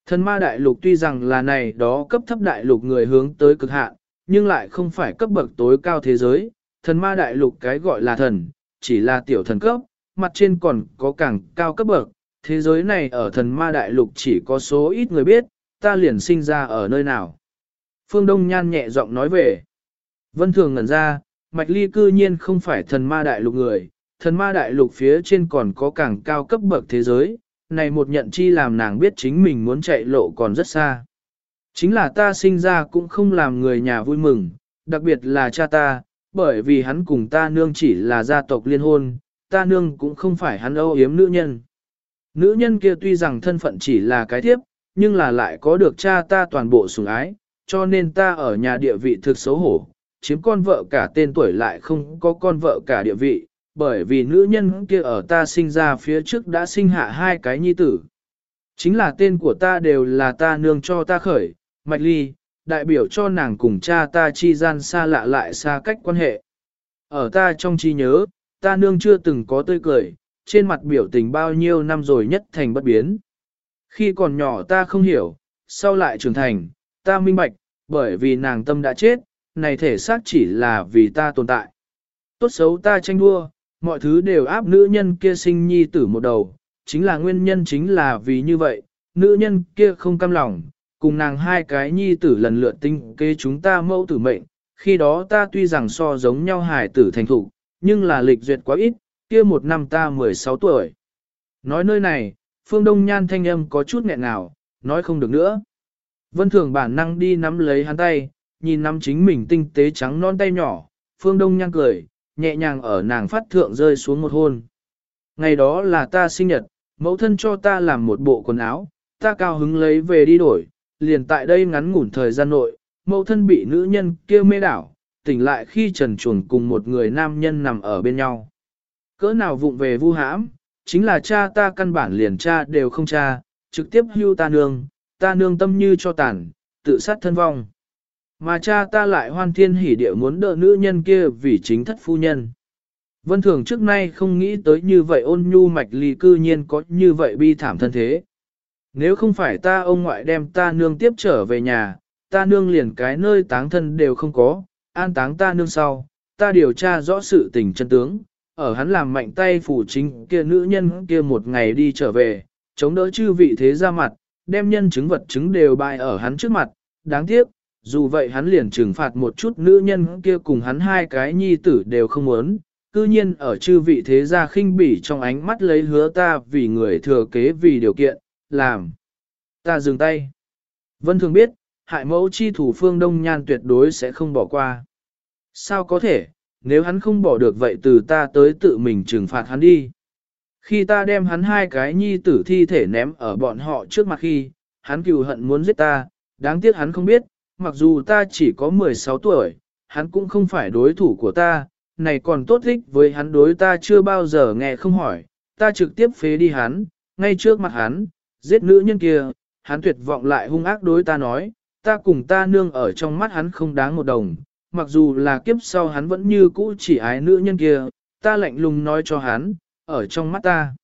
Thần ma đại lục tuy rằng là này đó cấp thấp đại lục người hướng tới cực hạn, nhưng lại không phải cấp bậc tối cao thế giới. Thần ma đại lục cái gọi là thần, chỉ là tiểu thần cấp, mặt trên còn có càng cao cấp bậc. Thế giới này ở thần ma đại lục chỉ có số ít người biết, ta liền sinh ra ở nơi nào. Phương Đông Nhan nhẹ giọng nói về. Vân Thường ngẩn ra, Mạch Ly cư nhiên không phải thần ma đại lục người, thần ma đại lục phía trên còn có càng cao cấp bậc thế giới, này một nhận chi làm nàng biết chính mình muốn chạy lộ còn rất xa. Chính là ta sinh ra cũng không làm người nhà vui mừng, đặc biệt là cha ta, bởi vì hắn cùng ta nương chỉ là gia tộc liên hôn, ta nương cũng không phải hắn âu yếm nữ nhân. Nữ nhân kia tuy rằng thân phận chỉ là cái thiếp, nhưng là lại có được cha ta toàn bộ sủng ái, cho nên ta ở nhà địa vị thực xấu hổ, chiếm con vợ cả tên tuổi lại không có con vợ cả địa vị, bởi vì nữ nhân kia ở ta sinh ra phía trước đã sinh hạ hai cái nhi tử. Chính là tên của ta đều là ta nương cho ta khởi, Mạch Ly, đại biểu cho nàng cùng cha ta chi gian xa lạ lại xa cách quan hệ. Ở ta trong trí nhớ, ta nương chưa từng có tươi cười, trên mặt biểu tình bao nhiêu năm rồi nhất thành bất biến. Khi còn nhỏ ta không hiểu, sau lại trưởng thành, ta minh bạch, bởi vì nàng tâm đã chết, này thể xác chỉ là vì ta tồn tại. Tốt xấu ta tranh đua, mọi thứ đều áp nữ nhân kia sinh nhi tử một đầu, chính là nguyên nhân chính là vì như vậy, nữ nhân kia không cam lòng, cùng nàng hai cái nhi tử lần lượt tinh kế chúng ta mẫu tử mệnh, khi đó ta tuy rằng so giống nhau hài tử thành thủ, nhưng là lịch duyệt quá ít, kia một năm ta 16 tuổi. Nói nơi này, phương đông nhan thanh âm có chút nghẹn nào nói không được nữa. Vân thường bản năng đi nắm lấy hắn tay, nhìn nắm chính mình tinh tế trắng non tay nhỏ, phương đông nhan cười, nhẹ nhàng ở nàng phát thượng rơi xuống một hôn. Ngày đó là ta sinh nhật, mẫu thân cho ta làm một bộ quần áo, ta cao hứng lấy về đi đổi, liền tại đây ngắn ngủn thời gian nội, mẫu thân bị nữ nhân kia mê đảo, tỉnh lại khi trần chuồng cùng một người nam nhân nằm ở bên nhau. Cỡ nào vụng về vu hãm, chính là cha ta căn bản liền cha đều không cha, trực tiếp hưu ta nương, ta nương tâm như cho tàn, tự sát thân vong. Mà cha ta lại hoan thiên hỉ địa muốn đỡ nữ nhân kia vì chính thất phu nhân. Vân Thường trước nay không nghĩ tới như vậy ôn nhu mạch ly cư nhiên có như vậy bi thảm thân thế. Nếu không phải ta ông ngoại đem ta nương tiếp trở về nhà, ta nương liền cái nơi táng thân đều không có, an táng ta nương sau, ta điều tra rõ sự tình chân tướng, ở hắn làm mạnh tay phủ chính kia nữ nhân kia một ngày đi trở về, chống đỡ chư vị thế ra mặt, đem nhân chứng vật chứng đều bại ở hắn trước mặt, đáng tiếc, dù vậy hắn liền trừng phạt một chút nữ nhân kia cùng hắn hai cái nhi tử đều không muốn, cư nhiên ở chư vị thế gia khinh bỉ trong ánh mắt lấy hứa ta vì người thừa kế vì điều kiện, làm. Ta dừng tay. Vân thường biết, hại mẫu chi thủ phương Đông Nhan tuyệt đối sẽ không bỏ qua. Sao có thể, nếu hắn không bỏ được vậy từ ta tới tự mình trừng phạt hắn đi. Khi ta đem hắn hai cái nhi tử thi thể ném ở bọn họ trước mặt khi, hắn cừu hận muốn giết ta, đáng tiếc hắn không biết, mặc dù ta chỉ có 16 tuổi, hắn cũng không phải đối thủ của ta, này còn tốt thích với hắn đối ta chưa bao giờ nghe không hỏi, ta trực tiếp phế đi hắn, ngay trước mặt hắn, giết nữ nhân kia, hắn tuyệt vọng lại hung ác đối ta nói, ta cùng ta nương ở trong mắt hắn không đáng một đồng, mặc dù là kiếp sau hắn vẫn như cũ chỉ ái nữ nhân kia, ta lạnh lùng nói cho hắn, ở trong mắt ta.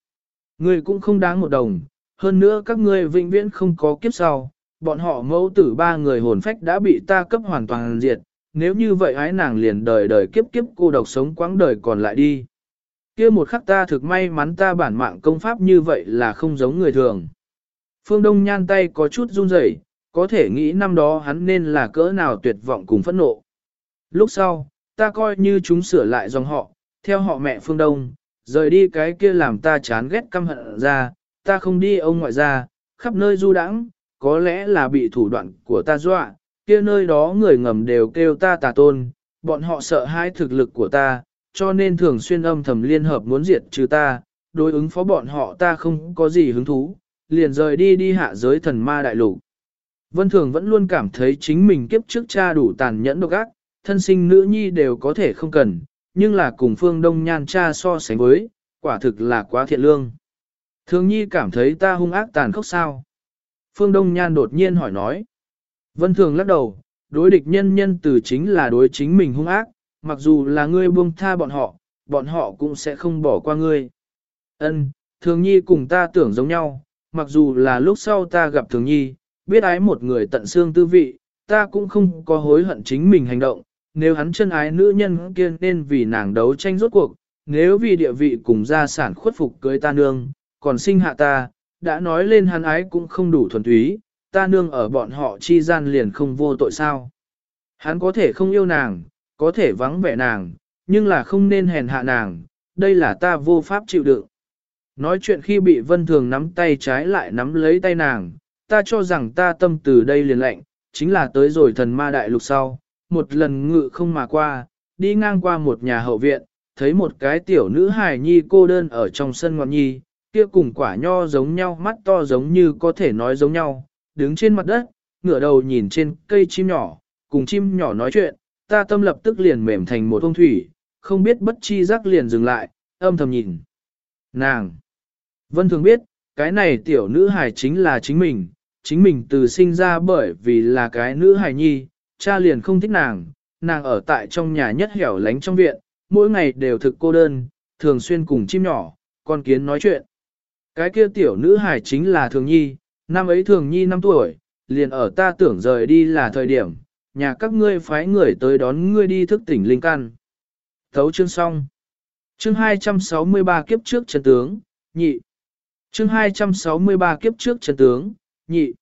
Ngươi cũng không đáng một đồng, hơn nữa các ngươi vĩnh viễn không có kiếp sau, bọn họ mẫu tử ba người hồn phách đã bị ta cấp hoàn toàn diệt, nếu như vậy ái nàng liền đời đời kiếp kiếp cô độc sống quãng đời còn lại đi. kia một khắc ta thực may mắn ta bản mạng công pháp như vậy là không giống người thường. Phương Đông nhan tay có chút run rẩy, có thể nghĩ năm đó hắn nên là cỡ nào tuyệt vọng cùng phẫn nộ. Lúc sau, ta coi như chúng sửa lại dòng họ, theo họ mẹ Phương Đông, rời đi cái kia làm ta chán ghét căm hận ra, ta không đi ông ngoại ra, khắp nơi du đãng, có lẽ là bị thủ đoạn của ta dọa, kia nơi đó người ngầm đều kêu ta tà tôn, bọn họ sợ hãi thực lực của ta, cho nên thường xuyên âm thầm liên hợp muốn diệt trừ ta, đối ứng phó bọn họ ta không có gì hứng thú, liền rời đi đi hạ giới thần ma đại lục. Vân Thường vẫn luôn cảm thấy chính mình kiếp trước cha đủ tàn nhẫn độc ác, thân sinh nữ nhi đều có thể không cần, nhưng là cùng phương đông nhan cha so sánh với, quả thực là quá thiện lương. Thường nhi cảm thấy ta hung ác tàn khốc sao? Phương Đông Nhan đột nhiên hỏi nói. Vân Thường lắc đầu, đối địch nhân nhân từ chính là đối chính mình hung ác, mặc dù là ngươi buông tha bọn họ, bọn họ cũng sẽ không bỏ qua ngươi. Ân, Thường Nhi cùng ta tưởng giống nhau, mặc dù là lúc sau ta gặp Thường Nhi, biết ái một người tận xương tư vị, ta cũng không có hối hận chính mình hành động, nếu hắn chân ái nữ nhân kia nên vì nàng đấu tranh rốt cuộc, nếu vì địa vị cùng gia sản khuất phục cưới ta nương, còn sinh hạ ta, đã nói lên hắn ái cũng không đủ thuần túy, ta nương ở bọn họ chi gian liền không vô tội sao. Hắn có thể không yêu nàng, có thể vắng vẻ nàng, nhưng là không nên hèn hạ nàng, đây là ta vô pháp chịu đựng. Nói chuyện khi bị vân thường nắm tay trái lại nắm lấy tay nàng, ta cho rằng ta tâm từ đây liền lệnh, chính là tới rồi thần ma đại lục sau, một lần ngự không mà qua, đi ngang qua một nhà hậu viện, thấy một cái tiểu nữ hài nhi cô đơn ở trong sân ngọn nhi, kia cùng quả nho giống nhau mắt to giống như có thể nói giống nhau, đứng trên mặt đất, ngửa đầu nhìn trên cây chim nhỏ, cùng chim nhỏ nói chuyện, ta tâm lập tức liền mềm thành một ông thủy, không biết bất chi giác liền dừng lại, âm thầm nhìn. Nàng! Vân thường biết, cái này tiểu nữ hài chính là chính mình, chính mình từ sinh ra bởi vì là cái nữ hài nhi, cha liền không thích nàng, nàng ở tại trong nhà nhất hẻo lánh trong viện, mỗi ngày đều thực cô đơn, thường xuyên cùng chim nhỏ, con kiến nói chuyện. Cái kia tiểu nữ hài chính là Thường Nhi, năm ấy Thường Nhi 5 tuổi, liền ở ta tưởng rời đi là thời điểm, nhà các ngươi phái người tới đón ngươi đi thức tỉnh linh căn. Thấu chương xong. Chương 263 kiếp trước chân tướng, nhị. Chương 263 kiếp trước chân tướng, nhị.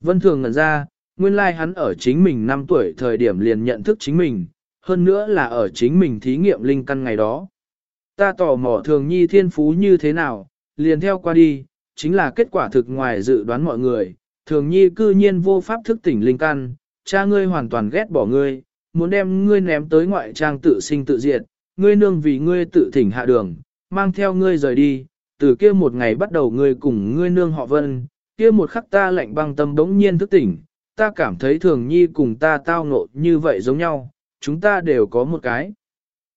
Vân Thường ngẩn ra, nguyên lai like hắn ở chính mình 5 tuổi thời điểm liền nhận thức chính mình, hơn nữa là ở chính mình thí nghiệm linh căn ngày đó. Ta tò mò Thường Nhi thiên phú như thế nào, liền theo qua đi, chính là kết quả thực ngoài dự đoán mọi người. Thường Nhi cư nhiên vô pháp thức tỉnh linh căn, cha ngươi hoàn toàn ghét bỏ ngươi, muốn đem ngươi ném tới ngoại trang tự sinh tự diệt, ngươi nương vì ngươi tự thỉnh hạ đường, mang theo ngươi rời đi, từ kia một ngày bắt đầu ngươi cùng ngươi nương họ vân, kia một khắc ta lạnh băng tâm đống nhiên thức tỉnh, ta cảm thấy thường nhi cùng ta tao ngộ như vậy giống nhau, chúng ta đều có một cái.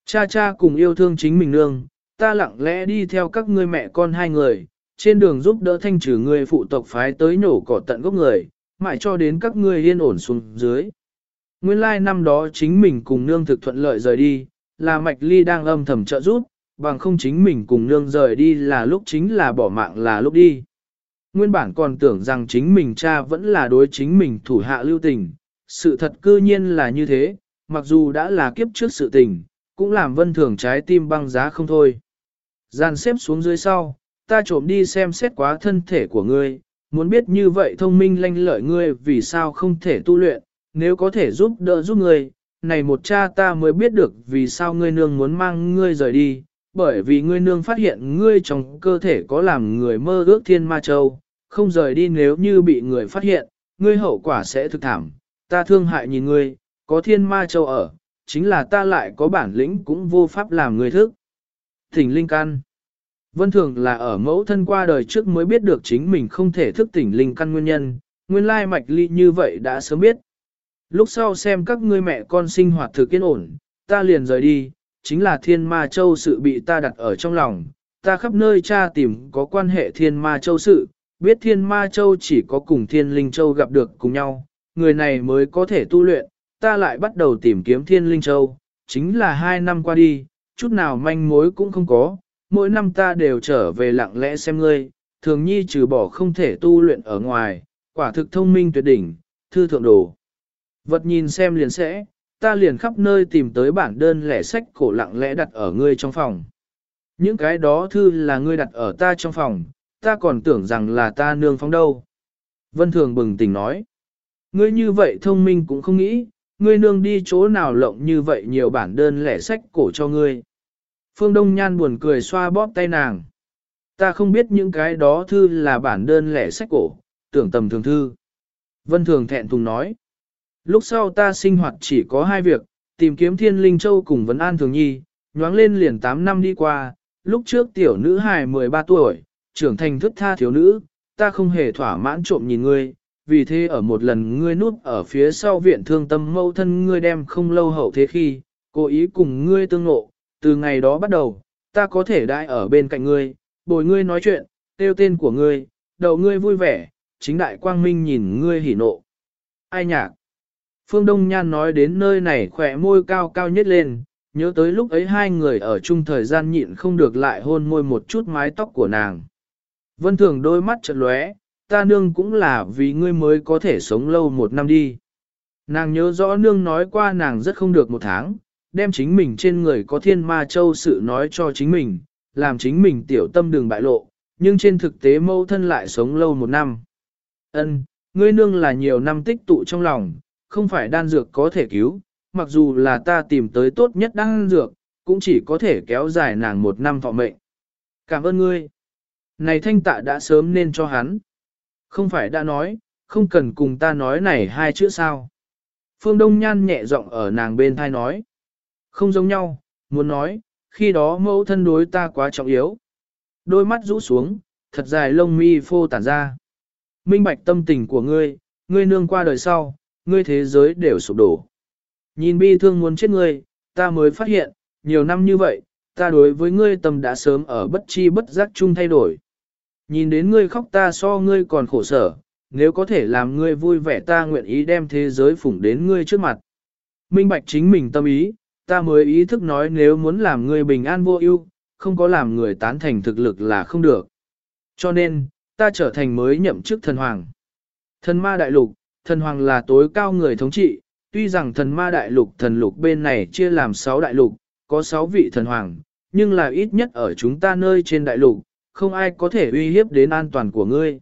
Cha cha cùng yêu thương chính mình nương, ta lặng lẽ đi theo các ngươi mẹ con hai người, trên đường giúp đỡ thanh trừ người phụ tộc phái tới nổ cỏ tận gốc người, mãi cho đến các ngươi yên ổn xuống dưới. Nguyên lai năm đó chính mình cùng nương thực thuận lợi rời đi, là mạch ly đang âm thầm trợ giúp, bằng không chính mình cùng nương rời đi là lúc chính là bỏ mạng là lúc đi. Nguyên bản còn tưởng rằng chính mình cha vẫn là đối chính mình thủ hạ lưu tình, sự thật cư nhiên là như thế, mặc dù đã là kiếp trước sự tình, cũng làm vân thường trái tim băng giá không thôi. Gian xếp xuống dưới sau, ta trộm đi xem xét quá thân thể của ngươi, muốn biết như vậy thông minh lanh lợi ngươi vì sao không thể tu luyện, nếu có thể giúp đỡ giúp ngươi, này một cha ta mới biết được vì sao ngươi nương muốn mang ngươi rời đi, bởi vì ngươi nương phát hiện ngươi trong cơ thể có làm người mơ ước thiên ma châu, không rời đi nếu như bị người phát hiện, ngươi hậu quả sẽ thực thảm, ta thương hại nhìn ngươi, có thiên ma châu ở, chính là ta lại có bản lĩnh cũng vô pháp làm người thức. Thỉnh linh căn Vân thường là ở mẫu thân qua đời trước mới biết được chính mình không thể thức tỉnh linh căn nguyên nhân, nguyên lai mạch ly như vậy đã sớm biết. Lúc sau xem các ngươi mẹ con sinh hoạt thực yên ổn, ta liền rời đi, chính là thiên ma châu sự bị ta đặt ở trong lòng, ta khắp nơi tra tìm có quan hệ thiên ma châu sự, biết thiên ma châu chỉ có cùng thiên linh châu gặp được cùng nhau, người này mới có thể tu luyện, ta lại bắt đầu tìm kiếm thiên linh châu, chính là hai năm qua đi, chút nào manh mối cũng không có, mỗi năm ta đều trở về lặng lẽ xem ngươi, thường nhi trừ bỏ không thể tu luyện ở ngoài, quả thực thông minh tuyệt đỉnh, thư thượng đồ. Vật nhìn xem liền sẽ, ta liền khắp nơi tìm tới bản đơn lẻ sách cổ lặng lẽ đặt ở ngươi trong phòng. Những cái đó thư là ngươi đặt ở ta trong phòng, ta còn tưởng rằng là ta nương phóng đâu. Vân Thường bừng tỉnh nói, ngươi như vậy thông minh cũng không nghĩ, ngươi nương đi chỗ nào lộng như vậy nhiều bản đơn lẻ sách cổ cho ngươi. Phương Đông Nhan buồn cười xoa bóp tay nàng. Ta không biết những cái đó thư là bản đơn lẻ sách cổ, tưởng tầm thường thư. Vân Thường thẹn thùng nói. Lúc sau ta sinh hoạt chỉ có hai việc, tìm kiếm thiên linh châu cùng vấn an thường nhi, nhoáng lên liền 8 năm đi qua, lúc trước tiểu nữ hài 13 tuổi, trưởng thành thức tha thiếu nữ, ta không hề thỏa mãn trộm nhìn ngươi, vì thế ở một lần ngươi núp ở phía sau viện thương tâm mâu thân ngươi đem không lâu hậu thế khi, cố ý cùng ngươi tương ngộ, từ ngày đó bắt đầu, ta có thể đại ở bên cạnh ngươi, bồi ngươi nói chuyện, tiêu tên của ngươi, đầu ngươi vui vẻ, chính đại quang minh nhìn ngươi hỉ nộ. Ai nhạc? Phương Đông Nhan nói đến nơi này khỏe môi cao cao nhất lên, nhớ tới lúc ấy hai người ở chung thời gian nhịn không được lại hôn môi một chút mái tóc của nàng. Vân Thường đôi mắt chợt lóe, ta nương cũng là vì ngươi mới có thể sống lâu một năm đi. Nàng nhớ rõ nương nói qua nàng rất không được một tháng, đem chính mình trên người có thiên ma châu sự nói cho chính mình, làm chính mình tiểu tâm đường bại lộ, nhưng trên thực tế mâu thân lại sống lâu một năm. Ân, ngươi nương là nhiều năm tích tụ trong lòng, không phải đan dược có thể cứu, mặc dù là ta tìm tới tốt nhất đan dược, cũng chỉ có thể kéo dài nàng một năm thọ mệnh. Cảm ơn ngươi. Này thanh tạ đã sớm nên cho hắn. Không phải đã nói, không cần cùng ta nói này hai chữ sao. Phương Đông Nhan nhẹ giọng ở nàng bên thai nói. Không giống nhau, muốn nói, khi đó mẫu thân đối ta quá trọng yếu. Đôi mắt rũ xuống, thật dài lông mi phô tản ra. Minh bạch tâm tình của ngươi, ngươi nương qua đời sau, ngươi thế giới đều sụp đổ. Nhìn bi thương muốn chết ngươi, ta mới phát hiện, nhiều năm như vậy, ta đối với ngươi tâm đã sớm ở bất chi bất giác chung thay đổi. Nhìn đến ngươi khóc ta so ngươi còn khổ sở, nếu có thể làm ngươi vui vẻ ta nguyện ý đem thế giới phủng đến ngươi trước mặt. Minh bạch chính mình tâm ý, ta mới ý thức nói nếu muốn làm ngươi bình an vô ưu, không có làm người tán thành thực lực là không được. Cho nên, ta trở thành mới nhậm chức thần hoàng. Thần ma đại lục, thần hoàng là tối cao người thống trị, tuy rằng thần ma đại lục thần lục bên này chia làm 6 đại lục, có 6 vị thần hoàng, nhưng là ít nhất ở chúng ta nơi trên đại lục, không ai có thể uy hiếp đến an toàn của ngươi.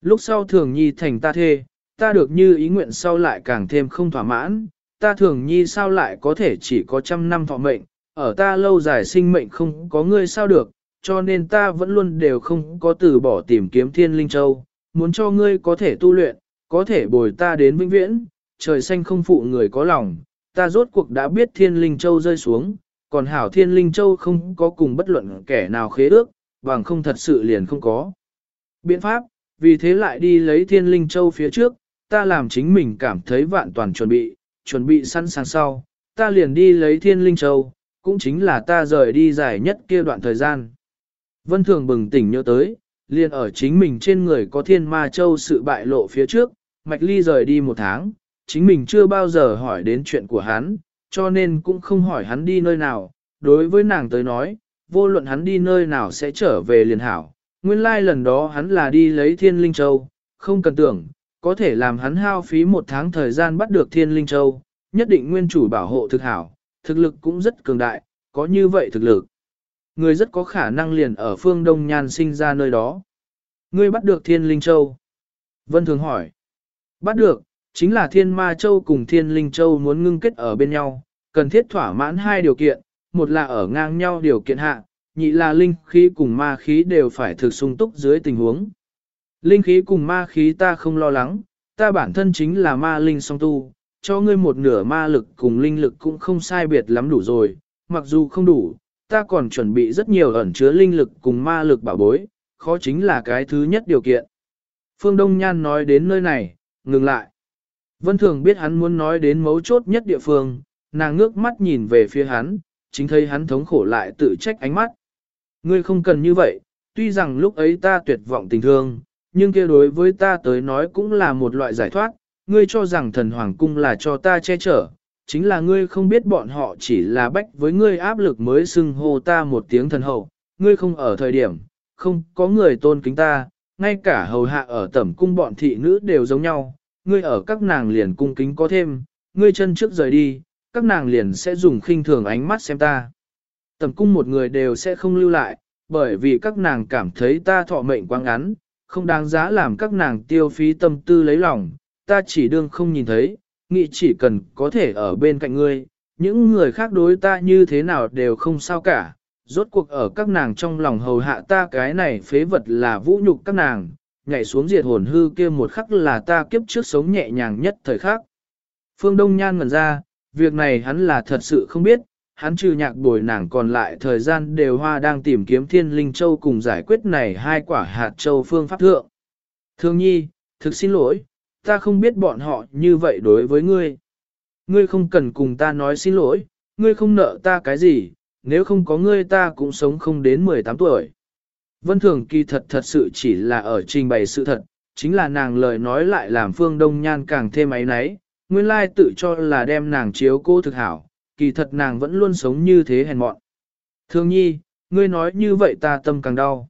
Lúc sau thường nhi thành ta thê, ta được như ý nguyện sau lại càng thêm không thỏa mãn, ta thường nhi sao lại có thể chỉ có trăm năm thọ mệnh, ở ta lâu dài sinh mệnh không có ngươi sao được, cho nên ta vẫn luôn đều không có từ bỏ tìm kiếm thiên linh châu, muốn cho ngươi có thể tu luyện, có thể bồi ta đến vĩnh viễn, trời xanh không phụ người có lòng, ta rốt cuộc đã biết thiên linh châu rơi xuống, còn hảo thiên linh châu không có cùng bất luận kẻ nào khế ước, bằng không thật sự liền không có. Biện pháp, vì thế lại đi lấy thiên linh châu phía trước, ta làm chính mình cảm thấy vạn toàn chuẩn bị, chuẩn bị sẵn sàng sau, ta liền đi lấy thiên linh châu, cũng chính là ta rời đi dài nhất kia đoạn thời gian. Vân Thường bừng tỉnh nhớ tới, liền ở chính mình trên người có thiên ma châu sự bại lộ phía trước, Mạch Ly rời đi một tháng, chính mình chưa bao giờ hỏi đến chuyện của hắn, cho nên cũng không hỏi hắn đi nơi nào, đối với nàng tới nói, vô luận hắn đi nơi nào sẽ trở về liền hảo. Nguyên lai like lần đó hắn là đi lấy thiên linh châu, không cần tưởng, có thể làm hắn hao phí một tháng thời gian bắt được thiên linh châu, nhất định nguyên chủ bảo hộ thực hảo, thực lực cũng rất cường đại, có như vậy thực lực. Người rất có khả năng liền ở phương Đông Nhan sinh ra nơi đó. Ngươi bắt được thiên linh châu. Vân Thường hỏi. Bắt được, chính là thiên ma châu cùng thiên linh châu muốn ngưng kết ở bên nhau, cần thiết thỏa mãn hai điều kiện, một là ở ngang nhau điều kiện hạ, nhị là linh khí cùng ma khí đều phải thực sung túc dưới tình huống. Linh khí cùng ma khí ta không lo lắng, ta bản thân chính là ma linh song tu, cho ngươi một nửa ma lực cùng linh lực cũng không sai biệt lắm đủ rồi, mặc dù không đủ, ta còn chuẩn bị rất nhiều ẩn chứa linh lực cùng ma lực bảo bối, khó chính là cái thứ nhất điều kiện. Phương Đông Nhan nói đến nơi này, ngừng lại. Vân Thường biết hắn muốn nói đến mấu chốt nhất địa phương, nàng ngước mắt nhìn về phía hắn, chính thấy hắn thống khổ lại tự trách ánh mắt. Ngươi không cần như vậy, tuy rằng lúc ấy ta tuyệt vọng tình thương, nhưng kia đối với ta tới nói cũng là một loại giải thoát, ngươi cho rằng thần hoàng cung là cho ta che chở, chính là ngươi không biết bọn họ chỉ là bách với ngươi áp lực mới xưng hô ta một tiếng thần hậu, ngươi không ở thời điểm, không có người tôn kính ta, ngay cả hầu hạ ở tẩm cung bọn thị nữ đều giống nhau, ngươi ở các nàng liền cung kính có thêm, ngươi chân trước rời đi, các nàng liền sẽ dùng khinh thường ánh mắt xem ta. Tẩm cung một người đều sẽ không lưu lại, bởi vì các nàng cảm thấy ta thọ mệnh quá ngắn, không đáng giá làm các nàng tiêu phí tâm tư lấy lòng, ta chỉ đương không nhìn thấy, nghĩ chỉ cần có thể ở bên cạnh ngươi, những người khác đối ta như thế nào đều không sao cả, rốt cuộc ở các nàng trong lòng hầu hạ ta cái này phế vật là vũ nhục các nàng, nhảy xuống diệt hồn hư kia một khắc là ta kiếp trước sống nhẹ nhàng nhất thời khắc. Phương Đông Nhan ngẩn ra, việc này hắn là thật sự không biết, hắn trừ nhạc bồi nàng còn lại thời gian đều hoa đang tìm kiếm thiên linh châu cùng giải quyết này hai quả hạt châu phương pháp thượng. Thương nhi, thực xin lỗi, ta không biết bọn họ như vậy đối với ngươi. Ngươi không cần cùng ta nói xin lỗi, ngươi không nợ ta cái gì, nếu không có ngươi ta cũng sống không đến 18 tuổi. Vân Thường kỳ thật thật sự chỉ là ở trình bày sự thật, chính là nàng lời nói lại làm Phương Đông Nhan càng thêm ấy náy, nguyên lai tự cho là đem nàng chiếu cô thực hảo, kỳ thật nàng vẫn luôn sống như thế hèn mọn. Thương nhi, ngươi nói như vậy ta tâm càng đau.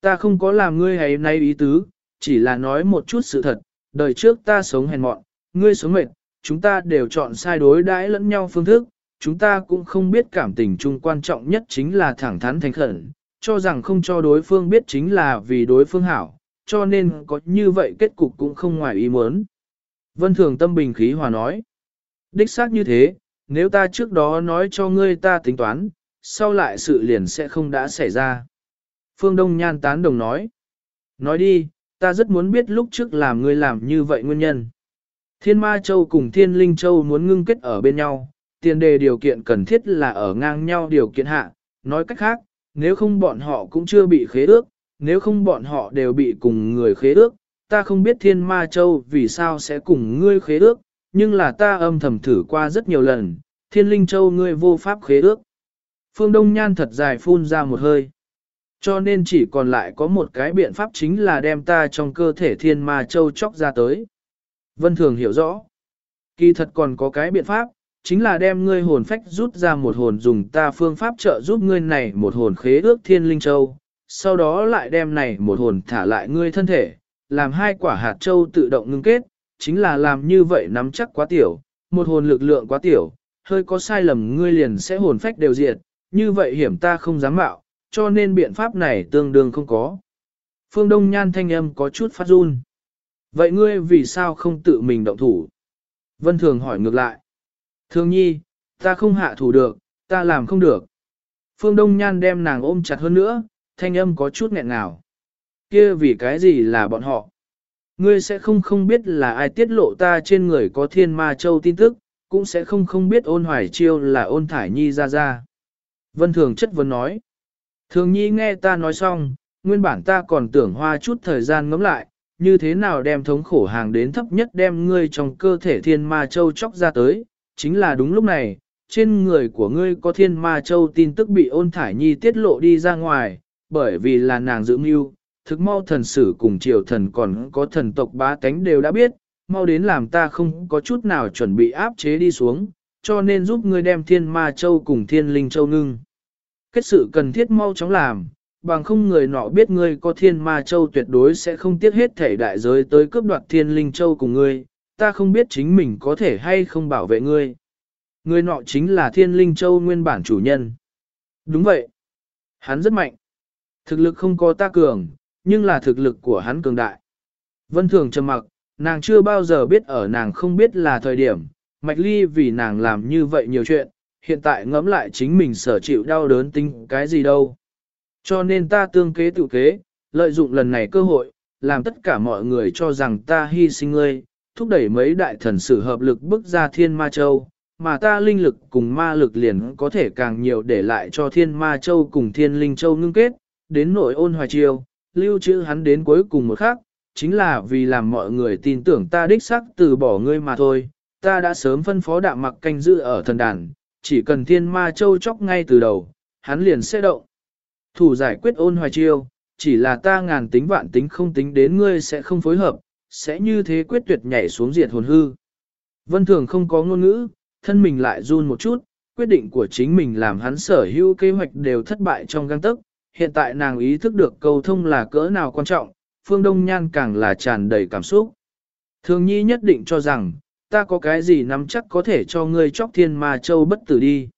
Ta không có làm ngươi hay nay ý tứ, chỉ là nói một chút sự thật, đời trước ta sống hèn mọn, ngươi sống mệt, chúng ta đều chọn sai đối đãi lẫn nhau phương thức, chúng ta cũng không biết cảm tình chung quan trọng nhất chính là thẳng thắn thành khẩn, cho rằng không cho đối phương biết chính là vì đối phương hảo, cho nên có như vậy kết cục cũng không ngoài ý muốn. Vân Thường tâm bình khí hòa nói, đích xác như thế, nếu ta trước đó nói cho ngươi ta tính toán, sau lại sự liền sẽ không đã xảy ra. Phương Đông Nhan tán đồng nói. Nói đi, ta rất muốn biết lúc trước làm ngươi làm như vậy nguyên nhân. Thiên Ma Châu cùng Thiên Linh Châu muốn ngưng kết ở bên nhau, tiền đề điều kiện cần thiết là ở ngang nhau điều kiện hạ. Nói cách khác, nếu không bọn họ cũng chưa bị khế ước, nếu không bọn họ đều bị cùng người khế ước, ta không biết Thiên Ma Châu vì sao sẽ cùng ngươi khế ước, nhưng là ta âm thầm thử qua rất nhiều lần, Thiên Linh Châu ngươi vô pháp khế ước. Phương Đông Nhan thật dài phun ra một hơi. Cho nên chỉ còn lại có một cái biện pháp chính là đem ta trong cơ thể thiên ma châu chóc ra tới. Vân Thường hiểu rõ. Kỳ thật còn có cái biện pháp, chính là đem ngươi hồn phách rút ra một hồn dùng ta phương pháp trợ giúp ngươi này một hồn khế ước thiên linh châu, sau đó lại đem này một hồn thả lại ngươi thân thể, làm hai quả hạt châu tự động ngưng kết, chính là làm như vậy nắm chắc quá tiểu, một hồn lực lượng quá tiểu, hơi có sai lầm ngươi liền sẽ hồn phách đều diệt, như vậy hiểm ta không dám mạo, cho nên biện pháp này tương đương không có. Phương Đông Nhan thanh âm có chút phát run. Vậy ngươi vì sao không tự mình động thủ? Vân Thường hỏi ngược lại. Thường nhi, ta không hạ thủ được, ta làm không được. Phương Đông Nhan đem nàng ôm chặt hơn nữa, thanh âm có chút nghẹn ngào. Kia vì cái gì là bọn họ? Ngươi sẽ không không biết là ai tiết lộ ta trên người có thiên ma châu tin tức, cũng sẽ không không biết ôn hoài chiêu là ôn thải nhi ra ra. Vân Thường chất vấn nói. Thường nhi nghe ta nói xong, nguyên bản ta còn tưởng hoa chút thời gian ngẫm lại, như thế nào đem thống khổ hàng đến thấp nhất đem ngươi trong cơ thể thiên ma châu chóc ra tới, chính là đúng lúc này, trên người của ngươi có thiên ma châu tin tức bị ôn thải nhi tiết lộ đi ra ngoài, bởi vì là nàng giữ mưu, thực mau thần sử cùng triều thần còn có thần tộc bá tánh đều đã biết, mau đến làm ta không có chút nào chuẩn bị áp chế đi xuống, cho nên giúp ngươi đem thiên ma châu cùng thiên linh châu ngưng. Kết sự cần thiết mau chóng làm, bằng không người nọ biết ngươi có thiên ma châu tuyệt đối sẽ không tiếc hết thể đại giới tới cướp đoạt thiên linh châu cùng ngươi, ta không biết chính mình có thể hay không bảo vệ ngươi. Ngươi nọ chính là thiên linh châu nguyên bản chủ nhân. Đúng vậy. Hắn rất mạnh. Thực lực không có ta cường, nhưng là thực lực của hắn cường đại. Vân Thường trầm mặc, nàng chưa bao giờ biết ở nàng không biết là thời điểm, Mạch Ly vì nàng làm như vậy nhiều chuyện, hiện tại ngẫm lại chính mình sở chịu đau đớn tính cái gì đâu. Cho nên ta tương kế tự kế, lợi dụng lần này cơ hội, làm tất cả mọi người cho rằng ta hy sinh ngươi, thúc đẩy mấy đại thần sử hợp lực bức ra thiên ma châu, mà ta linh lực cùng ma lực liền có thể càng nhiều để lại cho thiên ma châu cùng thiên linh châu ngưng kết, đến nội ôn hoài chiêu, lưu trữ hắn đến cuối cùng một khắc, chính là vì làm mọi người tin tưởng ta đích xác từ bỏ ngươi mà thôi. Ta đã sớm phân phó đạm mặc canh giữ ở thần đàn, chỉ cần thiên ma châu chóc ngay từ đầu, hắn liền sẽ động. Thủ giải quyết ôn hoài chiêu, chỉ là ta ngàn tính vạn tính không tính đến ngươi sẽ không phối hợp, sẽ như thế quyết tuyệt nhảy xuống diệt hồn hư. Vân Thường không có ngôn ngữ, thân mình lại run một chút, quyết định của chính mình làm hắn sở hữu kế hoạch đều thất bại trong găng tức. Hiện tại nàng ý thức được cầu thông là cỡ nào quan trọng, Phương Đông Nhan càng là tràn đầy cảm xúc. Thường nhi nhất định cho rằng, ta có cái gì nắm chắc có thể cho ngươi chóc thiên ma châu bất tử đi.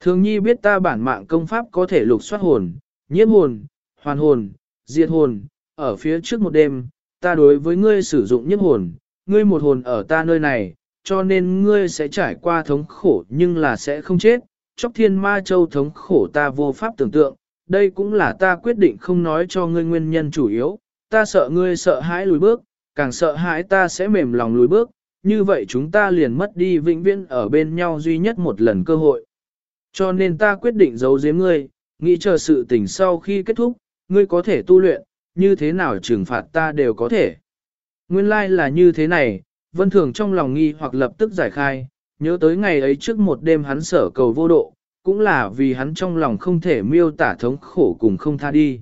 Thường nhi biết ta bản mạng công pháp có thể lục soát hồn, nhiễm hồn, hoàn hồn, diệt hồn, ở phía trước một đêm, ta đối với ngươi sử dụng nhiếp hồn, ngươi một hồn ở ta nơi này, cho nên ngươi sẽ trải qua thống khổ nhưng là sẽ không chết, chóc thiên ma châu thống khổ ta vô pháp tưởng tượng, đây cũng là ta quyết định không nói cho ngươi nguyên nhân chủ yếu, ta sợ ngươi sợ hãi lùi bước, càng sợ hãi ta sẽ mềm lòng lùi bước, như vậy chúng ta liền mất đi vĩnh viễn ở bên nhau duy nhất một lần cơ hội. Cho nên ta quyết định giấu giếm ngươi, nghĩ chờ sự tình sau khi kết thúc, ngươi có thể tu luyện, như thế nào trừng phạt ta đều có thể. Nguyên lai like là như thế này, vân thường trong lòng nghi hoặc lập tức giải khai, nhớ tới ngày ấy trước một đêm hắn sở cầu vô độ, cũng là vì hắn trong lòng không thể miêu tả thống khổ cùng không tha đi.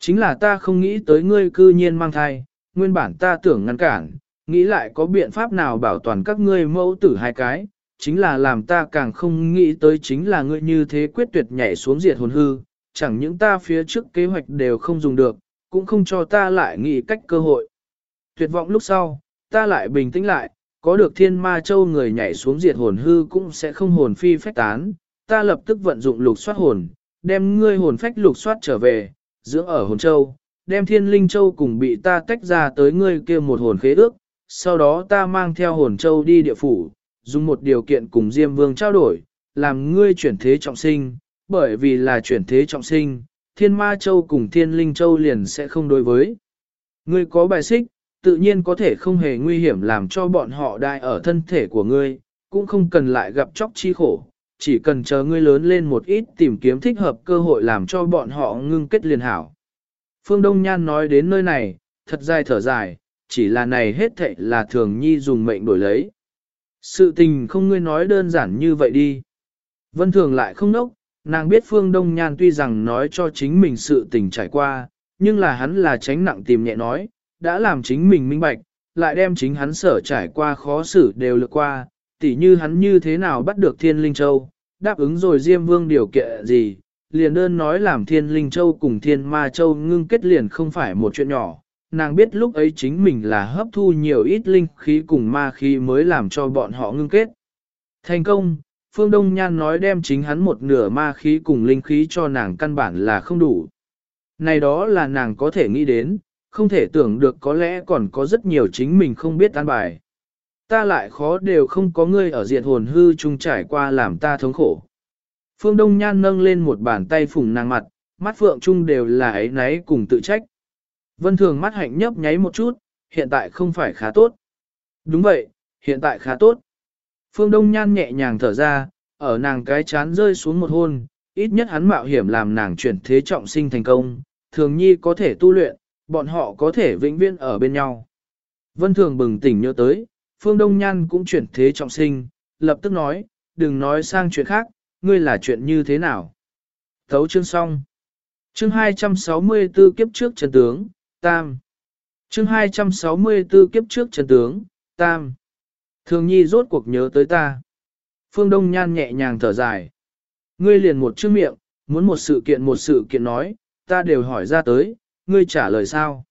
Chính là ta không nghĩ tới ngươi cư nhiên mang thai, nguyên bản ta tưởng ngăn cản, nghĩ lại có biện pháp nào bảo toàn các ngươi mẫu tử hai cái, chính là làm ta càng không nghĩ tới chính là ngươi như thế quyết tuyệt nhảy xuống diệt hồn hư, chẳng những ta phía trước kế hoạch đều không dùng được, cũng không cho ta lại nghĩ cách cơ hội. Tuyệt vọng lúc sau, ta lại bình tĩnh lại, có được thiên ma châu người nhảy xuống diệt hồn hư cũng sẽ không hồn phi phách tán, ta lập tức vận dụng lục soát hồn, đem ngươi hồn phách lục soát trở về, dưỡng ở hồn châu, đem thiên linh châu cùng bị ta tách ra tới ngươi kia một hồn khế ước, sau đó ta mang theo hồn châu đi địa phủ, dùng một điều kiện cùng Diêm Vương trao đổi, làm ngươi chuyển thế trọng sinh, bởi vì là chuyển thế trọng sinh, thiên ma châu cùng thiên linh châu liền sẽ không đối với. Ngươi có bài xích, tự nhiên có thể không hề nguy hiểm làm cho bọn họ đai ở thân thể của ngươi, cũng không cần lại gặp chóc chi khổ, chỉ cần chờ ngươi lớn lên một ít tìm kiếm thích hợp cơ hội làm cho bọn họ ngưng kết liền hảo. Phương Đông Nhan nói đến nơi này, thật dài thở dài, chỉ là này hết thệ là thường nhi dùng mệnh đổi lấy. Sự tình không ngươi nói đơn giản như vậy đi. Vân Thường lại không nốc, nàng biết Phương Đông Nhan tuy rằng nói cho chính mình sự tình trải qua, nhưng là hắn là tránh nặng tìm nhẹ nói, đã làm chính mình minh bạch, lại đem chính hắn sở trải qua khó xử đều lược qua, tỉ như hắn như thế nào bắt được Thiên Linh Châu, đáp ứng rồi Diêm Vương điều kiện gì, liền đơn nói làm Thiên Linh Châu cùng Thiên Ma Châu ngưng kết liền không phải một chuyện nhỏ. Nàng biết lúc ấy chính mình là hấp thu nhiều ít linh khí cùng ma khí mới làm cho bọn họ ngưng kết. Thành công, Phương Đông Nhan nói đem chính hắn một nửa ma khí cùng linh khí cho nàng căn bản là không đủ. Này đó là nàng có thể nghĩ đến, không thể tưởng được có lẽ còn có rất nhiều chính mình không biết an bài. Ta lại khó đều không có ngươi ở diện hồn hư chung trải qua làm ta thống khổ. Phương Đông Nhan nâng lên một bàn tay phùng nàng mặt, mắt phượng chung đều là ấy náy cùng tự trách. Vân Thường mắt hạnh nhấp nháy một chút, hiện tại không phải khá tốt. Đúng vậy, hiện tại khá tốt. Phương Đông Nhan nhẹ nhàng thở ra, ở nàng cái chán rơi xuống một hôn, ít nhất hắn mạo hiểm làm nàng chuyển thế trọng sinh thành công, thường nhi có thể tu luyện, bọn họ có thể vĩnh viễn ở bên nhau. Vân Thường bừng tỉnh nhớ tới, Phương Đông Nhan cũng chuyển thế trọng sinh, lập tức nói, đừng nói sang chuyện khác, ngươi là chuyện như thế nào. Thấu chương xong. Chương 264 kiếp trước chân tướng, Tam. Chương 264 kiếp trước chân tướng, Tam. Thường nhi rốt cuộc nhớ tới ta. Phương Đông Nhan nhẹ nhàng thở dài. Ngươi liền một chữ miệng, muốn một sự kiện một sự kiện nói, ta đều hỏi ra tới, ngươi trả lời sao?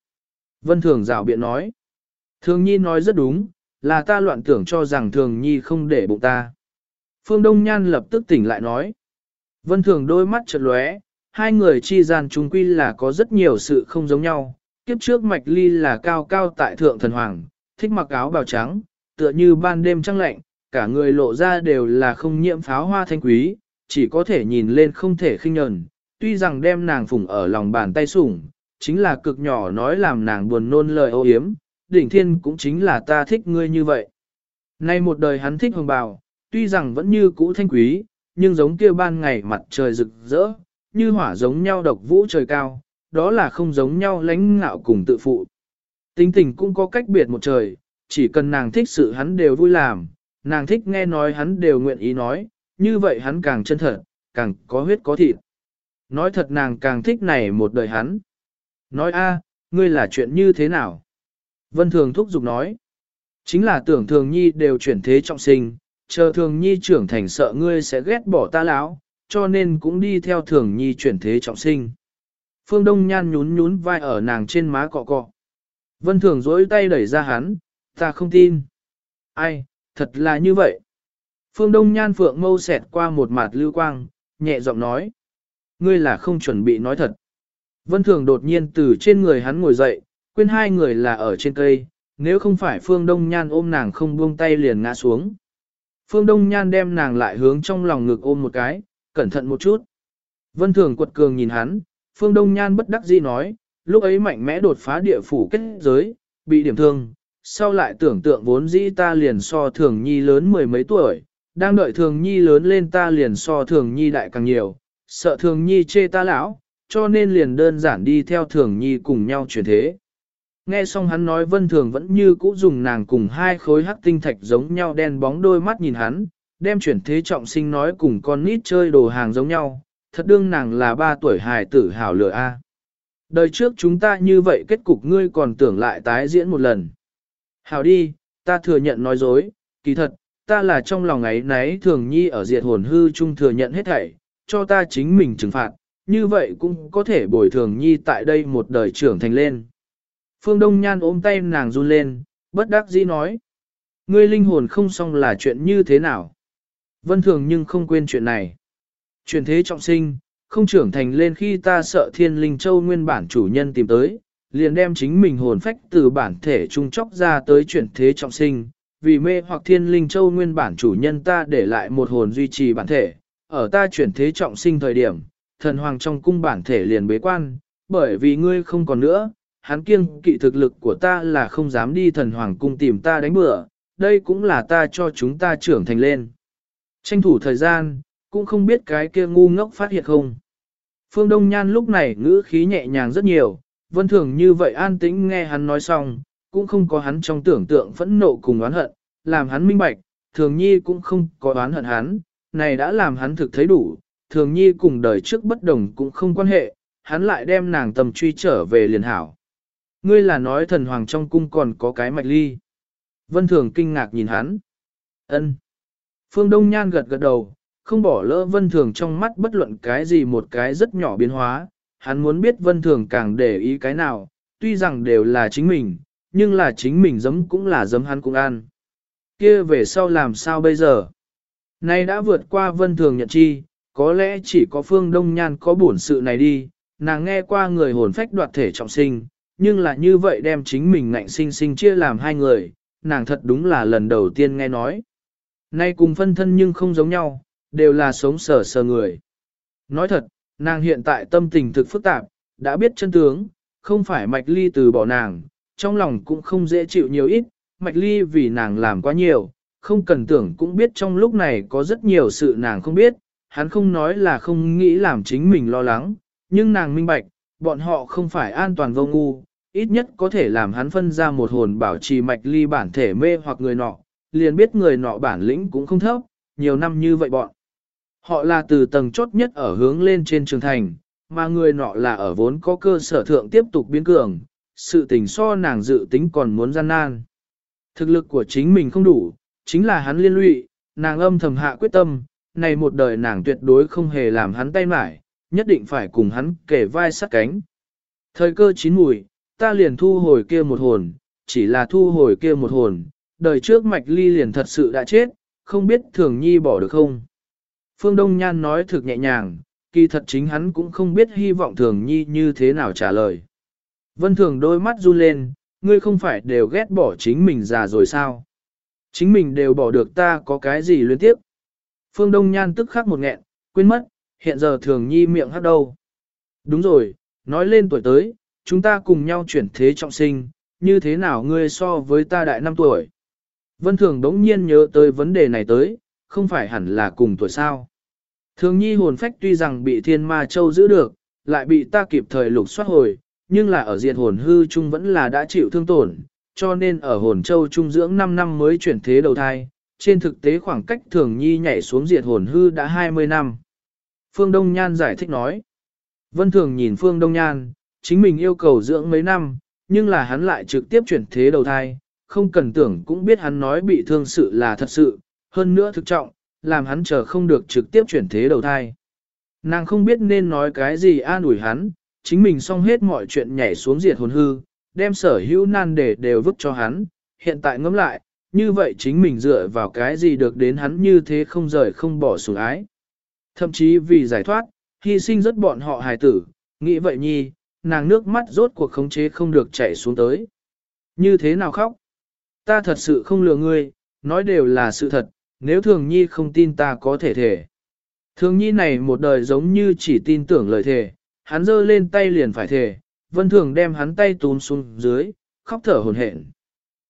Vân Thường rào biện nói. Thường nhi nói rất đúng, là ta loạn tưởng cho rằng Thường nhi không để bụng ta. Phương Đông Nhan lập tức tỉnh lại nói. Vân Thường đôi mắt chợt lóe, hai người chi gian Trung quy là có rất nhiều sự không giống nhau. Kiếp trước Mạch Ly là cao cao tại thượng thần hoàng, thích mặc áo bào trắng, tựa như ban đêm trăng lạnh, cả người lộ ra đều là không nhiễm pháo hoa thanh quý, chỉ có thể nhìn lên không thể khinh nhờn, Tuy rằng đem nàng phủng ở lòng bàn tay sủng, chính là cực nhỏ nói làm nàng buồn nôn lời ô hiếm, đỉnh thiên cũng chính là ta thích ngươi như vậy. Nay một đời hắn thích hồng bào, tuy rằng vẫn như cũ thanh quý, nhưng giống kia ban ngày mặt trời rực rỡ, như hỏa giống nhau độc vũ trời cao, đó là không giống nhau lãnh ngạo cùng tự phụ. Tính tình cũng có cách biệt một trời, chỉ cần nàng thích sự hắn đều vui làm, nàng thích nghe nói hắn đều nguyện ý nói, như vậy hắn càng chân thật, càng có huyết có thịt. Nói thật nàng càng thích này một đời hắn. Nói a, ngươi là chuyện như thế nào? Vân Thường thúc giục nói. Chính là tưởng Thường Nhi đều chuyển thế trọng sinh, chờ Thường Nhi trưởng thành sợ ngươi sẽ ghét bỏ ta lão, cho nên cũng đi theo Thường Nhi chuyển thế trọng sinh. Phương Đông Nhan nhún nhún vai ở nàng trên má cọ cọ. Vân Thường dối tay đẩy ra hắn, ta không tin. Ai, thật là như vậy. Phương Đông Nhan Phượng mâu xẹt qua một mặt lưu quang, nhẹ giọng nói. Ngươi là không chuẩn bị nói thật. Vân Thường đột nhiên từ trên người hắn ngồi dậy, quên hai người là ở trên cây, nếu không phải Phương Đông Nhan ôm nàng không buông tay liền ngã xuống. Phương Đông Nhan đem nàng lại hướng trong lòng ngực ôm một cái, cẩn thận một chút. Vân Thường quật cường nhìn hắn, Phương Đông Nhan bất đắc dĩ nói, lúc ấy mạnh mẽ đột phá địa phủ kết giới, bị điểm thương, sau lại tưởng tượng vốn dĩ ta liền so thường nhi lớn mười mấy tuổi, đang đợi thường nhi lớn lên ta liền so thường nhi đại càng nhiều, sợ thường nhi chê ta lão, cho nên liền đơn giản đi theo thường nhi cùng nhau chuyển thế. Nghe xong hắn nói vân thường vẫn như cũ dùng nàng cùng hai khối hắc tinh thạch giống nhau đen bóng đôi mắt nhìn hắn, đem chuyển thế trọng sinh nói cùng con nít chơi đồ hàng giống nhau, thật đương nàng là ba tuổi hài tử hảo lửa a. Đời trước chúng ta như vậy kết cục ngươi còn tưởng lại tái diễn một lần. Hảo đi, ta thừa nhận nói dối, kỳ thật, ta là trong lòng ấy nấy thường nhi ở diệt hồn hư chung thừa nhận hết thảy, cho ta chính mình trừng phạt, như vậy cũng có thể bồi thường nhi tại đây một đời trưởng thành lên. Phương Đông Nhan ôm tay nàng run lên, bất đắc dĩ nói. Ngươi linh hồn không xong là chuyện như thế nào? Vân thường nhưng không quên chuyện này. Chuyện thế trọng sinh, không trưởng thành lên khi ta sợ thiên linh châu nguyên bản chủ nhân tìm tới, liền đem chính mình hồn phách từ bản thể trung chóc ra tới chuyển thế trọng sinh, vì mê hoặc thiên linh châu nguyên bản chủ nhân ta để lại một hồn duy trì bản thể, ở ta chuyển thế trọng sinh thời điểm, thần hoàng trong cung bản thể liền bế quan, bởi vì ngươi không còn nữa, hắn kiêng kỵ thực lực của ta là không dám đi thần hoàng cung tìm ta đánh bữa, đây cũng là ta cho chúng ta trưởng thành lên. Tranh thủ thời gian, cũng không biết cái kia ngu ngốc phát hiện không. Phương Đông Nhan lúc này ngữ khí nhẹ nhàng rất nhiều, vân thường như vậy an tĩnh nghe hắn nói xong, cũng không có hắn trong tưởng tượng phẫn nộ cùng oán hận, làm hắn minh bạch, thường nhi cũng không có oán hận hắn, này đã làm hắn thực thấy đủ, thường nhi cùng đời trước bất đồng cũng không quan hệ, hắn lại đem nàng tầm truy trở về liền hảo. Ngươi là nói thần hoàng trong cung còn có cái mạch ly. Vân thường kinh ngạc nhìn hắn. ân Phương Đông Nhan gật gật đầu, không bỏ lỡ vân thường trong mắt bất luận cái gì một cái rất nhỏ biến hóa, hắn muốn biết vân thường càng để ý cái nào, tuy rằng đều là chính mình, nhưng là chính mình giấm cũng là giấm hắn cũng ăn. kia về sau làm sao bây giờ? Nay đã vượt qua vân thường nhận chi, có lẽ chỉ có phương đông nhan có bổn sự này đi, nàng nghe qua người hồn phách đoạt thể trọng sinh, nhưng là như vậy đem chính mình ngạnh sinh sinh chia làm hai người, nàng thật đúng là lần đầu tiên nghe nói. Nay cùng phân thân nhưng không giống nhau, đều là sống sờ sờ người. Nói thật, nàng hiện tại tâm tình thực phức tạp, đã biết chân tướng, không phải mạch ly từ bỏ nàng, trong lòng cũng không dễ chịu nhiều ít, mạch ly vì nàng làm quá nhiều, không cần tưởng cũng biết trong lúc này có rất nhiều sự nàng không biết, hắn không nói là không nghĩ làm chính mình lo lắng, nhưng nàng minh bạch, bọn họ không phải an toàn vô ngu, ít nhất có thể làm hắn phân ra một hồn bảo trì mạch ly bản thể mê hoặc người nọ, liền biết người nọ bản lĩnh cũng không thấp, nhiều năm như vậy bọn. Họ là từ tầng chốt nhất ở hướng lên trên trường thành, mà người nọ là ở vốn có cơ sở thượng tiếp tục biến cường, sự tình so nàng dự tính còn muốn gian nan. Thực lực của chính mình không đủ, chính là hắn liên lụy, nàng âm thầm hạ quyết tâm, này một đời nàng tuyệt đối không hề làm hắn tay mải, nhất định phải cùng hắn kể vai sát cánh. Thời cơ chín mùi, ta liền thu hồi kia một hồn, chỉ là thu hồi kia một hồn, đời trước mạch ly liền thật sự đã chết, không biết thường nhi bỏ được không. Phương Đông Nhan nói thực nhẹ nhàng, kỳ thật chính hắn cũng không biết hy vọng thường nhi như thế nào trả lời. Vân thường đôi mắt run lên, ngươi không phải đều ghét bỏ chính mình già rồi sao? Chính mình đều bỏ được ta có cái gì liên tiếp. Phương Đông Nhan tức khắc một nghẹn, quên mất, hiện giờ thường nhi miệng hát đâu. Đúng rồi, nói lên tuổi tới, chúng ta cùng nhau chuyển thế trọng sinh, như thế nào ngươi so với ta đại năm tuổi. Vân Thường đống nhiên nhớ tới vấn đề này tới, không phải hẳn là cùng tuổi sao. Thường nhi hồn phách tuy rằng bị thiên ma châu giữ được, lại bị ta kịp thời lục soát hồi, nhưng là ở diệt hồn hư chung vẫn là đã chịu thương tổn, cho nên ở hồn châu trung dưỡng 5 năm mới chuyển thế đầu thai, trên thực tế khoảng cách thường nhi nhảy xuống diệt hồn hư đã 20 năm. Phương Đông Nhan giải thích nói. Vân Thường nhìn Phương Đông Nhan, chính mình yêu cầu dưỡng mấy năm, nhưng là hắn lại trực tiếp chuyển thế đầu thai, không cần tưởng cũng biết hắn nói bị thương sự là thật sự, hơn nữa thực trọng, làm hắn chờ không được trực tiếp chuyển thế đầu thai. Nàng không biết nên nói cái gì an ủi hắn, chính mình xong hết mọi chuyện nhảy xuống diệt hồn hư, đem sở hữu nan để đều vứt cho hắn, hiện tại ngẫm lại, như vậy chính mình dựa vào cái gì được đến hắn như thế không rời không bỏ sủng ái. Thậm chí vì giải thoát, hy sinh rất bọn họ hài tử, nghĩ vậy nhi, nàng nước mắt rốt cuộc khống chế không được chảy xuống tới. Như thế nào khóc? Ta thật sự không lừa ngươi, nói đều là sự thật, nếu thường nhi không tin ta có thể thể. Thường nhi này một đời giống như chỉ tin tưởng lời thề, hắn giơ lên tay liền phải thề, vân thường đem hắn tay túm xuống dưới, khóc thở hồn hển.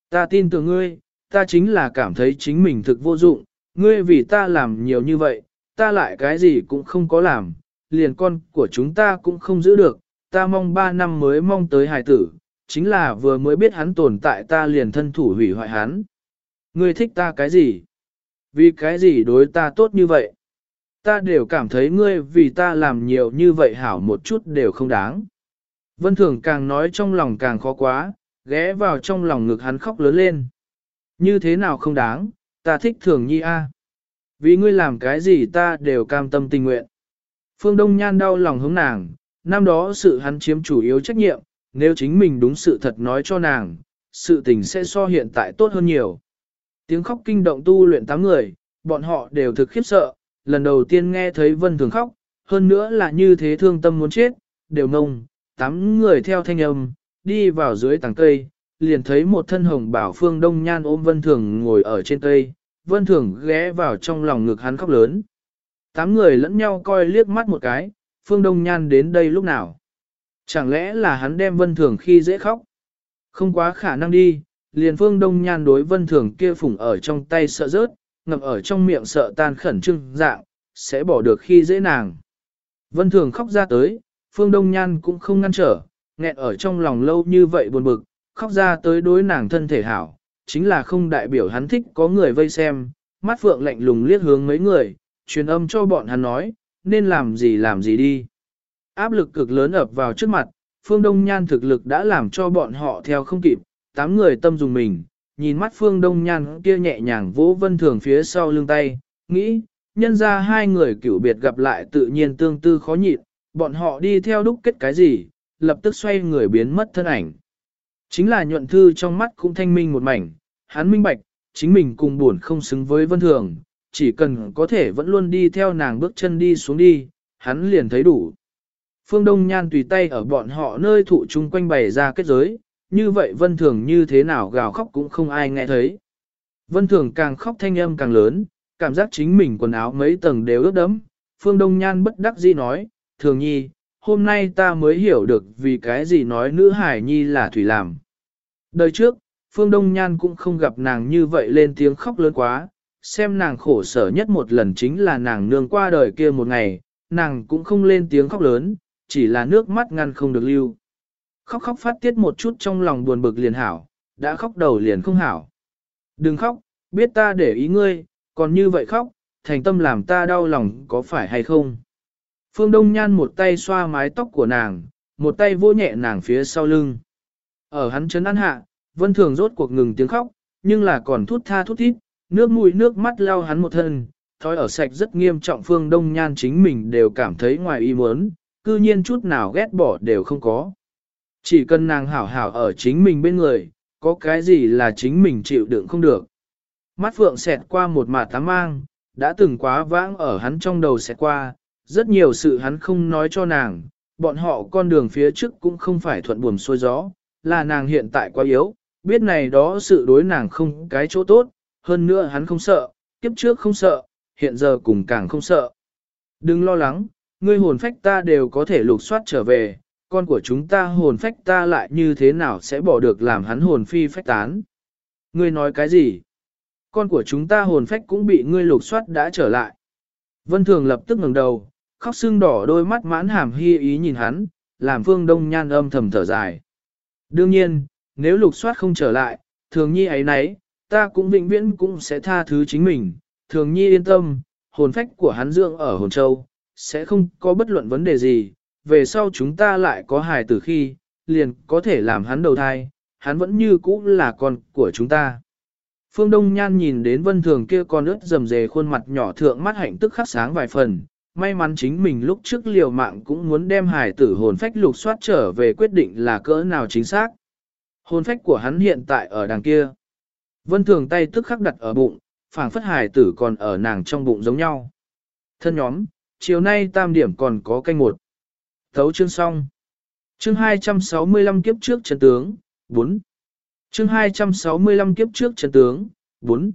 Ta tin tưởng ngươi, ta chính là cảm thấy chính mình thực vô dụng, ngươi vì ta làm nhiều như vậy, ta lại cái gì cũng không có làm, liền con của chúng ta cũng không giữ được, ta mong ba năm mới mong tới hài tử, chính là vừa mới biết hắn tồn tại ta liền thân thủ hủy hoại hắn. Ngươi thích ta cái gì? Vì cái gì đối ta tốt như vậy? Ta đều cảm thấy ngươi vì ta làm nhiều như vậy hảo một chút đều không đáng. Vân Thường càng nói trong lòng càng khó quá, ghé vào trong lòng ngực hắn khóc lớn lên. Như thế nào không đáng, ta thích Thường Nhi a. Vì ngươi làm cái gì ta đều cam tâm tình nguyện. Phương Đông Nhan đau lòng hướng nàng, năm đó sự hắn chiếm chủ yếu trách nhiệm, nếu chính mình đúng sự thật nói cho nàng, sự tình sẽ so hiện tại tốt hơn nhiều. Tiếng khóc kinh động tu luyện tám người, bọn họ đều thực khiếp sợ, lần đầu tiên nghe thấy Vân Thường khóc, hơn nữa là như thế thương tâm muốn chết, đều ngông, tám người theo thanh âm, đi vào dưới tàng cây, liền thấy một thân hồng bảo phương đông nhan ôm Vân Thường ngồi ở trên cây, Vân Thường ghé vào trong lòng ngực hắn khóc lớn. Tám người lẫn nhau coi liếc mắt một cái, Phương Đông Nhan đến đây lúc nào? Chẳng lẽ là hắn đem Vân Thường khi dễ khóc? Không quá khả năng đi, liền Phương Đông Nhan đối Vân Thường kia phủng ở trong tay sợ rớt, ngập ở trong miệng sợ tan khẩn trưng dạng, sẽ bỏ được khi dễ nàng. Vân Thường khóc ra tới, Phương Đông Nhan cũng không ngăn trở, nghẹn ở trong lòng lâu như vậy buồn bực, khóc ra tới đối nàng thân thể hảo, chính là không đại biểu hắn thích có người vây xem, mắt phượng lạnh lùng liếc hướng mấy người, truyền âm cho bọn hắn nói, nên làm gì làm gì đi. Áp lực cực lớn ập vào trước mặt, Phương Đông Nhan thực lực đã làm cho bọn họ theo không kịp, tám người tâm dùng mình, nhìn mắt Phương Đông Nhan kia nhẹ nhàng vỗ vân thường phía sau lưng tay, nghĩ, nhân ra hai người cửu biệt gặp lại tự nhiên tương tư khó nhịn, bọn họ đi theo đúc kết cái gì, lập tức xoay người biến mất thân ảnh. Chính là nhuận thư trong mắt cũng thanh minh một mảnh, hắn minh bạch, chính mình cùng buồn không xứng với vân thường, chỉ cần có thể vẫn luôn đi theo nàng bước chân đi xuống đi, hắn liền thấy đủ. Phương Đông Nhan tùy tay ở bọn họ nơi thụ chung quanh bày ra kết giới, như vậy vân thường như thế nào gào khóc cũng không ai nghe thấy. Vân thường càng khóc thanh âm càng lớn, cảm giác chính mình quần áo mấy tầng đều ướt đẫm. Phương Đông Nhan bất đắc dĩ nói, thường nhi, hôm nay ta mới hiểu được vì cái gì nói nữ hải nhi là thủy làm. Đời trước, Phương Đông Nhan cũng không gặp nàng như vậy lên tiếng khóc lớn quá, xem nàng khổ sở nhất một lần chính là nàng nương qua đời kia một ngày, nàng cũng không lên tiếng khóc lớn, chỉ là nước mắt ngăn không được lưu. Khóc khóc phát tiết một chút trong lòng buồn bực liền hảo, đã khóc đầu liền không hảo. Đừng khóc, biết ta để ý ngươi, còn như vậy khóc, thành tâm làm ta đau lòng có phải hay không? Phương Đông Nhan một tay xoa mái tóc của nàng, một tay vô nhẹ nàng phía sau lưng. Ở hắn chấn ăn hạ, Vân Thường rốt cuộc ngừng tiếng khóc, nhưng là còn thút tha thút thít, nước mũi nước mắt lao hắn một thân, thói ở sạch rất nghiêm trọng Phương Đông Nhan chính mình đều cảm thấy ngoài ý muốn, cư nhiên chút nào ghét bỏ đều không có. Chỉ cần nàng hảo hảo ở chính mình bên người, có cái gì là chính mình chịu đựng không được. Mắt phượng xẹt qua một mạt tám mang, đã từng quá vãng ở hắn trong đầu xẹt qua, rất nhiều sự hắn không nói cho nàng, bọn họ con đường phía trước cũng không phải thuận buồm xuôi gió, là nàng hiện tại quá yếu, biết này đó sự đối nàng không cái chỗ tốt, hơn nữa hắn không sợ, kiếp trước không sợ, hiện giờ cùng càng không sợ. Đừng lo lắng, ngươi hồn phách ta đều có thể lục soát trở về, con của chúng ta hồn phách ta lại như thế nào sẽ bỏ được làm hắn hồn phi phách tán. Ngươi nói cái gì? Con của chúng ta hồn phách cũng bị ngươi lục soát đã trở lại. Vân Thường lập tức ngẩng đầu, khóc sưng đỏ đôi mắt mãn hàm hy ý nhìn hắn, làm phương đông nhan âm thầm thở dài. Đương nhiên, nếu lục soát không trở lại, thường nhi ấy nấy, ta cũng vĩnh viễn cũng sẽ tha thứ chính mình, thường nhi yên tâm, hồn phách của hắn dưỡng ở hồn châu, sẽ không có bất luận vấn đề gì, về sau chúng ta lại có hài tử khi, liền có thể làm hắn đầu thai, hắn vẫn như cũ là con của chúng ta. Phương Đông Nhan nhìn đến vân thường kia con ướt rầm rề khuôn mặt nhỏ thượng mắt hạnh tức khắc sáng vài phần, may mắn chính mình lúc trước liều mạng cũng muốn đem hài tử hồn phách lục soát trở về quyết định là cỡ nào chính xác. Hồn phách của hắn hiện tại ở đằng kia. Vân thường tay tức khắc đặt ở bụng, phảng phất hài tử còn ở nàng trong bụng giống nhau. Thân nhóm, chiều nay tam điểm còn có canh một. Thấu chương xong. Chương 265 kiếp trước chân tướng, 4. Chương 265 kiếp trước chân tướng, 4.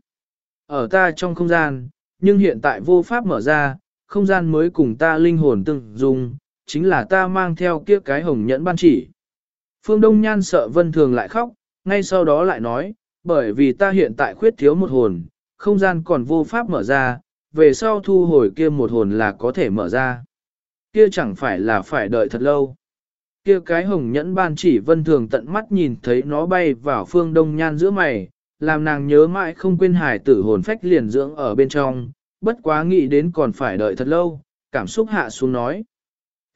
Ở ta trong không gian, nhưng hiện tại vô pháp mở ra, không gian mới cùng ta linh hồn từng dùng, chính là ta mang theo kia cái hồng nhẫn ban chỉ. Phương Đông Nhan sợ Vân Thường lại khóc, ngay sau đó lại nói, bởi vì ta hiện tại khuyết thiếu một hồn, không gian còn vô pháp mở ra, về sau thu hồi kia một hồn là có thể mở ra. Kia chẳng phải là phải đợi thật lâu. Kia cái hồng nhẫn ban chỉ Vân Thường tận mắt nhìn thấy nó bay vào Phương Đông Nhan giữa mày, làm nàng nhớ mãi không quên hải tử hồn phách liền dưỡng ở bên trong, bất quá nghĩ đến còn phải đợi thật lâu, cảm xúc hạ xuống nói.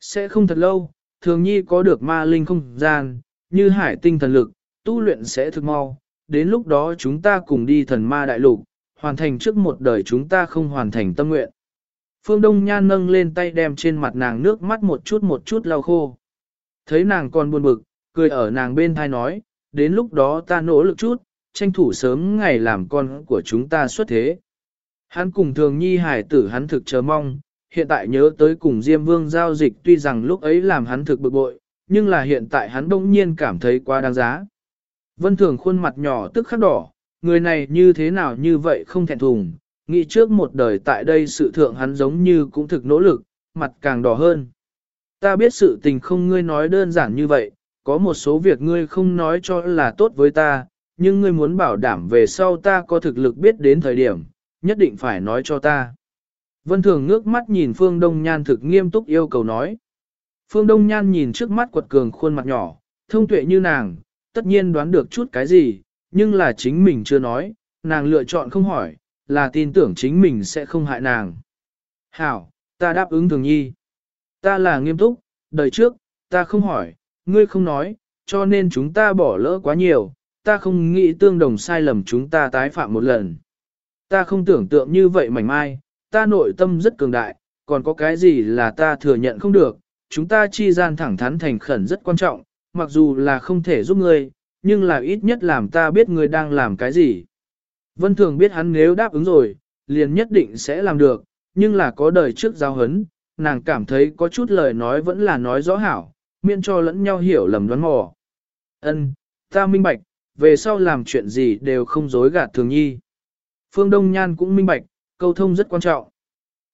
Sẽ không thật lâu, thường nhi có được ma linh không gian, như hải tinh thần lực, tu luyện sẽ thực mau, đến lúc đó chúng ta cùng đi thần ma đại lục, hoàn thành trước một đời chúng ta không hoàn thành tâm nguyện. Phương Đông Nhan nâng lên tay đem trên mặt nàng nước mắt một chút một chút lau khô. Thấy nàng còn buồn bực, cười ở nàng bên thai nói, đến lúc đó ta nỗ lực chút, tranh thủ sớm ngày làm con của chúng ta xuất thế. Hắn cùng thường nhi hải tử hắn thực chờ mong, hiện tại nhớ tới cùng Diêm Vương giao dịch tuy rằng lúc ấy làm hắn thực bực bội, nhưng là hiện tại hắn đông nhiên cảm thấy quá đáng giá. Vân thường khuôn mặt nhỏ tức khắc đỏ, người này như thế nào như vậy không thẹn thùng, nghĩ trước một đời tại đây sự thượng hắn giống như cũng thực nỗ lực, mặt càng đỏ hơn. Ta biết sự tình không ngươi nói đơn giản như vậy, có một số việc ngươi không nói cho là tốt với ta, nhưng ngươi muốn bảo đảm về sau ta có thực lực biết đến thời điểm, nhất định phải nói cho ta. Vân Thường ngước mắt nhìn Phương Đông Nhan thực nghiêm túc yêu cầu nói. Phương Đông Nhan nhìn trước mắt quật cường khuôn mặt nhỏ, thông tuệ như nàng, tất nhiên đoán được chút cái gì, nhưng là chính mình chưa nói, nàng lựa chọn không hỏi, là tin tưởng chính mình sẽ không hại nàng. Hảo, ta đáp ứng thường nhi. Ta là nghiêm túc, đời trước, ta không hỏi, ngươi không nói, cho nên chúng ta bỏ lỡ quá nhiều, ta không nghĩ tương đồng sai lầm chúng ta tái phạm một lần. Ta không tưởng tượng như vậy mảnh mai, ta nội tâm rất cường đại, còn có cái gì là ta thừa nhận không được, chúng ta chi gian thẳng thắn thành khẩn rất quan trọng, mặc dù là không thể giúp ngươi, nhưng là ít nhất làm ta biết ngươi đang làm cái gì. Vân Thường biết hắn nếu đáp ứng rồi, liền nhất định sẽ làm được, nhưng là có đời trước giao hấn, nàng cảm thấy có chút lời nói vẫn là nói rõ hảo, miễn cho lẫn nhau hiểu lầm đoán mò. Ân, ta minh bạch, về sau làm chuyện gì đều không dối gạt thường nhi. Phương Đông Nhan cũng minh bạch, câu thông rất quan trọng.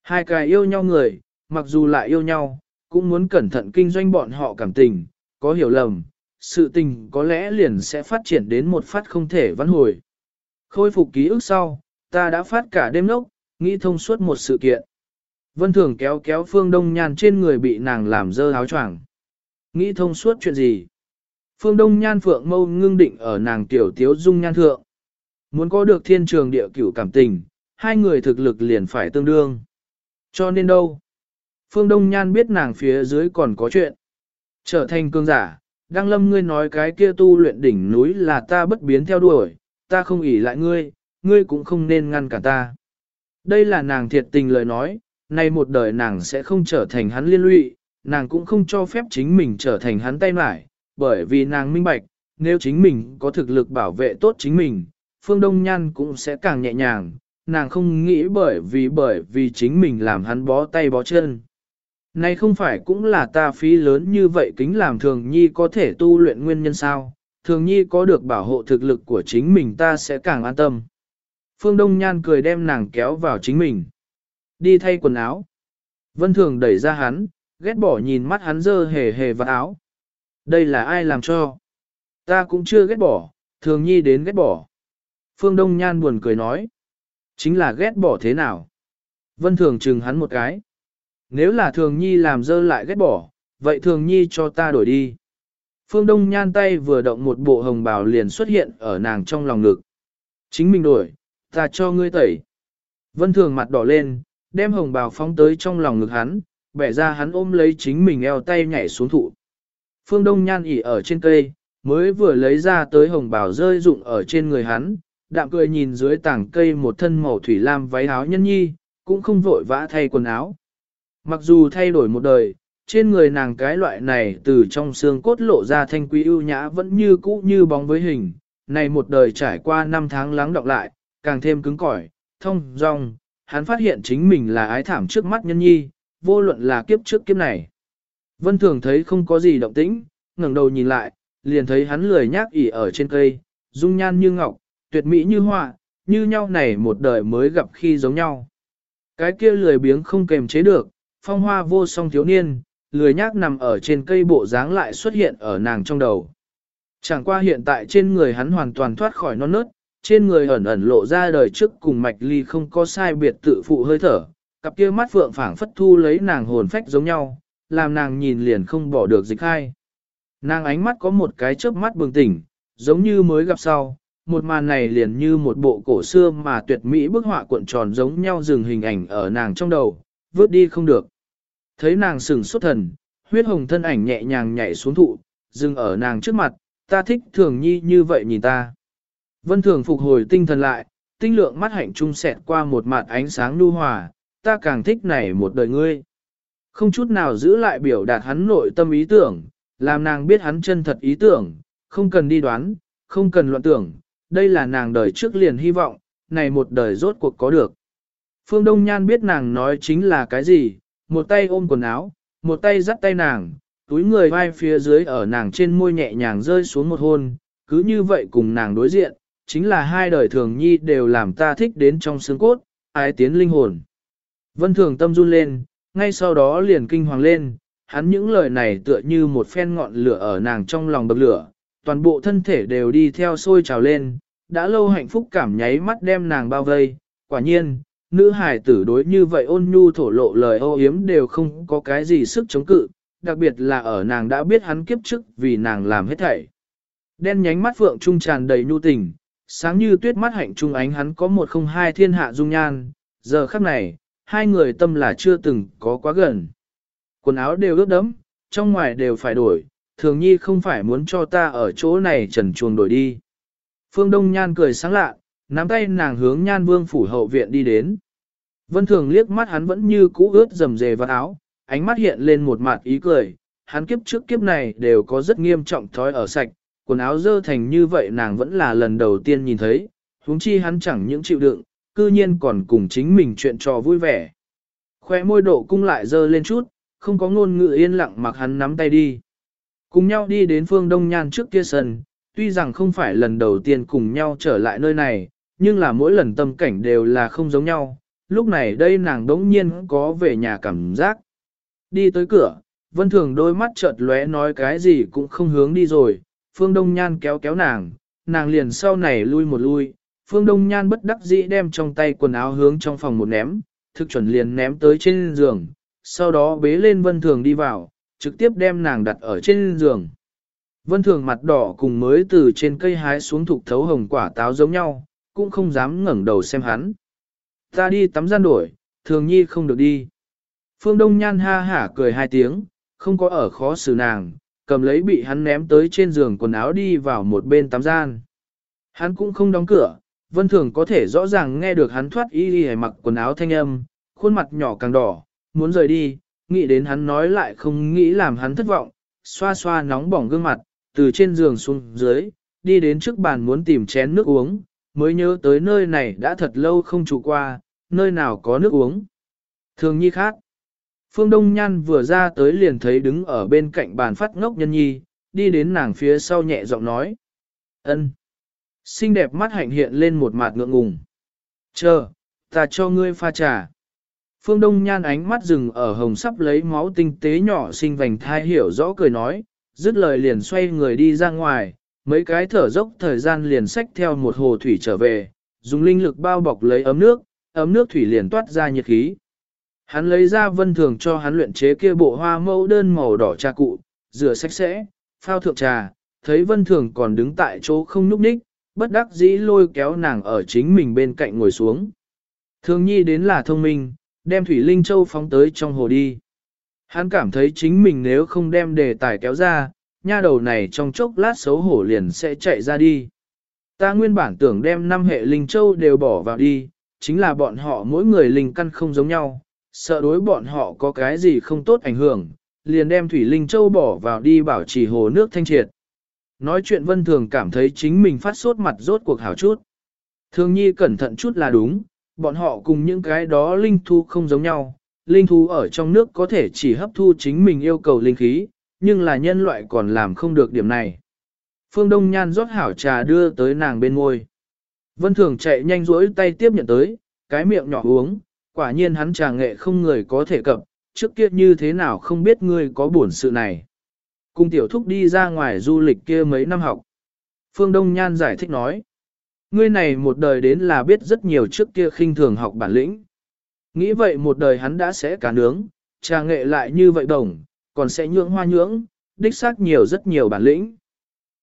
Hai cái yêu nhau người, mặc dù lại yêu nhau, cũng muốn cẩn thận kinh doanh bọn họ cảm tình, có hiểu lầm, sự tình có lẽ liền sẽ phát triển đến một phát không thể vãn hồi. Khôi phục ký ức sau, ta đã phát cả đêm nốc, nghĩ thông suốt một sự kiện. Vân Thường kéo kéo Phương Đông Nhan trên người bị nàng làm dơ áo choàng. Nghĩ thông suốt chuyện gì? Phương Đông Nhan Phượng mâu ngưng định ở nàng tiểu tiếu dung nhan thượng. Muốn có được thiên trường địa cửu cảm tình, hai người thực lực liền phải tương đương. Cho nên đâu? Phương Đông Nhan biết nàng phía dưới còn có chuyện. Trở thành cương giả, Đăng Lâm ngươi nói cái kia tu luyện đỉnh núi là ta bất biến theo đuổi, ta không ỷ lại ngươi, ngươi cũng không nên ngăn cả ta. Đây là nàng thiệt tình lời nói, nay một đời nàng sẽ không trở thành hắn liên lụy, nàng cũng không cho phép chính mình trở thành hắn tay mải, bởi vì nàng minh bạch, nếu chính mình có thực lực bảo vệ tốt chính mình, Phương Đông Nhan cũng sẽ càng nhẹ nhàng, nàng không nghĩ bởi vì bởi vì chính mình làm hắn bó tay bó chân. Này không phải cũng là ta phí lớn như vậy kính làm thường nhi có thể tu luyện nguyên nhân sao, thường nhi có được bảo hộ thực lực của chính mình ta sẽ càng an tâm. Phương Đông Nhan cười đem nàng kéo vào chính mình. Đi thay quần áo. Vân Thường đẩy ra hắn, ghét bỏ nhìn mắt hắn dơ hề hề vào áo. Đây là ai làm cho? Ta cũng chưa ghét bỏ, thường nhi đến ghét bỏ. Phương Đông Nhan buồn cười nói. Chính là ghét bỏ thế nào? Vân Thường chừng hắn một cái. Nếu là thường nhi làm dơ lại ghét bỏ, vậy thường nhi cho ta đổi đi. Phương Đông Nhan tay vừa động một bộ hồng bào liền xuất hiện ở nàng trong lòng ngực. Chính mình đổi, ta cho ngươi tẩy. Vân Thường mặt đỏ lên, đem hồng bào phóng tới trong lòng ngực hắn, bẻ ra hắn ôm lấy chính mình eo tay nhảy xuống thụ. Phương Đông Nhan ỉ ở trên cây, mới vừa lấy ra tới hồng bào rơi rụng ở trên người hắn, đạm cười nhìn dưới tảng cây một thân màu thủy lam váy áo nhân nhi, cũng không vội vã thay quần áo. Mặc dù thay đổi một đời, trên người nàng cái loại này từ trong xương cốt lộ ra thanh quý ưu nhã vẫn như cũ như bóng với hình, này một đời trải qua năm tháng lắng đọng lại, càng thêm cứng cỏi, thông, dong, hắn phát hiện chính mình là ái thảm trước mắt nhân nhi, vô luận là kiếp trước kiếp này. Vân Thường thấy không có gì động tĩnh, ngẩng đầu nhìn lại, liền thấy hắn lười nhác ỉ ở trên cây, dung nhan như ngọc, tuyệt mỹ như họa, như nhau này một đời mới gặp khi giống nhau. Cái kia lười biếng không kềm chế được, phong hoa vô song thiếu niên, lười nhác nằm ở trên cây bộ dáng lại xuất hiện ở nàng trong đầu. Chẳng qua hiện tại trên người hắn hoàn toàn thoát khỏi non nớt, trên người ẩn ẩn lộ ra đời trước cùng mạch ly không có sai biệt tự phụ hơi thở, cặp kia mắt phượng phảng phất thu lấy nàng hồn phách giống nhau, làm nàng nhìn liền không bỏ được dịch hai. Nàng ánh mắt có một cái chớp mắt bừng tỉnh, giống như mới gặp sau, một màn này liền như một bộ cổ xưa mà tuyệt mỹ bức họa cuộn tròn giống nhau dừng hình ảnh ở nàng trong đầu, vớt đi không được. Thấy nàng sừng xuất thần, huyết hồng thân ảnh nhẹ nhàng nhảy xuống thụ, dừng ở nàng trước mặt, ta thích thường nhi như vậy nhìn ta. Vân thường phục hồi tinh thần lại, tinh lượng mắt hạnh trung xẹt qua một mặt ánh sáng nu hòa, ta càng thích này một đời ngươi. Không chút nào giữ lại biểu đạt hắn nội tâm ý tưởng, làm nàng biết hắn chân thật ý tưởng, không cần đi đoán, không cần luận tưởng, đây là nàng đời trước liền hy vọng, này một đời rốt cuộc có được. Phương Đông Nhan biết nàng nói chính là cái gì, một tay ôm quần áo, một tay dắt tay nàng, túi người vai phía dưới ở nàng trên môi nhẹ nhàng rơi xuống một hôn, cứ như vậy cùng nàng đối diện, chính là hai đời thường nhi đều làm ta thích đến trong xương cốt, ái tiến linh hồn. Vân thường tâm run lên, ngay sau đó liền kinh hoàng lên, hắn những lời này tựa như một phen ngọn lửa ở nàng trong lòng bậc lửa, toàn bộ thân thể đều đi theo sôi trào lên, đã lâu hạnh phúc cảm nháy mắt đem nàng bao vây, quả nhiên, nữ hài tử đối như vậy ôn nhu thổ lộ lời ô yếm đều không có cái gì sức chống cự, đặc biệt là ở nàng đã biết hắn kiếp trước vì nàng làm hết thảy. Đen nhánh mắt phượng trung tràn đầy nhu tình, sáng như tuyết mắt hạnh trung ánh hắn có một không hai thiên hạ dung nhan, giờ khắc này, hai người tâm là chưa từng có quá gần. Quần áo đều ướt đẫm, trong ngoài đều phải đổi, thường nhi không phải muốn cho ta ở chỗ này trần chuồng đổi đi. Phương Đông Nhan cười sáng lạ, nắm tay nàng hướng Nhan Vương phủ hậu viện đi đến. Vân Thường liếc mắt hắn vẫn như cũ ướt dầm dề vào áo, ánh mắt hiện lên một mặt ý cười, hắn kiếp trước kiếp này đều có rất nghiêm trọng thói ở sạch, quần áo dơ thành như vậy nàng vẫn là lần đầu tiên nhìn thấy, huống chi hắn chẳng những chịu đựng, cư nhiên còn cùng chính mình chuyện trò vui vẻ. Khoe môi độ cung lại dơ lên chút, không có ngôn ngữ yên lặng mặc hắn nắm tay đi. Cùng nhau đi đến phương Đông Nhan trước kia sân, tuy rằng không phải lần đầu tiên cùng nhau trở lại nơi này, nhưng là mỗi lần tâm cảnh đều là không giống nhau. Lúc này đây nàng đống nhiên có về nhà cảm giác. Đi tới cửa, Vân Thường đôi mắt chợt lóe nói cái gì cũng không hướng đi rồi, Phương Đông Nhan kéo kéo nàng, nàng liền sau này lui một lui, Phương Đông Nhan bất đắc dĩ đem trong tay quần áo hướng trong phòng một ném, thực chuẩn liền ném tới trên giường, sau đó bế lên Vân Thường đi vào, trực tiếp đem nàng đặt ở trên giường. Vân Thường mặt đỏ cùng mới từ trên cây hái xuống thục thấu hồng quả táo giống nhau, cũng không dám ngẩng đầu xem hắn. Ta đi tắm gian đổi, thường nhi không được đi. Phương Đông Nhan ha hả cười hai tiếng, không có ở khó xử nàng, cầm lấy bị hắn ném tới trên giường quần áo đi vào một bên tắm gian. Hắn cũng không đóng cửa, Vân Thường có thể rõ ràng nghe được hắn thoát y đi mặc quần áo thanh âm, khuôn mặt nhỏ càng đỏ, muốn rời đi, nghĩ đến hắn nói lại không nghĩ làm hắn thất vọng, xoa xoa nóng bỏng gương mặt, từ trên giường xuống dưới, đi đến trước bàn muốn tìm chén nước uống, mới nhớ tới nơi này đã thật lâu không trụ qua, nơi nào có nước uống. Thường nhi khác. Phương Đông Nhan vừa ra tới liền thấy đứng ở bên cạnh bàn phát ngốc nhân nhi, đi đến nàng phía sau nhẹ giọng nói. ân Xinh đẹp mắt hạnh hiện lên một mặt ngượng ngùng. Chờ, ta cho ngươi pha trà. Phương Đông Nhan ánh mắt dừng ở hồng sắp lấy máu tinh tế nhỏ xinh vành thai hiểu rõ cười nói, dứt lời liền xoay người đi ra ngoài, mấy cái thở dốc thời gian liền xách theo một hồ thủy trở về, dùng linh lực bao bọc lấy ấm nước, ấm nước thủy liền toát ra nhiệt khí. Hắn lấy ra vân thường cho hắn luyện chế kia bộ hoa mẫu đơn màu đỏ trà cụ, rửa sạch sẽ, phao thượng trà, thấy vân thường còn đứng tại chỗ không núp ních, bất đắc dĩ lôi kéo nàng ở chính mình bên cạnh ngồi xuống. Thường nhi đến là thông minh, đem Thủy Linh Châu phóng tới trong hồ đi. Hắn cảm thấy chính mình nếu không đem đề tài kéo ra, nha đầu này trong chốc lát xấu hổ liền sẽ chạy ra đi. Ta nguyên bản tưởng đem năm hệ Linh Châu đều bỏ vào đi, chính là bọn họ mỗi người linh căn không giống nhau, sợ đối bọn họ có cái gì không tốt ảnh hưởng, liền đem Thủy Linh Châu bỏ vào đi bảo trì hồ nước thanh triệt. Nói chuyện vân thường cảm thấy chính mình phát sốt mặt rốt cuộc hảo chút. Thường nhi cẩn thận chút là đúng, bọn họ cùng những cái đó linh thu không giống nhau. Linh thú ở trong nước có thể chỉ hấp thu chính mình yêu cầu linh khí, nhưng là nhân loại còn làm không được điểm này. Phương Đông Nhan rót hảo trà đưa tới nàng bên ngôi. Vân Thường chạy nhanh rỗi tay tiếp nhận tới, cái miệng nhỏ uống, quả nhiên hắn trà nghệ không người có thể cập, trước kia như thế nào không biết ngươi có buồn sự này. Cung tiểu thúc đi ra ngoài du lịch kia mấy năm học. Phương Đông Nhan giải thích nói. Ngươi này một đời đến là biết rất nhiều trước kia khinh thường học bản lĩnh. Nghĩ vậy một đời hắn đã sẽ cả nướng, trà nghệ lại như vậy đồng, còn sẽ nhưỡng hoa nhưỡng, đích xác nhiều rất nhiều bản lĩnh.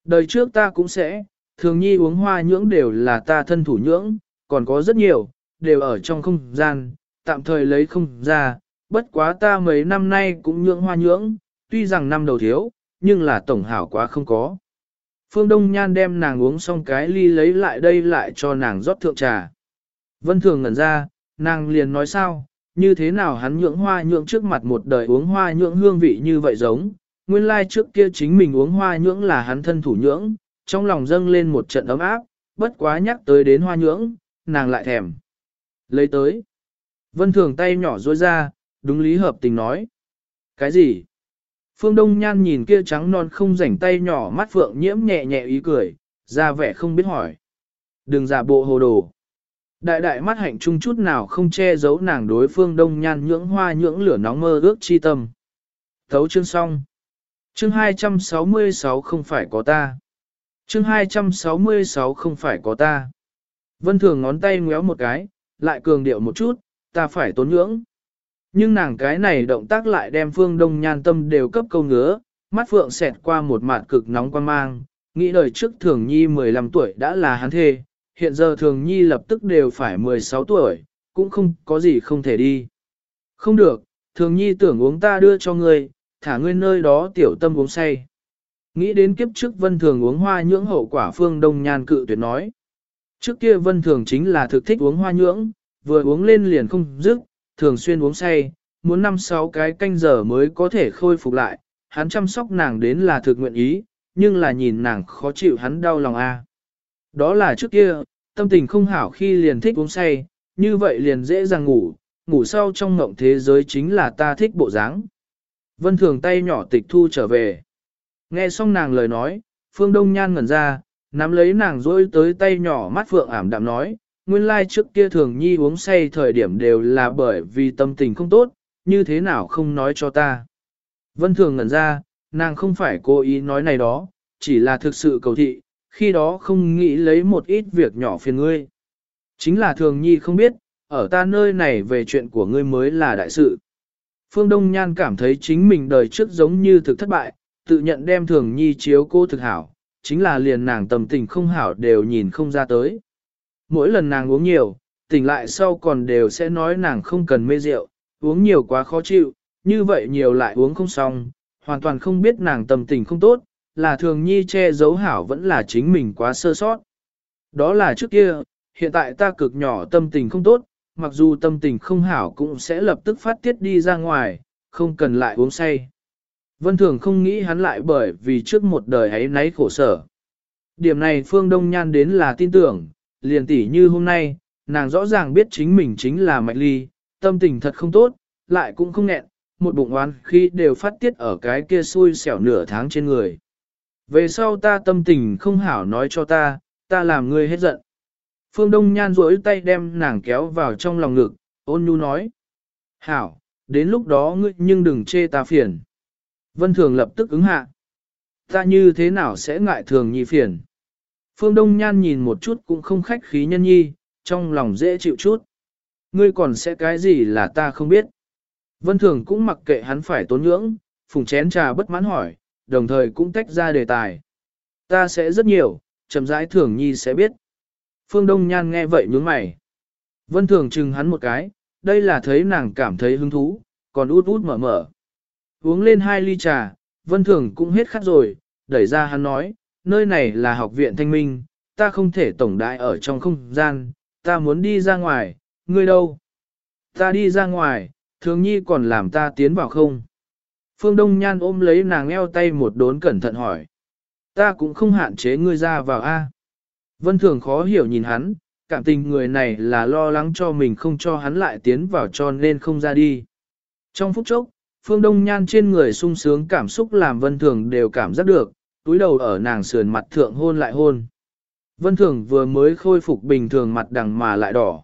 Đời trước ta cũng sẽ, thường nhi uống hoa nhưỡng đều là ta thân thủ nhưỡng, còn có rất nhiều, đều ở trong không gian, tạm thời lấy không ra, bất quá ta mấy năm nay cũng nhưỡng hoa nhưỡng, tuy rằng năm đầu thiếu, nhưng là tổng hảo quá không có. Phương Đông Nhan đem nàng uống xong cái ly lấy lại đây lại cho nàng rót thượng trà. Vân Thường ngẩn ra, nàng liền nói sao, như thế nào hắn nhưỡng hoa nhưỡng trước mặt một đời uống hoa nhưỡng hương vị như vậy giống, nguyên lai trước kia chính mình uống hoa nhưỡng là hắn thân thủ nhưỡng, trong lòng dâng lên một trận ấm áp, bất quá nhắc tới đến hoa nhưỡng, nàng lại thèm. Lấy tới. Vân Thường tay nhỏ rối ra, đúng lý hợp tình nói. Cái gì? Phương Đông Nhan nhìn kia trắng non không rảnh tay nhỏ mắt phượng nhiễm nhẹ nhẹ ý cười, ra vẻ không biết hỏi. Đừng giả bộ hồ đồ. Đại đại mắt hạnh chung chút nào không che giấu nàng đối phương Đông Nhan nhưỡng hoa nhưỡng lửa nóng mơ ước chi tâm. Thấu chương xong. Chương 266 không phải có ta. Chương 266 không phải có ta. Vân Thường ngón tay ngéo một cái, lại cường điệu một chút, ta phải tốn nhưỡng. Nhưng nàng cái này động tác lại đem phương đông nhan tâm đều cấp câu ngứa, mắt phượng xẹt qua một mạt cực nóng quan mang, nghĩ đời trước thường nhi 15 tuổi đã là hắn thê, hiện giờ thường nhi lập tức đều phải 16 tuổi, cũng không có gì không thể đi. Không được, thường nhi tưởng uống ta đưa cho ngươi, thả ngươi nơi đó tiểu tâm uống say. Nghĩ đến kiếp trước vân thường uống hoa nhưỡng hậu quả phương đông nhan cự tuyệt nói. Trước kia vân thường chính là thực thích uống hoa nhưỡng, vừa uống lên liền không dứt, thường xuyên uống say, muốn năm sáu cái canh giờ mới có thể khôi phục lại, hắn chăm sóc nàng đến là thực nguyện ý, nhưng là nhìn nàng khó chịu hắn đau lòng a. Đó là trước kia, tâm tình không hảo khi liền thích uống say, như vậy liền dễ dàng ngủ, ngủ sau trong ngộng thế giới chính là ta thích bộ dáng. Vân thường tay nhỏ tịch thu trở về. Nghe xong nàng lời nói, Phương Đông Nhan ngẩn ra, nắm lấy nàng dối tới tay nhỏ mắt Phượng ảm đạm nói, nguyên lai trước kia thường nhi uống say thời điểm đều là bởi vì tâm tình không tốt, như thế nào không nói cho ta. Vân thường ngẩn ra, nàng không phải cố ý nói này đó, chỉ là thực sự cầu thị, khi đó không nghĩ lấy một ít việc nhỏ phiền ngươi. Chính là thường nhi không biết, ở ta nơi này về chuyện của ngươi mới là đại sự. Phương Đông Nhan cảm thấy chính mình đời trước giống như thực thất bại, tự nhận đem thường nhi chiếu cô thực hảo, chính là liền nàng tầm tình không hảo đều nhìn không ra tới. Mỗi lần nàng uống nhiều, tỉnh lại sau còn đều sẽ nói nàng không cần mê rượu, uống nhiều quá khó chịu, như vậy nhiều lại uống không xong, hoàn toàn không biết nàng tầm tình không tốt, là thường nhi che giấu hảo vẫn là chính mình quá sơ sót. Đó là trước kia, hiện tại ta cực nhỏ tâm tình không tốt, mặc dù tâm tình không hảo cũng sẽ lập tức phát tiết đi ra ngoài, không cần lại uống say. Vân Thường không nghĩ hắn lại bởi vì trước một đời ấy nấy khổ sở. Điểm này Phương Đông Nhan đến là tin tưởng, liền tỉ như hôm nay, nàng rõ ràng biết chính mình chính là Mạch Ly, tâm tình thật không tốt, lại cũng không nghẹn, một bụng oán khi đều phát tiết ở cái kia xui xẻo nửa tháng trên người. Về sau ta tâm tình không hảo nói cho ta, ta làm ngươi hết giận. Phương Đông Nhan rỗi tay đem nàng kéo vào trong lòng ngực, ôn nhu nói. Hảo, đến lúc đó ngươi nhưng đừng chê ta phiền. Vân Thường lập tức ứng hạ. Ta như thế nào sẽ ngại thường nhi phiền? Phương Đông Nhan nhìn một chút cũng không khách khí nhân nhi, trong lòng dễ chịu chút. Ngươi còn sẽ cái gì là ta không biết. Vân Thường cũng mặc kệ hắn phải tốn nhưỡng, phùng chén trà bất mãn hỏi, đồng thời cũng tách ra đề tài. Ta sẽ rất nhiều, chậm rãi Thường Nhi sẽ biết. Phương Đông Nhan nghe vậy nhướng mày. Vân Thường chừng hắn một cái, đây là thấy nàng cảm thấy hứng thú, còn út út mở mở. Uống lên hai ly trà, Vân Thường cũng hết khát rồi, đẩy ra hắn nói, nơi này là học viện thanh minh, ta không thể tổng đại ở trong không gian, ta muốn đi ra ngoài, ngươi đâu? Ta đi ra ngoài, thường nhi còn làm ta tiến vào không? Phương Đông Nhan ôm lấy nàng eo tay một đốn cẩn thận hỏi. Ta cũng không hạn chế ngươi ra vào A. Vân Thường khó hiểu nhìn hắn, cảm tình người này là lo lắng cho mình không cho hắn lại tiến vào cho nên không ra đi. Trong phút chốc, Phương Đông Nhan trên người sung sướng cảm xúc làm Vân Thường đều cảm giác được, túi đầu ở nàng sườn mặt thượng hôn lại hôn. Vân Thường vừa mới khôi phục bình thường mặt đằng mà lại đỏ.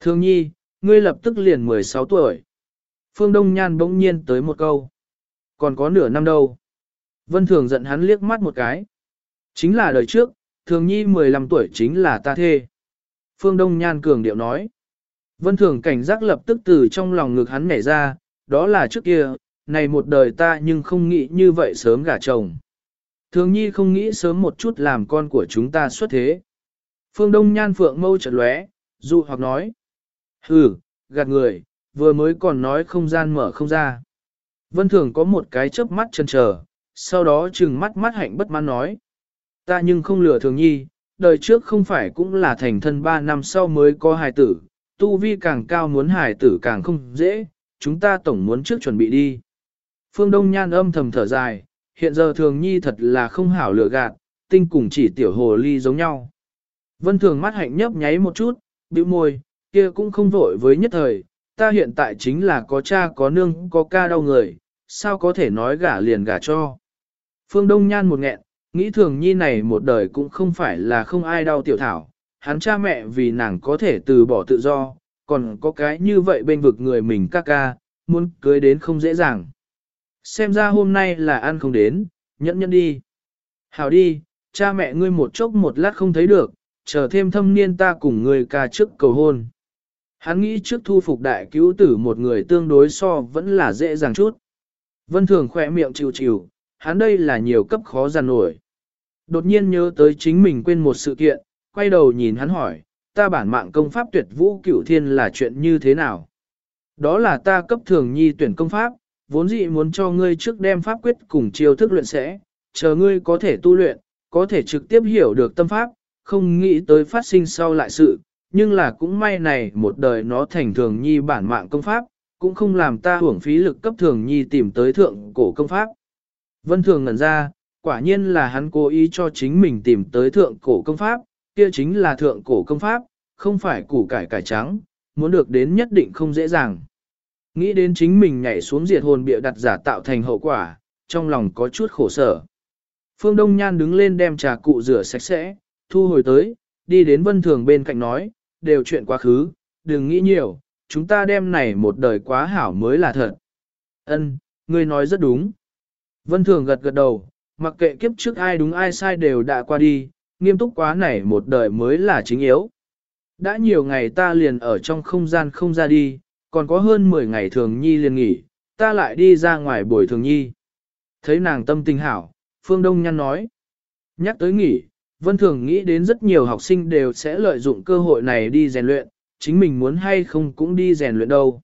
Thường nhi, ngươi lập tức liền 16 tuổi. Phương Đông Nhan bỗng nhiên tới một câu. Còn có nửa năm đâu. Vân Thường giận hắn liếc mắt một cái. Chính là đời trước, Thường nhi 15 tuổi chính là ta thê. Phương Đông Nhan cường điệu nói. Vân Thường cảnh giác lập tức từ trong lòng ngực hắn nhảy ra, đó là trước kia, này một đời ta nhưng không nghĩ như vậy sớm gả chồng. Thường nhi không nghĩ sớm một chút làm con của chúng ta xuất thế. Phương Đông Nhan Phượng mâu chợt lóe, dụ hoặc nói. Hừ, gạt người, vừa mới còn nói không gian mở không ra. Vân Thường có một cái chớp mắt chân chờ, sau đó chừng mắt mắt hạnh bất mãn nói. Ta nhưng không lừa Thường Nhi, đời trước không phải cũng là thành thân ba năm sau mới có hài tử, tu vi càng cao muốn hài tử càng không dễ, chúng ta tổng muốn trước chuẩn bị đi. Phương Đông Nhan âm thầm thở dài, hiện giờ thường nhi thật là không hảo lừa gạt, tinh cùng chỉ tiểu hồ ly giống nhau. Vân thường mắt hạnh nhấp nháy một chút, bĩu môi, kia cũng không vội với nhất thời, ta hiện tại chính là có cha có nương có ca đau người, sao có thể nói gả liền gả cho. Phương Đông Nhan một nghẹn, nghĩ thường nhi này một đời cũng không phải là không ai đau tiểu thảo, hắn cha mẹ vì nàng có thể từ bỏ tự do, còn có cái như vậy bên vực người mình ca ca, muốn cưới đến không dễ dàng. xem ra hôm nay là ăn không đến, nhẫn nhẫn đi. Hảo đi, cha mẹ ngươi một chốc một lát không thấy được, chờ thêm thâm niên ta cùng ngươi ca trước cầu hôn. Hắn nghĩ trước thu phục đại cứu tử một người tương đối so vẫn là dễ dàng chút. Vân Thường khỏe miệng chịu chịu, hắn đây là nhiều cấp khó giàn nổi. Đột nhiên nhớ tới chính mình quên một sự kiện, quay đầu nhìn hắn hỏi, ta bản mạng công pháp tuyệt vũ cửu thiên là chuyện như thế nào? Đó là ta cấp thường nhi tuyển công pháp, vốn dĩ muốn cho ngươi trước đem pháp quyết cùng chiêu thức luyện sẽ, chờ ngươi có thể tu luyện, có thể trực tiếp hiểu được tâm pháp, không nghĩ tới phát sinh sau lại sự, nhưng là cũng may này một đời nó thành thường nhi bản mạng công pháp, cũng không làm ta hưởng phí lực cấp thường nhi tìm tới thượng cổ công pháp. Vân thường ngẩn ra, quả nhiên là hắn cố ý cho chính mình tìm tới thượng cổ công pháp, kia chính là thượng cổ công pháp, không phải củ cải cải trắng, muốn được đến nhất định không dễ dàng. Nghĩ đến chính mình nhảy xuống diệt hồn bịa đặt giả tạo thành hậu quả, trong lòng có chút khổ sở. Phương Đông Nhan đứng lên đem trà cụ rửa sạch sẽ, thu hồi tới, đi đến vân thường bên cạnh nói, đều chuyện quá khứ, đừng nghĩ nhiều, chúng ta đem này một đời quá hảo mới là thật. Ân, ngươi nói rất đúng. Vân thường gật gật đầu, mặc kệ kiếp trước ai đúng ai sai đều đã qua đi, nghiêm túc quá này một đời mới là chính yếu. Đã nhiều ngày ta liền ở trong không gian không ra đi, còn có hơn 10 ngày thường nhi liền nghỉ, ta lại đi ra ngoài buổi thường nhi. Thấy nàng tâm tình hảo, Phương Đông Nhăn nói. Nhắc tới nghỉ, Vân Thường nghĩ đến rất nhiều học sinh đều sẽ lợi dụng cơ hội này đi rèn luyện, chính mình muốn hay không cũng đi rèn luyện đâu.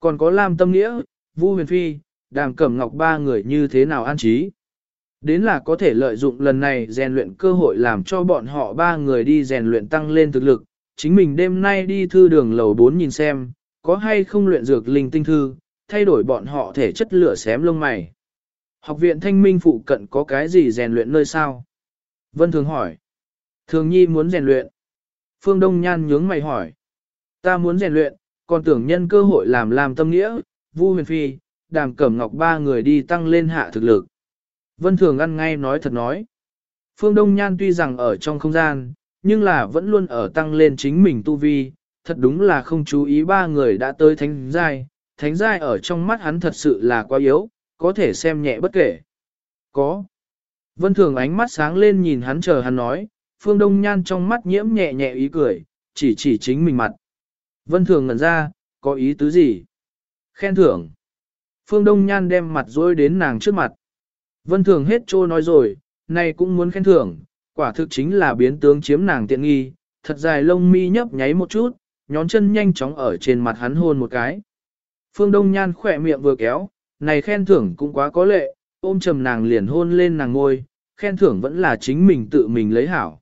Còn có Lam Tâm Nghĩa, Vu Huyền Phi, Đàm Cẩm Ngọc ba người như thế nào an trí. Đến là có thể lợi dụng lần này rèn luyện cơ hội làm cho bọn họ ba người đi rèn luyện tăng lên thực lực. Chính mình đêm nay đi thư đường lầu 4 nhìn xem, có hay không luyện dược linh tinh thư, thay đổi bọn họ thể chất lửa xém lông mày. Học viện thanh minh phụ cận có cái gì rèn luyện nơi sao? Vân Thường hỏi. Thường nhi muốn rèn luyện. Phương Đông Nhan nhướng mày hỏi. Ta muốn rèn luyện, còn tưởng nhân cơ hội làm làm tâm nghĩa, Vu huyền phi, đàm cẩm ngọc ba người đi tăng lên hạ thực lực. Vân Thường ăn ngay nói thật nói. Phương Đông Nhan tuy rằng ở trong không gian, nhưng là vẫn luôn ở tăng lên chính mình tu vi, thật đúng là không chú ý ba người đã tới thánh giai, thánh giai ở trong mắt hắn thật sự là quá yếu, có thể xem nhẹ bất kể. Có. Vân Thường ánh mắt sáng lên nhìn hắn chờ hắn nói, Phương Đông Nhan trong mắt nhiễm nhẹ nhẹ ý cười, chỉ chỉ chính mình mặt. Vân Thường ngẩn ra, có ý tứ gì? Khen thưởng. Phương Đông Nhan đem mặt dối đến nàng trước mặt. Vân Thường hết trô nói rồi, nay cũng muốn khen thưởng, quả thực chính là biến tướng chiếm nàng tiện nghi, thật dài lông mi nhấp nháy một chút, nhón chân nhanh chóng ở trên mặt hắn hôn một cái. Phương Đông Nhan khỏe miệng vừa kéo, này khen thưởng cũng quá có lệ, ôm trầm nàng liền hôn lên nàng ngôi, khen thưởng vẫn là chính mình tự mình lấy hảo.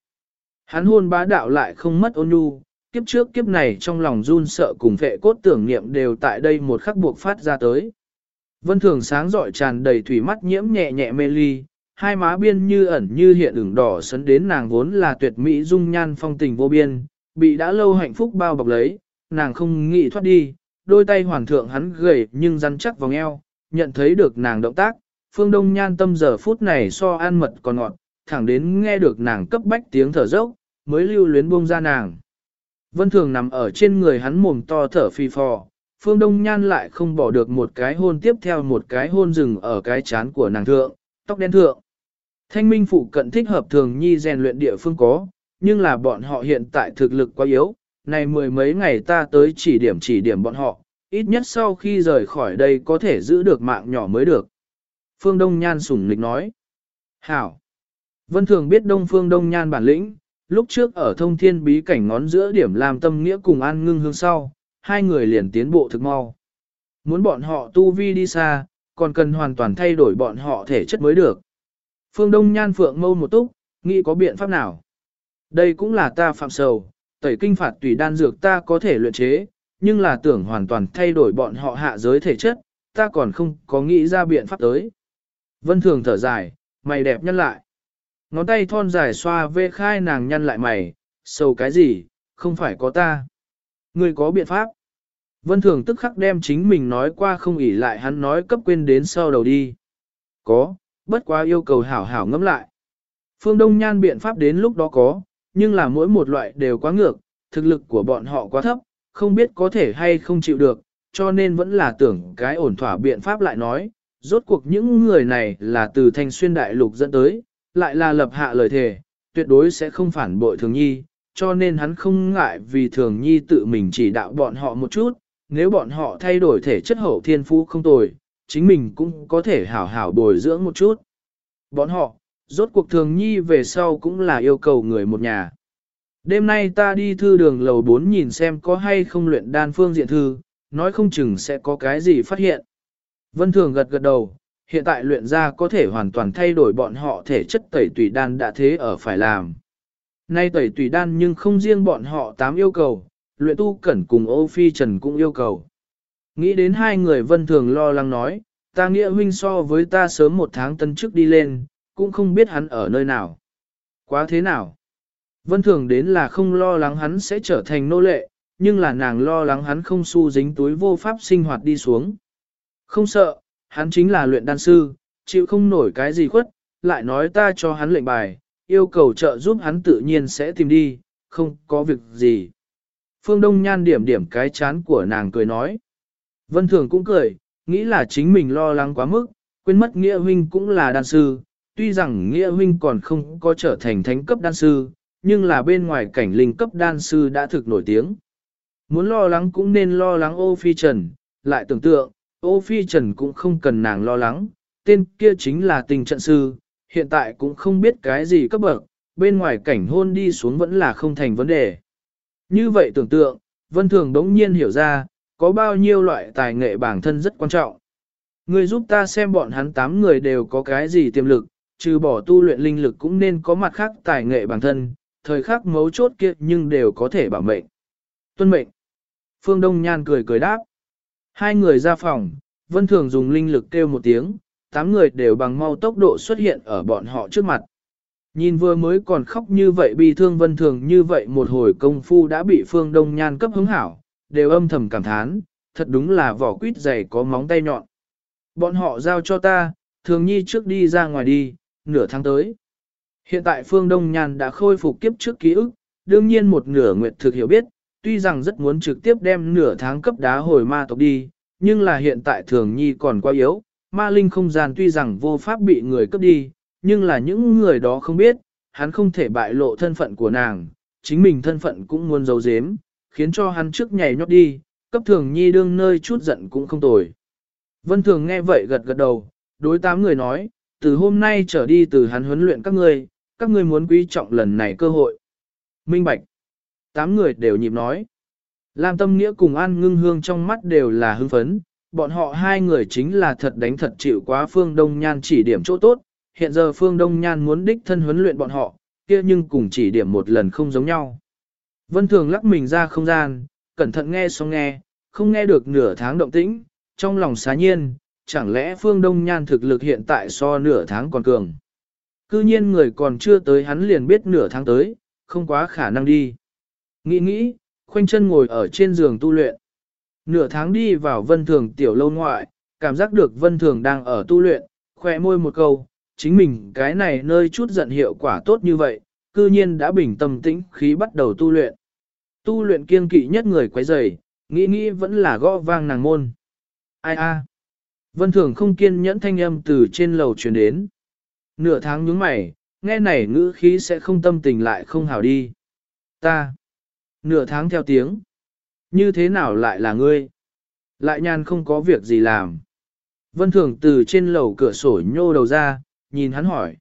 Hắn hôn bá đạo lại không mất ôn nhu, kiếp trước kiếp này trong lòng run sợ cùng vệ cốt tưởng niệm đều tại đây một khắc buộc phát ra tới. Vân thường sáng rọi tràn đầy thủy mắt nhiễm nhẹ nhẹ mê ly, hai má biên như ẩn như hiện ửng đỏ sấn đến nàng vốn là tuyệt mỹ dung nhan phong tình vô biên, bị đã lâu hạnh phúc bao bọc lấy, nàng không nghĩ thoát đi, đôi tay hoàn thượng hắn gầy nhưng rắn chắc vòng eo, nhận thấy được nàng động tác, phương đông nhan tâm giờ phút này so an mật còn ngọt, thẳng đến nghe được nàng cấp bách tiếng thở dốc, mới lưu luyến buông ra nàng. Vân thường nằm ở trên người hắn mồm to thở phi phò, phương đông nhan lại không bỏ được một cái hôn tiếp theo một cái hôn rừng ở cái chán của nàng thượng, tóc đen thượng. Thanh minh phụ cận thích hợp thường nhi rèn luyện địa phương có, nhưng là bọn họ hiện tại thực lực quá yếu, này mười mấy ngày ta tới chỉ điểm chỉ điểm bọn họ, ít nhất sau khi rời khỏi đây có thể giữ được mạng nhỏ mới được. Phương Đông Nhan sủng lịch nói. Hảo. Vân Thường biết Đông Phương Đông Nhan bản lĩnh, lúc trước ở thông thiên bí cảnh ngón giữa điểm làm tâm nghĩa cùng an ngưng hương sau, hai người liền tiến bộ thực mau. Muốn bọn họ tu vi đi xa, còn cần hoàn toàn thay đổi bọn họ thể chất mới được. Phương Đông Nhan phượng mâu một túc, nghĩ có biện pháp nào? Đây cũng là ta phạm sầu, tẩy kinh phạt tùy đan dược ta có thể luyện chế, nhưng là tưởng hoàn toàn thay đổi bọn họ hạ giới thể chất, ta còn không có nghĩ ra biện pháp tới. Vân Thường thở dài, mày đẹp nhân lại. Ngón tay thon dài xoa vê khai nàng nhăn lại mày, sầu cái gì, không phải có ta. Ngươi có biện pháp. Vân Thường tức khắc đem chính mình nói qua không ỉ lại hắn nói cấp quên đến sau đầu đi. Có, bất quá yêu cầu hảo hảo ngẫm lại. Phương Đông Nhan biện pháp đến lúc đó có, nhưng là mỗi một loại đều quá ngược, thực lực của bọn họ quá thấp, không biết có thể hay không chịu được, cho nên vẫn là tưởng cái ổn thỏa biện pháp lại nói, Rốt cuộc những người này là từ thanh xuyên đại lục dẫn tới, lại là lập hạ lời thề, tuyệt đối sẽ không phản bội thường nhi, cho nên hắn không ngại vì thường nhi tự mình chỉ đạo bọn họ một chút, nếu bọn họ thay đổi thể chất hậu thiên phú không tồi, chính mình cũng có thể hảo hảo bồi dưỡng một chút. Bọn họ, rốt cuộc thường nhi về sau cũng là yêu cầu người một nhà. Đêm nay ta đi thư đường lầu 4 nhìn xem có hay không luyện đan phương diện thư, nói không chừng sẽ có cái gì phát hiện. Vân Thường gật gật đầu, hiện tại luyện ra có thể hoàn toàn thay đổi bọn họ thể chất tẩy tùy đan đã thế ở phải làm. Nay tẩy tùy đan nhưng không riêng bọn họ tám yêu cầu, luyện tu cẩn cùng ô phi trần cũng yêu cầu. Nghĩ đến hai người Vân Thường lo lắng nói, ta nghĩa huynh so với ta sớm một tháng tân trước đi lên, cũng không biết hắn ở nơi nào. Quá thế nào? Vân Thường đến là không lo lắng hắn sẽ trở thành nô lệ, nhưng là nàng lo lắng hắn không su dính túi vô pháp sinh hoạt đi xuống. Không sợ, hắn chính là luyện đan sư, chịu không nổi cái gì khuất, lại nói ta cho hắn lệnh bài, yêu cầu trợ giúp hắn tự nhiên sẽ tìm đi, không có việc gì. Phương Đông Nhan điểm điểm cái chán của nàng cười nói. Vân Thường cũng cười, nghĩ là chính mình lo lắng quá mức, quên mất Nghĩa Huynh cũng là đan sư, tuy rằng Nghĩa Huynh còn không có trở thành thánh cấp đan sư, nhưng là bên ngoài cảnh linh cấp đan sư đã thực nổi tiếng. Muốn lo lắng cũng nên lo lắng ô phi trần, lại tưởng tượng, ô phi trần cũng không cần nàng lo lắng, tên kia chính là tình trận sư, hiện tại cũng không biết cái gì cấp bậc, bên ngoài cảnh hôn đi xuống vẫn là không thành vấn đề. Như vậy tưởng tượng, Vân Thường đống nhiên hiểu ra, có bao nhiêu loại tài nghệ bản thân rất quan trọng. Người giúp ta xem bọn hắn tám người đều có cái gì tiềm lực, trừ bỏ tu luyện linh lực cũng nên có mặt khác tài nghệ bản thân, thời khắc mấu chốt kia nhưng đều có thể bảo mệnh. Tuân mệnh. Phương Đông Nhan cười cười đáp. Hai người ra phòng, Vân Thường dùng linh lực kêu một tiếng, tám người đều bằng mau tốc độ xuất hiện ở bọn họ trước mặt. Nhìn vừa mới còn khóc như vậy bi thương Vân Thường như vậy một hồi công phu đã bị Phương Đông Nhan cấp hứng hảo, đều âm thầm cảm thán, thật đúng là vỏ quýt dày có móng tay nhọn. Bọn họ giao cho ta, thường nhi trước đi ra ngoài đi, nửa tháng tới. Hiện tại Phương Đông Nhan đã khôi phục kiếp trước ký ức, đương nhiên một nửa nguyệt thực hiểu biết, tuy rằng rất muốn trực tiếp đem nửa tháng cấp đá hồi ma tộc đi, nhưng là hiện tại thường nhi còn quá yếu, ma linh không gian tuy rằng vô pháp bị người cấp đi, nhưng là những người đó không biết, hắn không thể bại lộ thân phận của nàng, chính mình thân phận cũng muốn giấu giếm, khiến cho hắn trước nhảy nhót đi, cấp thường nhi đương nơi chút giận cũng không tồi. Vân thường nghe vậy gật gật đầu, đối tám người nói, từ hôm nay trở đi từ hắn huấn luyện các ngươi, các ngươi muốn quý trọng lần này cơ hội. Minh Bạch. Tám người đều nhịp nói. Lam Tâm Nghĩa cùng An Ngưng Hương trong mắt đều là hưng phấn, bọn họ hai người chính là thật đánh thật chịu quá Phương Đông Nhan chỉ điểm chỗ tốt, hiện giờ Phương Đông Nhan muốn đích thân huấn luyện bọn họ, kia nhưng cùng chỉ điểm một lần không giống nhau. Vân Thường lắc mình ra không gian, cẩn thận nghe xong nghe, không nghe được nửa tháng động tĩnh, trong lòng xá nhiên, chẳng lẽ Phương Đông Nhan thực lực hiện tại so nửa tháng còn cường. Cư nhiên người còn chưa tới hắn liền biết nửa tháng tới, không quá khả năng đi. Nghĩ nghĩ, khoanh chân ngồi ở trên giường tu luyện. Nửa tháng đi vào vân thường tiểu lâu ngoại, cảm giác được vân thường đang ở tu luyện, khoe môi một câu, chính mình cái này nơi chút giận hiệu quả tốt như vậy, cư nhiên đã bình tâm tĩnh khí bắt đầu tu luyện. Tu luyện kiên kỵ nhất người quấy rầy, nghĩ nghĩ vẫn là gõ vang nàng môn. Ai a? Vân thường không kiên nhẫn thanh âm từ trên lầu truyền đến. Nửa tháng nhướng mày, nghe này ngữ khí sẽ không tâm tình lại không hảo đi. Ta. Nửa tháng theo tiếng. Như thế nào lại là ngươi? Lại nhàn không có việc gì làm. Vân Thường từ trên lầu cửa sổ nhô đầu ra, nhìn hắn hỏi.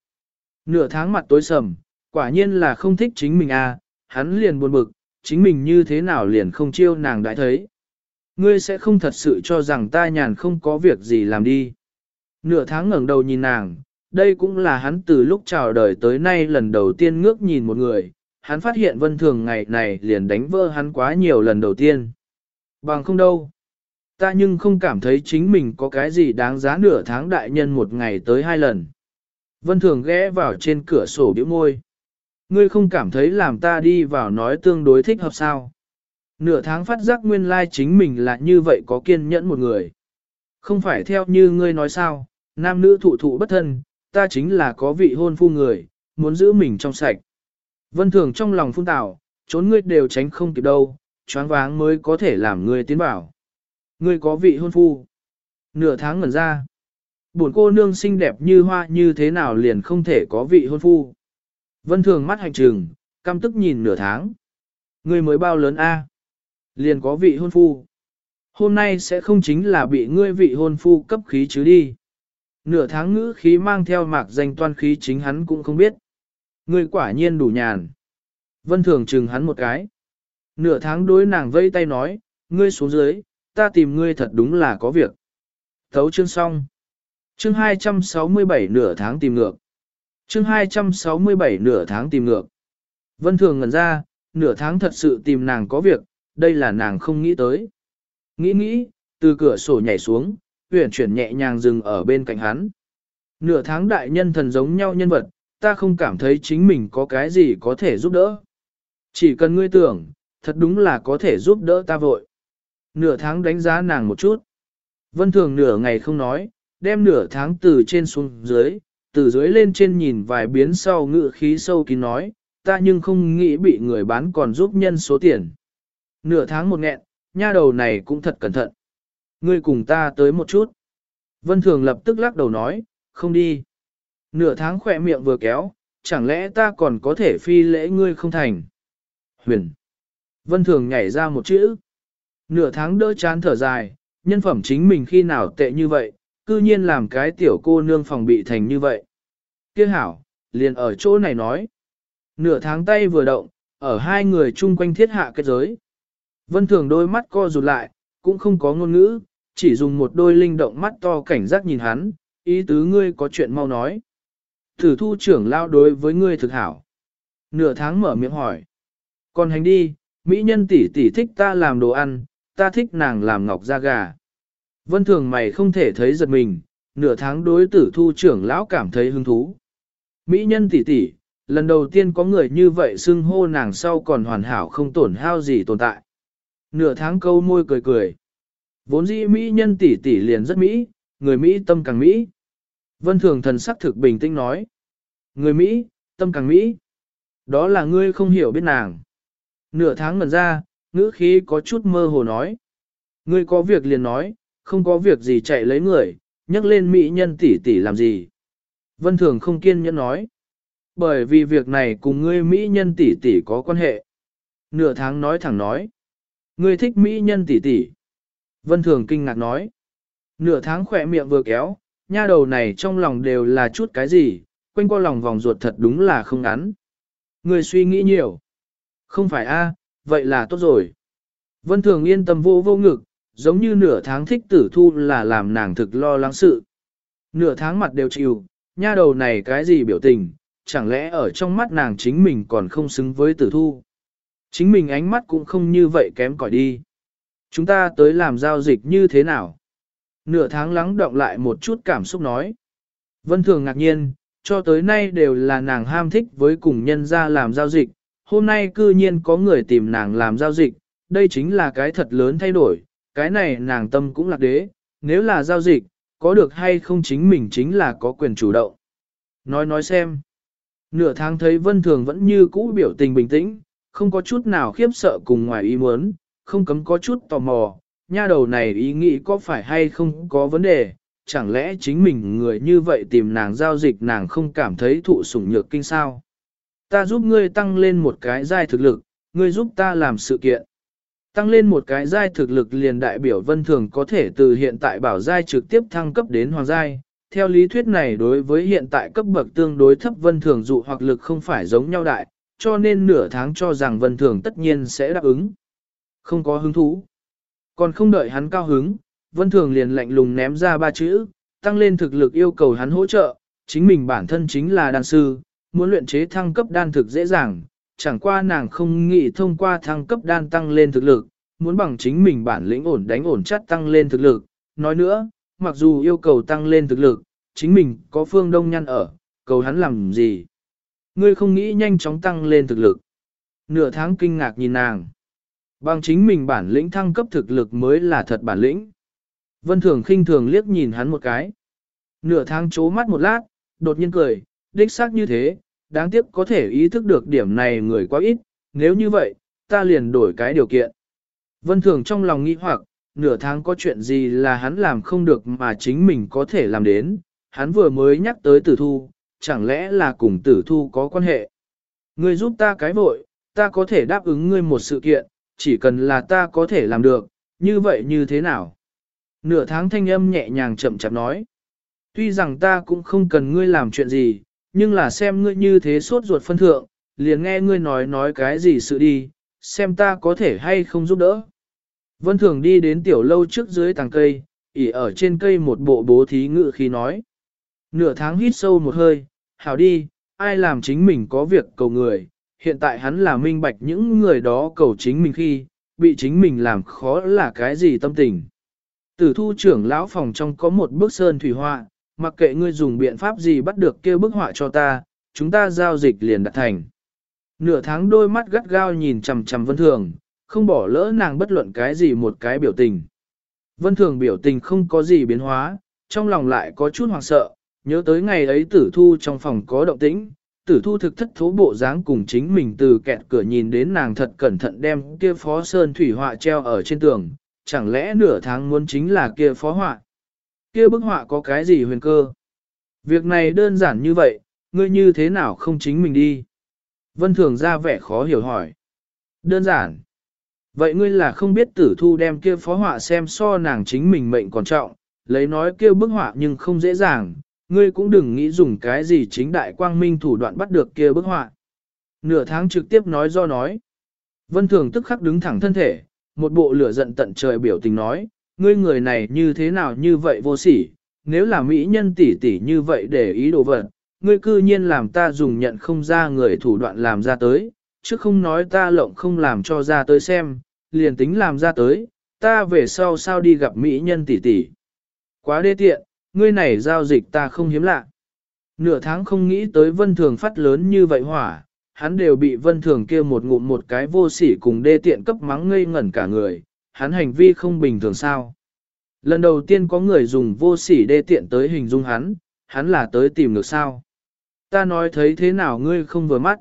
Nửa tháng mặt tối sầm, quả nhiên là không thích chính mình à, hắn liền buồn bực, chính mình như thế nào liền không chiêu nàng đã thấy. Ngươi sẽ không thật sự cho rằng ta nhàn không có việc gì làm đi. Nửa tháng ngẩng đầu nhìn nàng, đây cũng là hắn từ lúc chào đời tới nay lần đầu tiên ngước nhìn một người, hắn phát hiện vân thường ngày này liền đánh vỡ hắn quá nhiều lần đầu tiên. Bằng không đâu. Ta nhưng không cảm thấy chính mình có cái gì đáng giá nửa tháng đại nhân một ngày tới hai lần. Vân thường ghé vào trên cửa sổ biểu môi. Ngươi không cảm thấy làm ta đi vào nói tương đối thích hợp sao. Nửa tháng phát giác nguyên lai chính mình là như vậy có kiên nhẫn một người. Không phải theo như ngươi nói sao, nam nữ thụ thụ bất thân, ta chính là có vị hôn phu người, muốn giữ mình trong sạch. Vân thường trong lòng phun tảo, trốn ngươi đều tránh không kịp đâu, choáng váng mới có thể làm ngươi tiến bảo. Ngươi có vị hôn phu. Nửa tháng ngẩn ra. buồn cô nương xinh đẹp như hoa như thế nào liền không thể có vị hôn phu. Vân thường mắt hành trừng, căm tức nhìn nửa tháng. Ngươi mới bao lớn a? Liền có vị hôn phu. Hôm nay sẽ không chính là bị ngươi vị hôn phu cấp khí chứ đi. Nửa tháng ngữ khí mang theo mạc danh toan khí chính hắn cũng không biết. Ngươi quả nhiên đủ nhàn. Vân thường chừng hắn một cái. Nửa tháng đối nàng vây tay nói, ngươi xuống dưới, ta tìm ngươi thật đúng là có việc. Thấu chương xong. Chương 267 nửa tháng tìm ngược. Chương 267 nửa tháng tìm ngược. Vân thường ngẩn ra, nửa tháng thật sự tìm nàng có việc, đây là nàng không nghĩ tới. Nghĩ nghĩ, từ cửa sổ nhảy xuống, huyển chuyển nhẹ nhàng dừng ở bên cạnh hắn. Nửa tháng đại nhân thần giống nhau nhân vật, ta không cảm thấy chính mình có cái gì có thể giúp đỡ. Chỉ cần ngươi tưởng, thật đúng là có thể giúp đỡ ta vội. Nửa tháng đánh giá nàng một chút. Vân thường nửa ngày không nói, đem nửa tháng từ trên xuống dưới, từ dưới lên trên nhìn vài biến sau ngự khí sâu kín nói, ta nhưng không nghĩ bị người bán còn giúp nhân số tiền. Nửa tháng một nghẹn, nha đầu này cũng thật cẩn thận. Ngươi cùng ta tới một chút. Vân Thường lập tức lắc đầu nói, không đi. Nửa tháng khỏe miệng vừa kéo, chẳng lẽ ta còn có thể phi lễ ngươi không thành. Huyền. Vân Thường nhảy ra một chữ. Nửa tháng đỡ chán thở dài, nhân phẩm chính mình khi nào tệ như vậy, cư nhiên làm cái tiểu cô nương phòng bị thành như vậy. Kiếc hảo, liền ở chỗ này nói. Nửa tháng tay vừa động, ở hai người chung quanh thiết hạ kết giới. Vân Thường đôi mắt co rụt lại, cũng không có ngôn ngữ, chỉ dùng một đôi linh động mắt to cảnh giác nhìn hắn, ý tứ ngươi có chuyện mau nói. Thử thu trưởng lao đối với ngươi thực hảo. Nửa tháng mở miệng hỏi. Còn hành đi, mỹ nhân tỷ tỷ thích ta làm đồ ăn, ta thích nàng làm ngọc da gà. Vân thường mày không thể thấy giật mình, nửa tháng đối tử thu trưởng lão cảm thấy hứng thú. Mỹ nhân tỷ tỷ, lần đầu tiên có người như vậy xưng hô nàng sau còn hoàn hảo không tổn hao gì tồn tại. Nửa tháng câu môi cười cười. Vốn dĩ Mỹ nhân tỷ tỷ liền rất Mỹ, người Mỹ tâm càng Mỹ. Vân thường thần sắc thực bình tĩnh nói. Người Mỹ, tâm càng Mỹ. Đó là ngươi không hiểu biết nàng. Nửa tháng ngần ra, ngữ khí có chút mơ hồ nói. Ngươi có việc liền nói, không có việc gì chạy lấy người, nhắc lên mỹ nhân tỷ tỷ làm gì. Vân Thường không kiên nhẫn nói. Bởi vì việc này cùng ngươi mỹ nhân tỷ tỷ có quan hệ. Nửa tháng nói thẳng nói. Ngươi thích mỹ nhân tỷ tỷ. Vân Thường kinh ngạc nói. Nửa tháng khỏe miệng vừa kéo, nha đầu này trong lòng đều là chút cái gì, quanh qua lòng vòng ruột thật đúng là không ngắn. người suy nghĩ nhiều. Không phải a, vậy là tốt rồi. Vân Thường yên tâm vô vô ngực, giống như nửa tháng thích tử thu là làm nàng thực lo lắng sự. Nửa tháng mặt đều chịu, nha đầu này cái gì biểu tình, chẳng lẽ ở trong mắt nàng chính mình còn không xứng với tử thu. Chính mình ánh mắt cũng không như vậy kém cỏi đi. Chúng ta tới làm giao dịch như thế nào? Nửa tháng lắng động lại một chút cảm xúc nói. Vân Thường ngạc nhiên, cho tới nay đều là nàng ham thích với cùng nhân ra làm giao dịch, hôm nay cư nhiên có người tìm nàng làm giao dịch, đây chính là cái thật lớn thay đổi, cái này nàng tâm cũng lạc đế, nếu là giao dịch, có được hay không chính mình chính là có quyền chủ động. Nói nói xem. Nửa tháng thấy Vân Thường vẫn như cũ biểu tình bình tĩnh, không có chút nào khiếp sợ cùng ngoài ý muốn, không cấm có chút tò mò, nha đầu này ý nghĩ có phải hay không có vấn đề, chẳng lẽ chính mình người như vậy tìm nàng giao dịch nàng không cảm thấy thụ sủng nhược kinh sao. Ta giúp ngươi tăng lên một cái giai thực lực, ngươi giúp ta làm sự kiện. Tăng lên một cái giai thực lực liền đại biểu vân thường có thể từ hiện tại bảo giai trực tiếp thăng cấp đến hoàng giai. Theo lý thuyết này đối với hiện tại cấp bậc tương đối thấp vân thường dụ hoặc lực không phải giống nhau đại, cho nên nửa tháng cho rằng vân thường tất nhiên sẽ đáp ứng. Không có hứng thú. Còn không đợi hắn cao hứng, vân thường liền lạnh lùng ném ra ba chữ, tăng lên thực lực yêu cầu hắn hỗ trợ, chính mình bản thân chính là đan sư, muốn luyện chế thăng cấp đan thực dễ dàng, chẳng qua nàng không nghĩ thông qua thăng cấp đan tăng lên thực lực, muốn bằng chính mình bản lĩnh ổn đánh ổn chắc tăng lên thực lực. Nói nữa, mặc dù yêu cầu tăng lên thực lực, chính mình có phương đông nhăn ở, cầu hắn làm gì. Ngươi không nghĩ nhanh chóng tăng lên thực lực. Nửa tháng kinh ngạc nhìn nàng. Bằng chính mình bản lĩnh thăng cấp thực lực mới là thật bản lĩnh. Vân Thường khinh thường liếc nhìn hắn một cái. Nửa tháng chố mắt một lát, đột nhiên cười, đích xác như thế, đáng tiếc có thể ý thức được điểm này người quá ít, nếu như vậy, ta liền đổi cái điều kiện. Vân Thường trong lòng nghĩ hoặc, nửa tháng có chuyện gì là hắn làm không được mà chính mình có thể làm đến, hắn vừa mới nhắc tới tử thu, chẳng lẽ là cùng tử thu có quan hệ. Ngươi giúp ta cái vội, ta có thể đáp ứng ngươi một sự kiện, chỉ cần là ta có thể làm được, như vậy như thế nào? Nửa tháng thanh âm nhẹ nhàng chậm chạp nói. Tuy rằng ta cũng không cần ngươi làm chuyện gì, nhưng là xem ngươi như thế sốt ruột phân thượng, liền nghe ngươi nói nói cái gì sự đi, xem ta có thể hay không giúp đỡ. Vân Thường đi đến tiểu lâu trước dưới tàng cây, ỉ ở trên cây một bộ bố thí ngự khi nói. Nửa tháng hít sâu một hơi, hảo đi, ai làm chính mình có việc cầu người, hiện tại hắn là minh bạch những người đó cầu chính mình khi, bị chính mình làm khó là cái gì tâm tình. Tử thu trưởng lão phòng trong có một bức sơn thủy họa, mặc kệ ngươi dùng biện pháp gì bắt được kia bức họa cho ta, chúng ta giao dịch liền đặt thành. Nửa tháng đôi mắt gắt gao nhìn chằm chằm vân thường, không bỏ lỡ nàng bất luận cái gì một cái biểu tình. Vân thường biểu tình không có gì biến hóa, trong lòng lại có chút hoảng sợ, nhớ tới ngày ấy tử thu trong phòng có động tĩnh, tử thu thực thất thố bộ dáng cùng chính mình từ kẹt cửa nhìn đến nàng thật cẩn thận đem kia phó sơn thủy họa treo ở trên tường, chẳng lẽ nửa tháng muốn chính là kia phó họa. Kia bức họa có cái gì huyền cơ? Việc này đơn giản như vậy, ngươi như thế nào không chính mình đi? Vân Thường ra vẻ khó hiểu hỏi. Đơn giản. Vậy ngươi là không biết tử thu đem kia phó họa xem so nàng chính mình mệnh còn trọng, lấy nói kia bức họa nhưng không dễ dàng, ngươi cũng đừng nghĩ dùng cái gì chính đại quang minh thủ đoạn bắt được kia bức họa. Nửa tháng trực tiếp nói do nói. Vân Thường tức khắc đứng thẳng thân thể, một bộ lửa giận tận trời biểu tình nói, ngươi người này như thế nào như vậy vô sỉ, nếu là mỹ nhân tỷ tỷ như vậy để ý đồ vật, ngươi cư nhiên làm ta dùng nhận không ra người thủ đoạn làm ra tới, chứ không nói ta lộng không làm cho ra tới xem, liền tính làm ra tới, ta về sau sao đi gặp mỹ nhân tỷ tỷ. Quá đê tiện, ngươi này giao dịch ta không hiếm lạ. Nửa tháng không nghĩ tới vân thường phát lớn như vậy hỏa, hắn đều bị vân thường kia một ngụm một cái vô sỉ cùng đê tiện cấp mắng ngây ngẩn cả người, hắn hành vi không bình thường sao. Lần đầu tiên có người dùng vô sỉ đê tiện tới hình dung hắn, hắn là tới tìm được sao. Ta nói thấy thế nào ngươi không vừa mắt.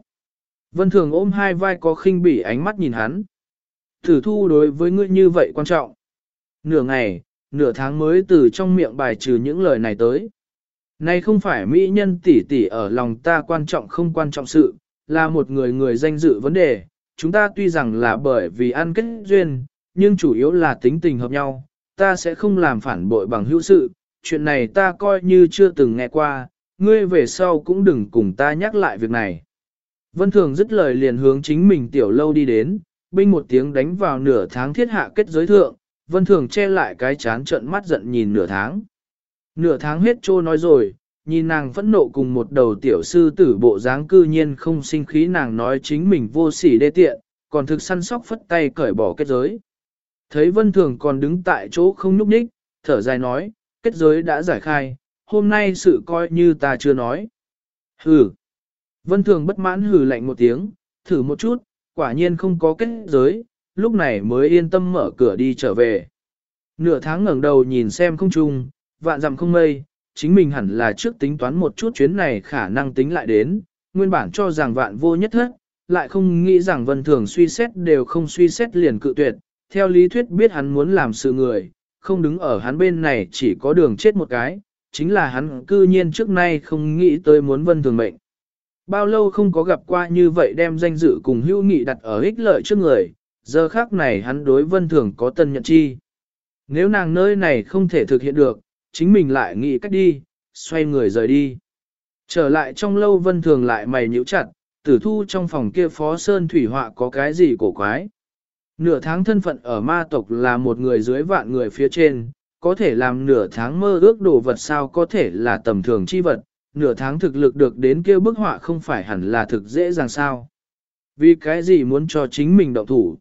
Vân thường ôm hai vai có khinh bỉ ánh mắt nhìn hắn. Thử thu đối với ngươi như vậy quan trọng. Nửa ngày, nửa tháng mới từ trong miệng bài trừ những lời này tới. Này không phải mỹ nhân tỷ tỷ ở lòng ta quan trọng không quan trọng sự, là một người người danh dự vấn đề. Chúng ta tuy rằng là bởi vì ăn kết duyên, nhưng chủ yếu là tính tình hợp nhau. Ta sẽ không làm phản bội bằng hữu sự, chuyện này ta coi như chưa từng nghe qua, ngươi về sau cũng đừng cùng ta nhắc lại việc này. Vân Thường dứt lời liền hướng chính mình tiểu lâu đi đến, binh một tiếng đánh vào nửa tháng thiết hạ kết giới thượng, Vân Thường che lại cái chán trận mắt giận nhìn nửa tháng. Nửa tháng hết trô nói rồi, nhìn nàng phẫn nộ cùng một đầu tiểu sư tử bộ dáng cư nhiên không sinh khí nàng nói chính mình vô sỉ đê tiện, còn thực săn sóc phất tay cởi bỏ kết giới. Thấy Vân Thường còn đứng tại chỗ không nhúc nhích, thở dài nói, kết giới đã giải khai, hôm nay sự coi như ta chưa nói. Hừ. Vân Thường bất mãn hừ lạnh một tiếng, thử một chút, quả nhiên không có kết giới, lúc này mới yên tâm mở cửa đi trở về. Nửa tháng ngẩng đầu nhìn xem không trung, vạn dặm không mây, chính mình hẳn là trước tính toán một chút chuyến này khả năng tính lại đến, nguyên bản cho rằng vạn vô nhất hết, lại không nghĩ rằng vân thường suy xét đều không suy xét liền cự tuyệt, theo lý thuyết biết hắn muốn làm sự người, không đứng ở hắn bên này chỉ có đường chết một cái, chính là hắn cư nhiên trước nay không nghĩ tới muốn vân thường mệnh. Bao lâu không có gặp qua như vậy đem danh dự cùng hữu nghị đặt ở ích lợi trước người, giờ khác này hắn đối vân thường có tân nhận chi. Nếu nàng nơi này không thể thực hiện được, chính mình lại nghĩ cách đi, xoay người rời đi. Trở lại trong lâu vân thường lại mày nhíu chặt, tử thu trong phòng kia phó sơn thủy họa có cái gì cổ quái. Nửa tháng thân phận ở ma tộc là một người dưới vạn người phía trên, có thể làm nửa tháng mơ ước đồ vật sao có thể là tầm thường chi vật, nửa tháng thực lực được đến kia bức họa không phải hẳn là thực dễ dàng sao. Vì cái gì muốn cho chính mình động thủ.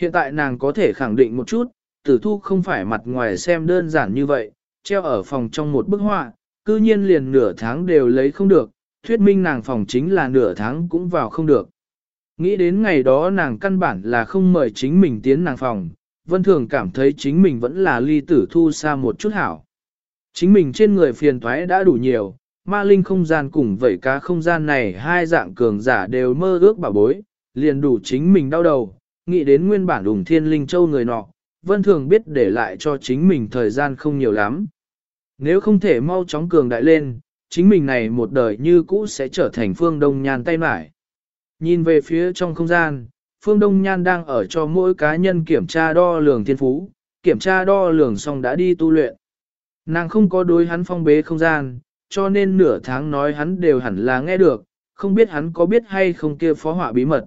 Hiện tại nàng có thể khẳng định một chút, tử thu không phải mặt ngoài xem đơn giản như vậy, treo ở phòng trong một bức họa, cư nhiên liền nửa tháng đều lấy không được, thuyết minh nàng phòng chính là nửa tháng cũng vào không được. Nghĩ đến ngày đó nàng căn bản là không mời chính mình tiến nàng phòng, vân thường cảm thấy chính mình vẫn là ly tử thu xa một chút hảo. Chính mình trên người phiền thoái đã đủ nhiều, ma linh không gian cùng vậy cá không gian này hai dạng cường giả đều mơ ước bảo bối, liền đủ chính mình đau đầu, nghĩ đến nguyên bản đùng thiên linh châu người nọ, Vân Thường biết để lại cho chính mình thời gian không nhiều lắm. Nếu không thể mau chóng cường đại lên, chính mình này một đời như cũ sẽ trở thành phương đông nhan tay mải. Nhìn về phía trong không gian, phương đông nhan đang ở cho mỗi cá nhân kiểm tra đo lường thiên phú, kiểm tra đo lường xong đã đi tu luyện. Nàng không có đối hắn phong bế không gian, cho nên nửa tháng nói hắn đều hẳn là nghe được, không biết hắn có biết hay không kia phó họa bí mật.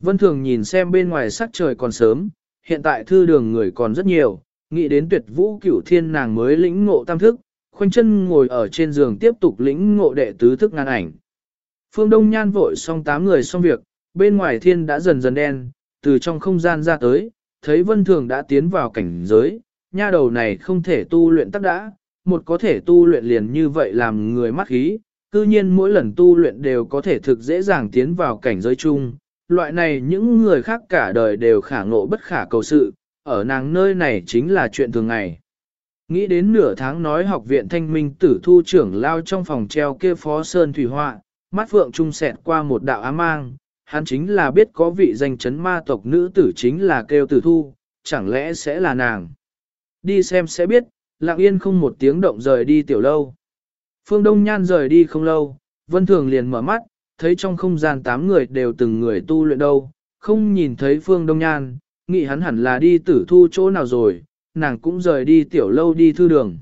Vân Thường nhìn xem bên ngoài sắc trời còn sớm, hiện tại thư đường người còn rất nhiều, nghĩ đến tuyệt vũ cửu thiên nàng mới lĩnh ngộ tam thức, khoanh chân ngồi ở trên giường tiếp tục lĩnh ngộ đệ tứ thức ngàn ảnh. Phương Đông Nhan vội xong tám người xong việc, bên ngoài thiên đã dần dần đen, từ trong không gian ra tới, thấy Vân Thường đã tiến vào cảnh giới, nha đầu này không thể tu luyện tắc đã, một có thể tu luyện liền như vậy làm người mắt khí, cư nhiên mỗi lần tu luyện đều có thể thực dễ dàng tiến vào cảnh giới chung, loại này những người khác cả đời đều khả ngộ bất khả cầu sự, ở nàng nơi này chính là chuyện thường ngày. Nghĩ đến nửa tháng nói học viện thanh minh tử thu trưởng lao trong phòng treo kia phó sơn thủy họa, mắt phượng trung sẹt qua một đạo ám mang, hắn chính là biết có vị danh chấn ma tộc nữ tử chính là kêu tử thu, chẳng lẽ sẽ là nàng. Đi xem sẽ biết, lặng yên không một tiếng động rời đi tiểu lâu. Phương Đông Nhan rời đi không lâu, Vân Thường liền mở mắt, thấy trong không gian tám người đều từng người tu luyện đâu, không nhìn thấy Phương Đông Nhan, nghĩ hắn hẳn là đi tử thu chỗ nào rồi, nàng cũng rời đi tiểu lâu đi thư đường.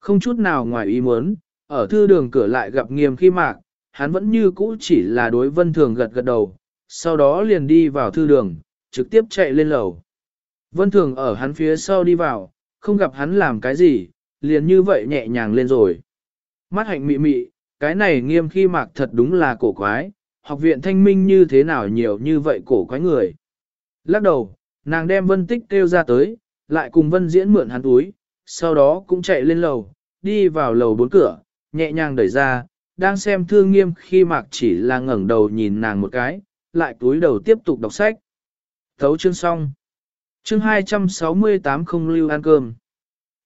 Không chút nào ngoài ý muốn, ở thư đường cửa lại gặp nghiêm khi mạc, hắn vẫn như cũ chỉ là đối Vân Thường gật gật đầu, sau đó liền đi vào thư đường, trực tiếp chạy lên lầu. Vân Thường ở hắn phía sau đi vào, không gặp hắn làm cái gì, liền như vậy nhẹ nhàng lên rồi. Mắt hạnh mị mị, cái này nghiêm khi mạc thật đúng là cổ quái, học viện thanh minh như thế nào nhiều như vậy cổ quái người. Lắc đầu, nàng đem vân tích kêu ra tới, lại cùng vân diễn mượn hắn túi, sau đó cũng chạy lên lầu, đi vào lầu bốn cửa, nhẹ nhàng đẩy ra, đang xem thương nghiêm khi mạc chỉ là ngẩng đầu nhìn nàng một cái, lại túi đầu tiếp tục đọc sách. Thấu chương xong. Chương 268 không lưu ăn cơm.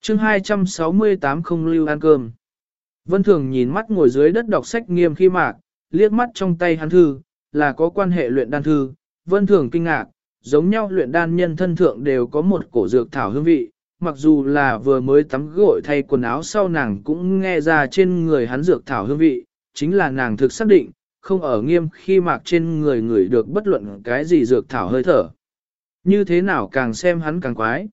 Chương 268 không lưu ăn cơm. Vân Thường nhìn mắt ngồi dưới đất đọc sách nghiêm khi mạc, liếc mắt trong tay hắn thư, là có quan hệ luyện đan thư. Vân Thường kinh ngạc, giống nhau luyện đan nhân thân thượng đều có một cổ dược thảo hương vị, mặc dù là vừa mới tắm gội thay quần áo sau nàng cũng nghe ra trên người hắn dược thảo hương vị, chính là nàng thực xác định, không ở nghiêm khi mạc trên người người được bất luận cái gì dược thảo hơi thở. Như thế nào càng xem hắn càng quái.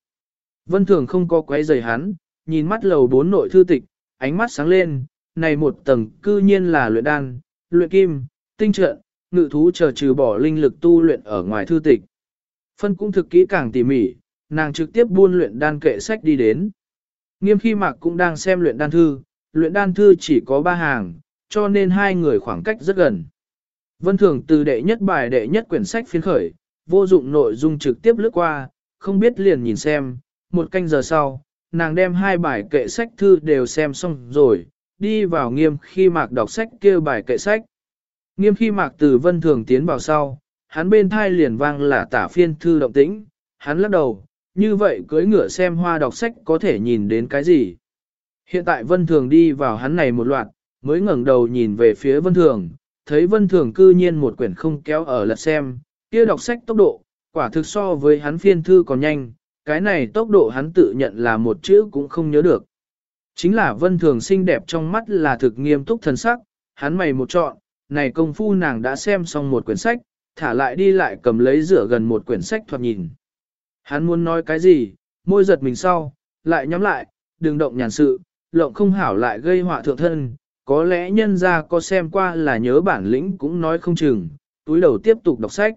Vân Thường không có quái rầy hắn, nhìn mắt lầu bốn nội thư tịch, ánh mắt sáng lên, này một tầng cư nhiên là luyện đan, luyện kim, tinh trận, ngự thú chờ trừ bỏ linh lực tu luyện ở ngoài thư tịch. Phân cũng thực kỹ càng tỉ mỉ, nàng trực tiếp buôn luyện đan kệ sách đi đến. Nghiêm khi mạc cũng đang xem luyện đan thư, luyện đan thư chỉ có ba hàng, cho nên hai người khoảng cách rất gần. Vân Thường từ đệ nhất bài đệ nhất quyển sách phiên khởi, vô dụng nội dung trực tiếp lướt qua, không biết liền nhìn xem, một canh giờ sau, nàng đem hai bài kệ sách thư đều xem xong rồi, đi vào nghiêm khi mạc đọc sách kia bài kệ sách. Nghiêm khi mạc từ vân thường tiến vào sau, hắn bên thai liền vang là tả phiên thư động tĩnh, hắn lắc đầu, như vậy cưới ngựa xem hoa đọc sách có thể nhìn đến cái gì. Hiện tại vân thường đi vào hắn này một loạt, mới ngẩng đầu nhìn về phía vân thường, thấy vân thường cư nhiên một quyển không kéo ở lật xem, kia đọc sách tốc độ, quả thực so với hắn phiên thư còn nhanh, cái này tốc độ hắn tự nhận là một chữ cũng không nhớ được. Chính là vân thường xinh đẹp trong mắt là thực nghiêm túc thần sắc, hắn mày một chọn, này công phu nàng đã xem xong một quyển sách, thả lại đi lại cầm lấy rửa gần một quyển sách thoạt nhìn. Hắn muốn nói cái gì, môi giật mình sau, lại nhắm lại, đừng động nhàn sự, lộng không hảo lại gây họa thượng thân, có lẽ nhân ra có xem qua là nhớ bản lĩnh cũng nói không chừng, túi đầu tiếp tục đọc sách.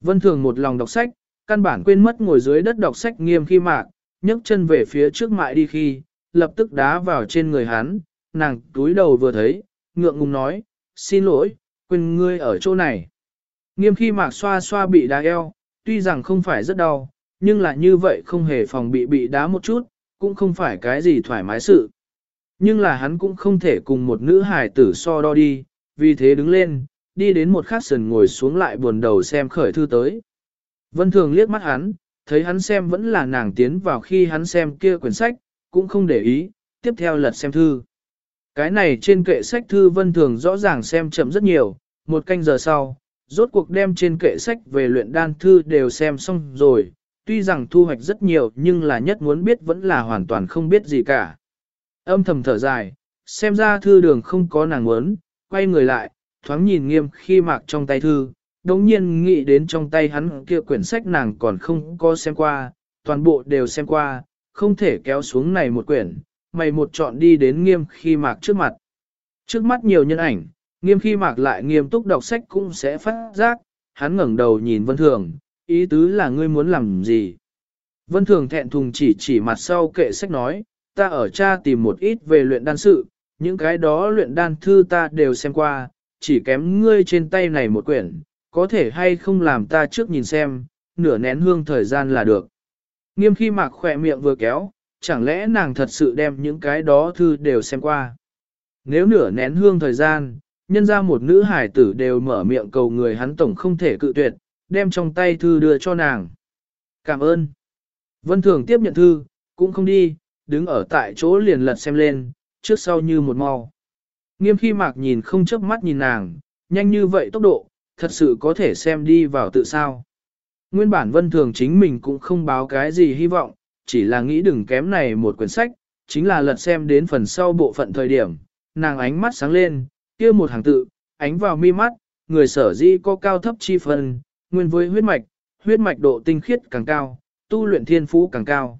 Vân Thường một lòng đọc sách, căn bản quên mất ngồi dưới đất đọc sách nghiêm khi mạc, nhấc chân về phía trước mại đi khi, lập tức đá vào trên người hắn, nàng túi đầu vừa thấy, ngượng ngùng nói, xin lỗi, quên ngươi ở chỗ này. Nghiêm khi mạc xoa xoa bị đá eo, tuy rằng không phải rất đau, nhưng là như vậy không hề phòng bị bị đá một chút, cũng không phải cái gì thoải mái sự. Nhưng là hắn cũng không thể cùng một nữ hài tử so đo đi, vì thế đứng lên, đi đến một khát sườn ngồi xuống lại buồn đầu xem khởi thư tới. Vân Thường liếc mắt hắn, thấy hắn xem vẫn là nàng tiến vào khi hắn xem kia quyển sách, cũng không để ý, tiếp theo lật xem thư. Cái này trên kệ sách thư Vân Thường rõ ràng xem chậm rất nhiều, một canh giờ sau, rốt cuộc đem trên kệ sách về luyện đan thư đều xem xong rồi, tuy rằng thu hoạch rất nhiều nhưng là nhất muốn biết vẫn là hoàn toàn không biết gì cả. Âm thầm thở dài, xem ra thư đường không có nàng muốn, quay người lại, thoáng nhìn nghiêm khi mạc trong tay thư, đồng nhiên nghĩ đến trong tay hắn kia quyển sách nàng còn không có xem qua, toàn bộ đều xem qua, không thể kéo xuống này một quyển, mày một chọn đi đến nghiêm khi mạc trước mặt. Trước mắt nhiều nhân ảnh, nghiêm khi mạc lại nghiêm túc đọc sách cũng sẽ phát giác, hắn ngẩng đầu nhìn vân thường, ý tứ là ngươi muốn làm gì. Vân thường thẹn thùng chỉ chỉ mặt sau kệ sách nói, ta ở cha tìm một ít về luyện đan sự, những cái đó luyện đan thư ta đều xem qua, chỉ kém ngươi trên tay này một quyển, có thể hay không làm ta trước nhìn xem, nửa nén hương thời gian là được. Nghiêm khi mạc khỏe miệng vừa kéo, chẳng lẽ nàng thật sự đem những cái đó thư đều xem qua. Nếu nửa nén hương thời gian, nhân ra một nữ hải tử đều mở miệng cầu người hắn tổng không thể cự tuyệt, đem trong tay thư đưa cho nàng. Cảm ơn. Vân Thường tiếp nhận thư, cũng không đi, đứng ở tại chỗ liền lật xem lên, trước sau như một mau. Nghiêm khi mạc nhìn không chớp mắt nhìn nàng, nhanh như vậy tốc độ, thật sự có thể xem đi vào tự sao. Nguyên bản vân thường chính mình cũng không báo cái gì hy vọng, chỉ là nghĩ đừng kém này một quyển sách, chính là lật xem đến phần sau bộ phận thời điểm, nàng ánh mắt sáng lên, kia một hàng tự, ánh vào mi mắt, người sở di có cao thấp chi phần, nguyên với huyết mạch, huyết mạch độ tinh khiết càng cao, tu luyện thiên phú càng cao.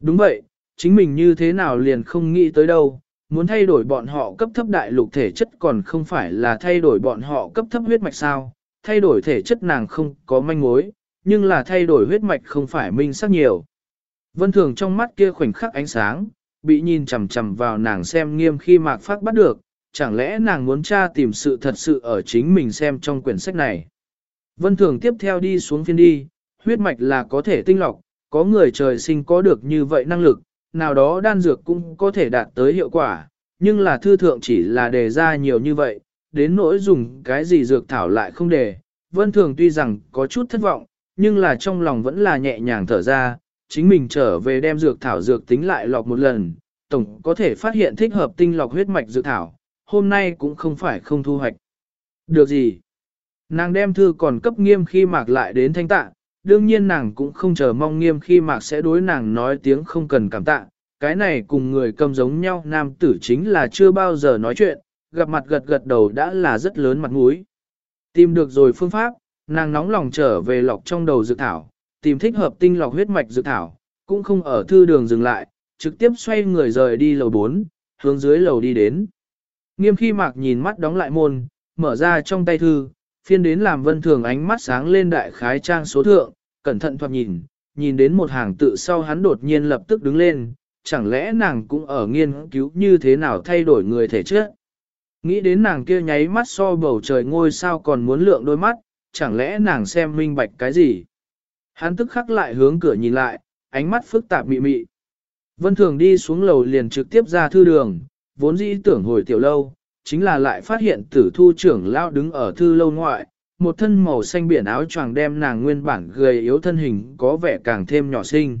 Đúng vậy, chính mình như thế nào liền không nghĩ tới đâu, muốn thay đổi bọn họ cấp thấp đại lục thể chất còn không phải là thay đổi bọn họ cấp thấp huyết mạch sao, thay đổi thể chất nàng không có manh mối, nhưng là thay đổi huyết mạch không phải minh sắc nhiều. Vân thường trong mắt kia khoảnh khắc ánh sáng, bị nhìn chằm chằm vào nàng xem nghiêm khi mạc phát bắt được, chẳng lẽ nàng muốn tra tìm sự thật sự ở chính mình xem trong quyển sách này. Vân thường tiếp theo đi xuống phiên đi, huyết mạch là có thể tinh lọc, có người trời sinh có được như vậy năng lực, nào đó đan dược cũng có thể đạt tới hiệu quả, nhưng là thư thượng chỉ là đề ra nhiều như vậy, đến nỗi dùng cái gì dược thảo lại không đề. Vân thường tuy rằng có chút thất vọng, nhưng là trong lòng vẫn là nhẹ nhàng thở ra, chính mình trở về đem dược thảo dược tính lại lọc một lần, tổng có thể phát hiện thích hợp tinh lọc huyết mạch dược thảo, hôm nay cũng không phải không thu hoạch. Được gì? Nàng đem thư còn cấp nghiêm khi mạc lại đến thanh tạ, đương nhiên nàng cũng không chờ mong nghiêm khi mạc sẽ đối nàng nói tiếng không cần cảm tạ, cái này cùng người cầm giống nhau nam tử chính là chưa bao giờ nói chuyện, gặp mặt gật gật đầu đã là rất lớn mặt mũi. Tìm được rồi phương pháp, nàng nóng lòng trở về lọc trong đầu dược thảo, tìm thích hợp tinh lọc huyết mạch dược thảo, cũng không ở thư đường dừng lại, trực tiếp xoay người rời đi lầu 4, hướng dưới lầu đi đến. Nghiêm khi mạc nhìn mắt đóng lại môn, mở ra trong tay thư, phiên đến làm vân thường ánh mắt sáng lên đại khái trang số thượng, cẩn thận thoạt nhìn, nhìn đến một hàng tự sau hắn đột nhiên lập tức đứng lên, chẳng lẽ nàng cũng ở nghiên cứu như thế nào thay đổi người thể chất. Nghĩ đến nàng kia nháy mắt so bầu trời ngôi sao còn muốn lượng đôi mắt, chẳng lẽ nàng xem minh bạch cái gì. Hắn tức khắc lại hướng cửa nhìn lại, ánh mắt phức tạp mị mị. Vân Thường đi xuống lầu liền trực tiếp ra thư đường, vốn dĩ tưởng hồi tiểu lâu, chính là lại phát hiện tử thu trưởng lao đứng ở thư lâu ngoại, một thân màu xanh biển áo choàng đem nàng nguyên bản gầy yếu thân hình có vẻ càng thêm nhỏ xinh.